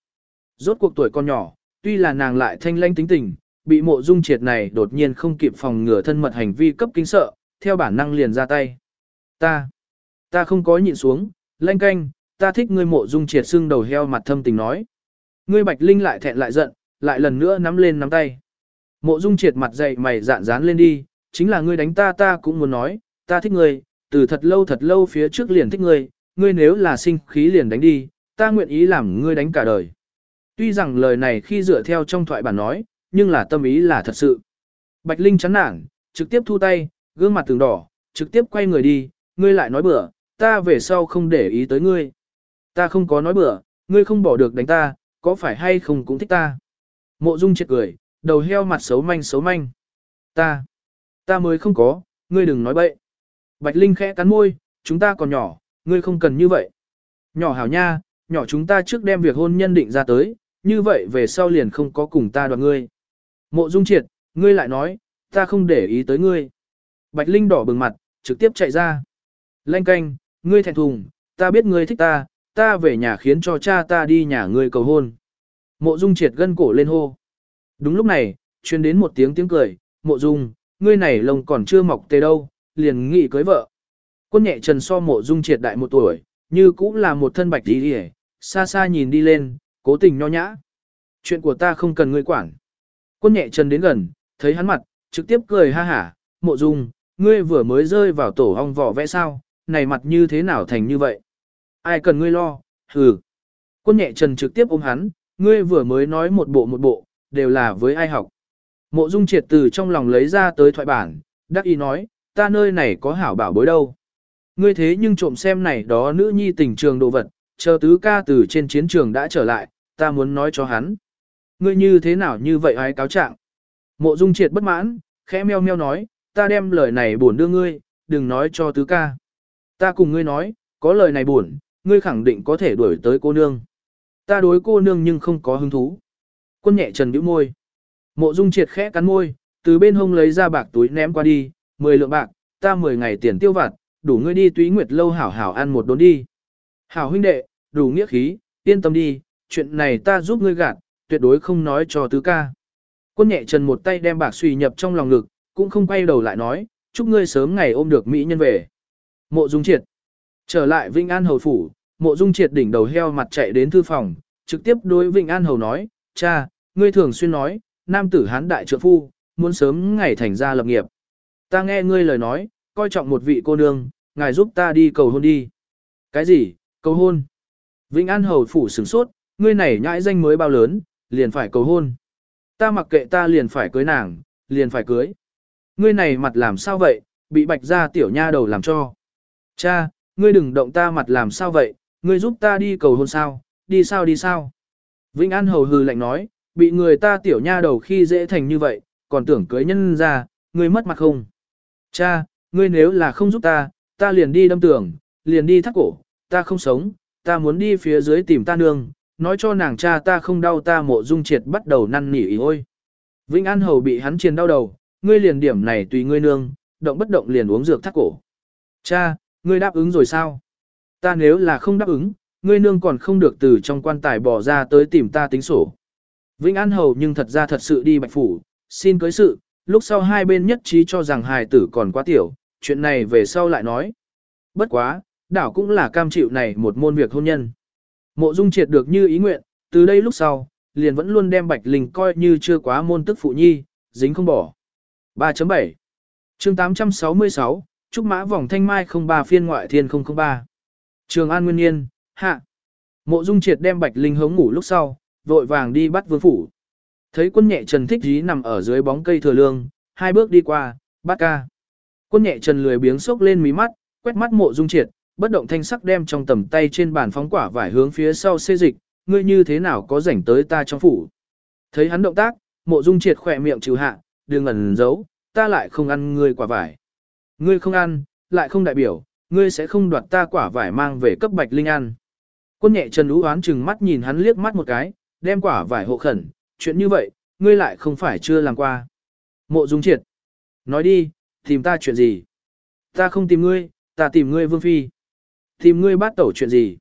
Rốt cuộc tuổi con nhỏ, tuy là nàng lại thanh lanh tính tình, bị mộ dung triệt này đột nhiên không kịp phòng ngừa thân mật hành vi cấp kinh sợ, theo bản năng liền ra tay. Ta, ta không có nhịn xuống, lanh canh, ta thích ngươi mộ dung triệt xương đầu heo mặt thâm tình nói. Ngươi bạch linh lại thẹn lại giận, lại lần nữa nắm lên nắm tay. Mộ dung triệt mặt dậy mày dạn dán lên đi, chính là ngươi đánh ta ta cũng muốn nói, ta thích ngươi, từ thật lâu thật lâu phía trước liền thích ngươi, ngươi nếu là sinh khí liền đánh đi, ta nguyện ý làm ngươi đánh cả đời. Tuy rằng lời này khi dựa theo trong thoại bản nói, nhưng là tâm ý là thật sự. Bạch Linh chán nản, trực tiếp thu tay, gương mặt từng đỏ, trực tiếp quay người đi, ngươi lại nói bừa, ta về sau không để ý tới ngươi. Ta không có nói bừa, ngươi không bỏ được đánh ta, có phải hay không cũng thích ta. Mộ Dung chết cười, đầu heo mặt xấu manh xấu manh. Ta, Ta mới không có, ngươi đừng nói bậy. Bạch Linh khẽ cắn môi, chúng ta còn nhỏ, ngươi không cần như vậy. Nhỏ hảo nha, nhỏ chúng ta trước đem việc hôn nhân định ra tới, như vậy về sau liền không có cùng ta đoạt ngươi. Mộ Dung Triệt, ngươi lại nói, ta không để ý tới ngươi. Bạch Linh đỏ bừng mặt, trực tiếp chạy ra. Lanh canh, ngươi thẹn thùng, ta biết ngươi thích ta, ta về nhà khiến cho cha ta đi nhà ngươi cầu hôn. Mộ Dung Triệt gân cổ lên hô. Đúng lúc này, truyền đến một tiếng tiếng cười, Mộ Dung, ngươi này lông còn chưa mọc tê đâu, liền nghị cưới vợ. Quân nhẹ trần so Mộ Dung Triệt đại một tuổi, như cũng là một thân bạch đi đi xa xa nhìn đi lên, cố tình nho nhã. Chuyện của ta không cần ngươi quản. Quân nhẹ chân đến gần, thấy hắn mặt, trực tiếp cười ha hả, Mộ Dung, ngươi vừa mới rơi vào tổ hong vỏ vẽ sao, này mặt như thế nào thành như vậy? Ai cần ngươi lo, hừ. Quân nhẹ trần trực tiếp ôm hắn, ngươi vừa mới nói một bộ một bộ, đều là với ai học. Mộ dung triệt từ trong lòng lấy ra tới thoại bản, đắc ý nói, ta nơi này có hảo bảo bối đâu. Ngươi thế nhưng trộm xem này đó nữ nhi tình trường đồ vật, chờ tứ ca từ trên chiến trường đã trở lại, ta muốn nói cho hắn. Ngươi như thế nào như vậy ai cáo trạng? Mộ dung triệt bất mãn, khẽ meo meo nói, ta đem lời này buồn đưa ngươi, đừng nói cho tứ ca. Ta cùng ngươi nói, có lời này buồn, ngươi khẳng định có thể đuổi tới cô nương. Ta đối cô nương nhưng không có hứng thú. Quân nhẹ trần bĩu môi. Mộ dung triệt khẽ cắn môi, từ bên hông lấy ra bạc túi ném qua đi, 10 lượng bạc, ta 10 ngày tiền tiêu vặt, đủ ngươi đi túy nguyệt lâu hảo hảo ăn một đốn đi. Hảo huynh đệ, đủ nghĩa khí, yên tâm đi, chuyện này ta giúp ngươi gạt, tuyệt đối không nói cho tứ ca. Quân nhẹ trần một tay đem bạc suy nhập trong lòng ngực, cũng không quay đầu lại nói, chúc ngươi sớm ngày ôm được mỹ nhân về. Mộ dung triệt. Trở lại Vinh An Hầu Phủ, mộ dung triệt đỉnh đầu heo mặt chạy đến thư phòng, trực tiếp đối Vinh An Hầu nói, cha, ngươi thường xuyên nói, nam tử hán đại trượng phu, muốn sớm ngày thành ra lập nghiệp. Ta nghe ngươi lời nói, coi trọng một vị cô nương, ngài giúp ta đi cầu hôn đi. Cái gì, cầu hôn? Vĩnh An Hầu Phủ sửng sốt, ngươi này nhãi danh mới bao lớn, liền phải cầu hôn. Ta mặc kệ ta liền phải cưới nàng, liền phải cưới. Ngươi này mặt làm sao vậy, bị bạch ra tiểu nha đầu làm cho. Cha, ngươi đừng động ta mặt làm sao vậy, ngươi giúp ta đi cầu hôn sao, đi sao đi sao. Vĩnh An hầu hừ lạnh nói, bị người ta tiểu nha đầu khi dễ thành như vậy, còn tưởng cưới nhân ra, ngươi mất mặt không. Cha, ngươi nếu là không giúp ta, ta liền đi đâm tường, liền đi thắt cổ, ta không sống, ta muốn đi phía dưới tìm ta nương, nói cho nàng cha ta không đau ta mộ dung triệt bắt đầu năn nỉ ý ôi. Vĩnh An hầu bị hắn triền đau đầu, ngươi liền điểm này tùy ngươi nương, động bất động liền uống dược thắt cổ. Cha, ngươi đáp ứng rồi sao? Ta nếu là không đáp ứng, ngươi nương còn không được từ trong quan tài bỏ ra tới tìm ta tính sổ. Vĩnh An Hầu nhưng thật ra thật sự đi bạch phủ, xin cưới sự, lúc sau hai bên nhất trí cho rằng hài tử còn quá tiểu, chuyện này về sau lại nói. Bất quá, đảo cũng là cam chịu này một môn việc hôn nhân. Mộ dung triệt được như ý nguyện, từ đây lúc sau, liền vẫn luôn đem bạch linh coi như chưa quá môn tức phụ nhi, dính không bỏ. 3.7 chương 866, Trúc Mã vòng thanh mai 03 phiên ngoại thiên 003. Trường An Nguyên Nhiên, hạ. Mộ Dung Triệt đem Bạch Linh hống ngủ lúc sau, vội vàng đi bắt vương phủ. Thấy quân nhẹ Trần thích dí nằm ở dưới bóng cây thừa lương, hai bước đi qua, bắt ca. Quân nhẹ Trần lười biếng sốc lên mí mắt, quét mắt Mộ Dung Triệt, bất động thanh sắc đem trong tầm tay trên bàn phóng quả vải hướng phía sau xê dịch, ngươi như thế nào có rảnh tới ta trong phủ. Thấy hắn động tác, Mộ Dung Triệt khỏe miệng trừ hạ, đừng ẩn giấu, ta lại không ăn ngươi quả vải. Ngươi không ăn, lại không đại biểu, ngươi sẽ không đoạt ta quả vải mang về cấp bạch linh ăn. Quân nhẹ trần lũ oán chừng mắt nhìn hắn liếc mắt một cái, đem quả vải hộ khẩn, chuyện như vậy, ngươi lại không phải chưa làm qua. Mộ dung triệt. Nói đi, tìm ta chuyện gì? Ta không tìm ngươi, ta tìm ngươi vương phi. Tìm ngươi bắt tẩu chuyện gì?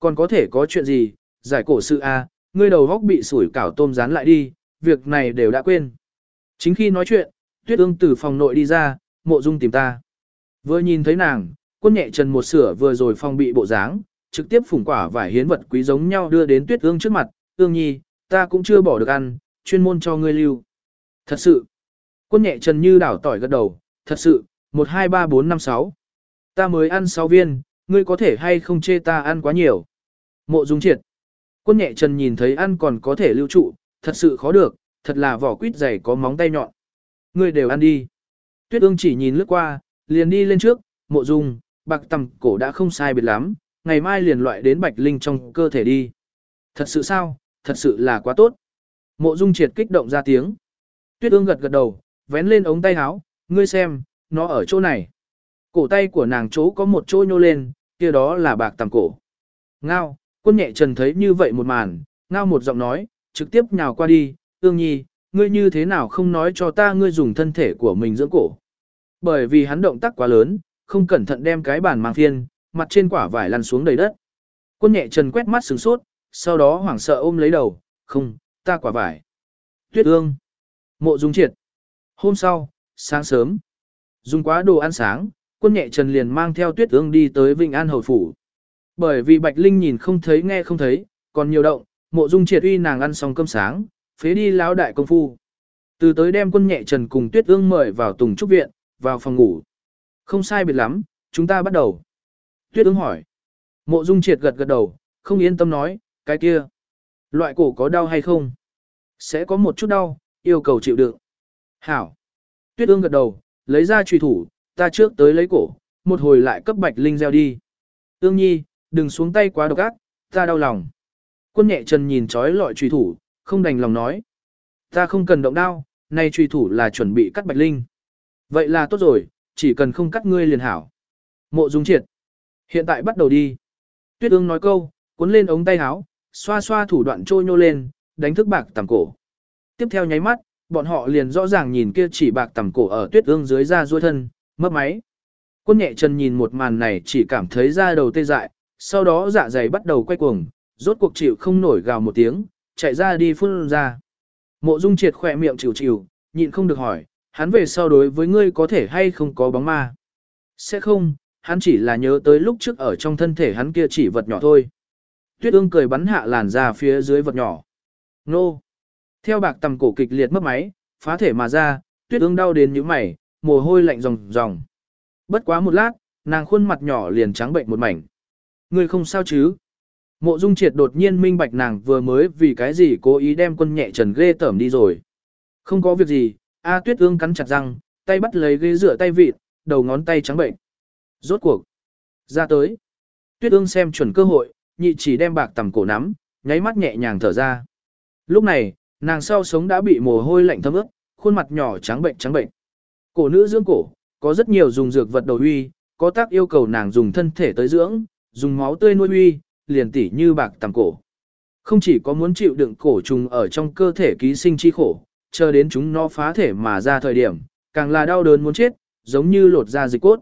Còn có thể có chuyện gì? Giải cổ sự a, à, ngươi đầu góc bị sủi cảo tôm dán lại đi, việc này đều đã quên. Chính khi nói chuyện, tuyết ương từ phòng nội đi ra, mộ dung tìm ta. Vừa nhìn thấy nàng, quân nhẹ trần một sửa vừa rồi phong bị bộ dáng, trực tiếp phủng quả vải hiến vật quý giống nhau đưa đến tuyết ương trước mặt, ương nhi, ta cũng chưa bỏ được ăn, chuyên môn cho ngươi lưu. Thật sự, quân nhẹ trần như đảo tỏi gật đầu, thật sự, 1 2 3 4 5 6. Ta mới ăn 6 viên, ngươi có thể hay không chê ta ăn quá nhiều. Mộ dung triệt. Quân nhẹ trần nhìn thấy ăn còn có thể lưu trụ, thật sự khó được, thật là vỏ quýt dày có móng tay nhọn. Ngươi đều ăn đi. Tuyết ương chỉ nhìn lướt qua, liền đi lên trước, mộ dung, bạc tầm cổ đã không sai biệt lắm, ngày mai liền loại đến bạch linh trong cơ thể đi. Thật sự sao, thật sự là quá tốt. Mộ dung triệt kích động ra tiếng. Tuyết ương gật gật đầu, vén lên ống tay áo, Ngươi xem, nó ở chỗ này. Cổ tay của nàng chỗ có một chỗ nhô lên, kia đó là bạc tầm cổ. Ngao, quân nhẹ trần thấy như vậy một màn, ngao một giọng nói, trực tiếp nhào qua đi, ương nhi, ngươi như thế nào không nói cho ta ngươi dùng thân thể của mình dưỡng cổ. Bởi vì hắn động tác quá lớn, không cẩn thận đem cái bàn mang phiên, mặt trên quả vải lăn xuống đầy đất. Quân nhẹ trần quét mắt sửng sốt, sau đó hoảng sợ ôm lấy đầu, không, ta quả vải. Tuyết ương. Mộ dung triệt. Hôm sau, sáng sớm. Dùng quá đồ ăn sáng, quân nhẹ trần liền mang theo tuyết ương đi tới Vinh An Hầu Phủ. Bởi vì Bạch Linh nhìn không thấy nghe không thấy, còn nhiều động, mộ dung triệt uy nàng ăn xong cơm sáng, phế đi lão đại công phu. Từ tới đem quân nhẹ trần cùng tuyết ương mời vào tùng trúc viện, vào phòng ngủ. Không sai biệt lắm, chúng ta bắt đầu. Tuyết ương hỏi. Mộ dung triệt gật gật đầu, không yên tâm nói, cái kia. Loại cổ có đau hay không? Sẽ có một chút đau, yêu cầu chịu đựng. Hảo. Tuyết ương gật đầu, lấy ra trùy thủ, ta trước tới lấy cổ, một hồi lại cấp bạch linh gieo đi. Ương nhi, đừng xuống tay quá độc ác, ta đau lòng. Quân nhẹ trần nhìn trói lọi trùy thủ, không đành lòng nói. Ta không cần động đao, nay trùy thủ là chuẩn bị cắt bạch linh. Vậy là tốt rồi, chỉ cần không cắt ngươi liền hảo. Mộ dung triệt. Hiện tại bắt đầu đi. Tuyết ương nói câu, cuốn lên ống tay áo, xoa xoa thủ đoạn trôi nhô lên, đánh thức bạc tầm cổ. Tiếp theo nháy mắt, bọn họ liền rõ ràng nhìn kia chỉ bạc tầm cổ ở tuyết ương dưới da duỗi thân, mất máy. Quân nhẹ chân nhìn một màn này chỉ cảm thấy da đầu tê dại, sau đó dạ dày bắt đầu quay cuồng, rốt cuộc chịu không nổi gào một tiếng, chạy ra đi phun ra. Mộ dung triệt khỏe miệng chịu chịu, nhịn không được hỏi, hắn về sau đối với ngươi có thể hay không có bóng ma. Sẽ không, hắn chỉ là nhớ tới lúc trước ở trong thân thể hắn kia chỉ vật nhỏ thôi. Tuyết ương cười bắn hạ làn ra phía dưới vật nhỏ. Nô! Theo bạc tầm cổ kịch liệt mất máy, phá thể mà ra, tuyết ương đau đến như mày, mồ hôi lạnh ròng ròng. Bất quá một lát, nàng khuôn mặt nhỏ liền trắng bệnh một mảnh. Người không sao chứ? Mộ Dung Triệt đột nhiên minh bạch nàng vừa mới vì cái gì cố ý đem quân nhẹ trần ghê tởm đi rồi. Không có việc gì, A Tuyết ương cắn chặt răng, tay bắt lấy ghế rửa tay vịt, đầu ngón tay trắng bệnh. Rốt cuộc. Ra tới. Tuyết ương xem chuẩn cơ hội, nhị chỉ đem bạc tầm cổ nắm, nháy mắt nhẹ nhàng thở ra. Lúc này, nàng sau sống đã bị mồ hôi lạnh thấm ướt, khuôn mặt nhỏ trắng bệnh trắng bệnh. Cổ nữ dưỡng cổ, có rất nhiều dùng dược vật đầu huy, có tác yêu cầu nàng dùng thân thể tới dưỡng, dùng máu tươi nuôi huy, liền tỉ như bạc tầm cổ. Không chỉ có muốn chịu đựng cổ trùng ở trong cơ thể ký sinh chi khổ, chờ đến chúng nó phá thể mà ra thời điểm, càng là đau đớn muốn chết, giống như lột da dịch cốt.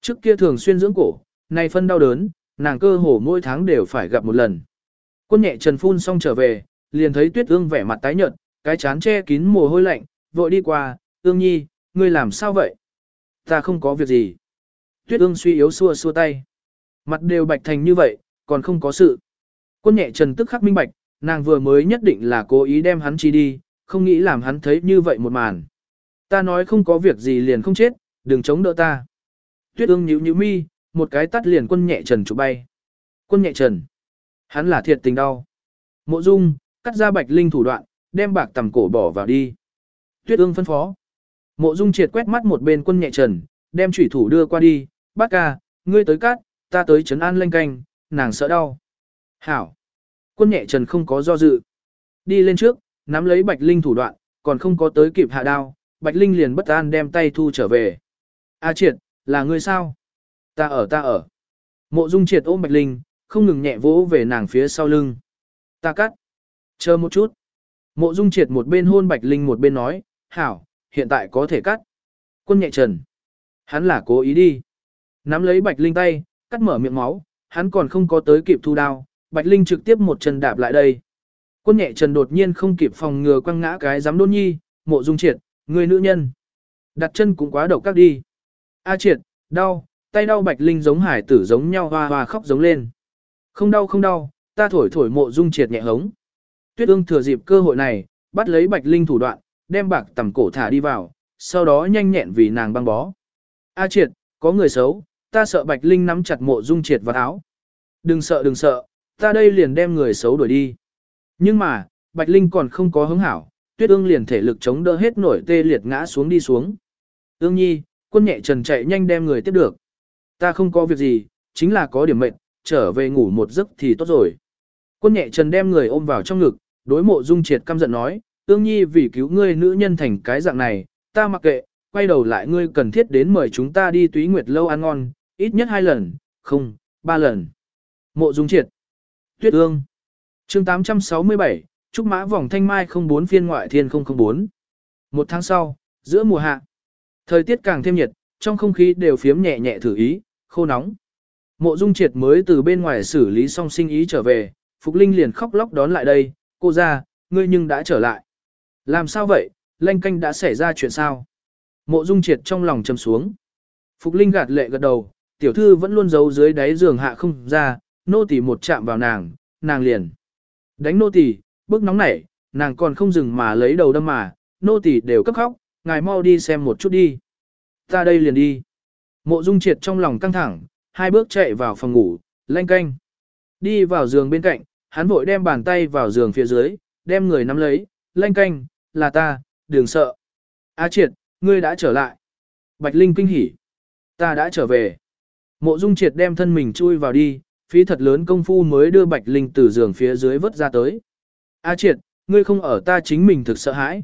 Trước kia thường xuyên dưỡng cổ, nay phân đau đớn, nàng cơ hồ mỗi tháng đều phải gặp một lần. Quân nhẹ trần phun xong trở về, liền thấy tuyết ương vẻ mặt tái nhợt, cái chán che kín mồ hôi lạnh, vội đi qua, ương nhi, ngươi làm sao vậy? Ta không có việc gì. Tuyết ương suy yếu xua xua tay. Mặt đều bạch thành như vậy, còn không có sự. Quân nhẹ trần tức khắc minh bạch, nàng vừa mới nhất định là cố ý đem hắn chi đi, không nghĩ làm hắn thấy như vậy một màn. Ta nói không có việc gì liền không chết, đừng chống đỡ ta. Tuyết ương nhíu nhíu mi, một cái tắt liền quân nhẹ trần chụp bay. Quân nhẹ trần. Hắn là thiệt tình đau. Mộ dung, cắt ra bạch linh thủ đoạn, đem bạc tầm cổ bỏ vào đi. Tuyết ương phân phó. Mộ dung triệt quét mắt một bên quân nhẹ trần, đem chủy thủ đưa qua đi, bác ca, ngươi tới cắt, ta tới trấn an lên canh, nàng sợ đau. Hảo. Quân nhẹ trần không có do dự. Đi lên trước, nắm lấy bạch linh thủ đoạn, còn không có tới kịp hạ đao, bạch linh liền bất an đem tay thu trở về. A triệt, là ngươi sao? Ta ở ta ở. Mộ dung triệt ôm bạch linh, không ngừng nhẹ vỗ về nàng phía sau lưng. Ta cắt. Chờ một chút. Mộ dung triệt một bên hôn bạch linh một bên nói, hảo, hiện tại có thể cắt. Quân nhẹ trần. Hắn là cố ý đi. Nắm lấy bạch linh tay, cắt mở miệng máu, hắn còn không có tới kịp thu đao, bạch linh trực tiếp một chân đạp lại đây. Quân nhẹ trần đột nhiên không kịp phòng ngừa quăng ngã cái giám đôn nhi, mộ dung triệt, người nữ nhân. Đặt chân cũng quá độc các đi. A triệt, đau, tay đau bạch linh giống hải tử giống nhau hoa hoa khóc giống lên. Không đau không đau, ta thổi thổi mộ dung triệt nhẹ hống. Tuyết ương thừa dịp cơ hội này, bắt lấy bạch linh thủ đoạn, đem bạc tầm cổ thả đi vào, sau đó nhanh nhẹn vì nàng băng bó. A triệt, có người xấu, ta sợ bạch linh nắm chặt mộ dung triệt vào áo. Đừng sợ đừng sợ, ta đây liền đem người xấu đuổi đi. Nhưng mà, bạch linh còn không có hứng hảo, tuyết ương liền thể lực chống đỡ hết nổi tê liệt ngã xuống đi xuống. Ương nhi, quân nhẹ trần chạy nhanh đem người tiếp được. Ta không có việc gì, chính là có điểm mệnh, trở về ngủ một giấc thì tốt rồi. Quân nhẹ trần đem người ôm vào trong ngực, đối mộ dung triệt căm giận nói, ương nhi vì cứu ngươi nữ nhân thành cái dạng này, ta mặc kệ, quay đầu lại ngươi cần thiết đến mời chúng ta đi túy nguyệt lâu ăn ngon, ít nhất hai lần, không, ba lần. Mộ Dung Triệt Tuyết ương chương 867, Trúc Mã Vòng Thanh Mai 04 phiên ngoại thiên 004 Một tháng sau, giữa mùa hạ, thời tiết càng thêm nhiệt, trong không khí đều phiếm nhẹ nhẹ thử ý, khô nóng. Mộ Dung Triệt mới từ bên ngoài xử lý xong sinh ý trở về, Phục Linh liền khóc lóc đón lại đây, cô ra, ngươi nhưng đã trở lại. Làm sao vậy, lanh canh đã xảy ra chuyện sao? Mộ Dung Triệt trong lòng trầm xuống. Phục Linh gạt lệ gật đầu, tiểu thư vẫn luôn giấu dưới đáy giường hạ không ra, nô tỳ một chạm vào nàng, nàng liền. Đánh nô tỳ, bước nóng nảy, nàng còn không dừng mà lấy đầu đâm mà, nô tỳ đều cấp khóc, ngài mau đi xem một chút đi. Ta đây liền đi. Mộ Dung Triệt trong lòng căng thẳng, hai bước chạy vào phòng ngủ, lanh canh. Đi vào giường bên cạnh, hắn vội đem bàn tay vào giường phía dưới, đem người nắm lấy, lanh canh, là ta, đừng sợ. A triệt, ngươi đã trở lại. Bạch Linh kinh hỉ. Ta đã trở về. Mộ Dung triệt đem thân mình chui vào đi, phí thật lớn công phu mới đưa Bạch Linh từ giường phía dưới vớt ra tới. A triệt, ngươi không ở ta chính mình thực sợ hãi.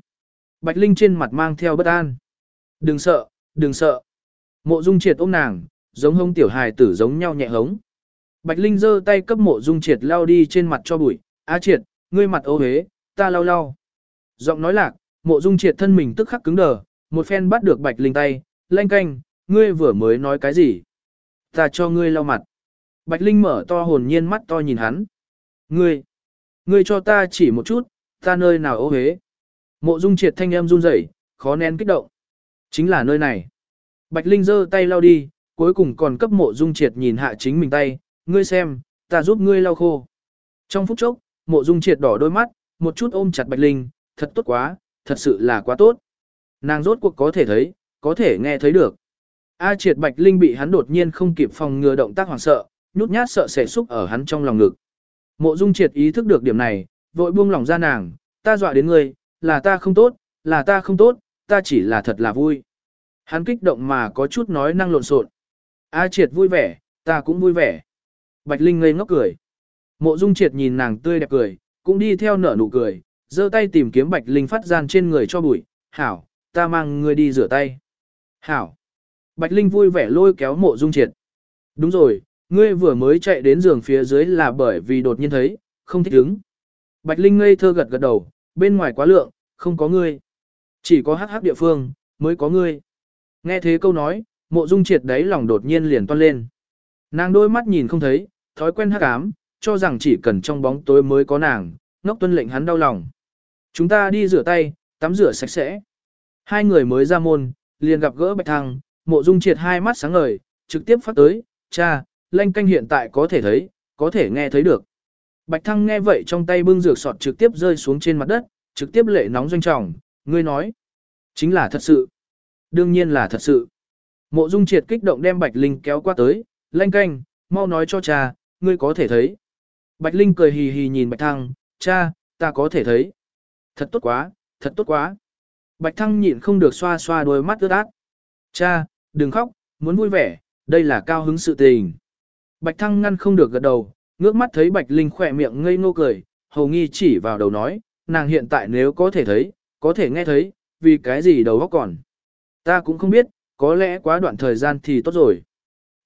Bạch Linh trên mặt mang theo bất an. Đừng sợ, đừng sợ. Mộ Dung triệt ôm nàng, giống hông tiểu hài tử giống nhau nhẹ hống. Bạch Linh giơ tay cấp mộ dung triệt lao đi trên mặt cho bụi, á triệt, ngươi mặt ô hế, ta lau lau. Giọng nói lạc, mộ dung triệt thân mình tức khắc cứng đờ, một phen bắt được Bạch Linh tay, lanh canh, ngươi vừa mới nói cái gì? Ta cho ngươi lau mặt. Bạch Linh mở to hồn nhiên mắt to nhìn hắn. Ngươi, ngươi cho ta chỉ một chút, ta nơi nào ô hế. Mộ dung triệt thanh em run rẩy, khó nén kích động. Chính là nơi này. Bạch Linh giơ tay lau đi, cuối cùng còn cấp mộ dung triệt nhìn hạ chính mình tay, ngươi xem, ta giúp ngươi lau khô. Trong phút chốc, mộ dung triệt đỏ đôi mắt, một chút ôm chặt Bạch Linh, thật tốt quá, thật sự là quá tốt. Nàng rốt cuộc có thể thấy, có thể nghe thấy được. A triệt Bạch Linh bị hắn đột nhiên không kịp phòng ngừa động tác hoảng sợ, nhút nhát sợ sẻ xúc ở hắn trong lòng ngực. Mộ dung triệt ý thức được điểm này, vội buông lòng ra nàng, ta dọa đến ngươi, là ta không tốt, là ta không tốt, ta chỉ là thật là vui. Hắn kích động mà có chút nói năng lộn xộn. A triệt vui vẻ, ta cũng vui vẻ. Bạch Linh ngây ngốc cười. Mộ Dung triệt nhìn nàng tươi đẹp cười, cũng đi theo nở nụ cười, giơ tay tìm kiếm Bạch Linh phát gian trên người cho bụi. Hảo, ta mang ngươi đi rửa tay. Hảo. Bạch Linh vui vẻ lôi kéo mộ Dung triệt. Đúng rồi, ngươi vừa mới chạy đến giường phía dưới là bởi vì đột nhiên thấy, không thích ứng. Bạch Linh ngây thơ gật gật đầu, bên ngoài quá lượng, không có ngươi. Chỉ có hắc hắc địa phương, mới có ngươi. Nghe thế câu nói, mộ dung triệt đấy lòng đột nhiên liền toan lên. Nàng đôi mắt nhìn không thấy, thói quen hắc ám, cho rằng chỉ cần trong bóng tối mới có nàng, ngốc tuân lệnh hắn đau lòng. Chúng ta đi rửa tay, tắm rửa sạch sẽ. Hai người mới ra môn, liền gặp gỡ bạch thăng, mộ dung triệt hai mắt sáng ngời, trực tiếp phát tới, cha, lanh canh hiện tại có thể thấy, có thể nghe thấy được. Bạch thăng nghe vậy trong tay bưng dược sọt trực tiếp rơi xuống trên mặt đất, trực tiếp lệ nóng doanh trọng, ngươi nói. Chính là thật sự. Đương nhiên là thật sự. Mộ Dung Triệt kích động đem Bạch Linh kéo qua tới, lanh canh, mau nói cho cha, ngươi có thể thấy. Bạch Linh cười hì hì nhìn Bạch Thăng, cha, ta có thể thấy. Thật tốt quá, thật tốt quá. Bạch Thăng nhịn không được xoa xoa đôi mắt ướt át. Cha, đừng khóc, muốn vui vẻ, đây là cao hứng sự tình. Bạch Thăng ngăn không được gật đầu, ngước mắt thấy Bạch Linh khỏe miệng ngây ngô cười, hầu nghi chỉ vào đầu nói, nàng hiện tại nếu có thể thấy, có thể nghe thấy, vì cái gì đầu óc còn. Ta cũng không biết, có lẽ quá đoạn thời gian thì tốt rồi.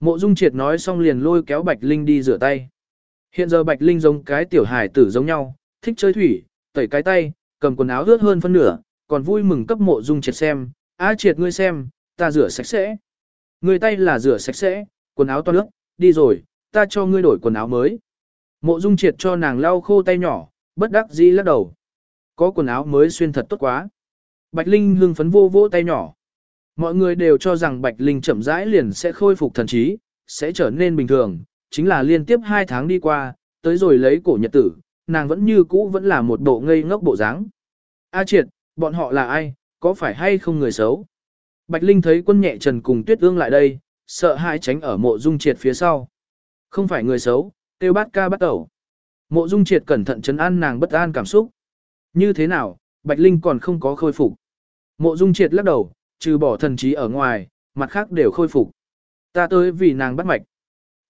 Mộ Dung Triệt nói xong liền lôi kéo Bạch Linh đi rửa tay. Hiện giờ Bạch Linh giống cái tiểu hài tử giống nhau, thích chơi thủy, tẩy cái tay, cầm quần áo ướt hơn phân nửa, còn vui mừng cấp Mộ Dung Triệt xem, á Triệt ngươi xem, ta rửa sạch sẽ." Người tay là rửa sạch sẽ, quần áo toan nước, đi rồi, ta cho ngươi đổi quần áo mới. Mộ Dung Triệt cho nàng lau khô tay nhỏ, bất đắc dĩ lắc đầu. Có quần áo mới xuyên thật tốt quá. Bạch Linh hưng phấn vô vô tay nhỏ. Mọi người đều cho rằng Bạch Linh chậm rãi liền sẽ khôi phục thần trí, sẽ trở nên bình thường, chính là liên tiếp hai tháng đi qua, tới rồi lấy cổ nhật tử, nàng vẫn như cũ vẫn là một bộ ngây ngốc bộ dáng. A triệt, bọn họ là ai, có phải hay không người xấu? Bạch Linh thấy quân nhẹ trần cùng tuyết ương lại đây, sợ hãi tránh ở mộ dung triệt phía sau. Không phải người xấu, tiêu bát ca bắt đầu. Mộ dung triệt cẩn thận chấn an nàng bất an cảm xúc. Như thế nào, Bạch Linh còn không có khôi phục. Mộ dung triệt lắc đầu, trừ bỏ thần trí ở ngoài, mặt khác đều khôi phục. Ta tới vì nàng bắt mạch.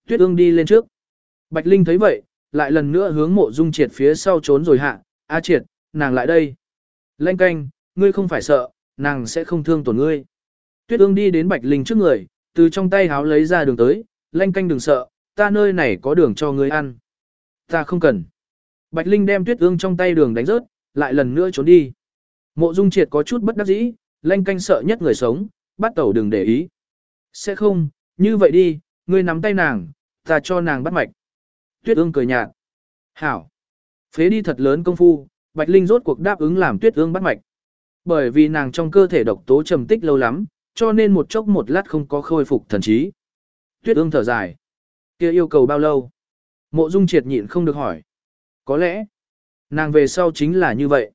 Tuyết ương đi lên trước. Bạch Linh thấy vậy, lại lần nữa hướng mộ dung triệt phía sau trốn rồi hạ. A triệt, nàng lại đây. Lanh canh, ngươi không phải sợ, nàng sẽ không thương tổn ngươi. Tuyết ương đi đến Bạch Linh trước người, từ trong tay háo lấy ra đường tới, lanh canh đừng sợ, ta nơi này có đường cho ngươi ăn. Ta không cần. Bạch Linh đem Tuyết ương trong tay đường đánh rớt, lại lần nữa trốn đi. Mộ Dung Triệt có chút bất đắc dĩ, lanh canh sợ nhất người sống, bắt tẩu đừng để ý. Sẽ không, như vậy đi, ngươi nắm tay nàng, ta cho nàng bắt mạch. Tuyết ương cười nhạt. Hảo. Phế đi thật lớn công phu, Bạch Linh rốt cuộc đáp ứng làm Tuyết ương bắt mạch. Bởi vì nàng trong cơ thể độc tố trầm tích lâu lắm, cho nên một chốc một lát không có khôi phục thần trí. Tuyết ương thở dài. kia yêu cầu bao lâu? Mộ Dung triệt nhịn không được hỏi. Có lẽ, nàng về sau chính là như vậy.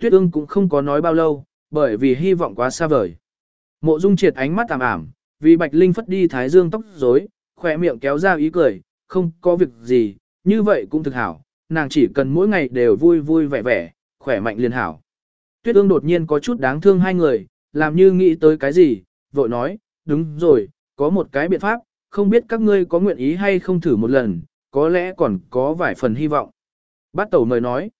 Tuyết ương cũng không có nói bao lâu, bởi vì hy vọng quá xa vời. Mộ Dung triệt ánh mắt tạm ảm, vì Bạch Linh phất đi thái dương tóc rối, khỏe miệng kéo ra ý cười, không có việc gì, như vậy cũng thực hảo, nàng chỉ cần mỗi ngày đều vui vui vẻ vẻ, khỏe mạnh liền hảo. Tuyết ương đột nhiên có chút đáng thương hai người, làm như nghĩ tới cái gì, vội nói, đúng rồi, có một cái biện pháp, không biết các ngươi có nguyện ý hay không thử một lần, có lẽ còn có vài phần hy vọng. Bát tẩu mời nói,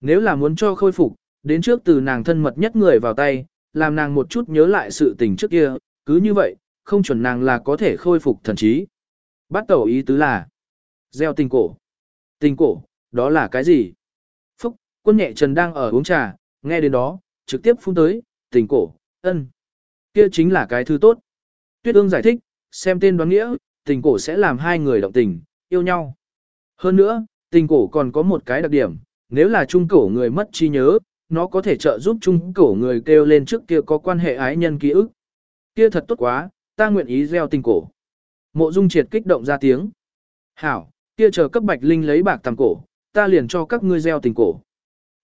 nếu là muốn cho khôi phục, đến trước từ nàng thân mật nhất người vào tay, làm nàng một chút nhớ lại sự tình trước kia, cứ như vậy, không chuẩn nàng là có thể khôi phục thần trí. Bát tẩu ý tứ là, gieo tình cổ. Tình cổ, đó là cái gì? Phúc, quân nhẹ trần đang ở uống trà, nghe đến đó, trực tiếp phun tới, tình cổ, ân. Kia chính là cái thứ tốt. Tuyết ương giải thích, xem tên đoán nghĩa, tình cổ sẽ làm hai người động tình, yêu nhau. Hơn nữa, tình cổ còn có một cái đặc điểm, nếu là trung cổ người mất trí nhớ, nó có thể trợ giúp trung cổ người kêu lên trước kia có quan hệ ái nhân ký ức. Kia thật tốt quá, ta nguyện ý gieo tình cổ. Mộ Dung Triệt kích động ra tiếng. Hảo, kia chờ cấp bạch linh lấy bạc tầm cổ, ta liền cho các ngươi gieo tình cổ.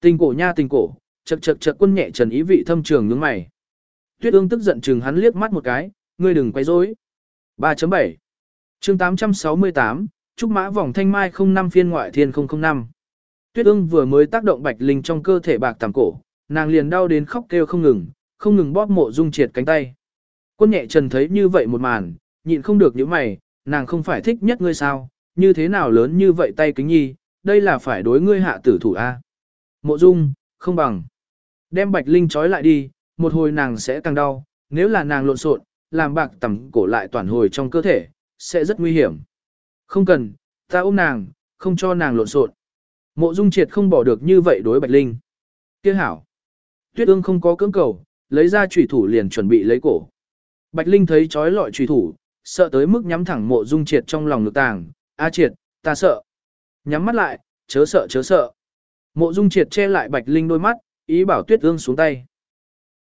Tình cổ nha tình cổ, chật chật chật quân nhẹ trần ý vị thâm trường nhướng mày. Tuyết ương tức giận chừng hắn liếc mắt một cái, ngươi đừng quay rối. 3.7 chương 868, Trúc Mã vòng thanh mai 05 phiên ngoại thiên 005. Tuyết ương vừa mới tác động bạch linh trong cơ thể bạc tầm cổ, nàng liền đau đến khóc kêu không ngừng, không ngừng bóp mộ dung triệt cánh tay. Quân nhẹ trần thấy như vậy một màn, nhịn không được những mày, nàng không phải thích nhất ngươi sao, như thế nào lớn như vậy tay kính nhi, đây là phải đối ngươi hạ tử thủ A. Mộ dung, không bằng. Đem bạch linh trói lại đi, một hồi nàng sẽ càng đau, nếu là nàng lộn xộn, làm bạc tầm cổ lại toàn hồi trong cơ thể, sẽ rất nguy hiểm. Không cần, ta ôm nàng, không cho nàng lộn xộn. Mộ Dung Triệt không bỏ được như vậy đối Bạch Linh. Tiếc hảo. Tuyết ương không có cưỡng cầu, lấy ra trùy thủ liền chuẩn bị lấy cổ. Bạch Linh thấy chói lọi trùy thủ, sợ tới mức nhắm thẳng Mộ Dung Triệt trong lòng ngực tàng. A Triệt, ta sợ. Nhắm mắt lại, chớ sợ chớ sợ. Mộ Dung Triệt che lại Bạch Linh đôi mắt, ý bảo Tuyết ương xuống tay.